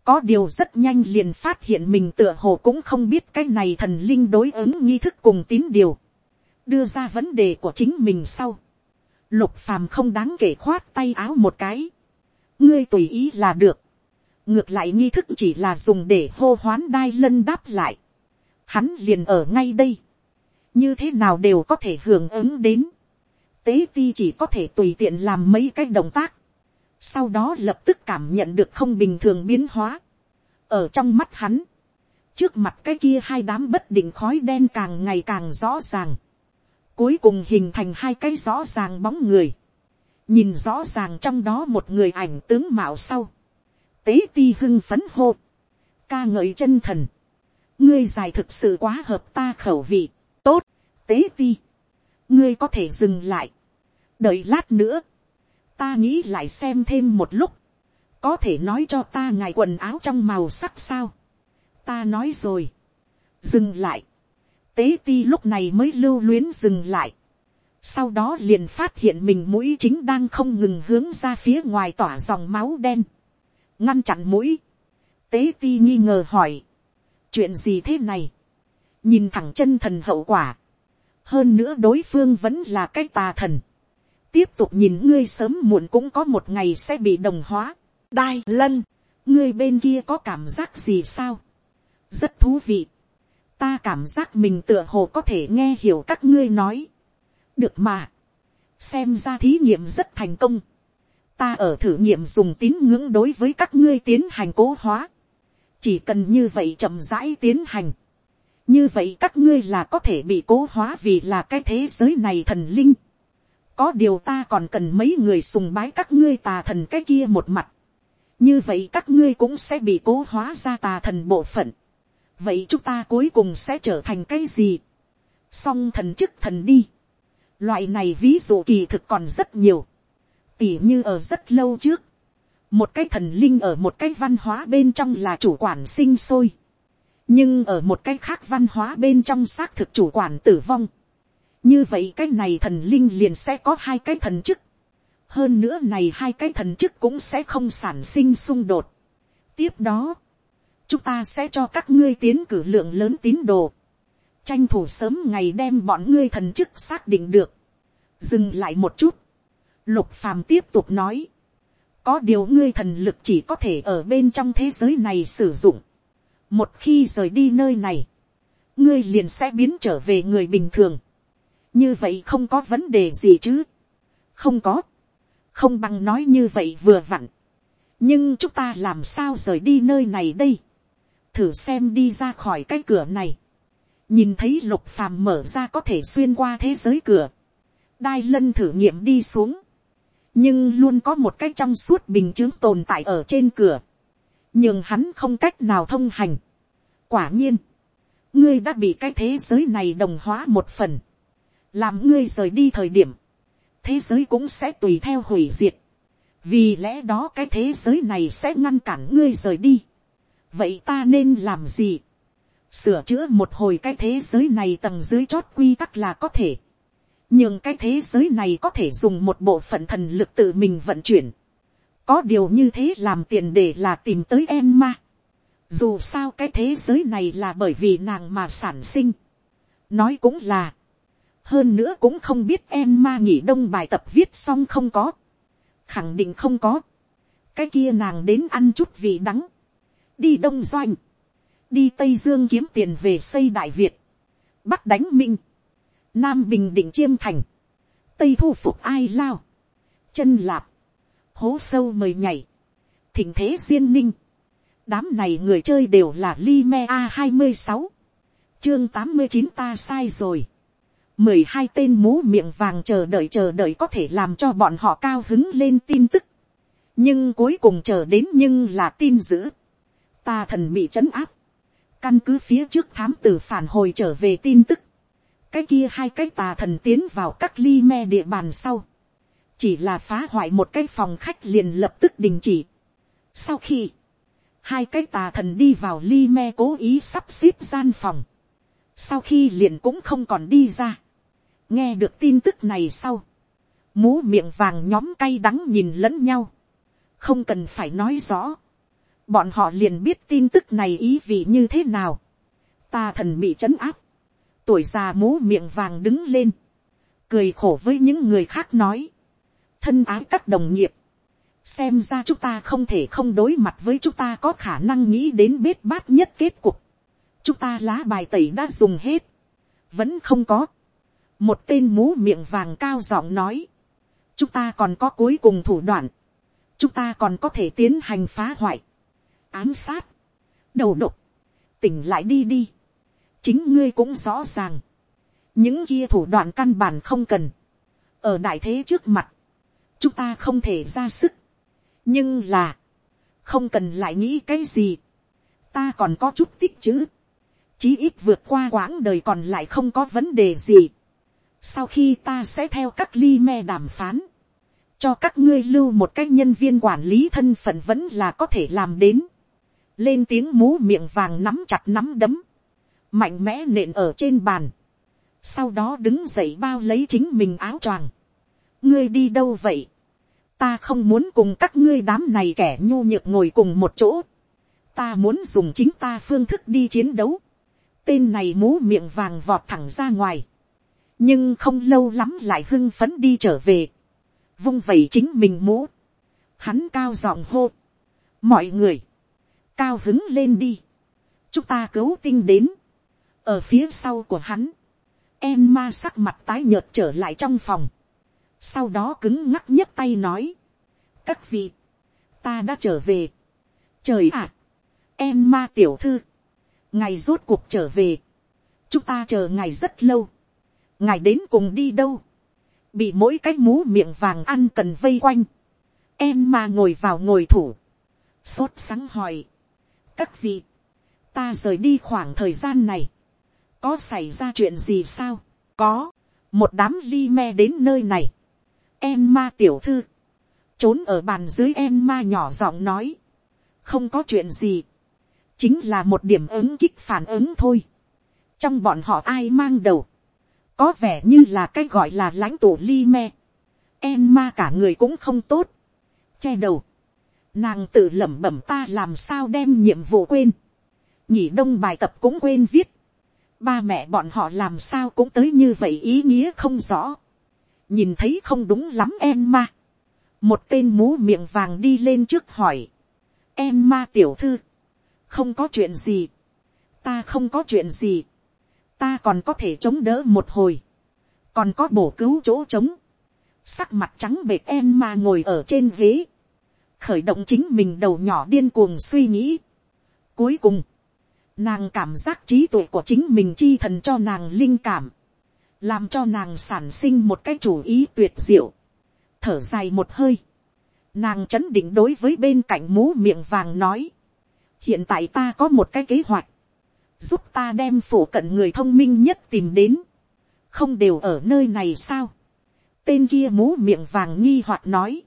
có điều rất nhanh liền phát hiện mình tựa hồ cũng không biết cái này thần linh đối ứng nghi thức cùng tín điều, đưa ra vấn đề của chính mình sau, lục phàm không đáng kể khoát tay áo một cái, ngươi tùy ý là được, ngược lại nghi thức chỉ là dùng để hô hoán đai lân đáp lại, hắn liền ở ngay đây, như thế nào đều có thể hưởng ứng đến, tế ti chỉ có thể tùy tiện làm mấy cái động tác, sau đó lập tức cảm nhận được không bình thường biến hóa, ở trong mắt hắn, trước mặt cái kia hai đám bất định khói đen càng ngày càng rõ ràng, cuối cùng hình thành hai cái rõ ràng bóng người, nhìn rõ ràng trong đó một người ảnh tướng mạo sau, tế ti hưng phấn hô, ca ngợi chân thần, ngươi dài thực sự quá hợp ta khẩu vị, tốt, tế ti, ngươi có thể dừng lại, đợi lát nữa, ta nghĩ lại xem thêm một lúc, có thể nói cho ta ngài quần áo trong màu sắc sao, ta nói rồi, dừng lại, tế ti lúc này mới lưu luyến dừng lại, sau đó liền phát hiện mình mũi chính đang không ngừng hướng ra phía ngoài tỏa dòng máu đen, ngăn chặn mũi, tế ti nghi ngờ hỏi, chuyện gì thế này, nhìn thẳng chân thần hậu quả, hơn nữa đối phương vẫn là cái tà thần, tiếp tục nhìn ngươi sớm muộn cũng có một ngày sẽ bị đồng hóa, đai lân, ngươi bên kia có cảm giác gì sao, rất thú vị, ta cảm giác mình tựa hồ có thể nghe hiểu các ngươi nói, được mà, xem ra thí nghiệm rất thành công, ta ở thử nghiệm dùng tín ngưỡng đối với các ngươi tiến hành cố hóa, chỉ cần như vậy chậm rãi tiến hành, như vậy các ngươi là có thể bị cố hóa vì là cái thế giới này thần linh có điều ta còn cần mấy người sùng bái các ngươi tà thần cái kia một mặt. như vậy các ngươi cũng sẽ bị cố hóa ra tà thần bộ phận. vậy chúng ta cuối cùng sẽ trở thành cái gì. song thần chức thần đi. loại này ví dụ kỳ thực còn rất nhiều. tỉ như ở rất lâu trước. một cái thần linh ở một cái văn hóa bên trong là chủ quản sinh sôi nhưng ở một cái khác văn hóa bên trong xác thực chủ quản tử vong như vậy cái này thần linh liền sẽ có hai cái thần chức. hơn nữa này hai cái thần chức cũng sẽ không sản sinh xung đột. tiếp đó, chúng ta sẽ cho các ngươi tiến cử lượng lớn tín đồ. tranh thủ sớm ngày đem bọn ngươi thần chức xác định được. dừng lại một chút. lục phàm tiếp tục nói. có điều ngươi thần lực chỉ có thể ở bên trong thế giới này sử dụng một khi rời đi nơi này, ngươi liền sẽ biến trở về người bình thường, như vậy không có vấn đề gì chứ, không có, không bằng nói như vậy vừa vặn, nhưng chúng ta làm sao rời đi nơi này đây, thử xem đi ra khỏi cái cửa này, nhìn thấy lục phàm mở ra có thể xuyên qua thế giới cửa, đai lân thử nghiệm đi xuống, nhưng luôn có một cái trong suốt bình chứng tồn tại ở trên cửa, nhưng hắn không cách nào thông hành. quả nhiên, ngươi đã bị cái thế giới này đồng hóa một phần, làm ngươi rời đi thời điểm, thế giới cũng sẽ tùy theo hủy diệt, vì lẽ đó cái thế giới này sẽ ngăn cản ngươi rời đi. vậy ta nên làm gì, sửa chữa một hồi cái thế giới này tầng dưới chót quy tắc là có thể, nhưng cái thế giới này có thể dùng một bộ phận thần lực tự mình vận chuyển, có điều như thế làm tiền để là tìm tới em ma. dù sao cái thế giới này là bởi vì nàng mà sản sinh. nói cũng là, hơn nữa cũng không biết em ma nghỉ đông bài tập viết xong không có, khẳng định không có, cái kia nàng đến ăn chút vị đắng, đi đông doanh, đi tây dương kiếm tiền về xây đại việt, bắc đánh minh, nam bình định chiêm thành, tây thu phục ai lao, chân lạp, hố sâu mời nhảy, thỉnh thế duyên ninh, đám này người chơi đều là li me a hai mươi sáu, chương tám mươi chín ta sai rồi, mười hai tên mú miệng vàng chờ đợi chờ đợi có thể làm cho bọn họ cao hứng lên tin tức, nhưng cuối cùng chờ đến nhưng là tin dữ, ta thần bị trấn áp, căn cứ phía trước thám tử phản hồi trở về tin tức, cái kia hai cái tà thần tiến vào các ly me địa bàn sau, chỉ là phá hoại một cái phòng khách liền lập tức đình chỉ. Sau khi, hai cái tà thần đi vào ly me cố ý sắp xếp gian phòng, sau khi liền cũng không còn đi ra, nghe được tin tức này sau, mú miệng vàng nhóm cay đắng nhìn lẫn nhau, không cần phải nói rõ, bọn họ liền biết tin tức này ý vị như thế nào, Ta thần bị trấn áp, tuổi già mú miệng vàng đứng lên, cười khổ với những người khác nói, thân ái các đồng nghiệp, xem ra chúng ta không thể không đối mặt với chúng ta có khả năng nghĩ đến bết bát nhất kết cục. chúng ta lá bài tẩy đã dùng hết, vẫn không có một tên mú miệng vàng cao giọng nói, chúng ta còn có cuối cùng thủ đoạn, chúng ta còn có thể tiến hành phá hoại, ám sát, đầu độc, tỉnh lại đi đi, chính ngươi cũng rõ ràng, những kia thủ đoạn căn bản không cần, ở đại thế trước mặt, chúng ta không thể ra sức, nhưng là, không cần lại nghĩ cái gì, ta còn có chút tích chữ, chí ít vượt qua quãng đời còn lại không có vấn đề gì. Sau khi ta sẽ theo các ly me đàm phán, cho các ngươi lưu một cái nhân viên quản lý thân phận vẫn là có thể làm đến. Lên tiếng mú miệng vàng nắm chặt nắm đấm, mạnh mẽ nện ở trên bàn. Sau đó đứng dậy bao lấy chính mình áo choàng. Ngươi đi đâu vậy? ta không muốn cùng các ngươi đám này kẻ nhu nhược ngồi cùng một chỗ. ta muốn dùng chính ta phương thức đi chiến đấu. tên này mú miệng vàng vọt thẳng ra ngoài nhưng không lâu lắm lại hưng phấn đi trở về. vung vẩy chính mình mũ. hắn cao giọng hô. mọi người, cao hứng lên đi. chúng ta cứu tinh đến. ở phía sau của hắn, em ma sắc mặt tái nhợt trở lại trong phòng sau đó cứng ngắc nhấc tay nói, các vị, ta đã trở về, trời ạ, em ma tiểu thư, ngày rốt cuộc trở về, chúng ta chờ ngày rất lâu, ngài đến cùng đi đâu, bị mỗi cái mú miệng vàng ăn cần vây quanh, em ma ngồi vào ngồi thủ, sốt sáng hỏi, các vị, ta rời đi khoảng thời gian này, có xảy ra chuyện gì sao, có, một đám ly me đến nơi này, em ma tiểu thư, trốn ở bàn dưới em ma nhỏ giọng nói, không có chuyện gì, chính là một điểm ứng kích phản ứng thôi. trong bọn họ ai mang đầu, có vẻ như là cái gọi là lãnh tụ li me, em ma cả người cũng không tốt, che đầu, nàng tự lẩm bẩm ta làm sao đem nhiệm vụ quên, nhỉ đông bài tập cũng quên viết, ba mẹ bọn họ làm sao cũng tới như vậy ý nghĩa không rõ, nhìn thấy không đúng lắm em ma. một tên mú miệng vàng đi lên trước hỏi. em ma tiểu thư, không có chuyện gì. ta không có chuyện gì, ta còn có thể chống đỡ một hồi, còn có bổ cứu chỗ trống, sắc mặt trắng bệt em mà ngồi ở trên ghế, khởi động chính mình đầu nhỏ điên cuồng suy nghĩ. Cuối cùng, nàng cảm giác trí tuệ của chính mình chi thần cho nàng linh cảm, làm cho nàng sản sinh một cái chủ ý tuyệt diệu, thở dài một hơi, nàng chấn định đối với bên cạnh mũ miệng vàng nói, hiện tại ta có một cái kế hoạch, giúp ta đem phủ cận người thông minh nhất tìm đến, không đều ở nơi này sao, tên kia mũ miệng vàng nghi hoặc nói,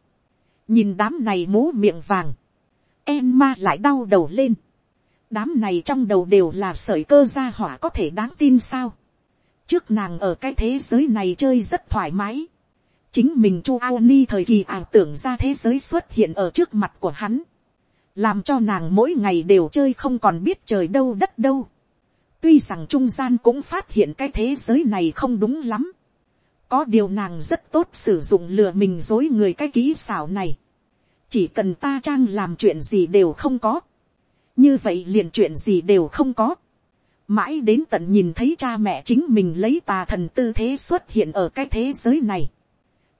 nhìn đám này mũ miệng vàng, em ma lại đau đầu lên, đám này trong đầu đều là sởi cơ gia hỏa có thể đáng tin sao, trước nàng ở cái thế giới này chơi rất thoải mái, chính mình chu ao ni thời kỳ ảo tưởng ra thế giới xuất hiện ở trước mặt của hắn, làm cho nàng mỗi ngày đều chơi không còn biết trời đâu đất đâu tuy rằng trung gian cũng phát hiện cái thế giới này không đúng lắm, có điều nàng rất tốt sử dụng lừa mình dối người cái kỹ xảo này, chỉ cần ta trang làm chuyện gì đều không có, như vậy liền chuyện gì đều không có, mãi đến tận nhìn thấy cha mẹ chính mình lấy tà thần tư thế xuất hiện ở cái thế giới này,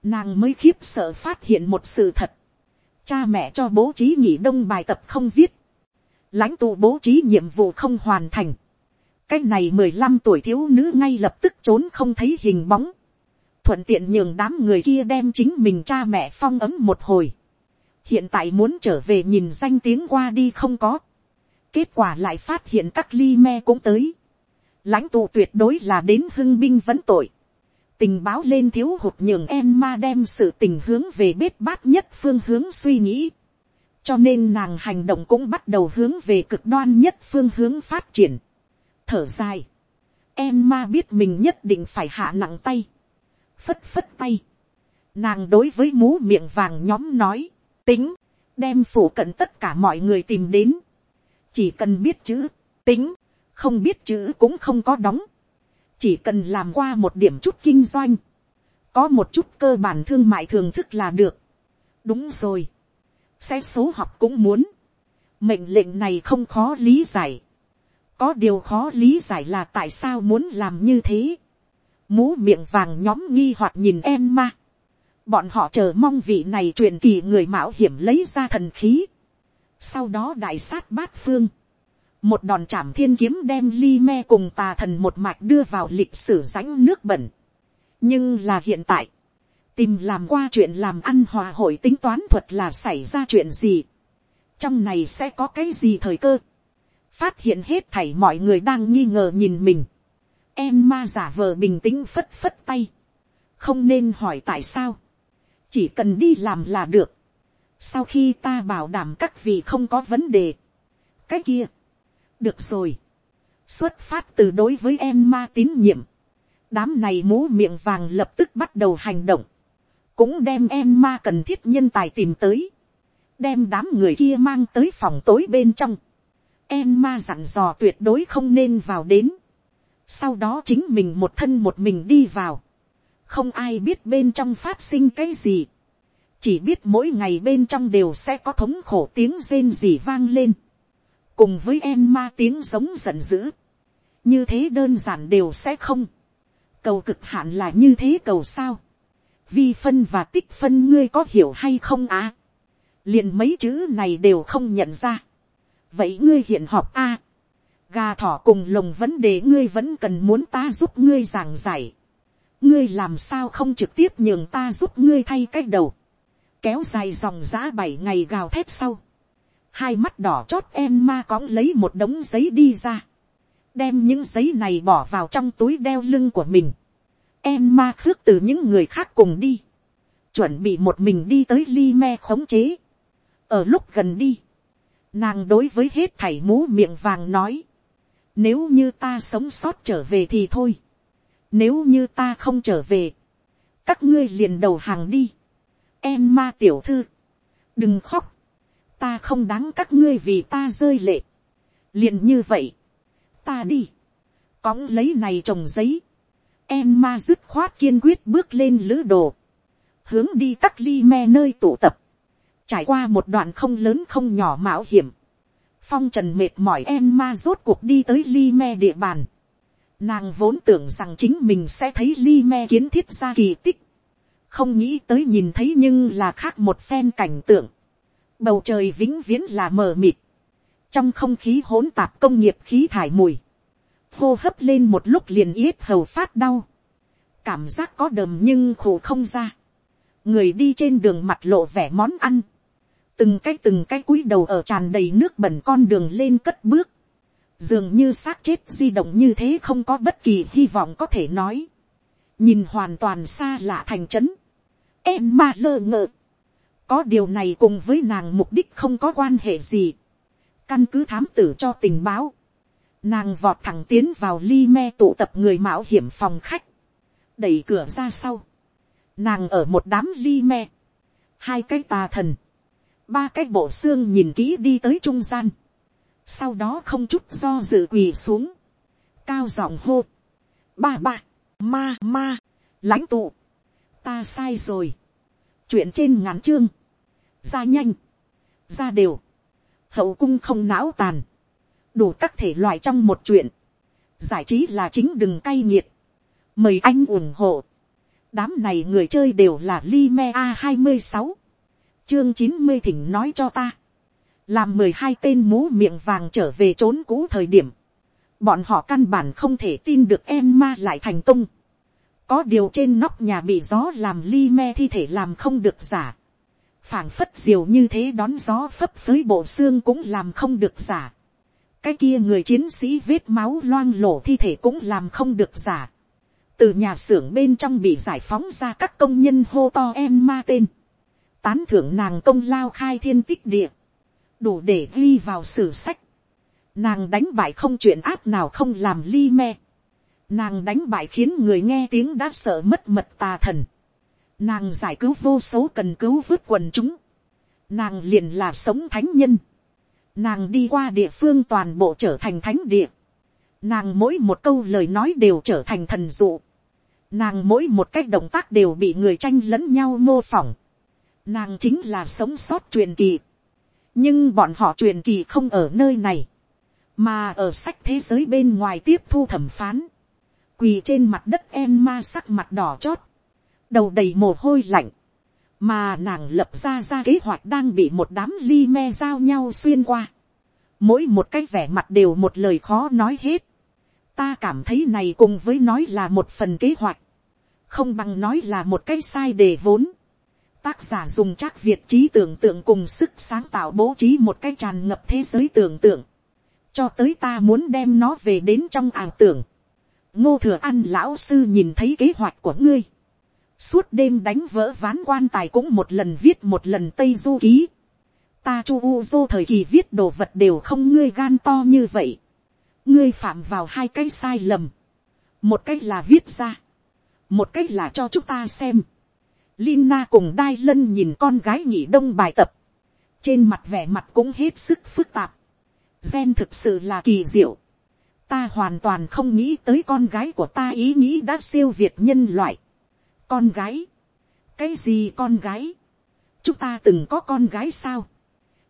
nàng mới khiếp sợ phát hiện một sự thật, cha mẹ cho bố trí nghỉ đông bài tập không viết, lãnh tụ bố trí nhiệm vụ không hoàn thành, cái này mười lăm tuổi thiếu nữ ngay lập tức trốn không thấy hình bóng, thuận tiện nhường đám người kia đem chính mình cha mẹ phong ấm một hồi, hiện tại muốn trở về nhìn danh tiếng qua đi không có, kết quả lại phát hiện các ly me cũng tới, lãnh tụ tuyệt đối là đến hưng binh vẫn tội, tình báo lên thiếu hụt nhường em ma đem sự tình hướng về bết bát nhất phương hướng suy nghĩ. cho nên nàng hành động cũng bắt đầu hướng về cực đoan nhất phương hướng phát triển thở dài. em ma biết mình nhất định phải hạ nặng tay. phất phất tay. nàng đối với mú miệng vàng nhóm nói. tính, đem phủ cận tất cả mọi người tìm đến. chỉ cần biết chữ, tính, không biết chữ cũng không có đóng chỉ cần làm qua một điểm chút kinh doanh, có một chút cơ bản thương mại thường thức là được. đúng rồi, xe số học cũng muốn, mệnh lệnh này không khó lý giải, có điều khó lý giải là tại sao muốn làm như thế. Mú miệng vàng nhóm nghi hoặc nhìn em ma. Bọn họ chờ mong vị này truyền kỳ người mạo hiểm lấy ra thần khí. Sau đó đại sát bát phương một đòn chạm thiên kiếm đem ly me cùng tà thần một mạch đưa vào lịch sử rãnh nước bẩn. nhưng là hiện tại, tìm làm qua chuyện làm ăn hòa hội tính toán thuật là xảy ra chuyện gì. trong này sẽ có cái gì thời cơ phát hiện hết thảy mọi người đang nghi ngờ nhìn mình. em ma giả vờ bình tĩnh phất phất tay. không nên hỏi tại sao. chỉ cần đi làm là được. sau khi ta bảo đảm các vị không có vấn đề. cái kia được rồi. xuất phát từ đối với em ma tín nhiệm. đám này mố miệng vàng lập tức bắt đầu hành động. cũng đem em ma cần thiết nhân tài tìm tới. đem đám người kia mang tới phòng tối bên trong em ma dặn dò tuyệt đối không nên vào đến. sau đó chính mình một thân một mình đi vào. không ai biết bên trong phát sinh cái gì. chỉ biết mỗi ngày bên trong đều sẽ có thống khổ tiếng rên gì vang lên cùng với em ma tiếng giống giận dữ, như thế đơn giản đều sẽ không, cầu cực hạn là như thế cầu sao, vi phân và tích phân ngươi có hiểu hay không á, à? liền mấy chữ này đều không nhận ra, vậy ngươi hiện họp a, à? gà thỏ cùng lồng vấn đề ngươi vẫn cần muốn ta giúp ngươi giảng giải, ngươi làm sao không trực tiếp nhường ta giúp ngươi thay cách đầu, kéo dài dòng giã bảy ngày gào thét sau, hai mắt đỏ chót em ma cõng lấy một đống giấy đi ra, đem những giấy này bỏ vào trong túi đeo lưng của mình, em ma khước từ những người khác cùng đi, chuẩn bị một mình đi tới ly me khống chế, ở lúc gần đi, nàng đối với hết thảy mú miệng vàng nói, nếu như ta sống sót trở về thì thôi, nếu như ta không trở về, các ngươi liền đầu hàng đi, em ma tiểu thư, đừng khóc, ta không đáng các ngươi vì ta rơi lệ. liền như vậy, ta đi, cõng lấy này trồng giấy, em ma dứt khoát kiên quyết bước lên lữ đồ, hướng đi các ly me nơi tụ tập, trải qua một đoạn không lớn không nhỏ mạo hiểm, phong trần mệt mỏi em ma rốt cuộc đi tới ly me địa bàn. Nàng vốn tưởng rằng chính mình sẽ thấy ly me kiến thiết ra kỳ tích. Không nghĩ tới nhìn thấy nhưng là khác một phen cảnh tượng. Bầu trời vĩnh viễn là mờ mịt. Trong không khí hỗn tạp công nghiệp khí thải mùi. Hô hấp lên một lúc liền yết hầu phát đau. Cảm giác có đờm nhưng khổ không ra. Người đi trên đường mặt lộ vẻ món ăn từng cái từng cái cúi đầu ở tràn đầy nước bẩn con đường lên cất bước, dường như xác chết di động như thế không có bất kỳ hy vọng có thể nói, nhìn hoàn toàn xa lạ thành trấn, em ma lơ ngợ, có điều này cùng với nàng mục đích không có quan hệ gì, căn cứ thám tử cho tình báo, nàng vọt thẳng tiến vào ly me tụ tập người mạo hiểm phòng khách, đẩy cửa ra sau, nàng ở một đám ly me, hai cái tà thần, ba cái bộ xương nhìn kỹ đi tới trung gian, sau đó không chút do dự quỳ xuống, cao giọng hô, ba ba, ma ma, lãnh tụ, ta sai rồi, chuyện trên ngắn chương, ra nhanh, ra đều, hậu cung không não tàn, đủ các thể loại trong một chuyện, giải trí là chính đừng cay nghiệt, mời anh ủng hộ, đám này người chơi đều là Lime a hai mươi sáu chương chín mươi thỉnh nói cho ta, làm mười hai tên mú miệng vàng trở về trốn cũ thời điểm, bọn họ căn bản không thể tin được em ma lại thành công. có điều trên nóc nhà bị gió làm ly me thi thể làm không được giả. phảng phất diều như thế đón gió phấp phới bộ xương cũng làm không được giả. cái kia người chiến sĩ vết máu loang lổ thi thể cũng làm không được giả. từ nhà xưởng bên trong bị giải phóng ra các công nhân hô to em ma tên tán thưởng nàng công lao khai thiên tích địa, đủ để ghi vào sử sách. Nàng đánh bại không chuyện áp nào không làm ly me. Nàng đánh bại khiến người nghe tiếng đã sợ mất mật tà thần. Nàng giải cứu vô số cần cứu vứt quần chúng. Nàng liền là sống thánh nhân. Nàng đi qua địa phương toàn bộ trở thành thánh địa. Nàng mỗi một câu lời nói đều trở thành thần dụ. Nàng mỗi một cách động tác đều bị người tranh lẫn nhau mô phỏng Nàng chính là sống sót truyền kỳ. Nhưng bọn họ truyền kỳ không ở nơi này. Mà ở sách thế giới bên ngoài tiếp thu thẩm phán. Quỳ trên mặt đất em ma sắc mặt đỏ chót. Đầu đầy mồ hôi lạnh. Mà nàng lập ra ra kế hoạch đang bị một đám ly me giao nhau xuyên qua. Mỗi một cái vẻ mặt đều một lời khó nói hết. Ta cảm thấy này cùng với nói là một phần kế hoạch. Không bằng nói là một cái sai đề vốn tác giả dùng chắc việt trí tưởng tượng cùng sức sáng tạo bố trí một cái tràn ngập thế giới tưởng tượng, cho tới ta muốn đem nó về đến trong ảo tưởng. ngô thừa ăn lão sư nhìn thấy kế hoạch của ngươi, suốt đêm đánh vỡ ván quan tài cũng một lần viết một lần tây du ký. ta chu u dô thời kỳ viết đồ vật đều không ngươi gan to như vậy. ngươi phạm vào hai cái sai lầm. một cái là viết ra, một cái là cho chúng ta xem Lina cùng Đai Lân nhìn con gái nhị đông bài tập. Trên mặt vẻ mặt cũng hết sức phức tạp. Gen thực sự là kỳ diệu. Ta hoàn toàn không nghĩ tới con gái của ta ý nghĩ đã siêu việt nhân loại. Con gái? Cái gì con gái? Chúng ta từng có con gái sao?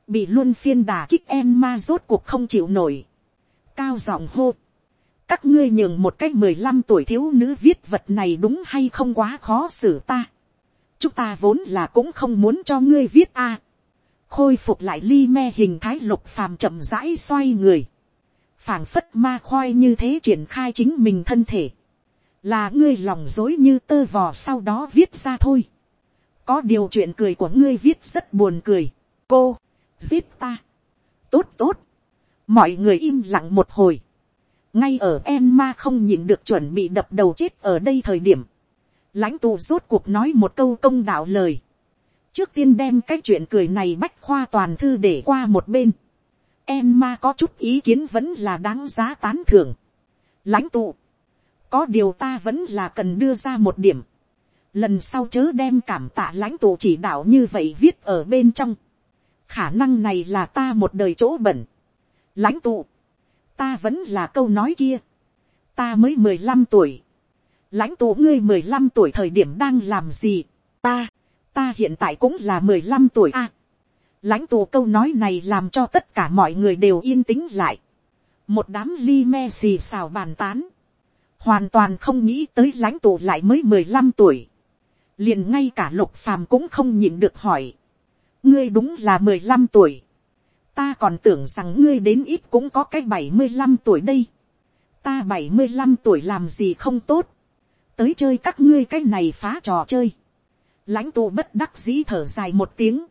Bị luôn phiên đà kích em ma rốt cuộc không chịu nổi. Cao giọng hô. Các ngươi nhường một cách mười lăm tuổi thiếu nữ viết vật này đúng hay không quá khó xử ta chúng ta vốn là cũng không muốn cho ngươi viết a. khôi phục lại ly me hình thái lục phàm chậm rãi xoay người. phảng phất ma khoai như thế triển khai chính mình thân thể. là ngươi lòng dối như tơ vò sau đó viết ra thôi. có điều chuyện cười của ngươi viết rất buồn cười. cô, giết ta. tốt tốt. mọi người im lặng một hồi. ngay ở em ma không nhìn được chuẩn bị đập đầu chết ở đây thời điểm lãnh tụ rốt cuộc nói một câu công đạo lời. trước tiên đem cái chuyện cười này bách khoa toàn thư để qua một bên. em ma có chút ý kiến vẫn là đáng giá tán thưởng. lãnh tụ, có điều ta vẫn là cần đưa ra một điểm. lần sau chớ đem cảm tạ lãnh tụ chỉ đạo như vậy viết ở bên trong. khả năng này là ta một đời chỗ bẩn. lãnh tụ, ta vẫn là câu nói kia. ta mới mười lăm tuổi lãnh tụ ngươi mười lăm tuổi thời điểm đang làm gì, ta, ta hiện tại cũng là mười lăm tuổi a, lãnh tụ câu nói này làm cho tất cả mọi người đều yên tĩnh lại. một đám ly me xì xào bàn tán. hoàn toàn không nghĩ tới lãnh tụ lại mới mười lăm tuổi. liền ngay cả lục phàm cũng không nhịn được hỏi. ngươi đúng là mười lăm tuổi. ta còn tưởng rằng ngươi đến ít cũng có cái bảy mươi lăm tuổi đây. ta bảy mươi lăm tuổi làm gì không tốt tới chơi các ngươi cái này phá trò chơi. lãnh tụ bất đắc dĩ thở dài một tiếng.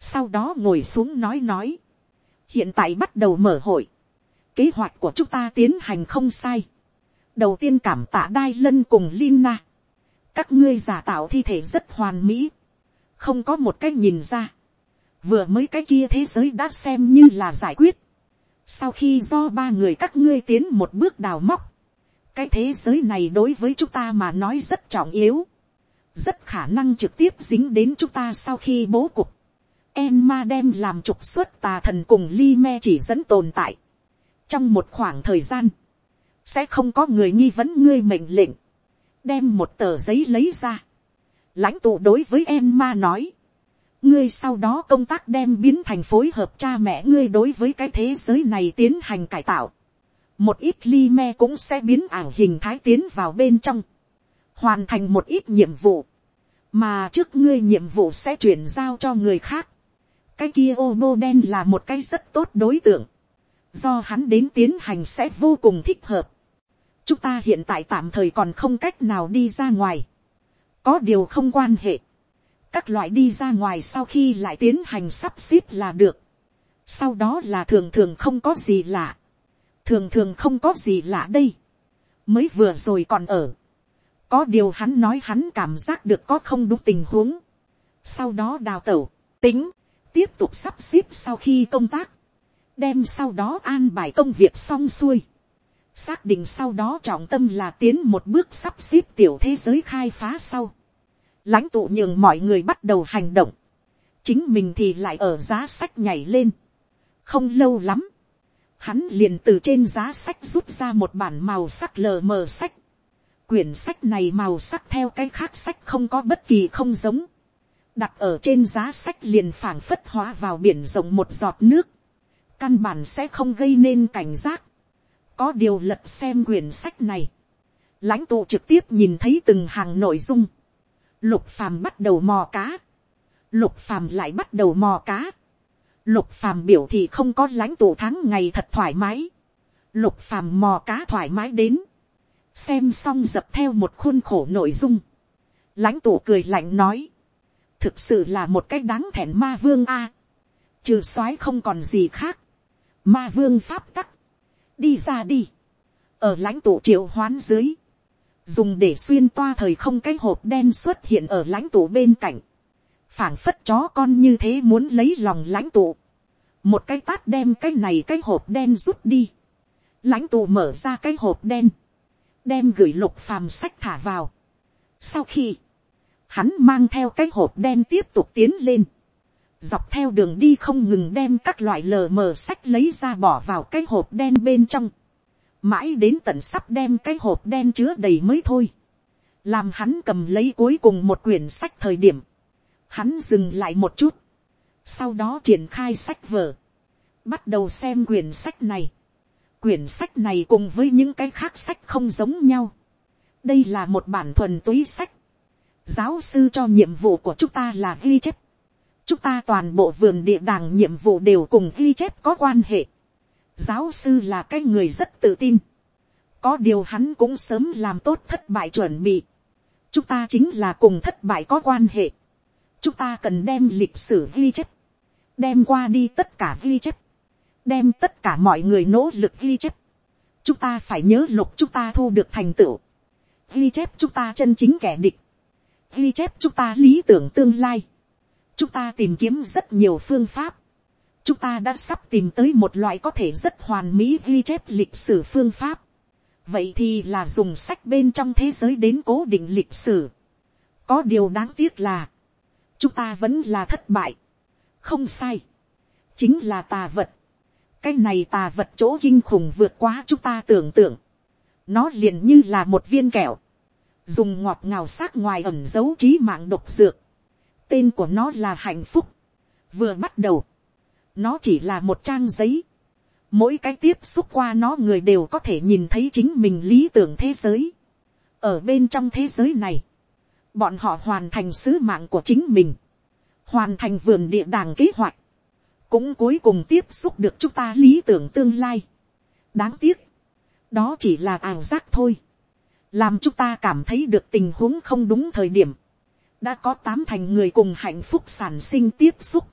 Sau đó ngồi xuống nói nói, hiện tại bắt đầu mở hội, kế hoạch của chúng ta tiến hành không sai, đầu tiên cảm tạ đai lân cùng Lina, các ngươi giả tạo thi thể rất hoàn mỹ, không có một cách nhìn ra, vừa mới cái kia thế giới đã xem như là giải quyết, sau khi do ba người các ngươi tiến một bước đào móc, cái thế giới này đối với chúng ta mà nói rất trọng yếu, rất khả năng trực tiếp dính đến chúng ta sau khi bố cục. Emma đem làm trục xuất tà thần cùng Li Me chỉ dẫn tồn tại. Trong một khoảng thời gian, sẽ không có người nghi vấn ngươi mệnh lệnh. Đem một tờ giấy lấy ra. Lãnh tụ đối với Emma nói. Ngươi sau đó công tác đem biến thành phối hợp cha mẹ ngươi đối với cái thế giới này tiến hành cải tạo. Một ít Li Me cũng sẽ biến ảo hình thái tiến vào bên trong. Hoàn thành một ít nhiệm vụ. Mà trước ngươi nhiệm vụ sẽ chuyển giao cho người khác. Cái kia ô bô đen là một cái rất tốt đối tượng, do hắn đến tiến hành sẽ vô cùng thích hợp. chúng ta hiện tại tạm thời còn không cách nào đi ra ngoài, có điều không quan hệ, các loại đi ra ngoài sau khi lại tiến hành sắp xếp là được, sau đó là thường thường không có gì lạ, thường thường không có gì lạ đây, mới vừa rồi còn ở, có điều hắn nói hắn cảm giác được có không đúng tình huống, sau đó đào tẩu, tính, tiếp tục sắp xếp sau khi công tác, đem sau đó an bài công việc xong xuôi, xác định sau đó trọng tâm là tiến một bước sắp xếp tiểu thế giới khai phá sau, lãnh tụ nhường mọi người bắt đầu hành động, chính mình thì lại ở giá sách nhảy lên, không lâu lắm, hắn liền từ trên giá sách rút ra một bản màu sắc lờ mờ sách, quyển sách này màu sắc theo cái khác sách không có bất kỳ không giống, đặt ở trên giá sách liền phảng phất hóa vào biển rộng một giọt nước, căn bản sẽ không gây nên cảnh giác. có điều lật xem quyển sách này, lãnh tụ trực tiếp nhìn thấy từng hàng nội dung, lục phàm bắt đầu mò cá, lục phàm lại bắt đầu mò cá, lục phàm biểu thì không có lãnh tụ tháng ngày thật thoải mái, lục phàm mò cá thoải mái đến, xem xong dập theo một khuôn khổ nội dung, lãnh tụ cười lạnh nói, thực sự là một cách đáng thẹn ma vương a. trừ soái không còn gì khác. ma vương pháp tắc. đi ra đi. ở lãnh tụ triệu hoán dưới. dùng để xuyên toa thời không cái hộp đen xuất hiện ở lãnh tụ bên cạnh. phảng phất chó con như thế muốn lấy lòng lãnh tụ một cái tát đem cái này cái hộp đen rút đi. lãnh tù mở ra cái hộp đen. đem gửi lục phàm sách thả vào. sau khi hắn mang theo cái hộp đen tiếp tục tiến lên, dọc theo đường đi không ngừng đem các loại lờ mờ sách lấy ra bỏ vào cái hộp đen bên trong, mãi đến tận sắp đem cái hộp đen chứa đầy mới thôi, làm hắn cầm lấy cuối cùng một quyển sách thời điểm, hắn dừng lại một chút, sau đó triển khai sách vở, bắt đầu xem quyển sách này, quyển sách này cùng với những cái khác sách không giống nhau, đây là một bản thuần túy sách, giáo sư cho nhiệm vụ của chúng ta là ghi chép. chúng ta toàn bộ vườn địa đàng nhiệm vụ đều cùng ghi chép có quan hệ. giáo sư là cái người rất tự tin. có điều hắn cũng sớm làm tốt thất bại chuẩn bị. chúng ta chính là cùng thất bại có quan hệ chúng ta cần đem lịch sử ghi chép. đem qua đi tất cả ghi chép. đem tất cả mọi người nỗ lực ghi chép. chúng ta phải nhớ lục chúng ta thu được thành tựu. ghi chép chúng ta chân chính kẻ địch ghi chép chúng ta lý tưởng tương lai. chúng ta tìm kiếm rất nhiều phương pháp. chúng ta đã sắp tìm tới một loại có thể rất hoàn mỹ ghi chép lịch sử phương pháp. vậy thì là dùng sách bên trong thế giới đến cố định lịch sử. có điều đáng tiếc là, chúng ta vẫn là thất bại. không sai. chính là tà vật. cái này tà vật chỗ kinh khủng vượt quá chúng ta tưởng tượng. nó liền như là một viên kẹo dùng ngọt ngào sát ngoài ẩm dấu trí mạng độc dược, tên của nó là hạnh phúc, Vừa bắt đầu, nó chỉ là một trang giấy. Mỗi cái tiếp xúc qua nó người đều có thể nhìn thấy chính mình lý tưởng thế giới. Ở bên trong thế giới này, bọn họ hoàn thành sứ mạng của chính mình. Hoàn thành vườn địa đàng kế hoạch. Cũng cuối cùng tiếp xúc được chúng ta lý tưởng tương lai. Đáng tiếc, đó chỉ là ảo giác thôi. Làm chúng ta cảm thấy được tình huống không đúng thời điểm. Đã có tám thành người cùng hạnh phúc sản sinh tiếp xúc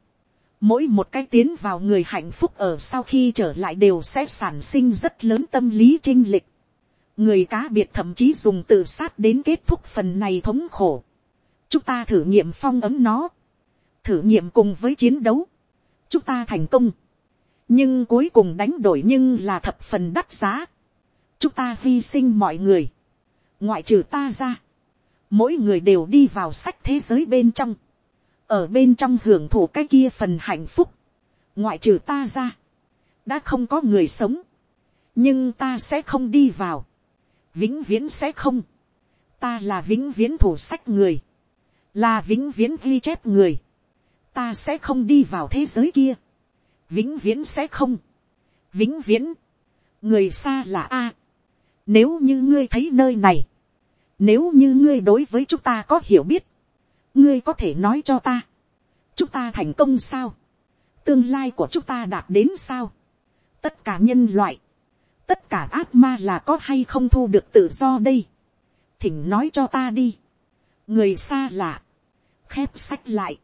mỗi một cái tiến vào người hạnh phúc ở sau khi trở lại đều sẽ sản sinh rất lớn tâm lý chinh lịch người cá biệt thậm chí dùng tự sát đến kết thúc phần này thống khổ. chúng ta thử nghiệm phong ấm nó, thử nghiệm cùng với chiến đấu. chúng ta thành công. nhưng cuối cùng đánh đổi nhưng là thập phần đắt giá. chúng ta hy sinh mọi người. ngoại trừ ta ra. mỗi người đều đi vào sách thế giới bên trong ở bên trong hưởng thụ cái kia phần hạnh phúc, ngoại trừ ta ra, đã không có người sống, nhưng ta sẽ không đi vào, vĩnh viễn sẽ không, ta là vĩnh viễn thủ sách người, là vĩnh viễn ghi chép người, ta sẽ không đi vào thế giới kia, vĩnh viễn sẽ không, vĩnh viễn, người xa là a, nếu như ngươi thấy nơi này, nếu như ngươi đối với chúng ta có hiểu biết, ngươi có thể nói cho ta, chúng ta thành công sao, tương lai của chúng ta đạt đến sao, tất cả nhân loại, tất cả ác ma là có hay không thu được tự do đây, thỉnh nói cho ta đi, người xa lạ, khép sách lại,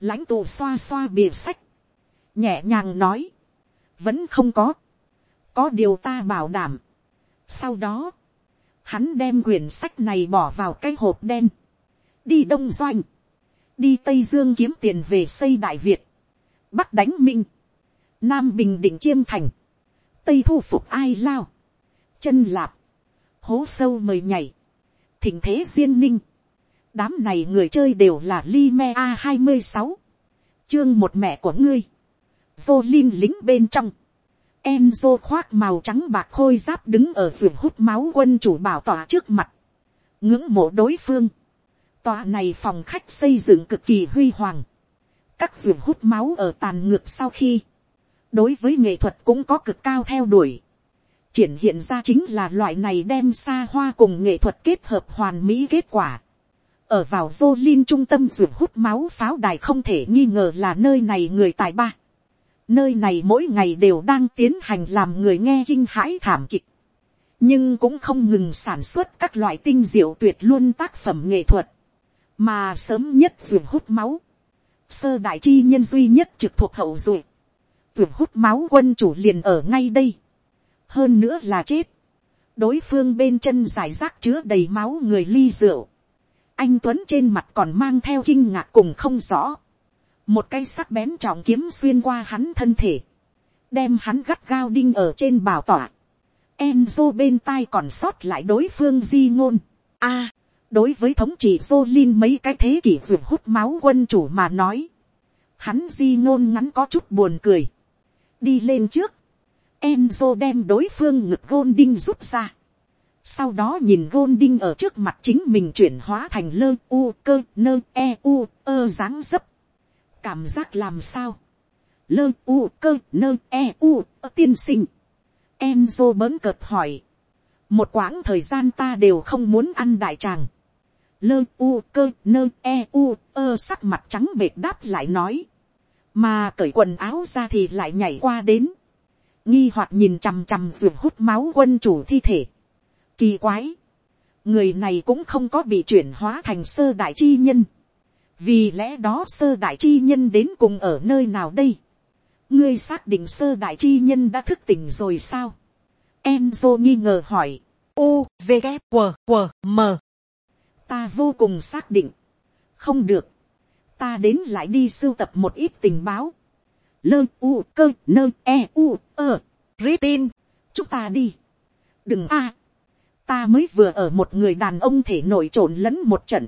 lãnh tụ xoa xoa bìa sách, nhẹ nhàng nói, vẫn không có, có điều ta bảo đảm. Sau đó, hắn đem quyển sách này bỏ vào cái hộp đen, đi đông doanh, đi tây dương kiếm tiền về xây đại việt, bắc đánh minh, nam bình định chiêm thành, tây thu phục ai lao, chân lạp, hố sâu mời nhảy, thỉnh thế duyên ninh, đám này người chơi đều là li me a hai mươi sáu, chương một mẹ của ngươi, vô linh lính bên trong, Enzo khoác màu trắng bạc khôi giáp đứng ở vườn hút máu quân chủ bảo tỏa trước mặt. Ngưỡng mộ đối phương. Tòa này phòng khách xây dựng cực kỳ huy hoàng. Các vườn hút máu ở tàn ngược sau khi. Đối với nghệ thuật cũng có cực cao theo đuổi. Triển hiện ra chính là loại này đem xa hoa cùng nghệ thuật kết hợp hoàn mỹ kết quả. Ở vào Jolin trung tâm vườn hút máu pháo đài không thể nghi ngờ là nơi này người tài ba. Nơi này mỗi ngày đều đang tiến hành làm người nghe kinh hãi thảm kịch nhưng cũng không ngừng sản xuất các loại tinh diệu tuyệt luôn tác phẩm nghệ thuật mà sớm nhất ruộng hút máu, sơ đại chi nhân duy nhất trực thuộc hậu duệ, vượt hút máu quân chủ liền ở ngay đây, hơn nữa là chết, đối phương bên chân giải rác chứa đầy máu người ly rượu, anh tuấn trên mặt còn mang theo kinh ngạc cùng không rõ, một cây sắc bén trọng kiếm xuyên qua hắn thân thể, đem hắn gắt gao đinh ở trên bảo tỏa, Enzo bên tai còn sót lại đối phương di ngôn. A, đối với thống trị Jolin mấy cái thế kỷ vượt hút máu quân chủ mà nói, hắn di ngôn ngắn có chút buồn cười, đi lên trước, Enzo đem đối phương ngực Golding rút ra, sau đó nhìn Golding ở trước mặt chính mình chuyển hóa thành lơ u cơ nơ e u ơ dáng dấp, cảm giác làm sao, lơ u cơ nơ e u ơ tiên sinh, Enzo bớn cợt hỏi, một quãng thời gian ta đều không muốn ăn đại tràng, lơ u cơ nơ e u ơ sắc mặt trắng bệt đáp lại nói. Mà cởi quần áo ra thì lại nhảy qua đến. Nghi hoặc nhìn chằm chằm ruột hút máu quân chủ thi thể. Kỳ quái. Người này cũng không có bị chuyển hóa thành sơ đại chi nhân. Vì lẽ đó sơ đại chi nhân đến cùng ở nơi nào đây? Ngươi xác định sơ đại chi nhân đã thức tỉnh rồi sao? Enzo nghi ngờ hỏi. U, V, K, W, W, M ta vô cùng xác định, không được, ta đến lại đi sưu tập một ít tình báo, lơ u cơ nơ e u ơ, ritin, chúng ta đi, đừng a, ta mới vừa ở một người đàn ông thể nổi trộn lẫn một trận,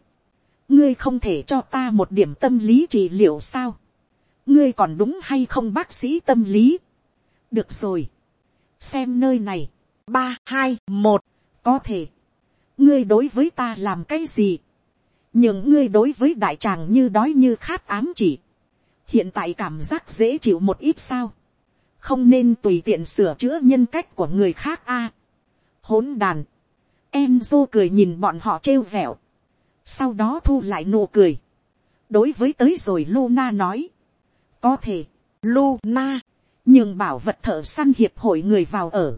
ngươi không thể cho ta một điểm tâm lý trị liệu sao, ngươi còn đúng hay không bác sĩ tâm lý, được rồi, xem nơi này, ba hai một, có thể, ngươi đối với ta làm cái gì, những ngươi đối với đại tràng như đói như khát ám chỉ, hiện tại cảm giác dễ chịu một ít sao, không nên tùy tiện sửa chữa nhân cách của người khác a. hỗn đàn, em dô cười nhìn bọn họ trêu vẹo, sau đó thu lại nụ cười, đối với tới rồi Luna nói, có thể, Luna, nhưng bảo vật thợ săn hiệp hội người vào ở,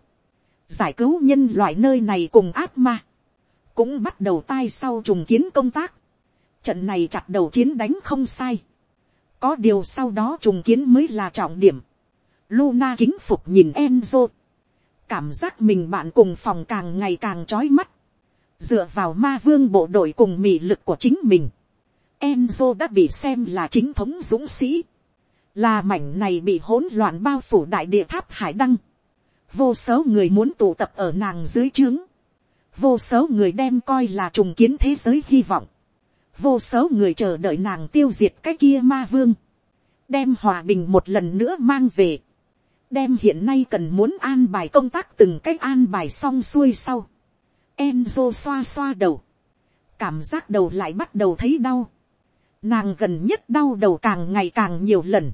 giải cứu nhân loại nơi này cùng ác ma, cũng bắt đầu tai sau trùng kiến công tác, trận này chặt đầu chiến đánh không sai, có điều sau đó trùng kiến mới là trọng điểm, Luna kính phục nhìn Enzo, cảm giác mình bạn cùng phòng càng ngày càng trói mắt, dựa vào ma vương bộ đội cùng mị lực của chính mình, Enzo đã bị xem là chính thống dũng sĩ, là mảnh này bị hỗn loạn bao phủ đại địa tháp hải đăng, vô số người muốn tụ tập ở nàng dưới trướng, vô số người đem coi là trùng kiến thế giới hy vọng, vô số người chờ đợi nàng tiêu diệt cái kia ma vương, đem hòa bình một lần nữa mang về, đem hiện nay cần muốn an bài công tác từng cách an bài xong xuôi sau, Enzo xoa xoa đầu, cảm giác đầu lại bắt đầu thấy đau, nàng gần nhất đau đầu càng ngày càng nhiều lần,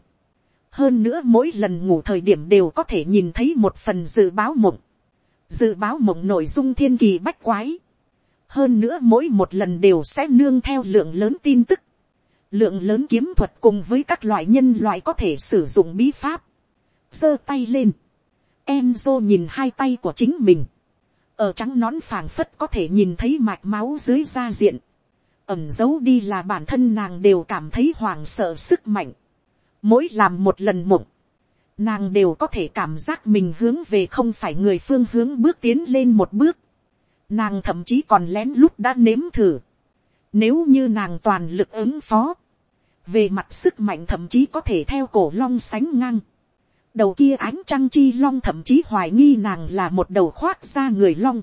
hơn nữa mỗi lần ngủ thời điểm đều có thể nhìn thấy một phần dự báo mộng, dự báo mộng nội dung thiên kỳ bách quái, hơn nữa mỗi một lần đều sẽ nương theo lượng lớn tin tức, lượng lớn kiếm thuật cùng với các loại nhân loại có thể sử dụng bí pháp, giơ tay lên, Enzo nhìn hai tay của chính mình, ở trắng nón phảng phất có thể nhìn thấy mạch máu dưới da diện, ẩm giấu đi là bản thân nàng đều cảm thấy hoảng sợ sức mạnh, mỗi làm một lần mộng, nàng đều có thể cảm giác mình hướng về không phải người phương hướng bước tiến lên một bước, nàng thậm chí còn lén lút đã nếm thử, nếu như nàng toàn lực ứng phó, về mặt sức mạnh thậm chí có thể theo cổ long sánh ngang, đầu kia ánh trăng chi long thậm chí hoài nghi nàng là một đầu khoác ra người long,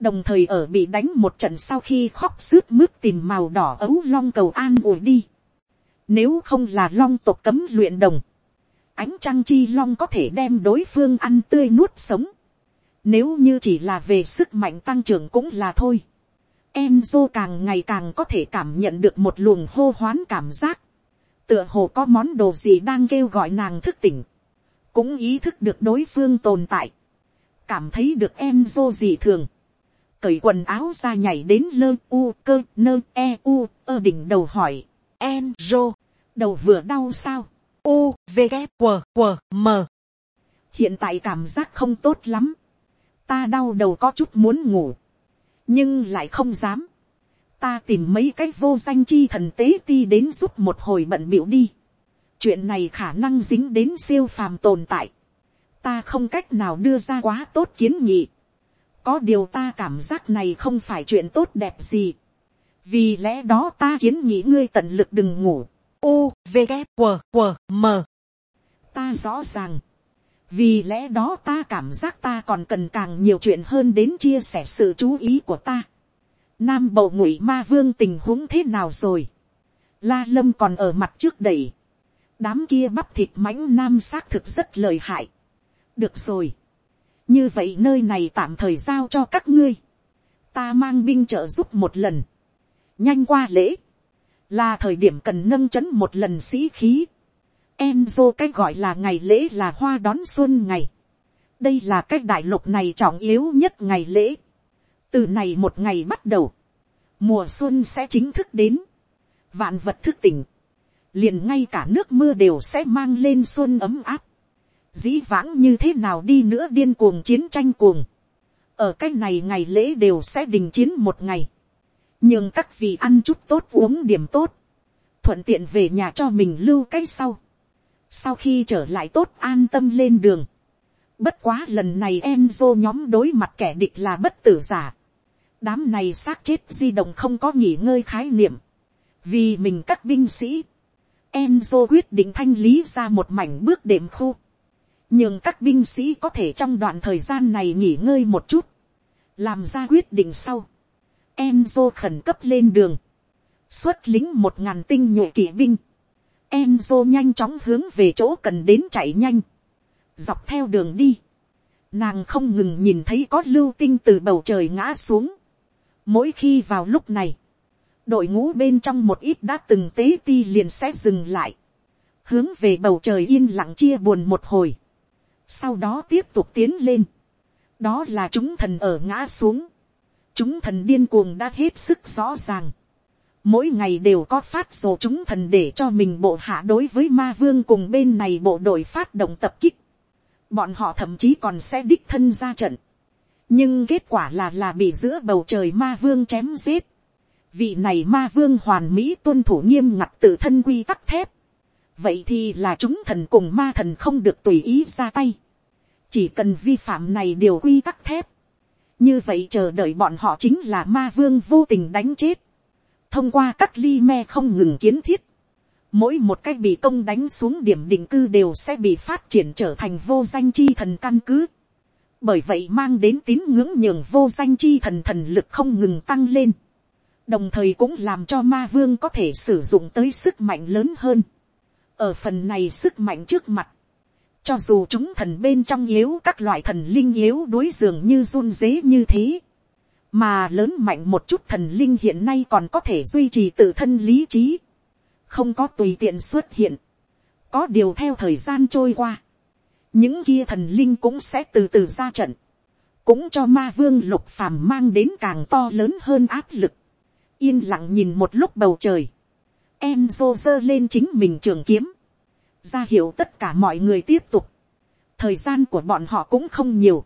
đồng thời ở bị đánh một trận sau khi khóc sướt mướt tìm màu đỏ ấu long cầu an ủi đi. Nếu không là long tộc cấm luyện đồng, ánh trăng chi long có thể đem đối phương ăn tươi nuốt sống. Nếu như chỉ là về sức mạnh tăng trưởng cũng là thôi. Enzo càng ngày càng có thể cảm nhận được một luồng hô hoán cảm giác. Tựa hồ có món đồ gì đang kêu gọi nàng thức tỉnh. Cũng ý thức được đối phương tồn tại. Cảm thấy được Enzo gì thường. Cởi quần áo ra nhảy đến lơ u cơ nơ e u ơ đỉnh đầu hỏi. Enzo, đầu vừa đau sao? U, V, K, W, W, M. Hiện tại cảm giác không tốt lắm. Ta đau đầu có chút muốn ngủ. Nhưng lại không dám. Ta tìm mấy cái vô danh chi thần tế ti đến giúp một hồi bận biểu đi. Chuyện này khả năng dính đến siêu phàm tồn tại. Ta không cách nào đưa ra quá tốt kiến nghị. Có điều ta cảm giác này không phải chuyện tốt đẹp gì. Vì lẽ đó ta kiến nghị ngươi tận lực đừng ngủ u, v, g q q m ta rõ ràng vì lẽ đó ta cảm giác ta còn cần càng nhiều chuyện hơn đến chia sẻ sự chú ý của ta. Nam bầu ngụy ma vương tình huống thế nào rồi? La lâm còn ở mặt trước đẩy đám kia bắp thịt mãnh nam xác thực rất lời hại. Được rồi. Như vậy nơi này tạm thời giao cho các ngươi. Ta mang binh trợ giúp một lần. Nhanh qua lễ. Là thời điểm cần nâng chấn một lần sĩ khí. Enzo cách gọi là ngày lễ là hoa đón xuân ngày. đây là cách đại lục này trọng yếu nhất ngày lễ. từ này một ngày bắt đầu, mùa xuân sẽ chính thức đến. vạn vật thức tỉnh, liền ngay cả nước mưa đều sẽ mang lên xuân ấm áp. dĩ vãng như thế nào đi nữa điên cuồng chiến tranh cuồng. ở cách này ngày lễ đều sẽ đình chiến một ngày nhưng các vị ăn chút tốt uống điểm tốt, thuận tiện về nhà cho mình lưu cái sau sau khi trở lại tốt an tâm lên đường. bất quá lần này em dô nhóm đối mặt kẻ địch là bất tử giả. đám này xác chết di động không có nghỉ ngơi khái niệm. vì mình các binh sĩ, Enzo quyết định thanh lý ra một mảnh bước đệm khu. Nhưng các binh sĩ có thể trong đoạn thời gian này nghỉ ngơi một chút. Làm ra quyết định sau. Enzo khẩn cấp lên đường. Xuất lính một ngàn tinh nhuệ kỵ binh. Enzo nhanh chóng hướng về chỗ cần đến chạy nhanh. Dọc theo đường đi. Nàng không ngừng nhìn thấy có lưu tinh từ bầu trời ngã xuống. Mỗi khi vào lúc này. Đội ngũ bên trong một ít đã từng tế ti liền sẽ dừng lại. hướng về bầu trời yên lặng chia buồn một hồi, sau đó tiếp tục tiến lên, đó là chúng thần ở ngã xuống, chúng thần điên cuồng đã hết sức rõ ràng, mỗi ngày đều có phát sổ chúng thần để cho mình bộ hạ đối với ma vương cùng bên này bộ đội phát động tập kích, bọn họ thậm chí còn sẽ đích thân ra trận, nhưng kết quả là là bị giữa bầu trời ma vương chém giết, vị này ma vương hoàn mỹ tuân thủ nghiêm ngặt tự thân quy tắc thép, vậy thì là chúng thần cùng ma thần không được tùy ý ra tay, chỉ cần vi phạm này điều quy tắc thép, như vậy chờ đợi bọn họ chính là ma vương vô tình đánh chết, thông qua các ly me không ngừng kiến thiết, mỗi một cách bị công đánh xuống điểm định cư đều sẽ bị phát triển trở thành vô danh chi thần căn cứ, bởi vậy mang đến tín ngưỡng nhường vô danh chi thần thần lực không ngừng tăng lên, đồng thời cũng làm cho ma vương có thể sử dụng tới sức mạnh lớn hơn. ở phần này sức mạnh trước mặt, cho dù chúng thần bên trong yếu các loại thần linh yếu đối dường như run dế như thế, mà lớn mạnh một chút thần linh hiện nay còn có thể duy trì tự thân lý trí, không có tùy tiện xuất hiện, có điều theo thời gian trôi qua, những kia thần linh cũng sẽ từ từ ra trận, cũng cho ma vương lục phàm mang đến càng to lớn hơn áp lực, yên lặng nhìn một lúc bầu trời, em Enzo giơ lên chính mình trường kiếm, ra hiệu tất cả mọi người tiếp tục, thời gian của bọn họ cũng không nhiều,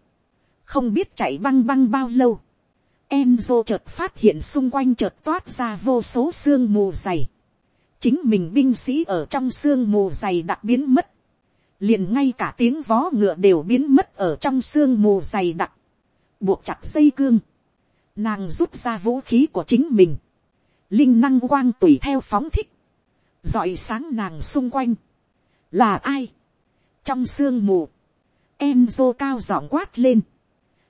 không biết chạy băng băng bao lâu, Enzo chợt phát hiện xung quanh chợt toát ra vô số xương mù dày, chính mình binh sĩ ở trong xương mù dày đặc biến mất, liền ngay cả tiếng vó ngựa đều biến mất ở trong xương mù dày đặc, buộc chặt dây cương, nàng rút ra vũ khí của chính mình, linh năng quang tùy theo phóng thích, dọi sáng nàng xung quanh, là ai, trong sương mù, Enzo cao giọng quát lên,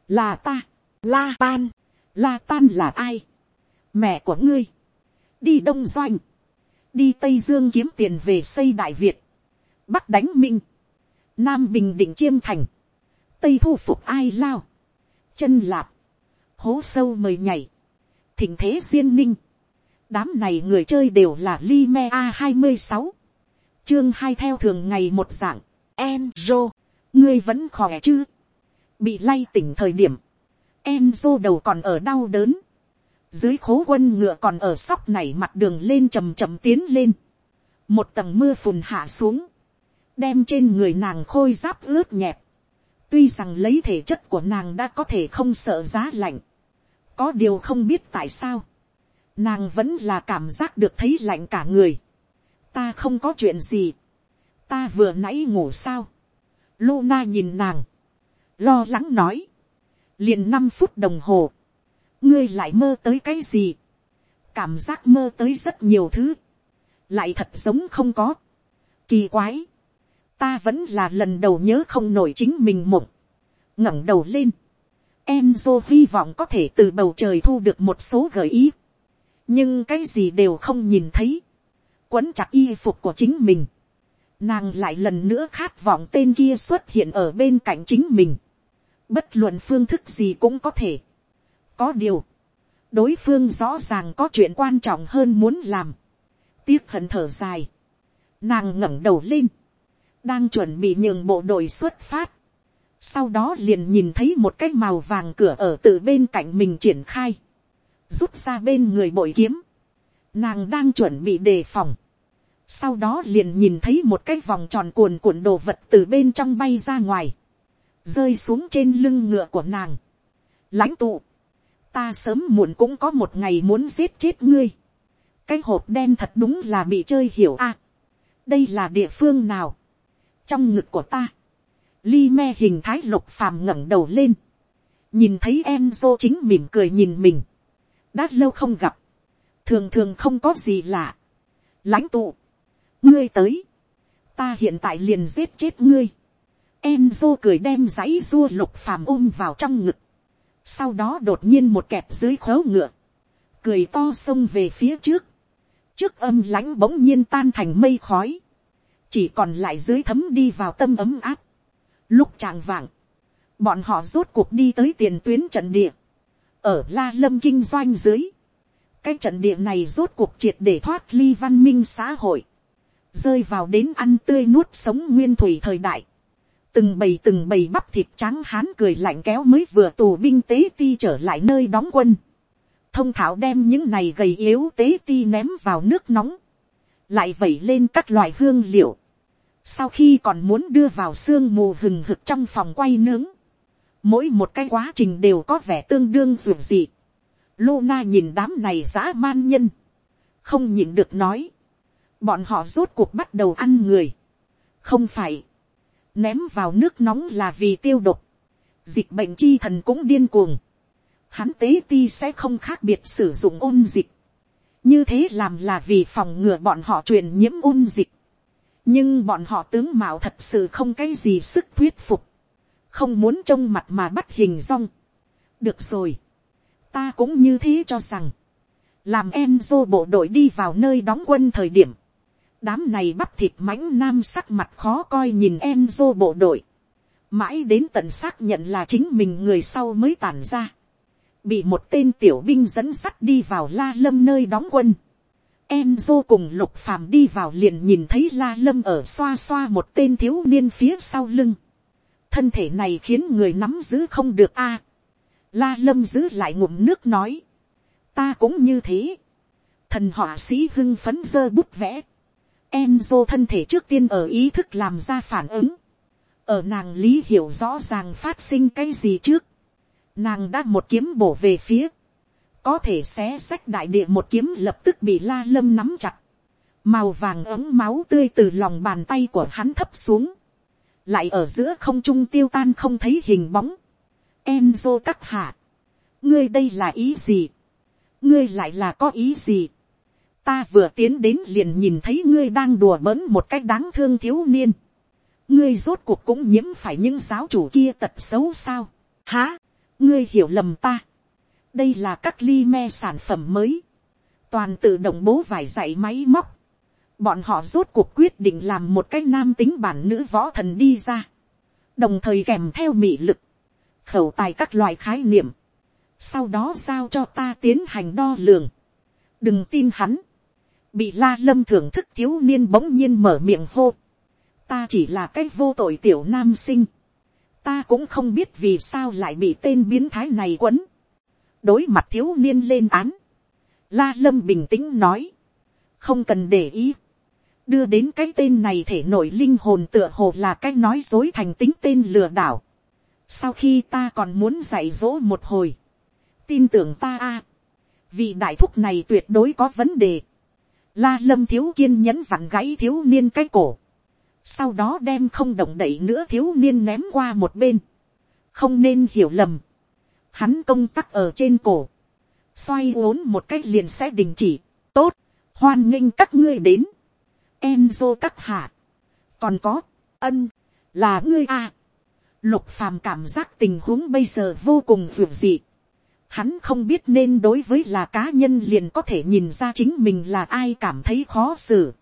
là ta, la Ban la tan là ai, mẹ của ngươi, đi đông doanh, đi tây dương kiếm tiền về xây đại việt, bắc đánh minh, nam bình định chiêm thành, tây thu phục ai lao, chân lạp, hố sâu mời nhảy, thỉnh thế duyên ninh, đám này người chơi đều là Li Me a hai mươi sáu, chương hai theo thường ngày một dạng, Enzo, ngươi vẫn khỏe chứ, bị lay tỉnh thời điểm, Enzo đầu còn ở đau đớn, dưới khố quân ngựa còn ở sóc này mặt đường lên chầm chậm tiến lên, một tầng mưa phùn hạ xuống, đem trên người nàng khôi giáp ướt nhẹp, tuy rằng lấy thể chất của nàng đã có thể không sợ giá lạnh, có điều không biết tại sao, nàng vẫn là cảm giác được thấy lạnh cả người, ta không có chuyện gì, ta vừa nãy ngủ sao, Luna nhìn nàng, lo lắng nói, liền năm phút đồng hồ, ngươi lại mơ tới cái gì, cảm giác mơ tới rất nhiều thứ, lại thật giống không có, kỳ quái, ta vẫn là lần đầu nhớ không nổi chính mình mộng, ngẩng đầu lên, Enzo hy vọng có thể từ bầu trời thu được một số gợi ý, nhưng cái gì đều không nhìn thấy, quấn chặt y phục của chính mình, nàng lại lần nữa khát vọng tên kia xuất hiện ở bên cạnh chính mình, bất luận phương thức gì cũng có thể, có điều, đối phương rõ ràng có chuyện quan trọng hơn muốn làm, tiếc hận thở dài, nàng ngẩng đầu lên, đang chuẩn bị nhường bộ đội xuất phát, sau đó liền nhìn thấy một cái màu vàng cửa ở từ bên cạnh mình triển khai, rút ra bên người bội kiếm, nàng đang chuẩn bị đề phòng, sau đó liền nhìn thấy một cái vòng tròn cuồn cuộn đồ vật từ bên trong bay ra ngoài, rơi xuống trên lưng ngựa của nàng. lãnh tụ, ta sớm muộn cũng có một ngày muốn giết chết ngươi. cái hộp đen thật đúng là bị chơi hiểu a. À, đây là địa phương nào. trong ngực của ta, ly me hình thái lục phàm ngẩng đầu lên. nhìn thấy em dô chính mỉm cười nhìn mình. đã lâu không gặp. thường thường không có gì lạ. lãnh tụ, ngươi tới. ta hiện tại liền giết chết ngươi. Enzo cười đem giấy rua lục phàm ôm vào trong ngực. Sau đó đột nhiên một kẹp dưới khấu ngựa. Cười to xông về phía trước. Trước âm lãnh bỗng nhiên tan thành mây khói. Chỉ còn lại dưới thấm đi vào tâm ấm áp. Lúc tràng vàng. Bọn họ rốt cuộc đi tới tiền tuyến trận địa. Ở La Lâm kinh doanh dưới. Cái trận địa này rốt cuộc triệt để thoát ly văn minh xã hội rơi vào đến ăn tươi nuốt sống nguyên thủy thời đại, từng bầy từng bầy bắp thịt trắng hán cười lạnh kéo mới vừa tù binh tế ti trở lại nơi đóng quân, thông thảo đem những này gầy yếu tế ti ném vào nước nóng, lại vẩy lên các loại hương liệu, sau khi còn muốn đưa vào xương mù hừng hực trong phòng quay nướng, mỗi một cái quá trình đều có vẻ tương đương ruột dị. Luna nhìn đám này dã man nhân, không nhìn được nói, bọn họ rốt cuộc bắt đầu ăn người, không phải, ném vào nước nóng là vì tiêu độc, dịch bệnh chi thần cũng điên cuồng, hắn tế ti sẽ không khác biệt sử dụng ôn dịch, như thế làm là vì phòng ngừa bọn họ truyền nhiễm ôn dịch, nhưng bọn họ tướng mạo thật sự không cái gì sức thuyết phục, không muốn trông mặt mà bắt hình rong. được rồi, ta cũng như thế cho rằng, làm em dô bộ đội đi vào nơi đóng quân thời điểm, đám này bắp thịt mãnh nam sắc mặt khó coi nhìn Enzo bộ đội, mãi đến tận xác nhận là chính mình người sau mới tản ra, bị một tên tiểu binh dẫn sắt đi vào la lâm nơi đóng quân, Enzo cùng lục phàm đi vào liền nhìn thấy la lâm ở xoa xoa một tên thiếu niên phía sau lưng, thân thể này khiến người nắm giữ không được a, la lâm giữ lại ngụm nước nói, ta cũng như thế, thần họa sĩ hưng phấn dơ bút vẽ, Enzo thân thể trước tiên ở ý thức làm ra phản ứng. Ở nàng lý hiểu rõ ràng phát sinh cái gì trước. Nàng đã một kiếm bổ về phía. Có thể xé sách đại địa một kiếm lập tức bị la lâm nắm chặt. Màu vàng ấm máu tươi từ lòng bàn tay của hắn thấp xuống. Lại ở giữa không trung tiêu tan không thấy hình bóng. Enzo tắc hạ. Ngươi đây là ý gì? Ngươi lại là có ý gì? Ta vừa tiến đến liền nhìn thấy ngươi đang đùa bỡn một cách đáng thương thiếu niên. ngươi rốt cuộc cũng nhiễm phải những giáo chủ kia tật xấu sao. há, ngươi hiểu lầm ta. đây là các ly me sản phẩm mới. toàn tự động bố vải dạy máy móc. bọn họ rốt cuộc quyết định làm một cái nam tính bản nữ võ thần đi ra. đồng thời kèm theo mị lực. khẩu tài các loại khái niệm. sau đó giao cho ta tiến hành đo lường. đừng tin hắn bị la lâm thưởng thức thiếu niên bỗng nhiên mở miệng hô. ta chỉ là cái vô tội tiểu nam sinh. ta cũng không biết vì sao lại bị tên biến thái này quấn. đối mặt thiếu niên lên án. la lâm bình tĩnh nói. không cần để ý. đưa đến cái tên này thể nội linh hồn tựa hồ là cái nói dối thành tính tên lừa đảo. sau khi ta còn muốn dạy dỗ một hồi. tin tưởng ta a. vị đại thúc này tuyệt đối có vấn đề La lâm thiếu kiên nhẫn vặn gãy thiếu niên cái cổ. Sau đó đem không động đậy nữa thiếu niên ném qua một bên. Không nên hiểu lầm. Hắn công tắc ở trên cổ. Xoay uốn một cách liền sẽ đình chỉ. Tốt. Hoan nghênh các ngươi đến. Enzo các hạ. Còn có. Ân. Là ngươi à. Lục phàm cảm giác tình huống bây giờ vô cùng dường dị hắn không biết nên đối với là cá nhân liền có thể nhìn ra chính mình là ai cảm thấy khó xử.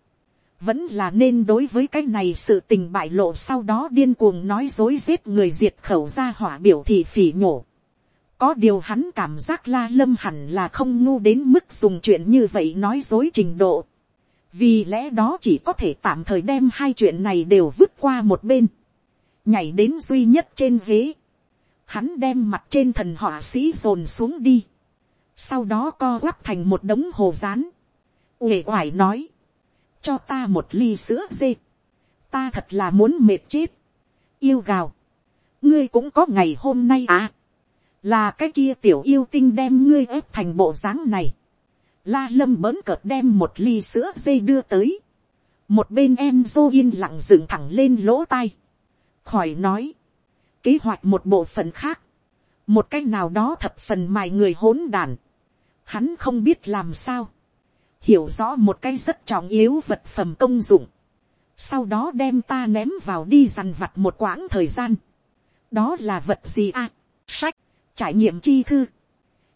Vẫn là nên đối với cái này sự tình bại lộ sau đó điên cuồng nói dối giết người diệt khẩu ra hỏa biểu thị phỉ nhổ. Có điều hắn cảm giác la lâm hẳn là không ngu đến mức dùng chuyện như vậy nói dối trình độ. Vì lẽ đó chỉ có thể tạm thời đem hai chuyện này đều vứt qua một bên. Nhảy đến duy nhất trên ghế hắn đem mặt trên thần họa sĩ dồn xuống đi, sau đó co quắp thành một đống hồ rán, uể oải nói, cho ta một ly sữa dê, ta thật là muốn mệt chết, yêu gào, ngươi cũng có ngày hôm nay à, là cái kia tiểu yêu tinh đem ngươi ép thành bộ dáng này, la lâm bỡn cợt đem một ly sữa dê đưa tới, một bên em dô yên lặng dựng thẳng lên lỗ tai, khỏi nói, kế hoạch một bộ phận khác, một cách nào đó thập phần mài người hỗn đàn, hắn không biết làm sao, hiểu rõ một cái rất trọng yếu vật phẩm công dụng, sau đó đem ta ném vào đi dằn vặt một quãng thời gian, đó là vật gì à, sách, trải nghiệm chi thư,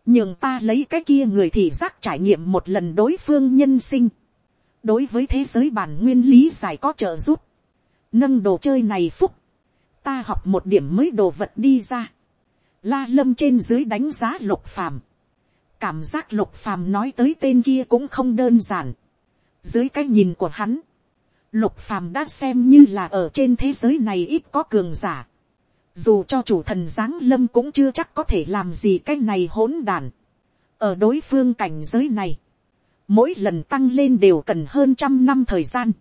nhường ta lấy cái kia người thì giác trải nghiệm một lần đối phương nhân sinh, đối với thế giới bản nguyên lý giải có trợ giúp, nâng đồ chơi này phúc, ta học một điểm mới đồ vật đi ra. La lâm trên dưới đánh giá lục phàm. Cảm giác lục phàm nói tới tên kia cũng không đơn giản. Dưới cái nhìn của hắn, lục phàm đã xem như là ở trên thế giới này ít có cường giả. dù cho chủ thần giáng lâm cũng chưa chắc có thể làm gì cái này hỗn đàn. ở đối phương cảnh giới này, mỗi lần tăng lên đều cần hơn trăm năm thời gian,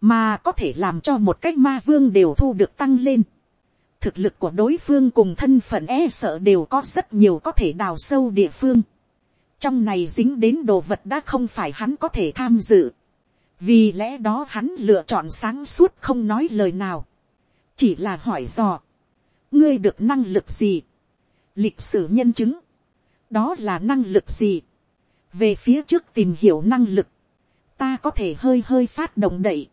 mà có thể làm cho một cái ma vương đều thu được tăng lên. thực lực của đối phương cùng thân phận e sợ đều có rất nhiều có thể đào sâu địa phương. trong này dính đến đồ vật đã không phải hắn có thể tham dự. Vì lẽ đó hắn lựa chọn sáng suốt không nói lời nào, chỉ là hỏi dò, ngươi được năng lực gì, lịch sử nhân chứng, đó là năng lực gì, về phía trước tìm hiểu năng lực, ta có thể hơi hơi phát động đậy,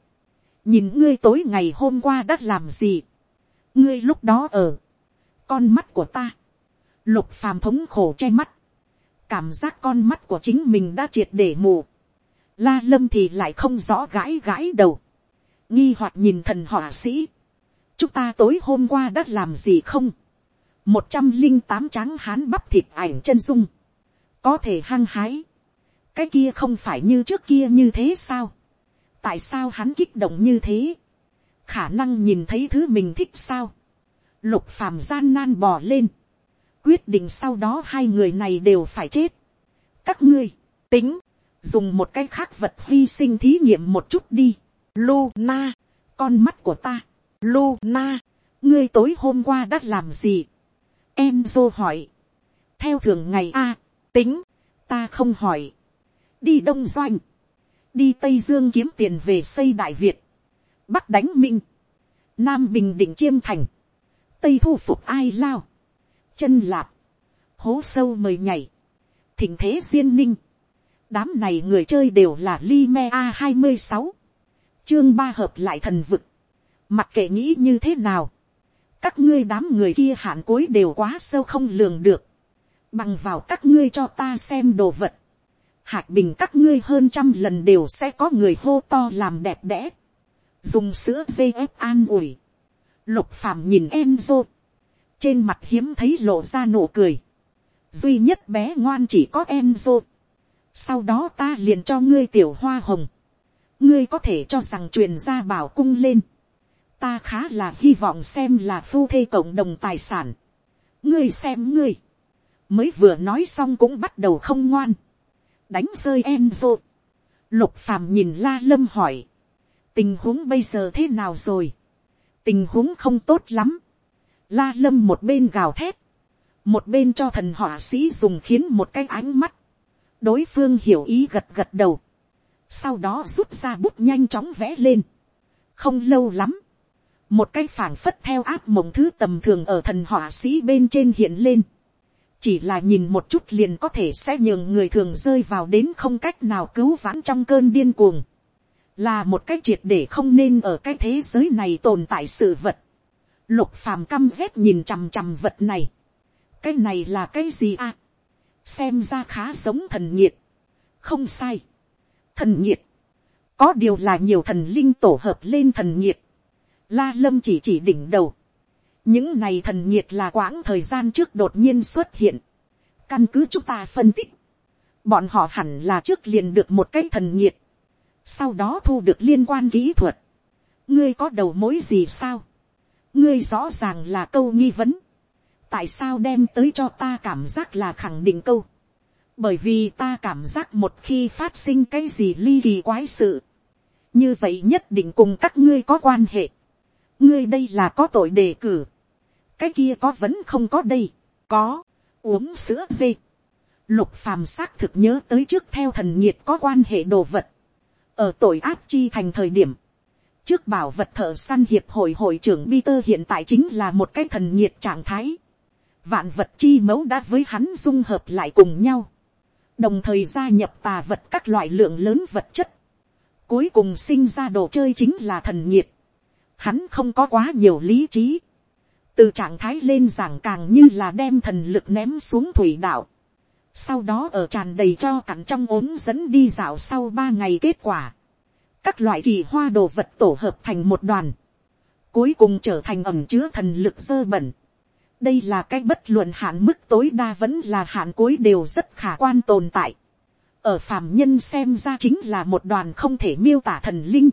nhìn ngươi tối ngày hôm qua đã làm gì, ngươi lúc đó ở, con mắt của ta, lục phàm thống khổ che mắt, cảm giác con mắt của chính mình đã triệt để mù, La lâm thì lại không rõ gãi gãi đầu. Nghi hoặc nhìn thần họa sĩ. Chúng ta tối hôm qua đã làm gì không? Một trăm linh tám tráng hán bắp thịt ảnh chân dung. Có thể hăng hái. Cái kia không phải như trước kia như thế sao? Tại sao hắn kích động như thế? Khả năng nhìn thấy thứ mình thích sao? Lục phàm gian nan bò lên. Quyết định sau đó hai người này đều phải chết. Các ngươi, tính dùng một cái khác vật hy sinh thí nghiệm một chút đi. Luna, con mắt của ta. Luna, ngươi tối hôm qua đã làm gì? Em dô hỏi. Theo thường ngày a, tính, ta không hỏi. Đi Đông Doanh. Đi Tây Dương kiếm tiền về xây Đại Việt. Bắc đánh Minh. Nam Bình Định Chiêm Thành. Tây thu phục ai lao. Chân lạp. Hố sâu mời nhảy. Thỉnh thế duyên ninh đám này người chơi đều là li me A26. Chương ba hợp lại thần vực. Mặc kệ nghĩ như thế nào. Các ngươi đám người kia hạn cuối đều quá sâu không lường được. Bằng vào các ngươi cho ta xem đồ vật. Hạc bình các ngươi hơn trăm lần đều sẽ có người hô to làm đẹp đẽ. Dùng sữa dây ép an ủi. Lục phàm nhìn em rô Trên mặt hiếm thấy lộ ra nụ cười. Duy nhất bé ngoan chỉ có em rô sau đó ta liền cho ngươi tiểu hoa hồng, ngươi có thể cho rằng truyền ra bảo cung lên, ta khá là hy vọng xem là phu thê cộng đồng tài sản, ngươi xem ngươi, mới vừa nói xong cũng bắt đầu không ngoan, đánh rơi Enzo. Lục phàm nhìn la lâm hỏi, tình huống bây giờ thế nào rồi, tình huống không tốt lắm, la lâm một bên gào thét, một bên cho thần họa sĩ dùng khiến một cái ánh mắt, đối phương hiểu ý gật gật đầu, sau đó rút ra bút nhanh chóng vẽ lên. không lâu lắm, một cái phảng phất theo áp mộng thứ tầm thường ở thần họa sĩ bên trên hiện lên, chỉ là nhìn một chút liền có thể sẽ nhường người thường rơi vào đến không cách nào cứu vãn trong cơn điên cuồng, là một cái triệt để không nên ở cái thế giới này tồn tại sự vật. Lục phàm căm rét nhìn chằm chằm vật này. cái này là cái gì à? xem ra khá giống thần nhiệt, không sai, thần nhiệt, có điều là nhiều thần linh tổ hợp lên thần nhiệt, la lâm chỉ chỉ đỉnh đầu, những này thần nhiệt là quãng thời gian trước đột nhiên xuất hiện, căn cứ chúng ta phân tích, bọn họ hẳn là trước liền được một cái thần nhiệt, sau đó thu được liên quan kỹ thuật, ngươi có đầu mối gì sao, ngươi rõ ràng là câu nghi vấn, tại sao đem tới cho ta cảm giác là khẳng định câu. bởi vì ta cảm giác một khi phát sinh cái gì ly kỳ quái sự, như vậy nhất định cùng các ngươi có quan hệ. ngươi đây là có tội đề cử, cái kia có vẫn không có đây, có, uống sữa dê. lục phàm xác thực nhớ tới trước theo thần nhiệt có quan hệ đồ vật, ở tội áp chi thành thời điểm, trước bảo vật thợ săn hiệp hội hội trưởng Peter hiện tại chính là một cái thần nhiệt trạng thái. Vạn vật chi mẫu đã với hắn dung hợp lại cùng nhau, đồng thời gia nhập tà vật các loại lượng lớn vật chất, cuối cùng sinh ra đồ chơi chính là thần nhiệt, hắn không có quá nhiều lý trí, từ trạng thái lên giảng càng như là đem thần lực ném xuống thủy đạo, sau đó ở tràn đầy cho cặn trong ốm dẫn đi dạo sau ba ngày kết quả, các loại kỳ hoa đồ vật tổ hợp thành một đoàn, cuối cùng trở thành ẩm chứa thần lực dơ bẩn, đây là cái bất luận hạn mức tối đa vẫn là hạn cuối đều rất khả quan tồn tại. ở phàm nhân xem ra chính là một đoàn không thể miêu tả thần linh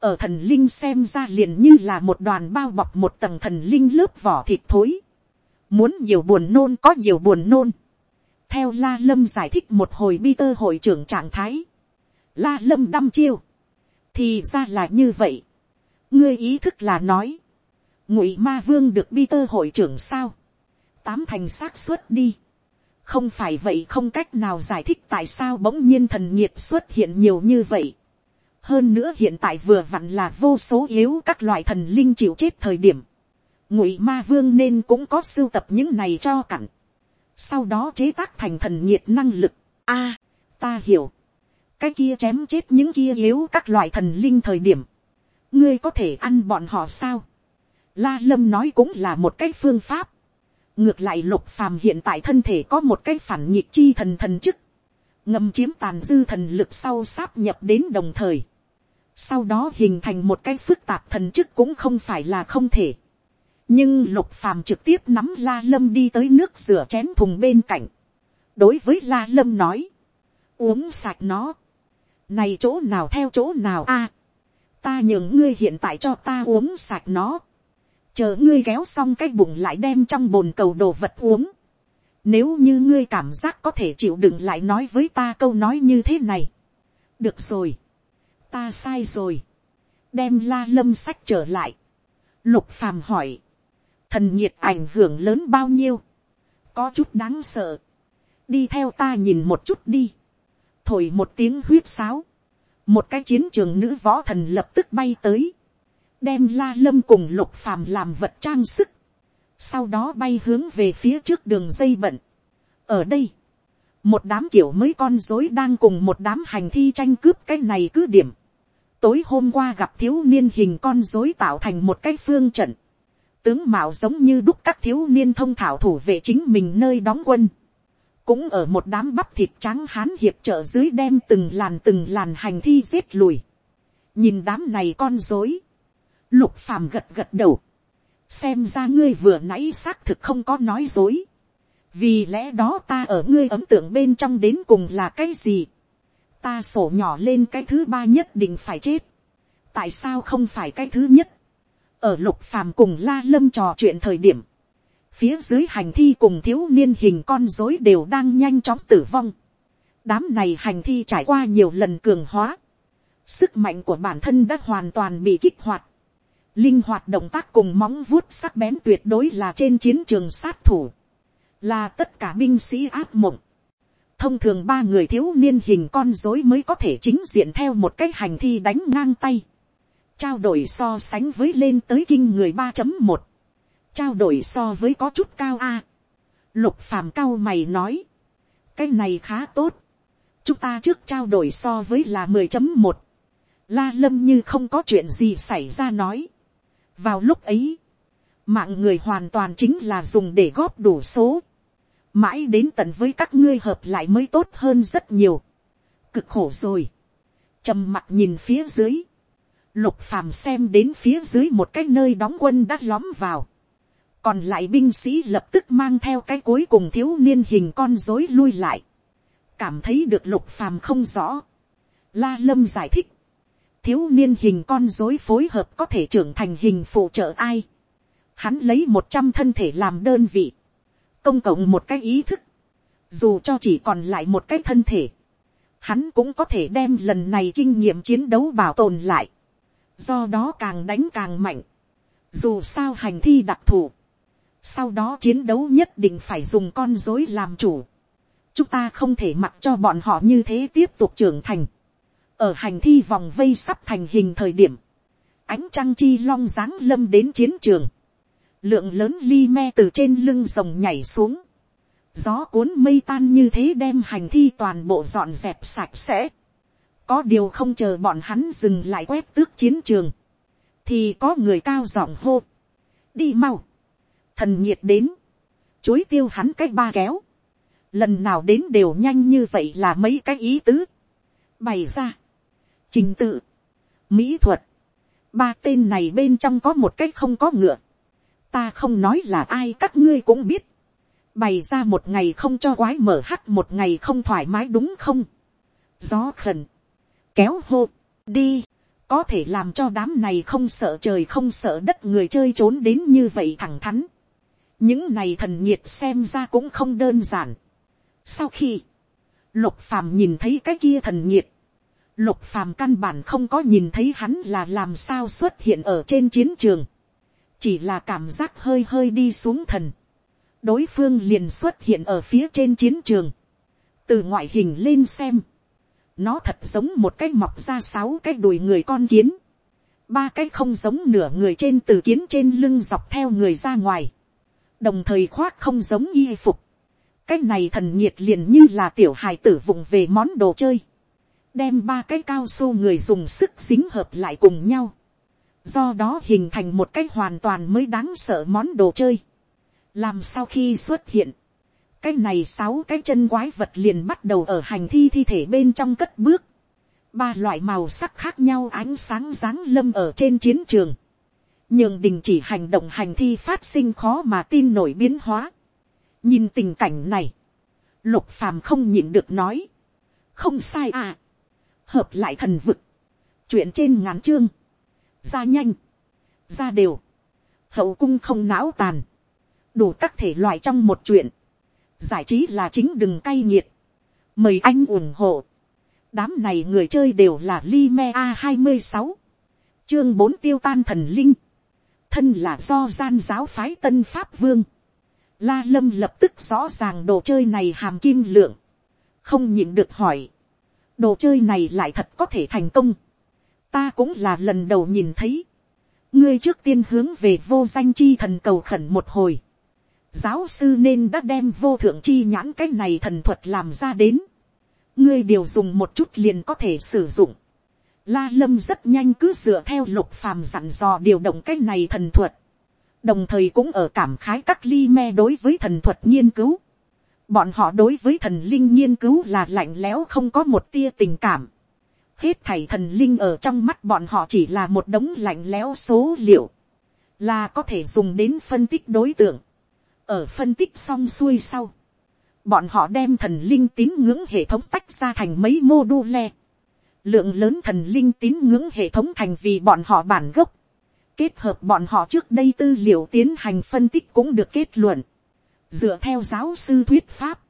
ở thần linh xem ra liền như là một đoàn bao bọc một tầng thần linh lớp vỏ thịt thối, muốn nhiều buồn nôn có nhiều buồn nôn, theo la lâm giải thích một hồi bi tơ hội trưởng trạng thái, la lâm đăm chiêu, thì ra là như vậy, ngươi ý thức là nói, ngụy ma vương được bi tơ hội trưởng sao, tám thành xác suất đi, không phải vậy không cách nào giải thích tại sao bỗng nhiên thần nhiệt xuất hiện nhiều như vậy hơn nữa hiện tại vừa vặn là vô số yếu các loại thần linh chịu chết thời điểm. ngụy ma vương nên cũng có sưu tập những này cho cặn. sau đó chế tác thành thần nhiệt năng lực. a, ta hiểu. cái kia chém chết những kia yếu các loại thần linh thời điểm. ngươi có thể ăn bọn họ sao. la lâm nói cũng là một cái phương pháp ngược lại lục phàm hiện tại thân thể có một cái phản nhịp chi thần thần chức, ngầm chiếm tàn dư thần lực sau sáp nhập đến đồng thời, sau đó hình thành một cái phức tạp thần chức cũng không phải là không thể, nhưng lục phàm trực tiếp nắm la lâm đi tới nước rửa chén thùng bên cạnh, đối với la lâm nói, uống sạch nó, này chỗ nào theo chỗ nào a, ta nhường ngươi hiện tại cho ta uống sạch nó, chờ ngươi kéo xong cái bụng lại đem trong bồn cầu đồ vật uống. Nếu như ngươi cảm giác có thể chịu đựng lại nói với ta câu nói như thế này. Được rồi. Ta sai rồi. Đem la lâm sách trở lại. Lục phàm hỏi. Thần nhiệt ảnh hưởng lớn bao nhiêu? Có chút đáng sợ. Đi theo ta nhìn một chút đi. Thổi một tiếng huyết sáo. Một cái chiến trường nữ võ thần lập tức bay tới đem la lâm cùng lục phàm làm vật trang sức, sau đó bay hướng về phía trước đường dây bận. ở đây, một đám kiểu mới con dối đang cùng một đám hành thi tranh cướp cái này cứ điểm tối hôm qua gặp thiếu niên hình con dối tạo thành một cái phương trận, tướng mạo giống như đúc các thiếu niên thông thảo thủ vệ chính mình nơi đóng quân. cũng ở một đám bắp thịt trắng hán hiệp trợ dưới đem từng làn từng làn hành thi giết lùi. nhìn đám này con dối, Lục phàm gật gật đầu. Xem ra ngươi vừa nãy xác thực không có nói dối. Vì lẽ đó ta ở ngươi ấm tượng bên trong đến cùng là cái gì? Ta sổ nhỏ lên cái thứ ba nhất định phải chết. Tại sao không phải cái thứ nhất? Ở lục phàm cùng la lâm trò chuyện thời điểm. Phía dưới hành thi cùng thiếu niên hình con dối đều đang nhanh chóng tử vong. Đám này hành thi trải qua nhiều lần cường hóa. Sức mạnh của bản thân đã hoàn toàn bị kích hoạt linh hoạt động tác cùng móng vuốt sắc bén tuyệt đối là trên chiến trường sát thủ, là tất cả binh sĩ áp mộng thông thường ba người thiếu niên hình con dối mới có thể chính diện theo một cái hành thi đánh ngang tay, trao đổi so sánh với lên tới kinh người ba một, trao đổi so với có chút cao a, lục phàm cao mày nói, cái này khá tốt, chúng ta trước trao đổi so với là mười chấm một, la lâm như không có chuyện gì xảy ra nói, vào lúc ấy, mạng người hoàn toàn chính là dùng để góp đủ số mãi đến tận với các ngươi hợp lại mới tốt hơn rất nhiều. cực khổ rồi. trầm mặt nhìn phía dưới. lục phàm xem đến phía dưới một cái nơi đóng quân đã lõm vào. còn lại binh sĩ lập tức mang theo cái cuối cùng thiếu niên hình con dối lui lại. cảm thấy được lục phàm không rõ. la lâm giải thích thiếu niên hình con dối phối hợp có thể trưởng thành hình phụ trợ ai. Hắn lấy một trăm thân thể làm đơn vị. Công cộng một cái ý thức. Dù cho chỉ còn lại một cái thân thể. Hắn cũng có thể đem lần này kinh nghiệm chiến đấu bảo tồn lại. Do đó càng đánh càng mạnh. Dù sao hành thi đặc thù. Sau đó chiến đấu nhất định phải dùng con dối làm chủ. Chúng ta không thể mặc cho bọn họ như thế tiếp tục trưởng thành ở hành thi vòng vây sắp thành hình thời điểm, ánh trăng chi long giáng lâm đến chiến trường, lượng lớn ly me từ trên lưng rồng nhảy xuống, gió cuốn mây tan như thế đem hành thi toàn bộ dọn dẹp sạch sẽ, có điều không chờ bọn hắn dừng lại quét tước chiến trường, thì có người cao giọng hô, đi mau, thần nhiệt đến, chối tiêu hắn cách ba kéo, lần nào đến đều nhanh như vậy là mấy cái ý tứ, bày ra, trình tự, mỹ thuật, ba tên này bên trong có một cách không có ngựa, ta không nói là ai các ngươi cũng biết, bày ra một ngày không cho quái mở hắt một ngày không thoải mái đúng không, gió khẩn, kéo hô, đi, có thể làm cho đám này không sợ trời không sợ đất người chơi trốn đến như vậy thẳng thắn. những này thần nhiệt xem ra cũng không đơn giản. sau khi, lục phàm nhìn thấy cái kia thần nhiệt, lục phàm căn bản không có nhìn thấy hắn là làm sao xuất hiện ở trên chiến trường, chỉ là cảm giác hơi hơi đi xuống thần, đối phương liền xuất hiện ở phía trên chiến trường, từ ngoại hình lên xem, nó thật giống một cái mọc ra sáu cái đùi người con kiến, ba cái không giống nửa người trên từ kiến trên lưng dọc theo người ra ngoài, đồng thời khoác không giống y phục, cái này thần nhiệt liền như là tiểu hài tử vùng về món đồ chơi, đem ba cái cao su người dùng sức dính hợp lại cùng nhau, do đó hình thành một cái hoàn toàn mới đáng sợ món đồ chơi. làm sau khi xuất hiện, cái này sáu cái chân quái vật liền bắt đầu ở hành thi thi thể bên trong cất bước, ba loại màu sắc khác nhau ánh sáng dáng lâm ở trên chiến trường, nhường đình chỉ hành động hành thi phát sinh khó mà tin nổi biến hóa. nhìn tình cảnh này, lục phàm không nhịn được nói, không sai à, hợp lại thần vực, chuyện trên ngắn chương, ra nhanh, ra đều, hậu cung không não tàn, đủ các thể loại trong một chuyện, giải trí là chính đừng cay nghiệt, mời anh ủng hộ, đám này người chơi đều là Lime a hai mươi sáu, chương bốn tiêu tan thần linh, thân là do gian giáo phái tân pháp vương, la lâm lập tức rõ ràng đồ chơi này hàm kim lượng, không nhịn được hỏi, đồ chơi này lại thật có thể thành công, ta cũng là lần đầu nhìn thấy, ngươi trước tiên hướng về vô danh chi thần cầu khẩn một hồi, giáo sư nên đã đem vô thượng chi nhãn cái này thần thuật làm ra đến, ngươi điều dùng một chút liền có thể sử dụng, la lâm rất nhanh cứ dựa theo lục phàm dặn dò điều động cái này thần thuật, đồng thời cũng ở cảm khái các ly me đối với thần thuật nghiên cứu, bọn họ đối với thần linh nghiên cứu là lạnh lẽo không có một tia tình cảm, hết thảy thần linh ở trong mắt bọn họ chỉ là một đống lạnh lẽo số liệu, là có thể dùng đến phân tích đối tượng, ở phân tích xong xuôi sau, bọn họ đem thần linh tín ngưỡng hệ thống tách ra thành mấy mô đu le, lượng lớn thần linh tín ngưỡng hệ thống thành vì bọn họ bản gốc, kết hợp bọn họ trước đây tư liệu tiến hành phân tích cũng được kết luận, dựa theo giáo sư thuyết pháp,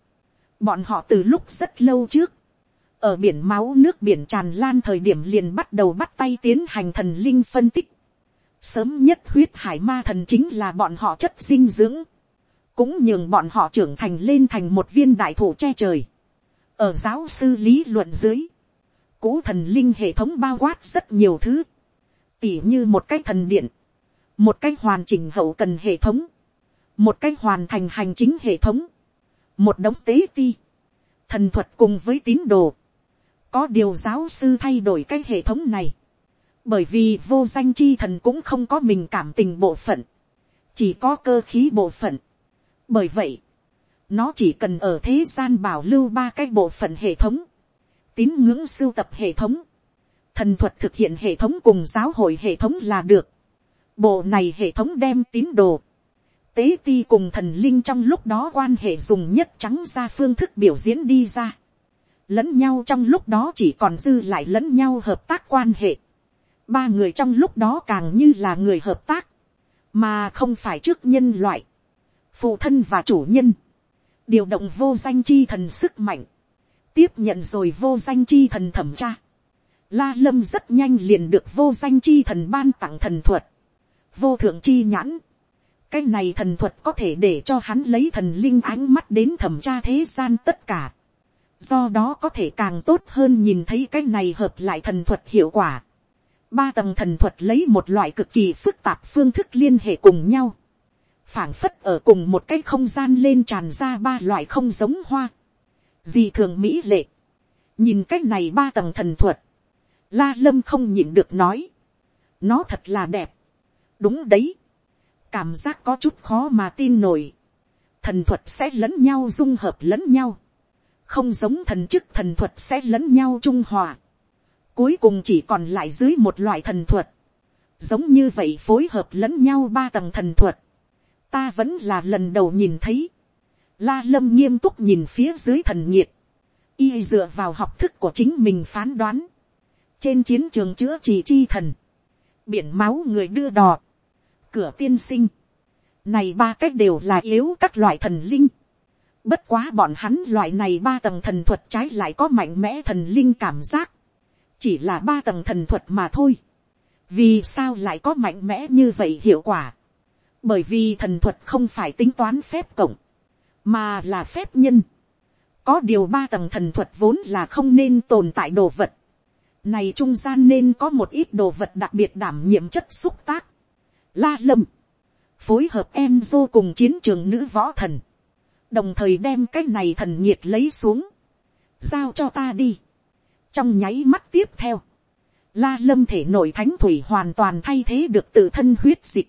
bọn họ từ lúc rất lâu trước, ở biển máu nước biển tràn lan thời điểm liền bắt đầu bắt tay tiến hành thần linh phân tích. Sớm nhất huyết hải ma thần chính là bọn họ chất dinh dưỡng. Cũng nhường bọn họ trưởng thành lên thành một viên đại thủ che trời. Ở giáo sư lý luận dưới. Cũ thần linh hệ thống bao quát rất nhiều thứ. Tỉ như một cái thần điện. Một cái hoàn chỉnh hậu cần hệ thống. Một cái hoàn thành hành chính hệ thống. Một đống tế ti. Thần thuật cùng với tín đồ có điều giáo sư thay đổi cái hệ thống này. Bởi vì vô danh chi thần cũng không có mình cảm tình bộ phận. Chỉ có cơ khí bộ phận. Bởi vậy, nó chỉ cần ở thế gian bảo lưu ba cái bộ phận hệ thống. Tín ngưỡng sưu tập hệ thống. Thần thuật thực hiện hệ thống cùng giáo hội hệ thống là được. Bộ này hệ thống đem tín đồ. Tế ti cùng thần linh trong lúc đó quan hệ dùng nhất trắng ra phương thức biểu diễn đi ra lẫn nhau trong lúc đó chỉ còn dư lại lẫn nhau hợp tác quan hệ. Ba người trong lúc đó càng như là người hợp tác, mà không phải trước nhân loại, phụ thân và chủ nhân, điều động vô danh chi thần sức mạnh, tiếp nhận rồi vô danh chi thần thẩm tra. La lâm rất nhanh liền được vô danh chi thần ban tặng thần thuật, vô thượng chi nhãn. cái này thần thuật có thể để cho hắn lấy thần linh ánh mắt đến thẩm tra thế gian tất cả do đó có thể càng tốt hơn nhìn thấy cái này hợp lại thần thuật hiệu quả. ba tầng thần thuật lấy một loại cực kỳ phức tạp phương thức liên hệ cùng nhau, phảng phất ở cùng một cái không gian lên tràn ra ba loại không giống hoa, gì thường mỹ lệ, nhìn cái này ba tầng thần thuật, la lâm không nhịn được nói, nó thật là đẹp, đúng đấy, cảm giác có chút khó mà tin nổi, thần thuật sẽ lẫn nhau dung hợp lẫn nhau, không giống thần chức thần thuật sẽ lẫn nhau trung hòa. Cuối cùng chỉ còn lại dưới một loại thần thuật. Giống như vậy phối hợp lẫn nhau ba tầng thần thuật. Ta vẫn là lần đầu nhìn thấy. La lâm nghiêm túc nhìn phía dưới thần nhiệt. Y dựa vào học thức của chính mình phán đoán. trên chiến trường chữa trị chi thần, biển máu người đưa đò, cửa tiên sinh, này ba cách đều là yếu các loại thần linh, bất quá bọn hắn loại này ba tầng thần thuật trái lại có mạnh mẽ thần linh cảm giác, chỉ là ba tầng thần thuật mà thôi, vì sao lại có mạnh mẽ như vậy hiệu quả, bởi vì thần thuật không phải tính toán phép cộng, mà là phép nhân, có điều ba tầng thần thuật vốn là không nên tồn tại đồ vật, này trung gian nên có một ít đồ vật đặc biệt đảm nhiệm chất xúc tác. La lâm, phối hợp em dô cùng chiến trường nữ võ thần, đồng thời đem cái này thần nhiệt lấy xuống, giao cho ta đi. trong nháy mắt tiếp theo, la lâm thể nội thánh thủy hoàn toàn thay thế được tự thân huyết dịch,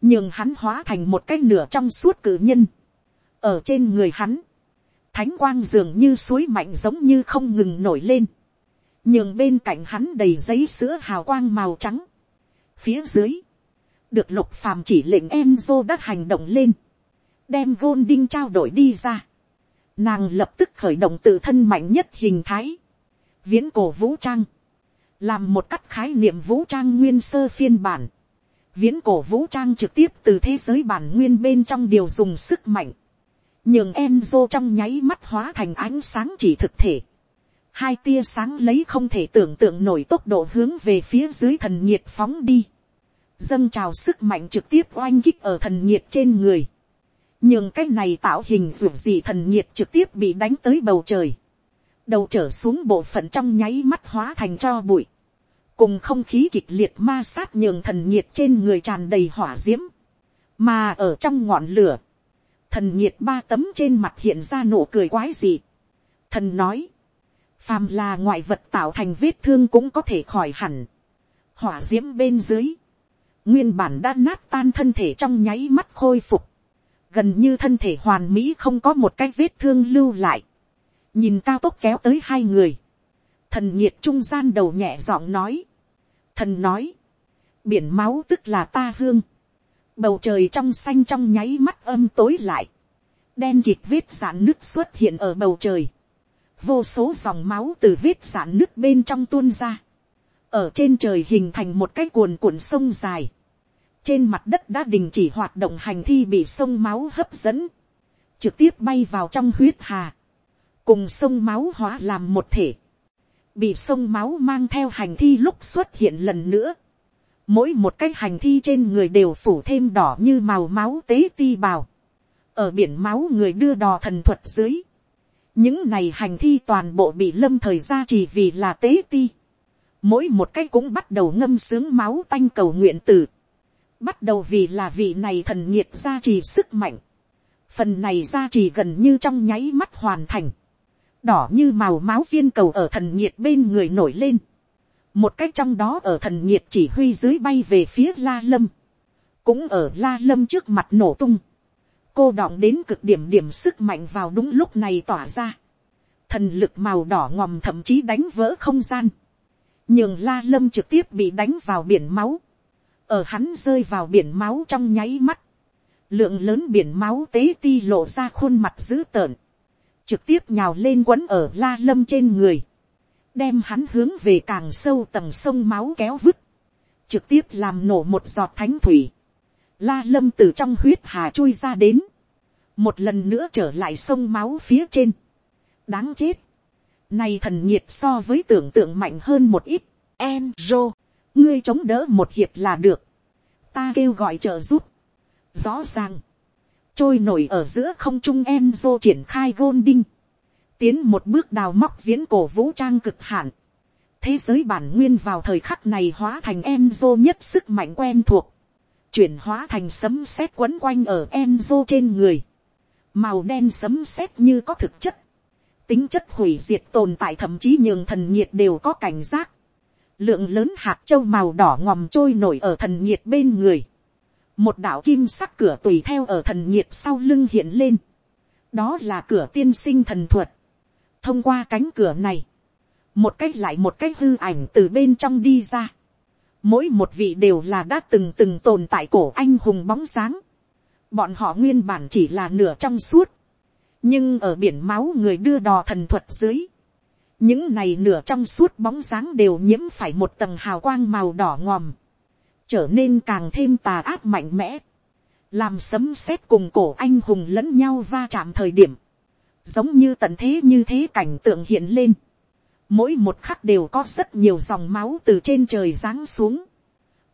nhưng hắn hóa thành một cái nửa trong suốt cử nhân, ở trên người hắn, thánh quang dường như suối mạnh giống như không ngừng nổi lên, nhưng bên cạnh hắn đầy giấy sữa hào quang màu trắng. Phía dưới, được lục phàm chỉ lệnh Enzo đã hành động lên, đem Golding đinh trao đổi đi ra. Nàng lập tức khởi động tự thân mạnh nhất hình thái, viễn cổ vũ trang, làm một cách khái niệm vũ trang nguyên sơ phiên bản. Viễn cổ vũ trang trực tiếp từ thế giới bản nguyên bên trong điều dùng sức mạnh, nhường Enzo trong nháy mắt hóa thành ánh sáng chỉ thực thể hai tia sáng lấy không thể tưởng tượng nổi tốc độ hướng về phía dưới thần nhiệt phóng đi. Dâng trào sức mạnh trực tiếp oanh kích ở thần nhiệt trên người. Nhưng cái này tạo hình ruột gì thần nhiệt trực tiếp bị đánh tới bầu trời. Đầu trở xuống bộ phận trong nháy mắt hóa thành cho bụi. Cùng không khí kịch liệt ma sát nhường thần nhiệt trên người tràn đầy hỏa diễm. Mà ở trong ngọn lửa. Thần nhiệt ba tấm trên mặt hiện ra nụ cười quái dị. Thần nói phàm là ngoại vật tạo thành vết thương cũng có thể khỏi hẳn. hỏa diễm bên dưới, nguyên bản đã nát tan thân thể trong nháy mắt khôi phục, gần như thân thể hoàn mỹ không có một cái vết thương lưu lại, nhìn cao tốc kéo tới hai người, thần nhiệt trung gian đầu nhẹ giọng nói, thần nói, biển máu tức là ta hương, bầu trời trong xanh trong nháy mắt âm tối lại, đen kịt vết giãn nước xuất hiện ở bầu trời, vô số dòng máu từ vết giãn nước bên trong tuôn ra, ở trên trời hình thành một cái cuồn cuộn sông dài, trên mặt đất đã đình chỉ hoạt động hành thi bị sông máu hấp dẫn, trực tiếp bay vào trong huyết hà, cùng sông máu hóa làm một thể, bị sông máu mang theo hành thi lúc xuất hiện lần nữa, mỗi một cái hành thi trên người đều phủ thêm đỏ như màu máu tế ti bào, ở biển máu người đưa đò thần thuật dưới, những này hành thi toàn bộ bị lâm thời ra chỉ vì là tế ti. mỗi một cái cũng bắt đầu ngâm sướng máu tanh cầu nguyện tử bắt đầu vì là vị này thần nhiệt gia trì sức mạnh. phần này gia trì gần như trong nháy mắt hoàn thành. đỏ như màu máu viên cầu ở thần nhiệt bên người nổi lên. một cách trong đó ở thần nhiệt chỉ huy dưới bay về phía la lâm. cũng ở la lâm trước mặt nổ tung cô đọng đến cực điểm điểm sức mạnh vào đúng lúc này tỏa ra. Thần lực màu đỏ ngòm thậm chí đánh vỡ không gian. Nhưng la lâm trực tiếp bị đánh vào biển máu. Ở hắn rơi vào biển máu trong nháy mắt. Lượng lớn biển máu tế ti lộ ra khuôn mặt dữ tợn. Trực tiếp nhào lên quấn ở la lâm trên người. Đem hắn hướng về càng sâu tầng sông máu kéo vứt. Trực tiếp làm nổ một giọt thánh thủy La lâm từ trong huyết hà chui ra đến. Một lần nữa trở lại sông máu phía trên. Đáng chết. Này thần nhiệt so với tưởng tượng mạnh hơn một ít. Enzo. Ngươi chống đỡ một hiệp là được. Ta kêu gọi trợ giúp. Rõ ràng. Trôi nổi ở giữa không trung Enzo triển khai gôn đinh. Tiến một bước đào móc viễn cổ vũ trang cực hạn. Thế giới bản nguyên vào thời khắc này hóa thành Enzo nhất sức mạnh quen thuộc chuyển hóa thành sấm sét quấn quanh ở Enzo trên người. Màu đen sấm sét như có thực chất. Tính chất hủy diệt tồn tại thậm chí nhường thần nhiệt đều có cảnh giác. Lượng lớn hạt châu màu đỏ ngòm trôi nổi ở thần nhiệt bên người. Một đạo kim sắc cửa tùy theo ở thần nhiệt sau lưng hiện lên. Đó là cửa tiên sinh thần thuật. Thông qua cánh cửa này. Một cách lại một cách hư ảnh từ bên trong đi ra mỗi một vị đều là đã từng từng tồn tại cổ anh hùng bóng sáng. bọn họ nguyên bản chỉ là nửa trong suốt, nhưng ở biển máu người đưa đò thần thuật dưới, những này nửa trong suốt bóng dáng đều nhiễm phải một tầng hào quang màu đỏ ngòm, trở nên càng thêm tà ác mạnh mẽ, làm sấm sét cùng cổ anh hùng lẫn nhau va chạm thời điểm, giống như tận thế như thế cảnh tượng hiện lên, mỗi một khắc đều có rất nhiều dòng máu từ trên trời giáng xuống,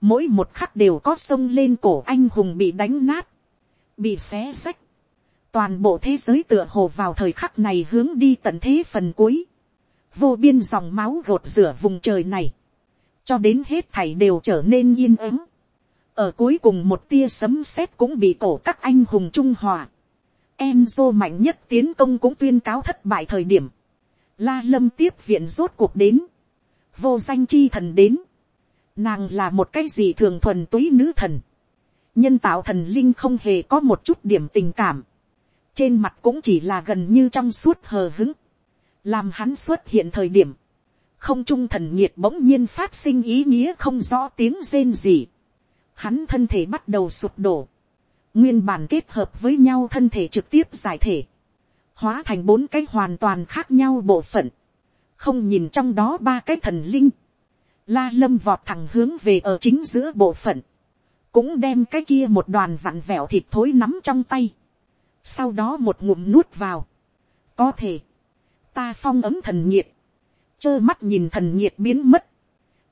mỗi một khắc đều có sông lên cổ anh hùng bị đánh nát, bị xé xách, toàn bộ thế giới tựa hồ vào thời khắc này hướng đi tận thế phần cuối, vô biên dòng máu gột rửa vùng trời này, cho đến hết thảy đều trở nên yên ắng. ở cuối cùng một tia sấm sét cũng bị cổ các anh hùng trung hòa. Enzo mạnh nhất tiến công cũng tuyên cáo thất bại thời điểm. La lâm tiếp viện rốt cuộc đến. vô danh chi thần đến. nàng là một cái gì thường thuần túy nữ thần. nhân tạo thần linh không hề có một chút điểm tình cảm. trên mặt cũng chỉ là gần như trong suốt hờ hứng làm hắn xuất hiện thời điểm, không trung thần nhiệt bỗng nhiên phát sinh ý nghĩa không rõ tiếng rên gì. Hắn thân thể bắt đầu sụp đổ, nguyên bản kết hợp với nhau thân thể trực tiếp giải thể, hóa thành bốn cái hoàn toàn khác nhau bộ phận, không nhìn trong đó ba cái thần linh, la lâm vọt thẳng hướng về ở chính giữa bộ phận, cũng đem cái kia một đoàn vặn vẹo thịt thối nắm trong tay, sau đó một ngụm nuốt vào, có thể, ta phong ấm thần nhiệt, trơ mắt nhìn thần nhiệt biến mất,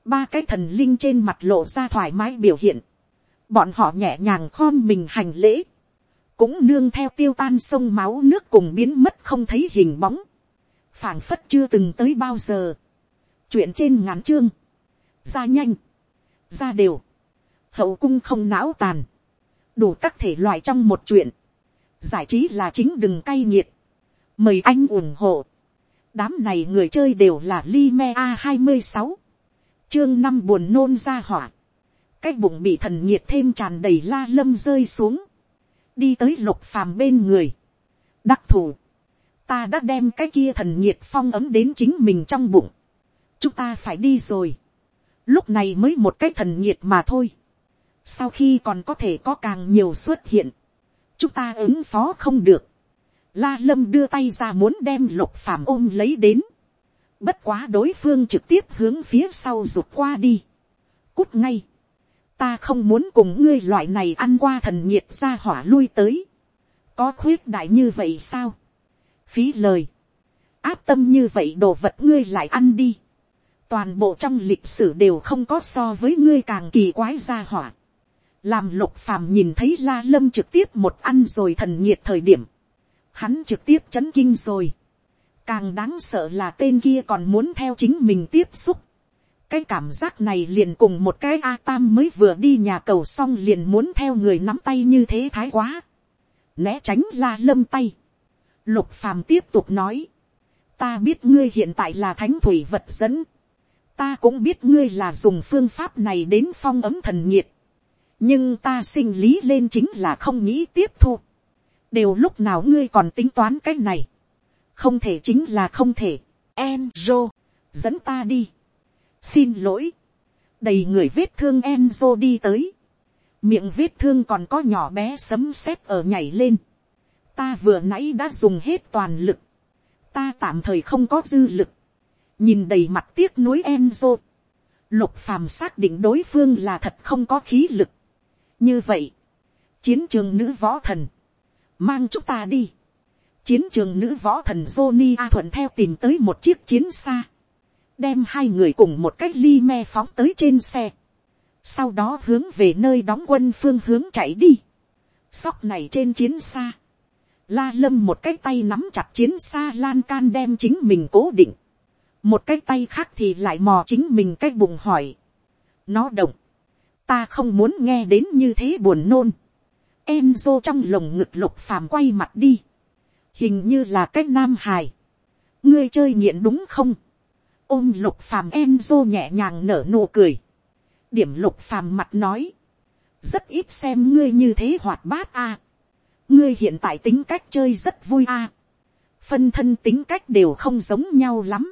ba cái thần linh trên mặt lộ ra thoải mái biểu hiện, bọn họ nhẹ nhàng khom mình hành lễ, cũng nương theo tiêu tan sông máu nước cùng biến mất không thấy hình bóng, phảng phất chưa từng tới bao giờ, chuyện trên ngắn chương, ra nhanh, ra đều, hậu cung không não tàn, đủ các thể loại trong một chuyện, giải trí là chính đừng cay nghiệt, mời anh ủng hộ, đám này người chơi đều là Lime a hai mươi sáu. Chương năm buồn nôn ra hỏa, cái bụng bị thần nhiệt thêm tràn đầy la lâm rơi xuống, đi tới lục phàm bên người, đắc thủ, ta đã đem cái kia thần nhiệt phong ấm đến chính mình trong bụng, chúng ta phải đi rồi, lúc này mới một cái thần nhiệt mà thôi, sau khi còn có thể có càng nhiều xuất hiện, chúng ta ứng phó không được, La lâm đưa tay ra muốn đem lục phàm ôm lấy đến. Bất quá đối phương trực tiếp hướng phía sau rụt qua đi. Cút ngay. Ta không muốn cùng ngươi loại này ăn qua thần nhiệt ra hỏa lui tới. Có khuyết đại như vậy sao? Phí lời. Áp tâm như vậy đồ vật ngươi lại ăn đi. Toàn bộ trong lịch sử đều không có so với ngươi càng kỳ quái ra hỏa. Làm lục phàm nhìn thấy la lâm trực tiếp một ăn rồi thần nhiệt thời điểm hắn trực tiếp chấn kinh rồi. càng đáng sợ là tên kia còn muốn theo chính mình tiếp xúc. cái cảm giác này liền cùng một cái a tam mới vừa đi nhà cầu xong liền muốn theo người nắm tay như thế thái quá. né tránh la lâm tay. lục phàm tiếp tục nói. ta biết ngươi hiện tại là thánh thủy vật dẫn. ta cũng biết ngươi là dùng phương pháp này đến phong ấm thần nhiệt. nhưng ta sinh lý lên chính là không nghĩ tiếp thu đều lúc nào ngươi còn tính toán cái này, không thể chính là không thể, Enzo, dẫn ta đi, xin lỗi, đầy người vết thương Enzo đi tới, miệng vết thương còn có nhỏ bé sấm sét ở nhảy lên, ta vừa nãy đã dùng hết toàn lực, ta tạm thời không có dư lực, nhìn đầy mặt tiếc nuối Enzo, lục phàm xác định đối phương là thật không có khí lực, như vậy, chiến trường nữ võ thần, mang chúng ta đi. chiến trường nữ võ thần Johnny A thuận theo tìm tới một chiếc chiến xa, đem hai người cùng một cách ly me phóng tới trên xe, sau đó hướng về nơi đóng quân phương hướng chạy đi. sóc này trên chiến xa, la lâm một cái tay nắm chặt chiến xa lan can đem chính mình cố định, một cái tay khác thì lại mò chính mình cái bụng hỏi, nó động, ta không muốn nghe đến như thế buồn nôn, Enzo trong lồng ngực lục phàm quay mặt đi. Hình như là cách nam hài. Ngươi chơi nghiện đúng không? Ôm lục phàm Enzo nhẹ nhàng nở nụ cười. Điểm lục phàm mặt nói. Rất ít xem ngươi như thế hoạt bát a. Ngươi hiện tại tính cách chơi rất vui a. Phân thân tính cách đều không giống nhau lắm.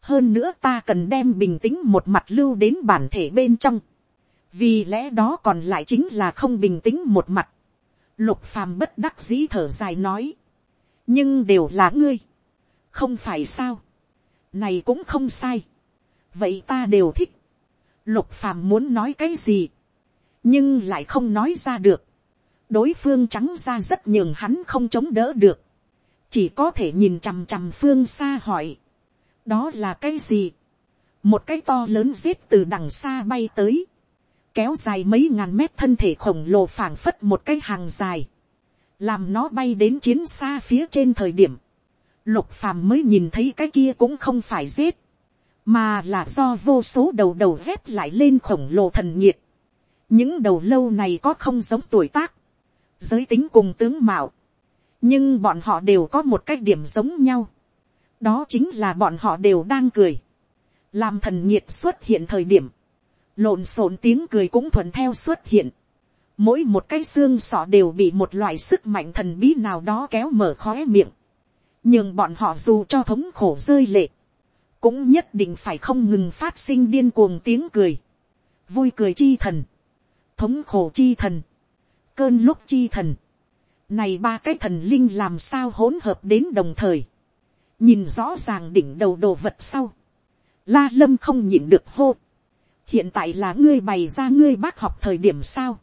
Hơn nữa ta cần đem bình tĩnh một mặt lưu đến bản thể bên trong vì lẽ đó còn lại chính là không bình tĩnh một mặt. Lục phàm bất đắc dĩ thở dài nói. Nhưng đều là ngươi. Không phải sao. này cũng không sai, vậy ta đều thích, lục phàm muốn nói cái gì, nhưng lại không nói ra được, đối phương trắng ra rất nhường hắn không chống đỡ được, chỉ có thể nhìn chằm chằm phương xa hỏi, đó là cái gì, một cái to lớn giết từ đằng xa bay tới, kéo dài mấy ngàn mét thân thể khổng lồ phảng phất một cái hàng dài, làm nó bay đến chiến xa phía trên thời điểm, lục phàm mới nhìn thấy cái kia cũng không phải giết, mà là do vô số đầu đầu vét lại lên khổng lồ thần nhiệt. những đầu lâu này có không giống tuổi tác, giới tính cùng tướng mạo, nhưng bọn họ đều có một cái điểm giống nhau, đó chính là bọn họ đều đang cười, làm thần nhiệt xuất hiện thời điểm, lộn xộn tiếng cười cũng thuận theo xuất hiện, mỗi một cái xương sọ đều bị một loại sức mạnh thần bí nào đó kéo mở khóe miệng, nhưng bọn họ dù cho thống khổ rơi lệ, cũng nhất định phải không ngừng phát sinh điên cuồng tiếng cười, vui cười chi thần, thống khổ chi thần, cơn lúc chi thần, này ba cái thần linh làm sao hỗn hợp đến đồng thời, nhìn rõ ràng đỉnh đầu đồ vật sau, la lâm không nhịn được hô, hiện tại là ngươi bày ra ngươi bác học thời điểm sao,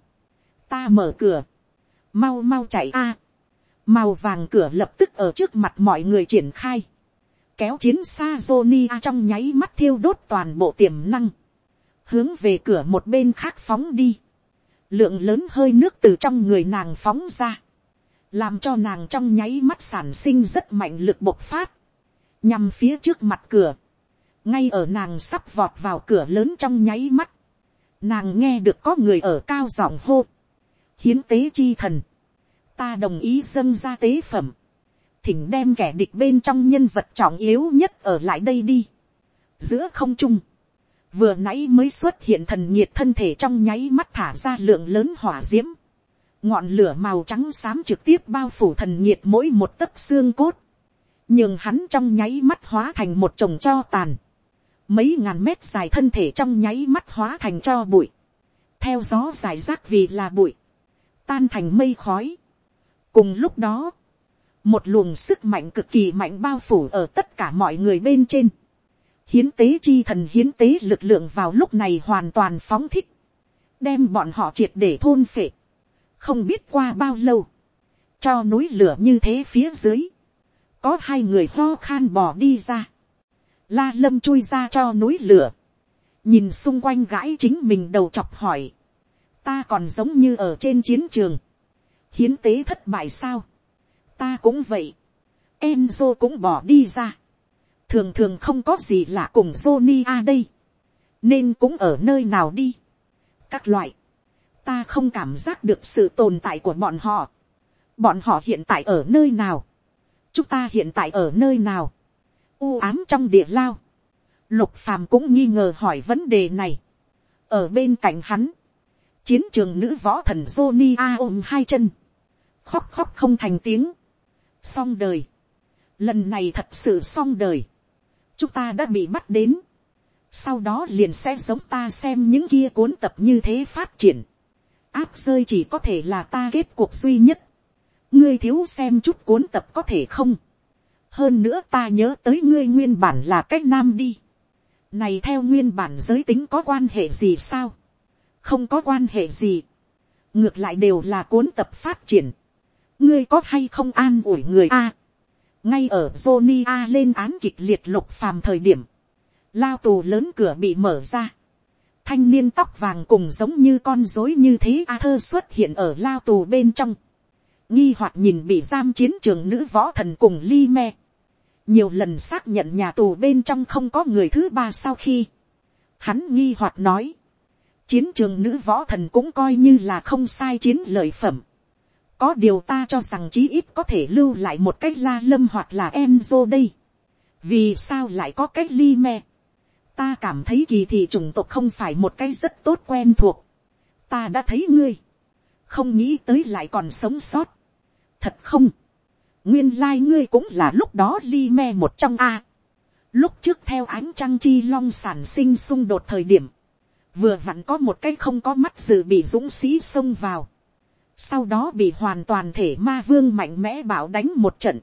ta mở cửa, mau mau chạy a, màu vàng cửa lập tức ở trước mặt mọi người triển khai, kéo chiến xa Jonia trong nháy mắt thiêu đốt toàn bộ tiềm năng, hướng về cửa một bên khác phóng đi, lượng lớn hơi nước từ trong người nàng phóng ra, làm cho nàng trong nháy mắt sản sinh rất mạnh lực bộc phát, nhằm phía trước mặt cửa, ngay ở nàng sắp vọt vào cửa lớn trong nháy mắt, nàng nghe được có người ở cao giọng hô, hiến tế chi thần, ta đồng ý dâng ra tế phẩm, thỉnh đem kẻ địch bên trong nhân vật trọng yếu nhất ở lại đây đi. giữa không trung, vừa nãy mới xuất hiện thần nhiệt thân thể trong nháy mắt thả ra lượng lớn hỏa d i ễ m ngọn lửa màu trắng xám trực tiếp bao phủ thần nhiệt mỗi một tấc xương cốt, nhưng hắn trong nháy mắt hóa thành một chồng cho tàn, mấy ngàn mét dài thân thể trong nháy mắt hóa thành cho bụi, theo gió dài rác vì là bụi, tan thành mây khói. cùng lúc đó, một luồng sức mạnh cực kỳ mạnh bao phủ ở tất cả mọi người bên trên. hiến tế chi thần hiến tế lực lượng vào lúc này hoàn toàn phóng thích, đem bọn họ triệt để thôn phệ. không biết qua bao lâu, cho núi lửa như thế phía dưới, có hai người ho khan bò đi ra, la lâm chui ra cho núi lửa, nhìn xung quanh gãi chính mình đầu chọc hỏi, ta còn giống như ở trên chiến trường, hiến tế thất bại sao, ta cũng vậy. Enzo cũng bỏ đi ra. Thường thường không có gì lạ cùng Johnny a đây. Nên cũng ở nơi nào đi. Các loại. Ta không cảm giác được sự tồn tại của bọn họ. Bọn họ hiện tại ở nơi nào. Chúng ta hiện tại ở nơi nào. U ám trong địa lao. Lục phàm cũng nghi ngờ hỏi vấn đề này. Ở bên cạnh hắn. Chiến trường nữ võ thần Johnny A ôm hai chân. Khóc khóc không thành tiếng xong đời. lần này thật sự xong đời. chúng ta đã bị bắt đến. sau đó liền sẽ giống ta xem những kia cuốn tập như thế phát triển. áp rơi chỉ có thể là ta kết cuộc duy nhất. ngươi thiếu xem chút cuốn tập có thể không hơn nữa ta nhớ tới ngươi nguyên bản là cách nam đi. này theo nguyên bản giới tính có quan hệ gì sao. không có quan hệ gì. ngược lại đều là cuốn tập phát triển ngươi có hay không an ủi người a. ngay ở Johnny a lên án kịch liệt lục phàm thời điểm, lao tù lớn cửa bị mở ra. thanh niên tóc vàng cùng giống như con dối như thế a thơ xuất hiện ở lao tù bên trong. nghi hoặc nhìn bị giam chiến trường nữ võ thần cùng li me nhiều lần xác nhận nhà tù bên trong không có người thứ ba sau khi, hắn nghi hoặc nói, chiến trường nữ võ thần cũng coi như là không sai chiến lợi phẩm có điều ta cho rằng chí ít có thể lưu lại một cách la lâm hoặc là em dô đây. vì sao lại có cách ly me. ta cảm thấy kỳ thị chủng tộc không phải một cái rất tốt quen thuộc. ta đã thấy ngươi. không nghĩ tới lại còn sống sót. thật không nguyên lai、like、ngươi cũng là lúc đó li me một trong a. lúc trước theo ánh trăng chi long sản sinh xung đột thời điểm, vừa vặn có một cái không có mắt dự bị dũng sĩ xông vào. Sau đó bị hoàn toàn thể ma vương mạnh mẽ bảo đánh một trận,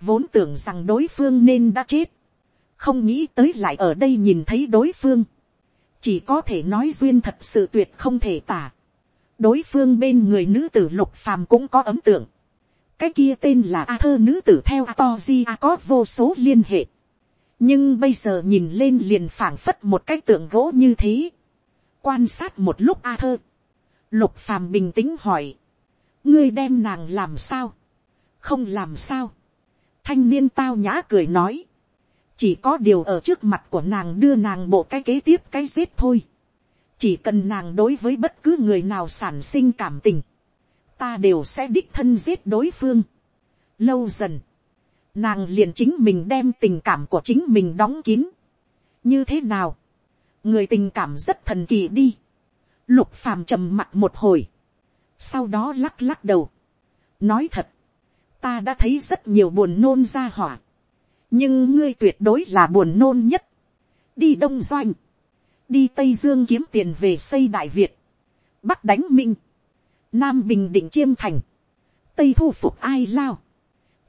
vốn tưởng rằng đối phương nên đã chết, không nghĩ tới lại ở đây nhìn thấy đối phương, chỉ có thể nói duyên thật sự tuyệt không thể tả. đối phương bên người nữ tử lục phàm cũng có ấm tượng, cái kia tên là a thơ nữ tử theo a to di a có vô số liên hệ, nhưng bây giờ nhìn lên liền phảng phất một cái tượng gỗ như thế, quan sát một lúc a thơ, lục phàm bình tĩnh hỏi, ngươi đem nàng làm sao, không làm sao, thanh niên tao nhã cười nói, chỉ có điều ở trước mặt của nàng đưa nàng bộ cái kế tiếp cái giết thôi, chỉ cần nàng đối với bất cứ người nào sản sinh cảm tình, ta đều sẽ đích thân giết đối phương. Lâu dần, nàng liền chính mình đem tình cảm của chính mình đóng kín. như thế nào, người tình cảm rất thần kỳ đi. lục phàm trầm mặt một hồi, sau đó lắc lắc đầu, nói thật, ta đã thấy rất nhiều buồn nôn ra hỏa, nhưng ngươi tuyệt đối là buồn nôn nhất. đi đông doanh, đi tây dương kiếm tiền về xây đại việt, bắc đánh minh, nam bình định chiêm thành, tây thu phục ai lao,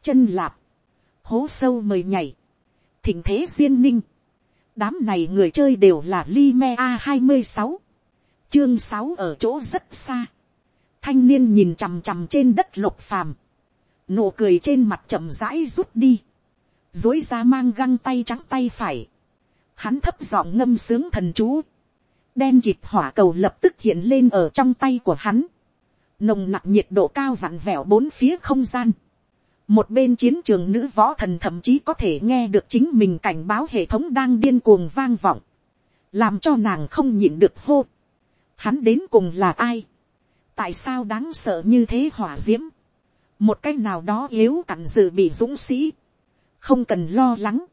chân lạp, hố sâu mời nhảy, thỉnh thế duyên ninh, đám này người chơi đều là li me a hai mươi sáu, chương sáu ở chỗ rất xa, thanh niên nhìn chằm chằm trên đất lục phàm, nụ cười trên mặt chậm rãi rút đi, dối ra mang găng tay trắng tay phải, hắn thấp giọng ngâm sướng thần chú, đen dịch hỏa cầu lập tức hiện lên ở trong tay của hắn, nồng nặc nhiệt độ cao vặn vẹo bốn phía không gian, một bên chiến trường nữ võ thần thậm chí có thể nghe được chính mình cảnh báo hệ thống đang điên cuồng vang vọng, làm cho nàng không nhịn được hô. Hắn đến cùng là ai, tại sao đáng sợ như thế hỏa diễm? một cách nào đó yếu cặn dự bị dũng sĩ, không cần lo lắng,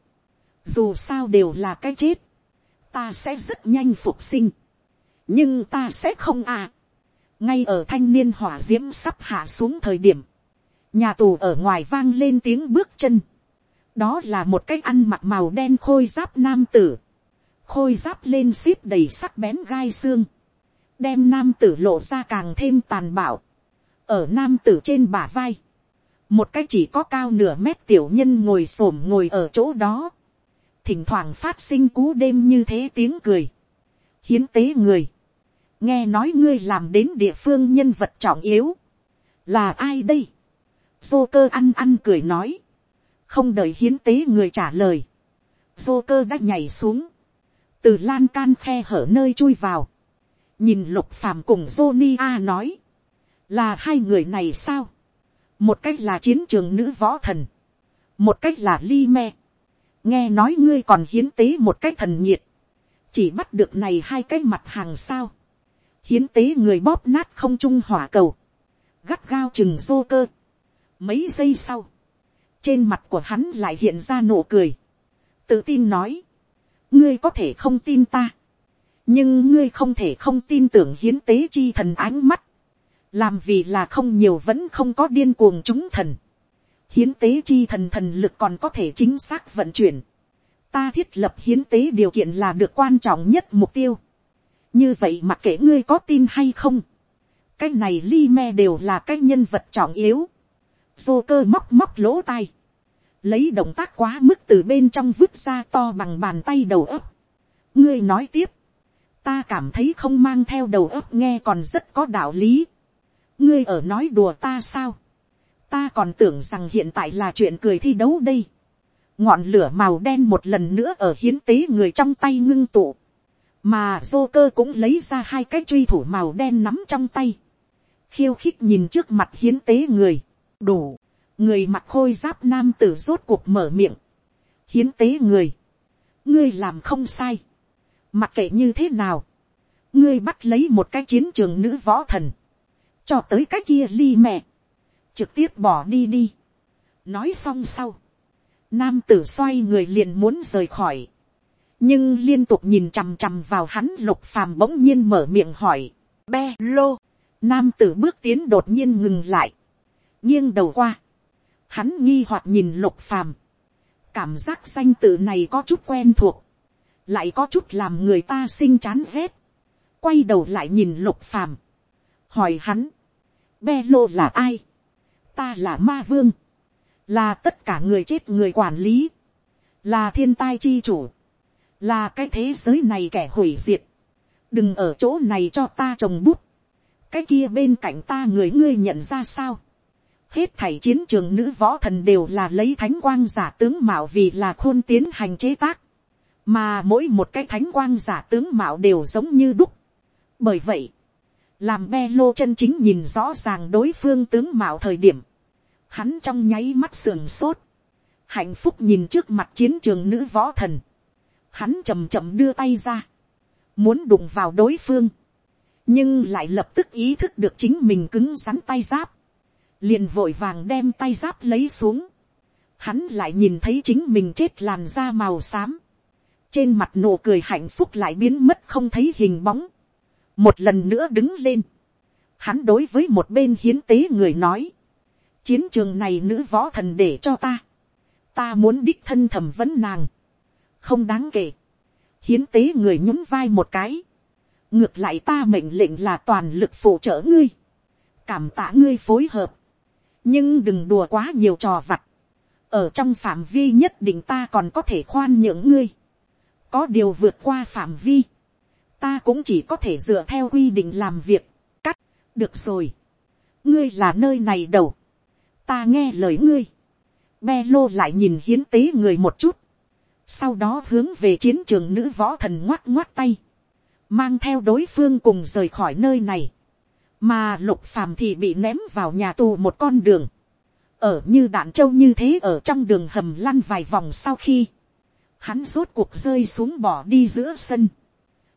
dù sao đều là cái chết, ta sẽ rất nhanh phục sinh, nhưng ta sẽ không à ngay ở thanh niên hỏa d i ễ m sắp hạ xuống thời điểm, nhà tù ở ngoài vang lên tiếng bước chân, đó là một cái ăn mặc màu đen khôi giáp nam tử, khôi giáp lên ship đầy sắc bén gai xương, đem nam tử lộ ra càng thêm tàn bạo, ở nam tử trên bả vai, một cái chỉ có cao nửa mét tiểu nhân ngồi s ổ m ngồi ở chỗ đó, thỉnh thoảng phát sinh cú đêm như thế tiếng cười, hiến tế người, nghe nói ngươi làm đến địa phương nhân vật trọng yếu, là ai đây, vô cơ ăn ăn cười nói, không đợi hiến tế người trả lời, vô cơ đã nhảy xuống, từ lan can khe hở nơi chui vào, nhìn lục phàm cùng Johnny A nói, là hai người này sao, một cách là chiến trường nữ võ thần, một cách là ly me, nghe nói ngươi còn hiến tế một cách thần nhiệt, chỉ bắt được này hai cái mặt hàng sao, hiến tế người bóp nát không trung hỏa cầu, gắt gao chừng vô cơ. Mấy giây sau, trên mặt của hắn lại hiện ra nụ cười, tự tin nói, ngươi có thể không tin ta, nhưng ngươi không thể không tin tưởng hiến tế chi thần ánh mắt, làm vì là không nhiều vẫn không có điên cuồng chúng thần, hiến tế chi thần thần lực còn có thể chính xác vận chuyển, ta thiết lập hiến tế điều kiện là được quan trọng nhất mục tiêu, như vậy mặc kệ ngươi có tin hay không, cái này li me đều là cái nhân vật trọng yếu, dô cơ móc móc lỗ tai, lấy động tác quá mức từ bên trong vứt ra to bằng bàn tay đầu ấp. ngươi nói tiếp, ta cảm thấy không mang theo đầu ấp nghe còn rất có đạo lý. ngươi ở nói đùa ta sao, ta còn tưởng rằng hiện tại là chuyện cười thi đấu đây. ngọn lửa màu đen một lần nữa ở hiến tế người trong tay ngưng tụ mà Joker cơ cũng lấy ra hai cái truy thủ màu đen nắm trong tay, khiêu khích nhìn trước mặt hiến tế người, đủ, người mặc khôi giáp nam tử rốt cuộc mở miệng, hiến tế người, ngươi làm không sai, mặc kệ như thế nào, ngươi bắt lấy một cái chiến trường nữ võ thần, cho tới cái kia ly mẹ, trực tiếp bỏ đi đi, nói xong sau, nam tử xoay người liền muốn rời khỏi, nhưng liên tục nhìn chằm chằm vào hắn lục phàm bỗng nhiên mở miệng hỏi, be lô, nam tử bước tiến đột nhiên ngừng lại, nghiêng đầu qua, hắn nghi hoặc nhìn lục phàm, cảm giác danh tự này có chút quen thuộc, lại có chút làm người ta sinh chán rét, quay đầu lại nhìn lục phàm, hỏi hắn, be lô là ai, ta là ma vương, là tất cả người chết người quản lý, là thiên tai chi chủ, là cái thế giới này kẻ hủy diệt, đừng ở chỗ này cho ta trồng bút, cái kia bên cạnh ta người ngươi nhận ra sao, hết thảy chiến trường nữ võ thần đều là lấy thánh quang giả tướng mạo vì là khôn tiến hành chế tác, mà mỗi một cái thánh quang giả tướng mạo đều giống như đúc. bởi vậy, làm be lô chân chính nhìn rõ ràng đối phương tướng mạo thời điểm, hắn trong nháy mắt sườn sốt, hạnh phúc nhìn trước mặt chiến trường nữ võ thần, hắn chầm chậm đưa tay ra, muốn đụng vào đối phương, nhưng lại lập tức ý thức được chính mình cứng rắn tay giáp, liền vội vàng đem tay giáp lấy xuống, hắn lại nhìn thấy chính mình chết làn da màu xám, trên mặt nụ cười hạnh phúc lại biến mất không thấy hình bóng, một lần nữa đứng lên, hắn đối với một bên hiến tế người nói, chiến trường này nữ võ thần để cho ta, ta muốn đích thân thẩm vấn nàng, không đáng kể, hiến tế người nhún vai một cái, ngược lại ta mệnh lệnh là toàn lực phụ trợ ngươi, cảm tạ ngươi phối hợp, nhưng đừng đùa quá nhiều trò vặt, ở trong phạm vi nhất định ta còn có thể khoan nhượng ngươi, có điều vượt qua phạm vi, ta cũng chỉ có thể dựa theo quy định làm việc, cắt, được rồi, ngươi là nơi này đầu, ta nghe lời ngươi, be lô lại nhìn hiến tế người một chút, sau đó hướng về chiến trường nữ võ thần ngoắt ngoắt tay, mang theo đối phương cùng rời khỏi nơi này, mà lục phàm thì bị ném vào nhà tù một con đường, ở như đạn châu như thế ở trong đường hầm lăn vài vòng sau khi, hắn rốt cuộc rơi xuống bỏ đi giữa sân,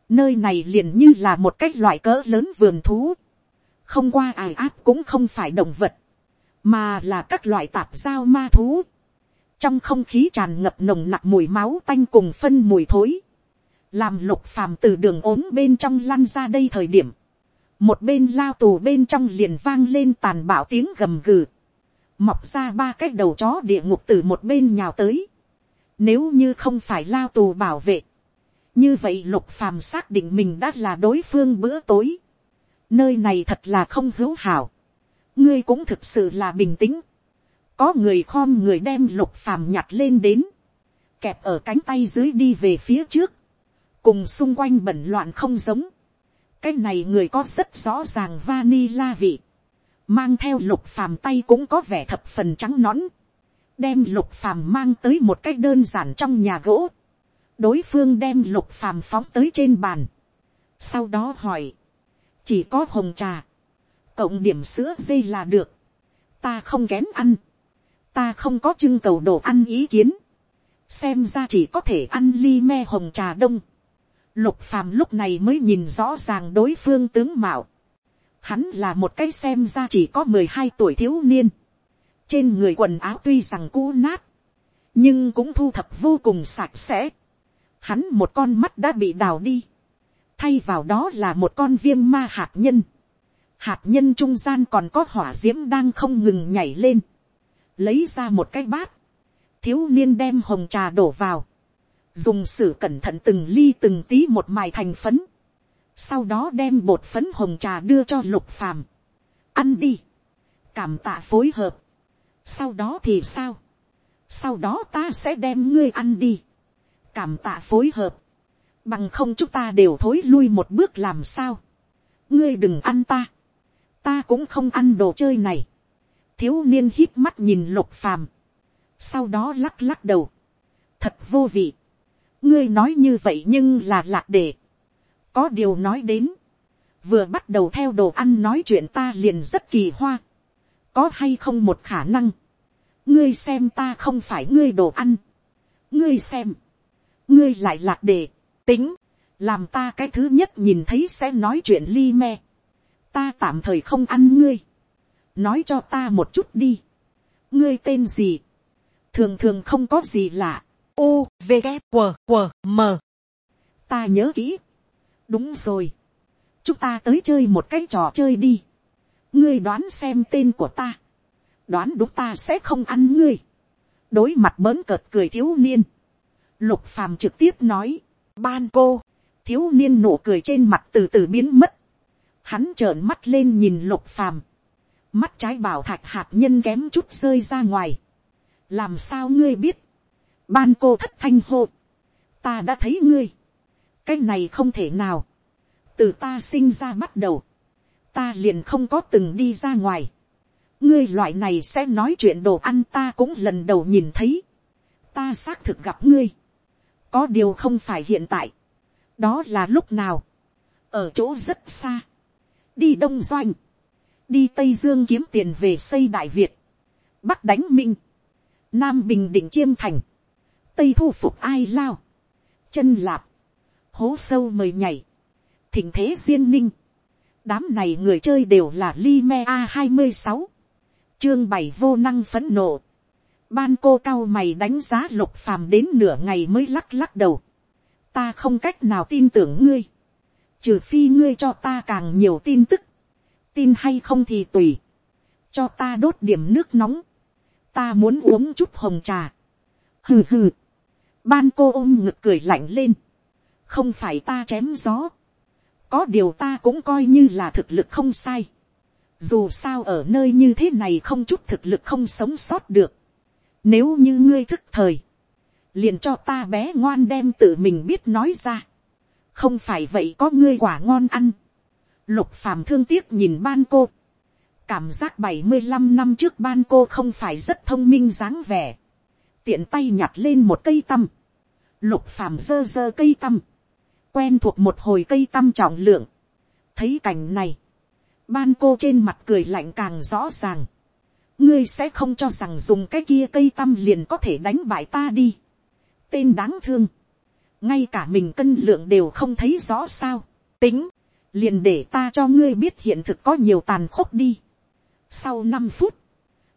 nơi này liền như là một cái loại cỡ lớn vườn thú, không qua ải áp cũng không phải động vật, mà là các loại tạp giao ma thú, trong không khí tràn ngập nồng nặc mùi máu tanh cùng phân mùi thối, làm lục phàm từ đường ốm bên trong lăn ra đây thời điểm, một bên lao tù bên trong liền vang lên tàn bạo tiếng gầm gừ, mọc ra ba cái đầu chó địa ngục từ một bên nhào tới, nếu như không phải lao tù bảo vệ, như vậy lục phàm xác định mình đã là đối phương bữa tối, nơi này thật là không hữu hảo, ngươi cũng thực sự là bình tĩnh, có người khom người đem lục phàm nhặt lên đến, kẹp ở cánh tay dưới đi về phía trước, cùng xung quanh bẩn loạn không giống, cái này người có rất rõ ràng vani la vị, mang theo lục phàm tay cũng có vẻ thập phần trắng nõn, đem lục phàm mang tới một cách đơn giản trong nhà gỗ, đối phương đem lục phàm phóng tới trên bàn, sau đó hỏi, chỉ có hồng trà, cộng điểm sữa dây là được, ta không kém ăn, ta không có trưng cầu đồ ăn ý kiến, xem ra chỉ có thể ăn ly me hồng trà đông, lục phàm lúc này mới nhìn rõ ràng đối phương tướng mạo, hắn là một cái xem ra chỉ có mười hai tuổi thiếu niên, trên người quần áo tuy rằng cũ nát, nhưng cũng thu thập vô cùng sạch sẽ, hắn một con mắt đã bị đào đi, thay vào đó là một con viêm ma hạt nhân, hạt nhân trung gian còn có hỏa d i ễ m đang không ngừng nhảy lên, lấy ra một cái bát, thiếu niên đem hồng trà đổ vào, dùng sử cẩn thận từng ly từng tí một mài thành phấn, sau đó đem bột phấn hồng trà đưa cho lục phàm, ăn đi, cảm tạ phối hợp, sau đó thì sao, sau đó ta sẽ đem ngươi ăn đi, cảm tạ phối hợp, bằng không chúng ta đều thối lui một bước làm sao, ngươi đừng ăn ta, ta cũng không ăn đồ chơi này thiếu niên hít mắt nhìn lục phàm, sau đó lắc lắc đầu, thật vô vị. ngươi nói như vậy nhưng là lạc để, có điều nói đến, vừa bắt đầu theo đồ ăn nói chuyện ta liền rất kỳ hoa, có hay không một khả năng, ngươi xem ta không phải ngươi đồ ăn, ngươi xem, ngươi lại lạc đề, tính, làm ta cái thứ nhất nhìn thấy sẽ nói chuyện li me. Ta tạm thời không ăn ngươi, nói cho ta một chút đi, ngươi tên gì, thường thường không có gì lạ, u v g q q m. Ta nhớ kỹ, đúng rồi, chúng ta tới chơi một cái trò chơi đi, ngươi đoán xem tên của ta, đoán đúng ta sẽ không ăn ngươi, đối mặt bớn cợt cười thiếu niên, lục phàm trực tiếp nói, ban cô, thiếu niên nụ cười trên mặt từ từ biến mất, Hắn trợn mắt lên nhìn lục phàm. Mắt trái bảo thạch hạt nhân kém chút rơi ra ngoài. Làm sao ngươi biết? ban cô thất thanh hô, ta đã thấy ngươi, cái này không thể nào, từ ta sinh ra bắt đầu, ta liền không có từng đi ra ngoài, ngươi loại này sẽ nói chuyện đồ ăn ta cũng lần đầu nhìn thấy, ta xác thực gặp ngươi, có điều không phải hiện tại, đó là lúc nào, ở chỗ rất xa, đi đông doanh, đi tây dương kiếm tiền về xây đại việt, bắc đánh minh, nam bình định chiêm thành, tây thu phục ai lao, chân lạp, hố sâu mời nhảy, thỉnh thế duyên ninh, đám này người chơi đều là li me a hai mươi sáu, chương bảy vô năng phấn nộ, ban cô cao mày đánh giá lục phàm đến nửa ngày mới lắc lắc đầu, ta không cách nào tin tưởng ngươi, trừ phi ngươi cho ta càng nhiều tin tức, tin hay không thì tùy, cho ta đốt điểm nước nóng, ta muốn uống chút hồng trà, hừ hừ, ban cô ôm ngực cười lạnh lên, không phải ta chém gió, có điều ta cũng coi như là thực lực không sai, dù sao ở nơi như thế này không chút thực lực không sống sót được, nếu như ngươi thức thời, liền cho ta bé ngoan đem tự mình biết nói ra, không phải vậy có ngươi quả ngon ăn, lục phàm thương tiếc nhìn ban cô, cảm giác bảy mươi 75 năm trước ban cô không phải rất thông minh dáng vẻ, tiện tay nhặt lên một cây tăm, lục phàm dơ dơ cây tăm, quen thuộc một hồi cây tăm trọng lượng, thấy cảnh này, ban cô trên mặt cười lạnh càng rõ ràng, ngươi sẽ không cho rằng dùng cái kia cây tăm liền có thể đánh bại ta đi, tên đáng thương, ngay cả mình cân lượng đều không thấy rõ sao, tính, liền để ta cho ngươi biết hiện thực có nhiều tàn khốc đi. Sau năm phút,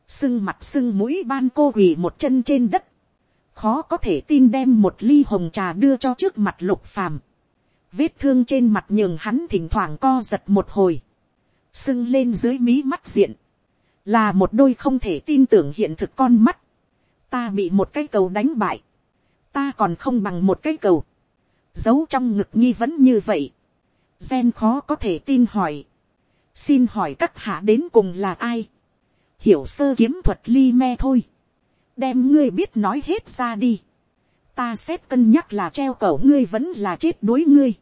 sưng mặt sưng mũi ban cô quỳ một chân trên đất, khó có thể tin đem một ly hồng trà đưa cho trước mặt lục phàm. Vết thương trên mặt nhường hắn thỉnh thoảng co giật một hồi, sưng lên dưới mí mắt diện, là một đôi không thể tin tưởng hiện thực con mắt. Ta bị một cái cầu đánh bại, ta còn không bằng một cái cầu, giấu trong ngực nghi vấn như vậy, gen khó có thể tin hỏi, xin hỏi các hạ đến cùng là ai, hiểu sơ kiếm thuật ly me thôi, đem ngươi biết nói hết ra đi, ta xét cân nhắc là treo cẩu ngươi vẫn là chết đuối ngươi,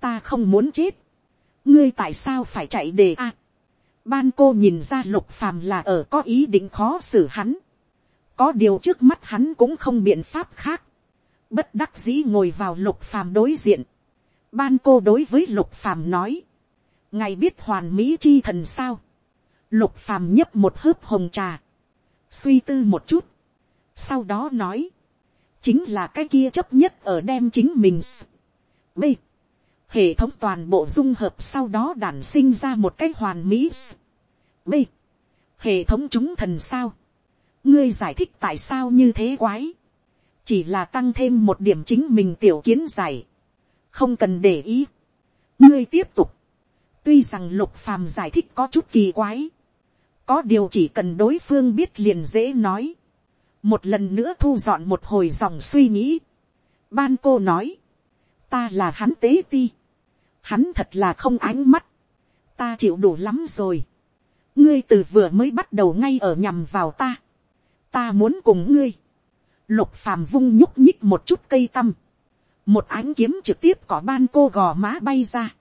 ta không muốn chết, ngươi tại sao phải chạy đề a, ban cô nhìn ra lục phàm là ở có ý định khó xử hắn, có điều trước mắt hắn cũng không biện pháp khác, bất đắc dĩ ngồi vào lục phàm đối diện, ban cô đối với lục phàm nói, ngài biết hoàn mỹ chi thần sao, lục phàm nhấp một hớp hồng trà, suy tư một chút, sau đó nói, chính là cái kia chấp nhất ở đem chính mình b. Hệ thống toàn bộ dung hợp sau đó đản sinh ra một cái hoàn mỹ b. Hệ thống chúng thần sao? Ngươi giải thích tại sao như thế quái? Chỉ là tăng thêm một điểm chính mình tiểu kiến giải không cần để ý. ngươi tiếp tục. tuy rằng lục phàm giải thích có chút kỳ quái. có điều chỉ cần đối phương biết liền dễ nói. một lần nữa thu dọn một hồi dòng suy nghĩ. ban cô nói. ta là hắn tế ti. hắn thật là không ánh mắt. ta chịu đủ lắm rồi. ngươi từ vừa mới bắt đầu ngay ở nhằm vào ta. ta muốn cùng ngươi. lục phàm vung nhúc nhích một chút cây tăm một ánh kiếm trực tiếp có ban cô gò má bay ra,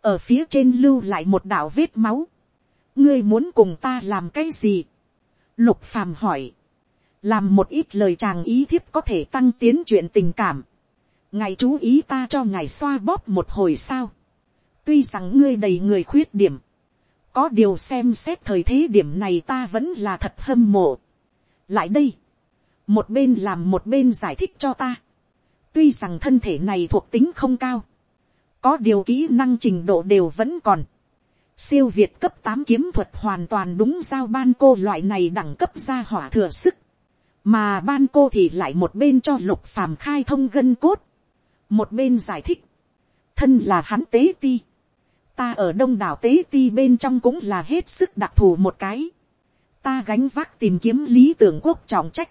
ở phía trên lưu lại một đạo vết máu, ngươi muốn cùng ta làm cái gì, lục phàm hỏi, làm một ít lời chàng ý thiếp có thể tăng tiến chuyện tình cảm, ngài chú ý ta cho ngài xoa bóp một hồi sao, tuy rằng ngươi đầy người khuyết điểm, có điều xem xét thời thế điểm này ta vẫn là thật hâm mộ. lại đây, một bên làm một bên giải thích cho ta, Tuy rằng thân thể này thuộc tính không cao. Có điều kỹ năng trình độ đều vẫn còn. Siêu Việt cấp tám kiếm thuật hoàn toàn đúng giao ban cô loại này đẳng cấp ra hỏa thừa sức. Mà ban cô thì lại một bên cho lục phàm khai thông gân cốt. Một bên giải thích. Thân là hắn tế ti. Ta ở đông đảo tế ti bên trong cũng là hết sức đặc thù một cái. Ta gánh vác tìm kiếm lý tưởng quốc trọng trách.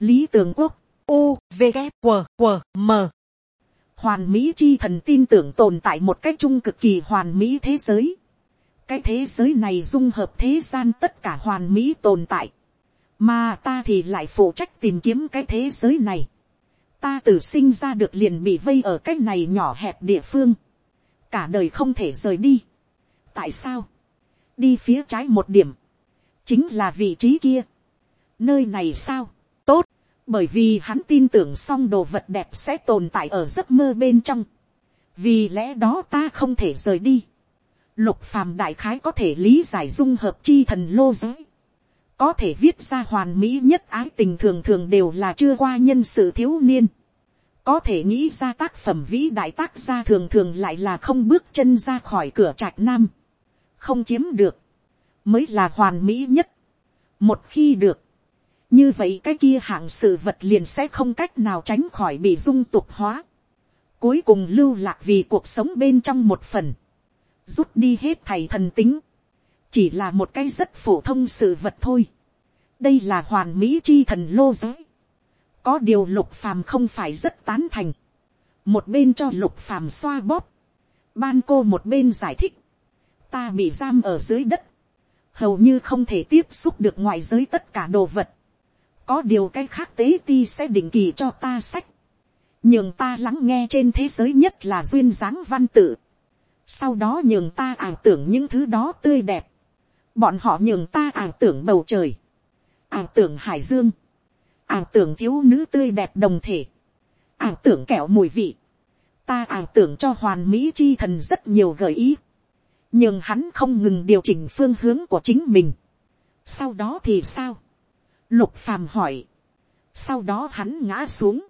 Lý tưởng quốc u v g q q m. Hoàn mỹ chi thần tin tưởng tồn tại một cách chung cực kỳ hoàn mỹ thế giới. Cái thế giới này dung hợp thế gian tất cả hoàn mỹ tồn tại. Mà ta thì lại phụ trách tìm kiếm cái thế giới này. ta tự sinh ra được liền bị vây ở cái này nhỏ hẹp địa phương, cả đời không thể rời đi. tại sao, đi phía trái một điểm, chính là vị trí kia. nơi này sao, tốt, bởi vì hắn tin tưởng xong đồ vật đẹp sẽ tồn tại ở giấc mơ bên trong. vì lẽ đó ta không thể rời đi. lục phàm đại khái có thể lý giải dung hợp chi thần lô giới có thể viết ra hoàn mỹ nhất ái tình thường thường đều là chưa qua nhân sự thiếu niên. có thể nghĩ ra tác phẩm vĩ đại tác gia thường thường lại là không bước chân ra khỏi cửa trạch nam. không chiếm được, mới là hoàn mỹ nhất. một khi được, như vậy cái kia hạng sự vật liền sẽ không cách nào tránh khỏi bị dung tục hóa. cuối cùng lưu lạc vì cuộc sống bên trong một phần, rút đi hết thầy thần tính chỉ là một cái rất phổ thông sự vật thôi. đây là hoàn mỹ chi thần lô giới. có điều lục phàm không phải rất tán thành. một bên cho lục phàm xoa bóp. ban cô một bên giải thích. ta bị giam ở dưới đất. hầu như không thể tiếp xúc được ngoài giới tất cả đồ vật có điều cái khác tế ti sẽ định kỳ cho ta sách. nhường ta lắng nghe trên thế giới nhất là duyên dáng văn tự. Sau đó nhường ta ảo tưởng những thứ đó tươi đẹp, bọn họ nhường ta ảo tưởng bầu trời, ảo tưởng hải dương, ảo tưởng thiếu nữ tươi đẹp đồng thể, ảo tưởng kẹo mùi vị, ta ảo tưởng cho hoàn mỹ chi thần rất nhiều gợi ý, nhưng hắn không ngừng điều chỉnh phương hướng của chính mình. sau đó thì sao, lục phàm hỏi, sau đó hắn ngã xuống,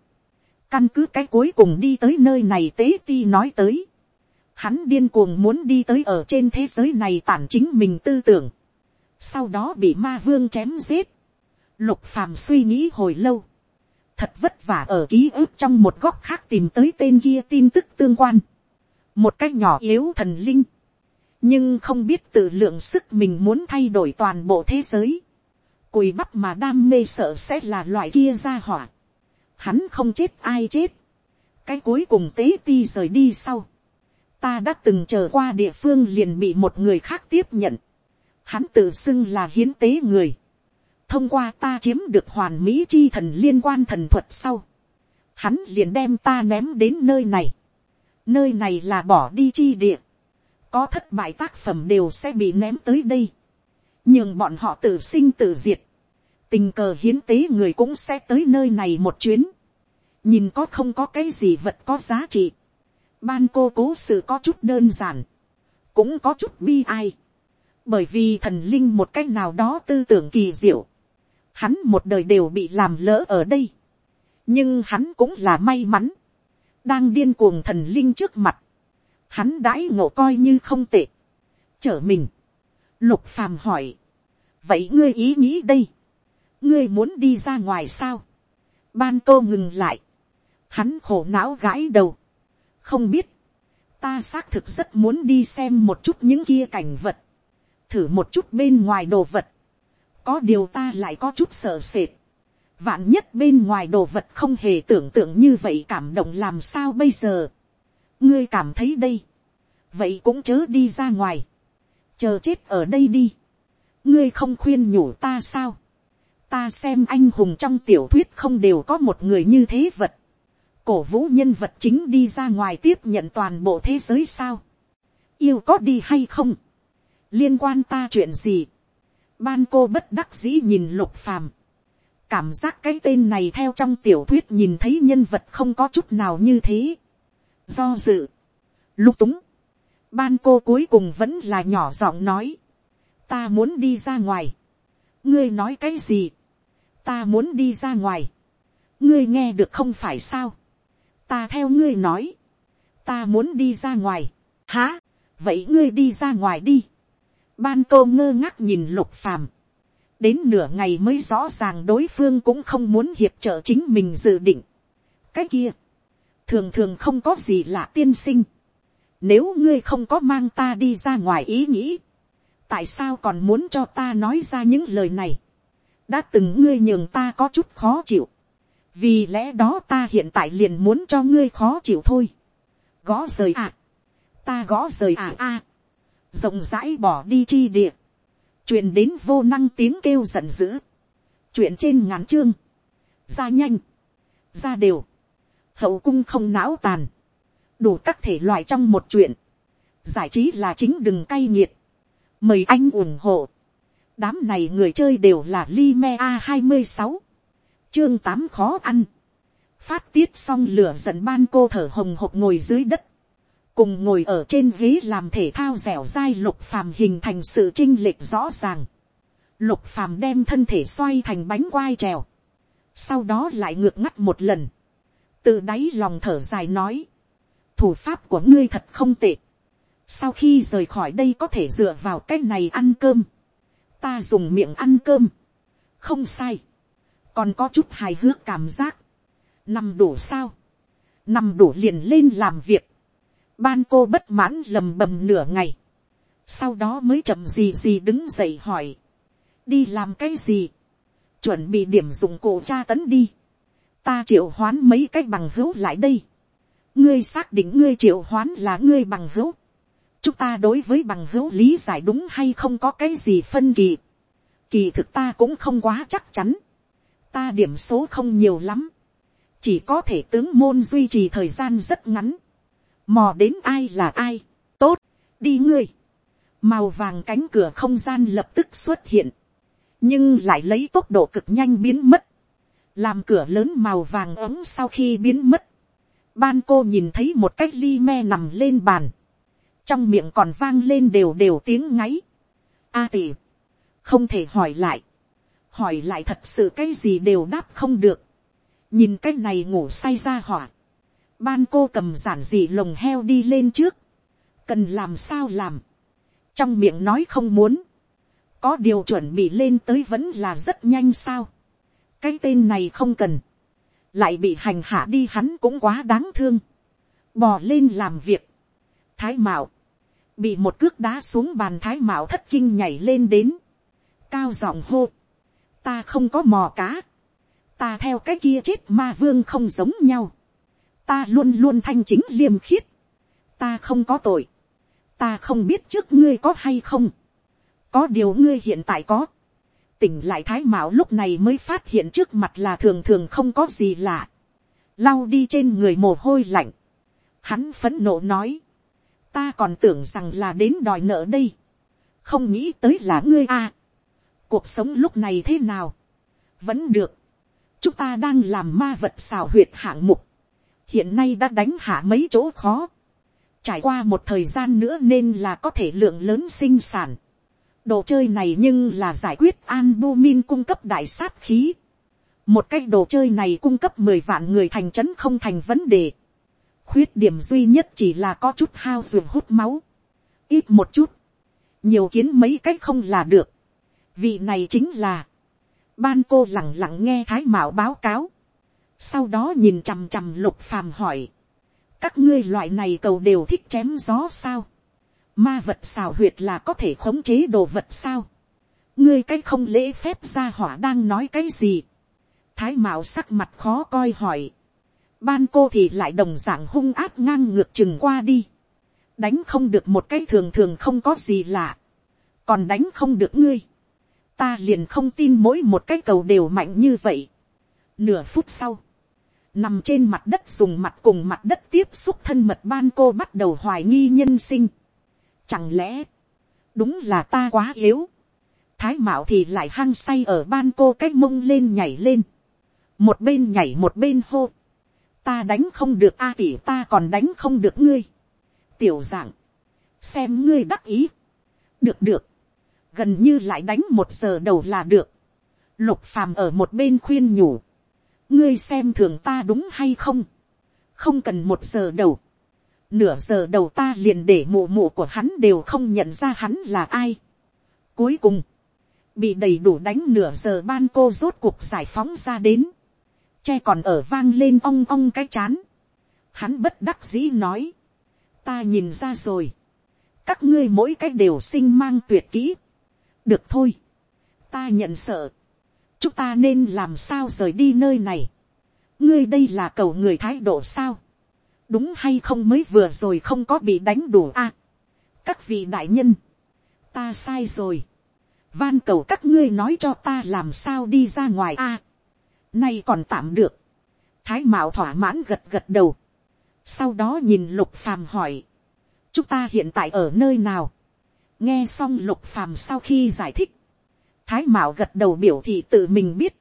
căn cứ cái cuối cùng đi tới nơi này tế ti nói tới, hắn điên cuồng muốn đi tới ở trên thế giới này tản chính mình tư tưởng, sau đó bị ma vương chém giết, lục phàm suy nghĩ hồi lâu, thật vất vả ở ký ức trong một góc khác tìm tới tên kia tin tức tương quan, một cách nhỏ yếu thần linh, nhưng không biết tự lượng sức mình muốn thay đổi toàn bộ thế giới, cùi bắp mà đam mê sợ sẽ là loại kia ra hỏa, hắn không chết ai chết, cái cuối cùng tế ti rời đi sau, ta đã từng chờ qua địa phương liền bị một người khác tiếp nhận, hắn tự xưng là hiến tế người, thông qua ta chiếm được hoàn mỹ chi thần liên quan thần thuật sau, hắn liền đem ta ném đến nơi này, nơi này là bỏ đi chi địa, có thất bại tác phẩm đều sẽ bị ném tới đây, nhưng bọn họ tự sinh tự diệt, tình cờ hiến tế người cũng sẽ tới nơi này một chuyến, nhìn có không có cái gì vật có giá trị, ban cô cố sự có chút đơn giản, cũng có chút bi ai, bởi vì thần linh một cách nào đó tư tưởng kỳ diệu, hắn một đời đều bị làm lỡ ở đây, nhưng hắn cũng là may mắn, đang điên cuồng thần linh trước mặt, hắn đãi ngộ coi như không tệ, trở mình, lục phàm hỏi, vậy ngươi ý nghĩ đây, ngươi muốn đi ra ngoài sao, ban cô ngừng lại, hắn khổ não gãi đầu, không biết, ta xác thực rất muốn đi xem một chút những kia cảnh vật, thử một chút bên ngoài đồ vật, có điều ta lại có chút sợ sệt, vạn nhất bên ngoài đồ vật không hề tưởng tượng như vậy cảm động làm sao bây giờ, ngươi cảm thấy đây, vậy cũng chớ đi ra ngoài, chờ chết ở đây đi, ngươi không khuyên nhủ ta sao, ta xem anh hùng trong tiểu thuyết không đều có một người như thế vật, cổ vũ nhân vật chính đi ra ngoài tiếp nhận toàn bộ thế giới sao, yêu có đi hay không, liên quan ta chuyện gì, ban cô bất đắc dĩ nhìn lục phàm, cảm giác cái tên này theo trong tiểu thuyết nhìn thấy nhân vật không có chút nào như thế, do dự, lục túng, ban cô cuối cùng vẫn là nhỏ giọng nói, ta muốn đi ra ngoài, ngươi nói cái gì, ta muốn đi ra ngoài, ngươi nghe được không phải sao, ta theo ngươi nói, ta muốn đi ra ngoài, hả, vậy ngươi đi ra ngoài đi, ban cô ngơ ngác nhìn lục phàm, đến nửa ngày mới rõ ràng đối phương cũng không muốn hiệp trợ chính mình dự định. cái kia, thường thường không có gì lạ tiên sinh nếu ngươi không có mang ta đi ra ngoài ý nghĩ, tại sao còn muốn cho ta nói ra những lời này. đã từng ngươi nhường ta có chút khó chịu. vì lẽ đó ta hiện tại liền muốn cho ngươi khó chịu thôi. gõ rời à. ta gõ rời à a rộng rãi bỏ đi chi địa, truyền đến vô năng tiếng kêu giận dữ, chuyện trên ngắn chương, ra nhanh, ra đều, hậu cung không não tàn, đủ các thể loại trong một chuyện, giải trí là chính đừng cay nghiệt, mời anh ủng hộ, đám này người chơi đều là Lime a hai mươi sáu, chương tám khó ăn, phát tiết xong lửa giận ban cô thở hồng hộc ngồi dưới đất, cùng ngồi ở trên ghế làm thể thao dẻo dai lục phàm hình thành sự chinh lệch rõ ràng, lục phàm đem thân thể xoay thành bánh quai trèo, sau đó lại ngược ngắt một lần, từ đáy lòng thở dài nói, thủ pháp của ngươi thật không tệ, sau khi rời khỏi đây có thể dựa vào cái này ăn cơm, ta dùng miệng ăn cơm, không sai, còn có chút hài hước cảm giác, nằm đủ sao, nằm đủ liền lên làm việc, ban cô bất mãn lầm bầm nửa ngày, sau đó mới chậm gì gì đứng dậy hỏi, đi làm cái gì, chuẩn bị điểm dụng cổ tra tấn đi, ta triệu hoán mấy cái bằng hữu lại đây, ngươi xác định ngươi triệu hoán là ngươi bằng hữu, chúng ta đối với bằng hữu lý giải đúng hay không có cái gì phân kỳ, kỳ thực ta cũng không quá chắc chắn, ta điểm số không nhiều lắm, chỉ có thể tướng môn duy trì thời gian rất ngắn, mò đến ai là ai, tốt, đi ngươi, màu vàng cánh cửa không gian lập tức xuất hiện, nhưng lại lấy tốc độ cực nhanh biến mất, làm cửa lớn màu vàng ấm sau khi biến mất, ban cô nhìn thấy một cái ly me nằm lên bàn, trong miệng còn vang lên đều đều tiếng ngáy. A tỷ, không thể hỏi lại, hỏi lại thật sự cái gì đều đáp không được, nhìn cái này ngủ say ra hỏa, ban cô cầm giản dị lồng heo đi lên trước, cần làm sao làm, trong miệng nói không muốn, có điều chuẩn bị lên tới vẫn là rất nhanh sao, cái tên này không cần, lại bị hành hạ đi hắn cũng quá đáng thương, bò lên làm việc, thái mạo, bị một cước đá xuống bàn thái mạo thất kinh nhảy lên đến, cao giọng hô, ta không có mò cá, ta theo cái kia chết ma vương không giống nhau, ta luôn luôn thanh chính liêm khiết, ta không có tội, ta không biết trước ngươi có hay không, có điều ngươi hiện tại có, tỉnh lại thái mạo lúc này mới phát hiện trước mặt là thường thường không có gì lạ, lau đi trên người mồ hôi lạnh, hắn phấn nộ nói, ta còn tưởng rằng là đến đòi nợ đây, không nghĩ tới là ngươi a, cuộc sống lúc này thế nào, vẫn được, chúng ta đang làm ma vật xào huyệt hạng mục, hiện nay đã đánh hạ mấy chỗ khó, trải qua một thời gian nữa nên là có thể lượng lớn sinh sản, đồ chơi này nhưng là giải quyết albumin cung cấp đại sát khí, một cái đồ chơi này cung cấp mười vạn người thành trấn không thành vấn đề, khuyết điểm duy nhất chỉ là có chút hao ruột hút máu, ít một chút, nhiều kiến mấy cách không là được, vị này chính là, ban cô lẳng lặng nghe thái mạo báo cáo, sau đó nhìn chằm chằm lục phàm hỏi, các ngươi loại này cầu đều thích chém gió sao, ma vật xào huyệt là có thể khống chế đồ vật sao, ngươi cái không lễ phép ra hỏa đang nói cái gì, thái mạo sắc mặt khó coi hỏi, ban cô thì lại đồng dạng hung áp ngang ngược chừng qua đi, đánh không được một cái thường thường không có gì lạ, còn đánh không được ngươi, ta liền không tin mỗi một cái cầu đều mạnh như vậy. Nửa phút sau, nằm trên mặt đất dùng mặt cùng mặt đất tiếp xúc thân mật ban cô bắt đầu hoài nghi nhân sinh. Chẳng lẽ, đúng là ta quá yếu. Thái mạo thì lại hăng say ở ban cô cách mông lên nhảy lên. Một bên nhảy một bên hô. Ta đánh không được a tỷ ta còn đánh không được ngươi. Tiểu dạng. Xem ngươi đắc ý. Được được gần như lại đánh một giờ đầu là được. lục phàm ở một bên khuyên nhủ. ngươi xem thường ta đúng hay không. không cần một giờ đầu nửa giờ đầu ta liền để mụ mụ của hắn đều không nhận ra hắn là ai. cuối cùng, bị đầy đủ đánh nửa giờ ban cô rốt cuộc giải phóng ra đến. che còn ở vang lên ong ong cái chán. hắn bất đắc dĩ nói. ta nhìn ra rồi. các ngươi mỗi cái đều sinh mang tuyệt kỹ được thôi, ta nhận sợ, chúng ta nên làm sao rời đi nơi này, ngươi đây là cầu người thái độ sao, đúng hay không mới vừa rồi không có bị đánh đủ a, các vị đại nhân, ta sai rồi, van cầu các ngươi nói cho ta làm sao đi ra ngoài a. nay còn tạm được. thái mạo thỏa mãn gật gật đầu. sau đó nhìn lục phàm hỏi. chúng ta hiện tại ở nơi nào. nghe xong lục phàm sau khi giải thích. thái mạo gật đầu biểu thị tự mình biết.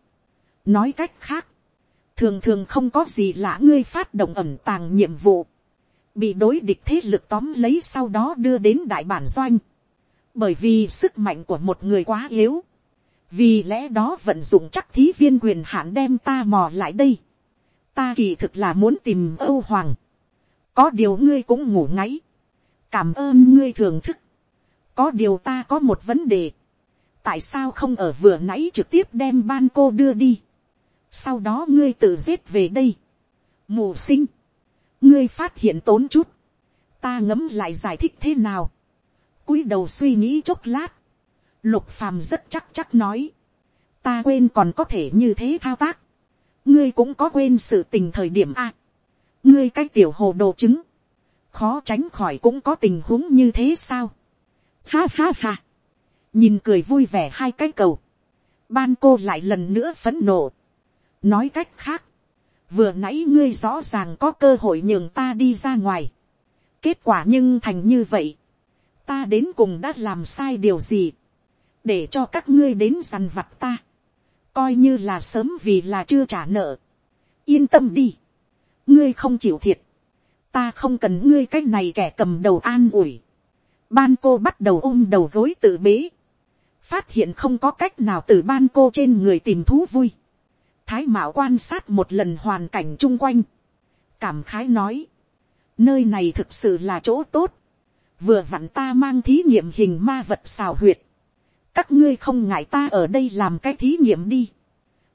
nói cách khác thường thường không có gì lạ ngươi phát động ẩm tàng nhiệm vụ. bị đối địch thế lực tóm lấy sau đó đưa đến đại bản doanh. Bởi vì sức mạnh của một người quá yếu, vì lẽ đó vận dụng chắc thí viên quyền hạn đem ta mò lại đây, ta kỳ thực là muốn tìm âu hoàng, có điều ngươi cũng ngủ ngáy, cảm ơn ngươi thường thức, có điều ta có một vấn đề, tại sao không ở vừa nãy trực tiếp đem ban cô đưa đi, sau đó ngươi tự giết về đây, mù sinh, ngươi phát hiện tốn chút, ta ngấm lại giải thích thế nào, cúi đầu suy nghĩ chốc lát, lục phàm rất chắc chắc nói, ta quên còn có thể như thế thao tác, ngươi cũng có quên sự tình thời điểm a, ngươi cái tiểu hồ đồ chứng, khó tránh khỏi cũng có tình huống như thế sao, ha ha ha, nhìn cười vui vẻ hai cái cầu, ban cô lại lần nữa phấn nộ, nói cách khác, vừa nãy ngươi rõ ràng có cơ hội nhường ta đi ra ngoài, kết quả nhưng thành như vậy, ta đến cùng đã làm sai điều gì, để cho các ngươi đến dằn vặt ta, coi như là sớm vì là chưa trả nợ, yên tâm đi, ngươi không chịu thiệt, ta không cần ngươi cái này kẻ cầm đầu an ủi, ban cô bắt đầu ôm đầu gối tự bế, phát hiện không có cách nào từ ban cô trên người tìm thú vui, thái mạo quan sát một lần hoàn cảnh chung quanh, cảm khái nói, nơi này thực sự là chỗ tốt, vừa vặn ta mang thí nghiệm hình ma vật xào huyệt, các ngươi không ngại ta ở đây làm cái thí nghiệm đi,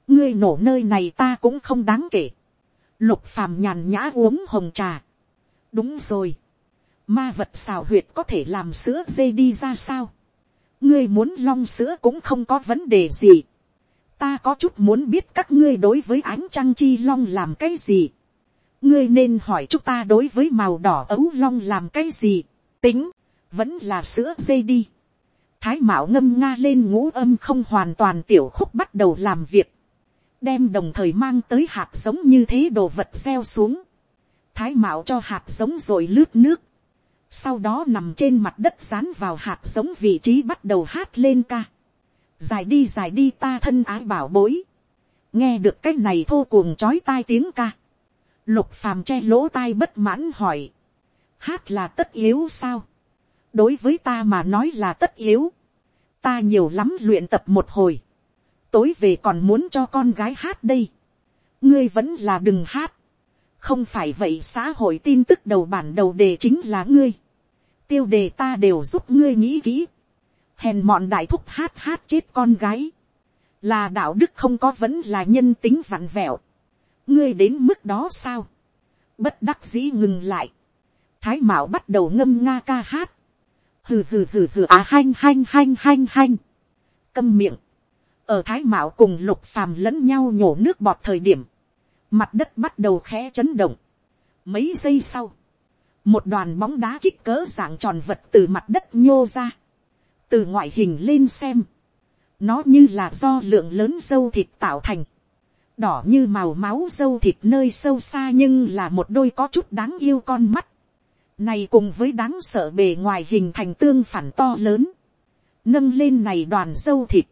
ngươi nổ nơi này ta cũng không đáng kể, lục phàm nhàn nhã uống hồng trà, đúng rồi, ma vật xào huyệt có thể làm sữa dê đi ra sao, ngươi muốn long sữa cũng không có vấn đề gì, ta có chút muốn biết các ngươi đối với ánh trăng chi long làm cái gì, ngươi nên hỏi chúng ta đối với màu đỏ ấu long làm cái gì, tính, vẫn là sữa dây đi. Thái mạo ngâm nga lên ngũ âm không hoàn toàn tiểu khúc bắt đầu làm việc. Đem đồng thời mang tới hạt giống như thế đồ vật gieo xuống. Thái mạo cho hạt giống rồi lướt nước. Sau đó nằm trên mặt đất dán vào hạt giống vị trí bắt đầu hát lên ca. Dài đi dài đi, ta thân ái bảo bối. Nghe được cái này thô cuồng chói tai tiếng ca. Lục phàm che lỗ tai bất mãn hỏi hát là tất yếu sao. đối với ta mà nói là tất yếu. ta nhiều lắm luyện tập một hồi. tối về còn muốn cho con gái hát đây. ngươi vẫn là đừng hát. không phải vậy xã hội tin tức đầu bản đầu đề chính là ngươi. tiêu đề ta đều giúp ngươi nghĩ kỹ hèn mọn đại thúc hát hát chết con gái. là đạo đức không có vẫn là nhân tính vặn vẹo. ngươi đến mức đó sao. bất đắc dĩ ngừng lại. Thái mạo bắt đầu ngâm nga ca hát, hừ hừ hừ hừ à hanh hanh hanh hanh hanh, câm miệng, ở thái mạo cùng lục phàm lẫn nhau nhổ nước bọt thời điểm, mặt đất bắt đầu khẽ chấn động, mấy giây sau, một đoàn bóng đá kích cỡ dạng tròn vật từ mặt đất nhô ra, từ ngoại hình lên xem, nó như là do lượng lớn dâu thịt tạo thành, đỏ như màu máu dâu thịt nơi sâu xa nhưng là một đôi có chút đáng yêu con mắt, này cùng với đáng sợ bề ngoài hình thành tương phản to lớn. Nâng lên này đoàn dâu thịt.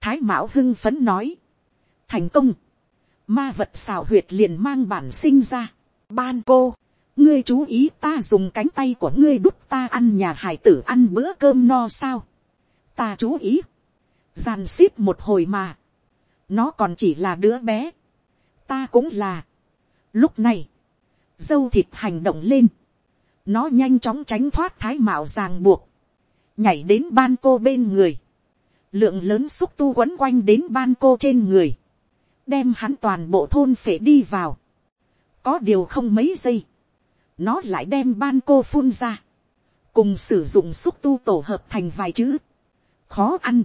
Thái Mão hưng phấn nói. Thành công. Ma vật xào huyệt liền mang bản sinh ra. Ban cô. Ngươi chú ý ta dùng cánh tay của ngươi đút ta ăn nhà hải tử ăn bữa cơm no sao. Ta chú ý. Giàn xếp một hồi mà. Nó còn chỉ là đứa bé. Ta cũng là. Lúc này. Dâu thịt hành động lên nó nhanh chóng tránh thoát thái mạo ràng buộc, nhảy đến ban cô bên người, lượng lớn xúc tu quấn quanh đến ban cô trên người, đem hắn toàn bộ thôn phể đi vào, có điều không mấy giây, nó lại đem ban cô phun ra, cùng sử dụng xúc tu tổ hợp thành vài chữ, khó ăn,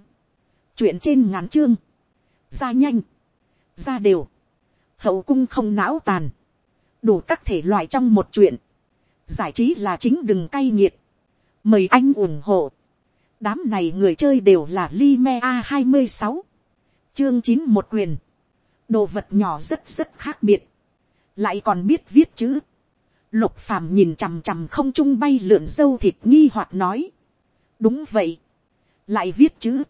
chuyện trên ngắn chương, ra nhanh, ra đều, hậu cung không não tàn, đủ các thể loại trong một chuyện, giải trí là chính đừng cay nghiệt, mời anh ủng hộ, đám này người chơi đều là Lime a hai mươi sáu. Chương chín một quyền, đồ vật nhỏ rất rất khác biệt, lại còn biết viết chữ, lục phàm nhìn chằm chằm không trung bay lượn dâu thịt nghi hoặc nói, đúng vậy, lại viết chữ,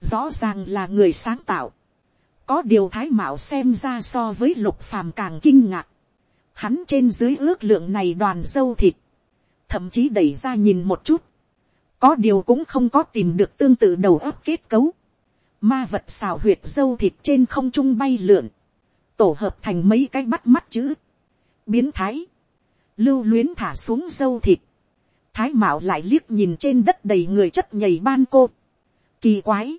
rõ ràng là người sáng tạo, có điều thái mạo xem ra so với lục phàm càng kinh ngạc, hắn trên dưới ước lượng này đoàn dâu thịt, thậm chí đẩy ra nhìn một chút, có điều cũng không có tìm được tương tự đầu óc kết cấu, ma vật xào huyệt dâu thịt trên không trung bay lượn, tổ hợp thành mấy cái bắt mắt chữ, biến thái, lưu luyến thả xuống dâu thịt, thái mạo lại liếc nhìn trên đất đầy người chất nhầy ban cô, kỳ quái,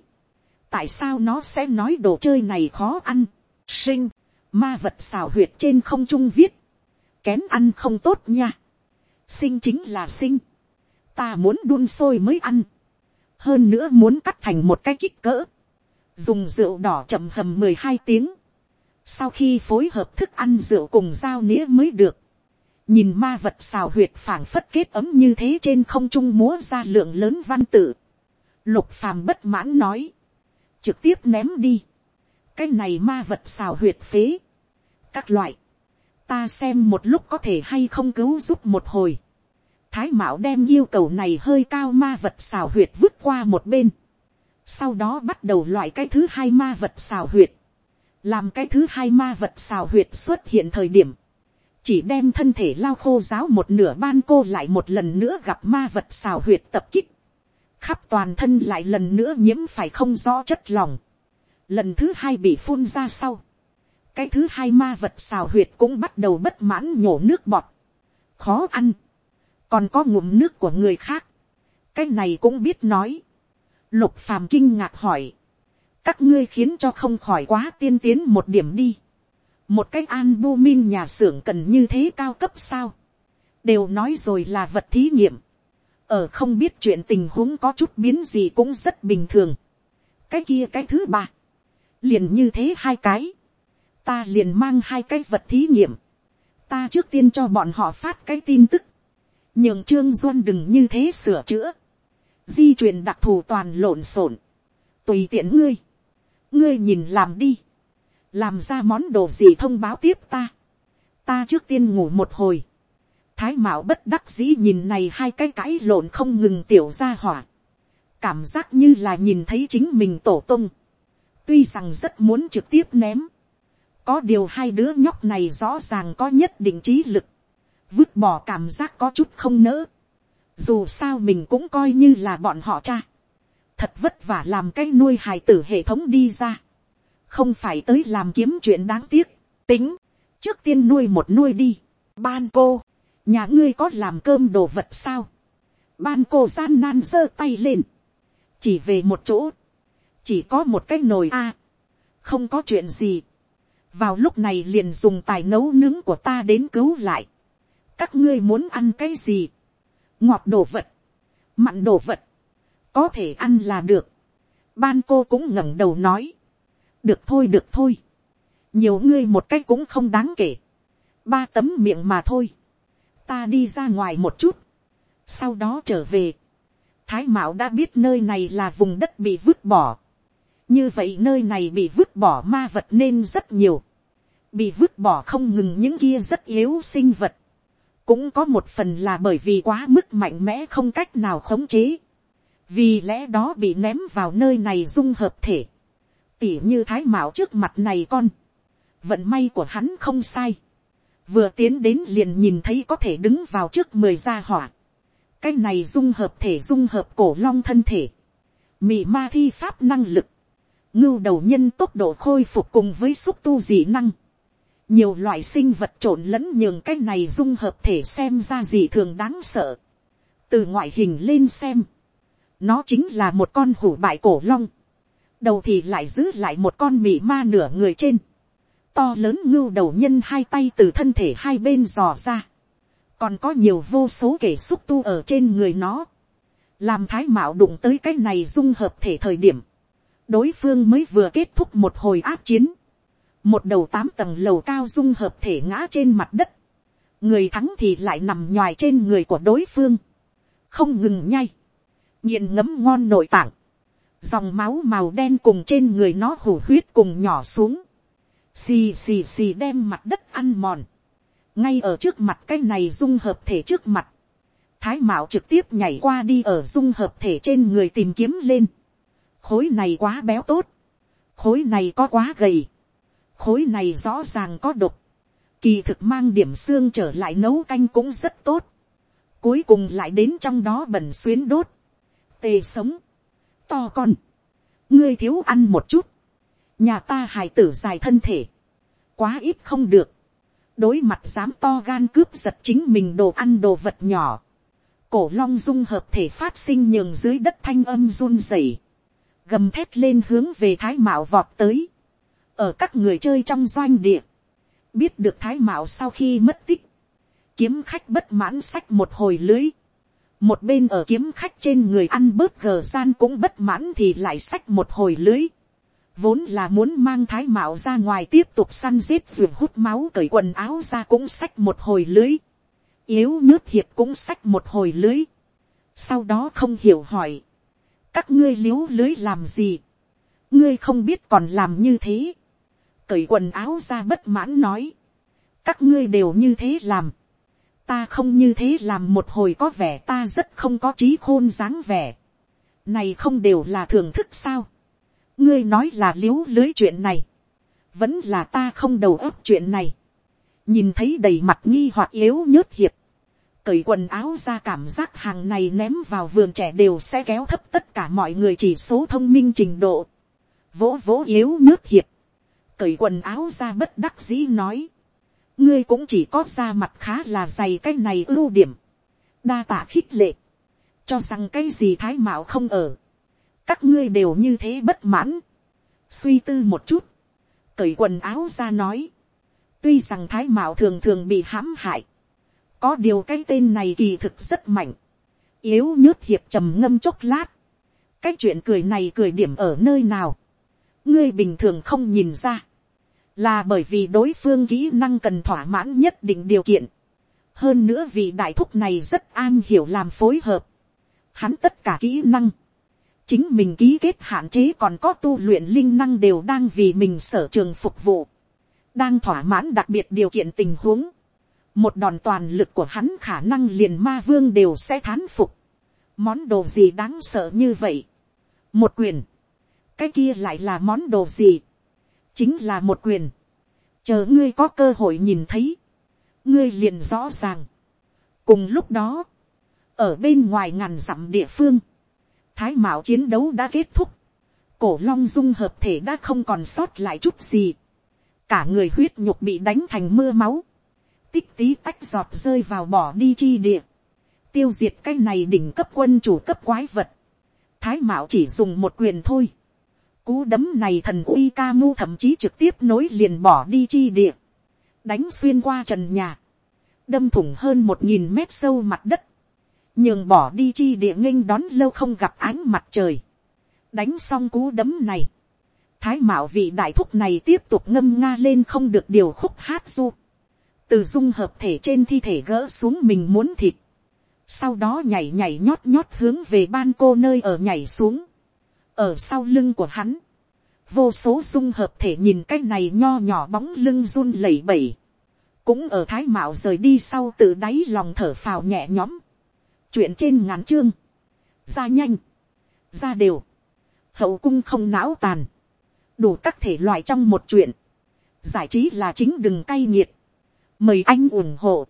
tại sao nó sẽ nói đồ chơi này khó ăn, sinh, ma vật xào huyệt trên không trung viết, kén ăn không tốt nha, sinh chính là sinh, ta muốn đun sôi mới ăn, hơn nữa muốn cắt thành một cái kích cỡ, dùng rượu đỏ chậm hầm mười hai tiếng, sau khi phối hợp thức ăn rượu cùng dao nĩa mới được, nhìn ma vật xào huyệt phảng phất kết ấm như thế trên không trung múa ra lượng lớn văn tự, lục phàm bất mãn nói, trực tiếp ném đi, cái này ma vật xào huyệt phế, các loại, ta xem một lúc có thể hay không cứu giúp một hồi, thái mạo đem yêu cầu này hơi cao ma vật xào huyệt vứt qua một bên, sau đó bắt đầu loại cái thứ hai ma vật xào huyệt, làm cái thứ hai ma vật xào huyệt xuất hiện thời điểm, chỉ đem thân thể lao khô giáo một nửa ban cô lại một lần nữa gặp ma vật xào huyệt tập kích, khắp toàn thân lại lần nữa nhiễm phải không rõ chất lòng, lần thứ hai bị phun ra sau, cái thứ hai ma vật xào huyệt cũng bắt đầu bất mãn nhổ nước bọt, khó ăn, còn có ngụm nước của người khác, cái này cũng biết nói, lục phàm kinh ngạc hỏi, các ngươi khiến cho không khỏi quá tiên tiến một điểm đi, một cái albumin nhà xưởng cần như thế cao cấp sao, đều nói rồi là vật thí nghiệm, ở không biết chuyện tình huống có chút biến gì cũng rất bình thường, cái kia cái thứ ba, liền như thế hai cái, ta liền mang hai cái vật thí nghiệm, ta trước tiên cho bọn họ phát cái tin tức, nhường trương duân đừng như thế sửa chữa, di truyền đặc thù toàn lộn xộn, tùy tiện ngươi, ngươi nhìn làm đi, làm ra món đồ gì thông báo tiếp ta, ta trước tiên ngủ một hồi, thái mạo bất đắc dĩ nhìn này hai cái cãi lộn không ngừng tiểu ra hỏa, cảm giác như là nhìn thấy chính mình tổ tung, tuy rằng rất muốn trực tiếp ném, có điều hai đứa nhóc này rõ ràng có nhất định trí lực, vứt bỏ cảm giác có chút không nỡ, dù sao mình cũng coi như là bọn họ cha, thật vất vả làm cái nuôi hài tử hệ thống đi ra, không phải tới làm kiếm chuyện đáng tiếc, tính, trước tiên nuôi một nuôi đi, ban cô, nhà ngươi có làm cơm đồ vật sao, ban cô gian nan giơ tay lên, chỉ về một chỗ, chỉ có một cái nồi a, không có chuyện gì, vào lúc này liền dùng tài nấu nướng của ta đến cứu lại, các ngươi muốn ăn cái gì, ngọt đồ vật, mặn đồ vật, có thể ăn là được, ban cô cũng ngẩng đầu nói, được thôi được thôi, nhiều ngươi một cách cũng không đáng kể, ba tấm miệng mà thôi, ta đi ra ngoài một chút, sau đó trở về, thái mạo đã biết nơi này là vùng đất bị vứt bỏ, như vậy nơi này bị vứt bỏ ma vật nên rất nhiều, bị vứt bỏ không ngừng những kia rất yếu sinh vật, cũng có một phần là bởi vì quá mức mạnh mẽ không cách nào khống chế, vì lẽ đó bị ném vào nơi này dung hợp thể, tỉ như thái mạo trước mặt này con, vận may của hắn không sai, vừa tiến đến liền nhìn thấy có thể đứng vào trước mười gia hỏa, cái này dung hợp thể dung hợp cổ long thân thể, mị ma thi pháp năng lực, ngưu đầu nhân tốc độ khôi phục cùng với xúc tu dị năng, nhiều loại sinh vật trộn lẫn nhường cái này dung hợp thể xem ra gì thường đáng sợ. từ ngoại hình lên xem, nó chính là một con hủ bại cổ long, đầu thì lại giữ lại một con mị ma nửa người trên, to lớn ngưu đầu nhân hai tay từ thân thể hai bên dò ra, còn có nhiều vô số kể xúc tu ở trên người nó, làm thái mạo đụng tới cái này dung hợp thể thời điểm, đối phương mới vừa kết thúc một hồi áp chiến, một đầu tám tầng lầu cao dung hợp thể ngã trên mặt đất, người thắng thì lại nằm nhoài trên người của đối phương, không ngừng nhay, nghiền ngấm ngon nội tạng, dòng máu màu đen cùng trên người nó hủ huyết cùng nhỏ xuống, xì xì xì đem mặt đất ăn mòn, ngay ở trước mặt cái này dung hợp thể trước mặt, thái mạo trực tiếp nhảy qua đi ở dung hợp thể trên người tìm kiếm lên, khối này quá béo tốt, khối này có quá gầy, khối này rõ ràng có độc, kỳ thực mang điểm xương trở lại nấu canh cũng rất tốt, cuối cùng lại đến trong đó bẩn xuyến đốt, tê sống, to con, ngươi thiếu ăn một chút, nhà ta hài tử dài thân thể, quá ít không được, đối mặt dám to gan cướp giật chính mình đồ ăn đồ vật nhỏ, cổ long dung hợp thể phát sinh nhường dưới đất thanh âm run rẩy, gầm thét lên hướng về thái mạo vọt tới, ở các người chơi trong doanh địa, biết được thái mạo sau khi mất tích, kiếm khách bất mãn sách một hồi lưới, một bên ở kiếm khách trên người ăn bớt gờ gian cũng bất mãn thì lại xách một hồi lưới, vốn là muốn mang thái mạo ra ngoài tiếp tục săn giết ruột hút máu cởi quần áo ra cũng xách một hồi lưới, yếu nước hiệp cũng xách một hồi lưới, sau đó không hiểu hỏi, các ngươi liếu lưới làm gì, ngươi không biết còn làm như thế, cởi quần áo ra bất mãn nói, các ngươi đều như thế làm, ta không như thế làm một hồi có vẻ ta rất không có trí khôn dáng vẻ, này không đều là thưởng thức sao, ngươi nói là l i ế u lưới chuyện này, vẫn là ta không đầu óc chuyện này, nhìn thấy đầy mặt nghi hoặc yếu nhớt hiệp, cởi quần áo ra cảm giác hàng này ném vào vườn trẻ đều sẽ kéo thấp tất cả mọi người chỉ số thông minh trình độ. Vỗ vỗ yếu nhớt hiệp. Cởi quần áo ra bất đắc dĩ nói. Ngươi cũng chỉ có da mặt khá là dày cái này ưu điểm. Đa tạ khích lệ. Cho rằng cái gì thái mạo không ở. Các ngươi đều như thế bất mãn. Suy tư một chút. Cởi quần áo ra nói. Tuy rằng thái mạo thường thường bị hãm hại có điều cái tên này kỳ thực rất mạnh. Yếu nhớt hiệp trầm ngâm chốc lát. Cái chuyện cười này cười điểm ở nơi nào. Ngươi bình thường không nhìn ra. Là bởi vì đối phương kỹ năng cần thỏa mãn nhất định điều kiện. Hơn nữa vì đại thúc này rất an hiểu làm phối hợp. Hắn tất cả kỹ năng. Chính mình ký kết hạn chế còn có tu luyện linh năng đều đang vì mình sở trường phục vụ. Đang thỏa mãn đặc biệt điều kiện tình huống một đòn toàn lực của hắn khả năng liền ma vương đều sẽ thán phục. món đồ gì đáng sợ như vậy. một quyền. cái kia lại là món đồ gì chính là một quyền. chờ ngươi có cơ hội nhìn thấy. ngươi liền rõ ràng. cùng lúc đó, ở bên ngoài ngàn dặm địa phương, thái mạo chiến đấu đã kết thúc. cổ long dung hợp thể đã không còn sót lại chút gì. cả người huyết nhục bị đánh thành mưa máu tích tí tách giọt rơi vào bỏ đi chi địa, tiêu diệt cái này đỉnh cấp quân chủ cấp quái vật, thái mạo chỉ dùng một quyền thôi, cú đấm này thần uy ca mu thậm chí trực tiếp nối liền bỏ đi chi địa, đánh xuyên qua trần nhà, đâm thủng hơn một nghìn mét sâu mặt đất, nhường bỏ đi chi địa nghênh đón lâu không gặp ánh mặt trời, đánh xong cú đấm này, thái mạo vị đại thúc này tiếp tục ngâm nga lên không được điều khúc hát du, từ dung hợp thể trên thi thể gỡ xuống mình muốn thịt, sau đó nhảy nhảy nhót nhót hướng về ban cô nơi ở nhảy xuống, ở sau lưng của hắn, vô số dung hợp thể nhìn cái này nho nhỏ bóng lưng run lẩy bẩy, cũng ở thái mạo rời đi sau từ đáy lòng thở phào nhẹ nhõm, chuyện trên ngắn chương, ra nhanh, ra đều, hậu cung không não tàn, đủ các thể loại trong một chuyện, giải trí là chính đừng cay nghiệt, mời anh ủng hộ.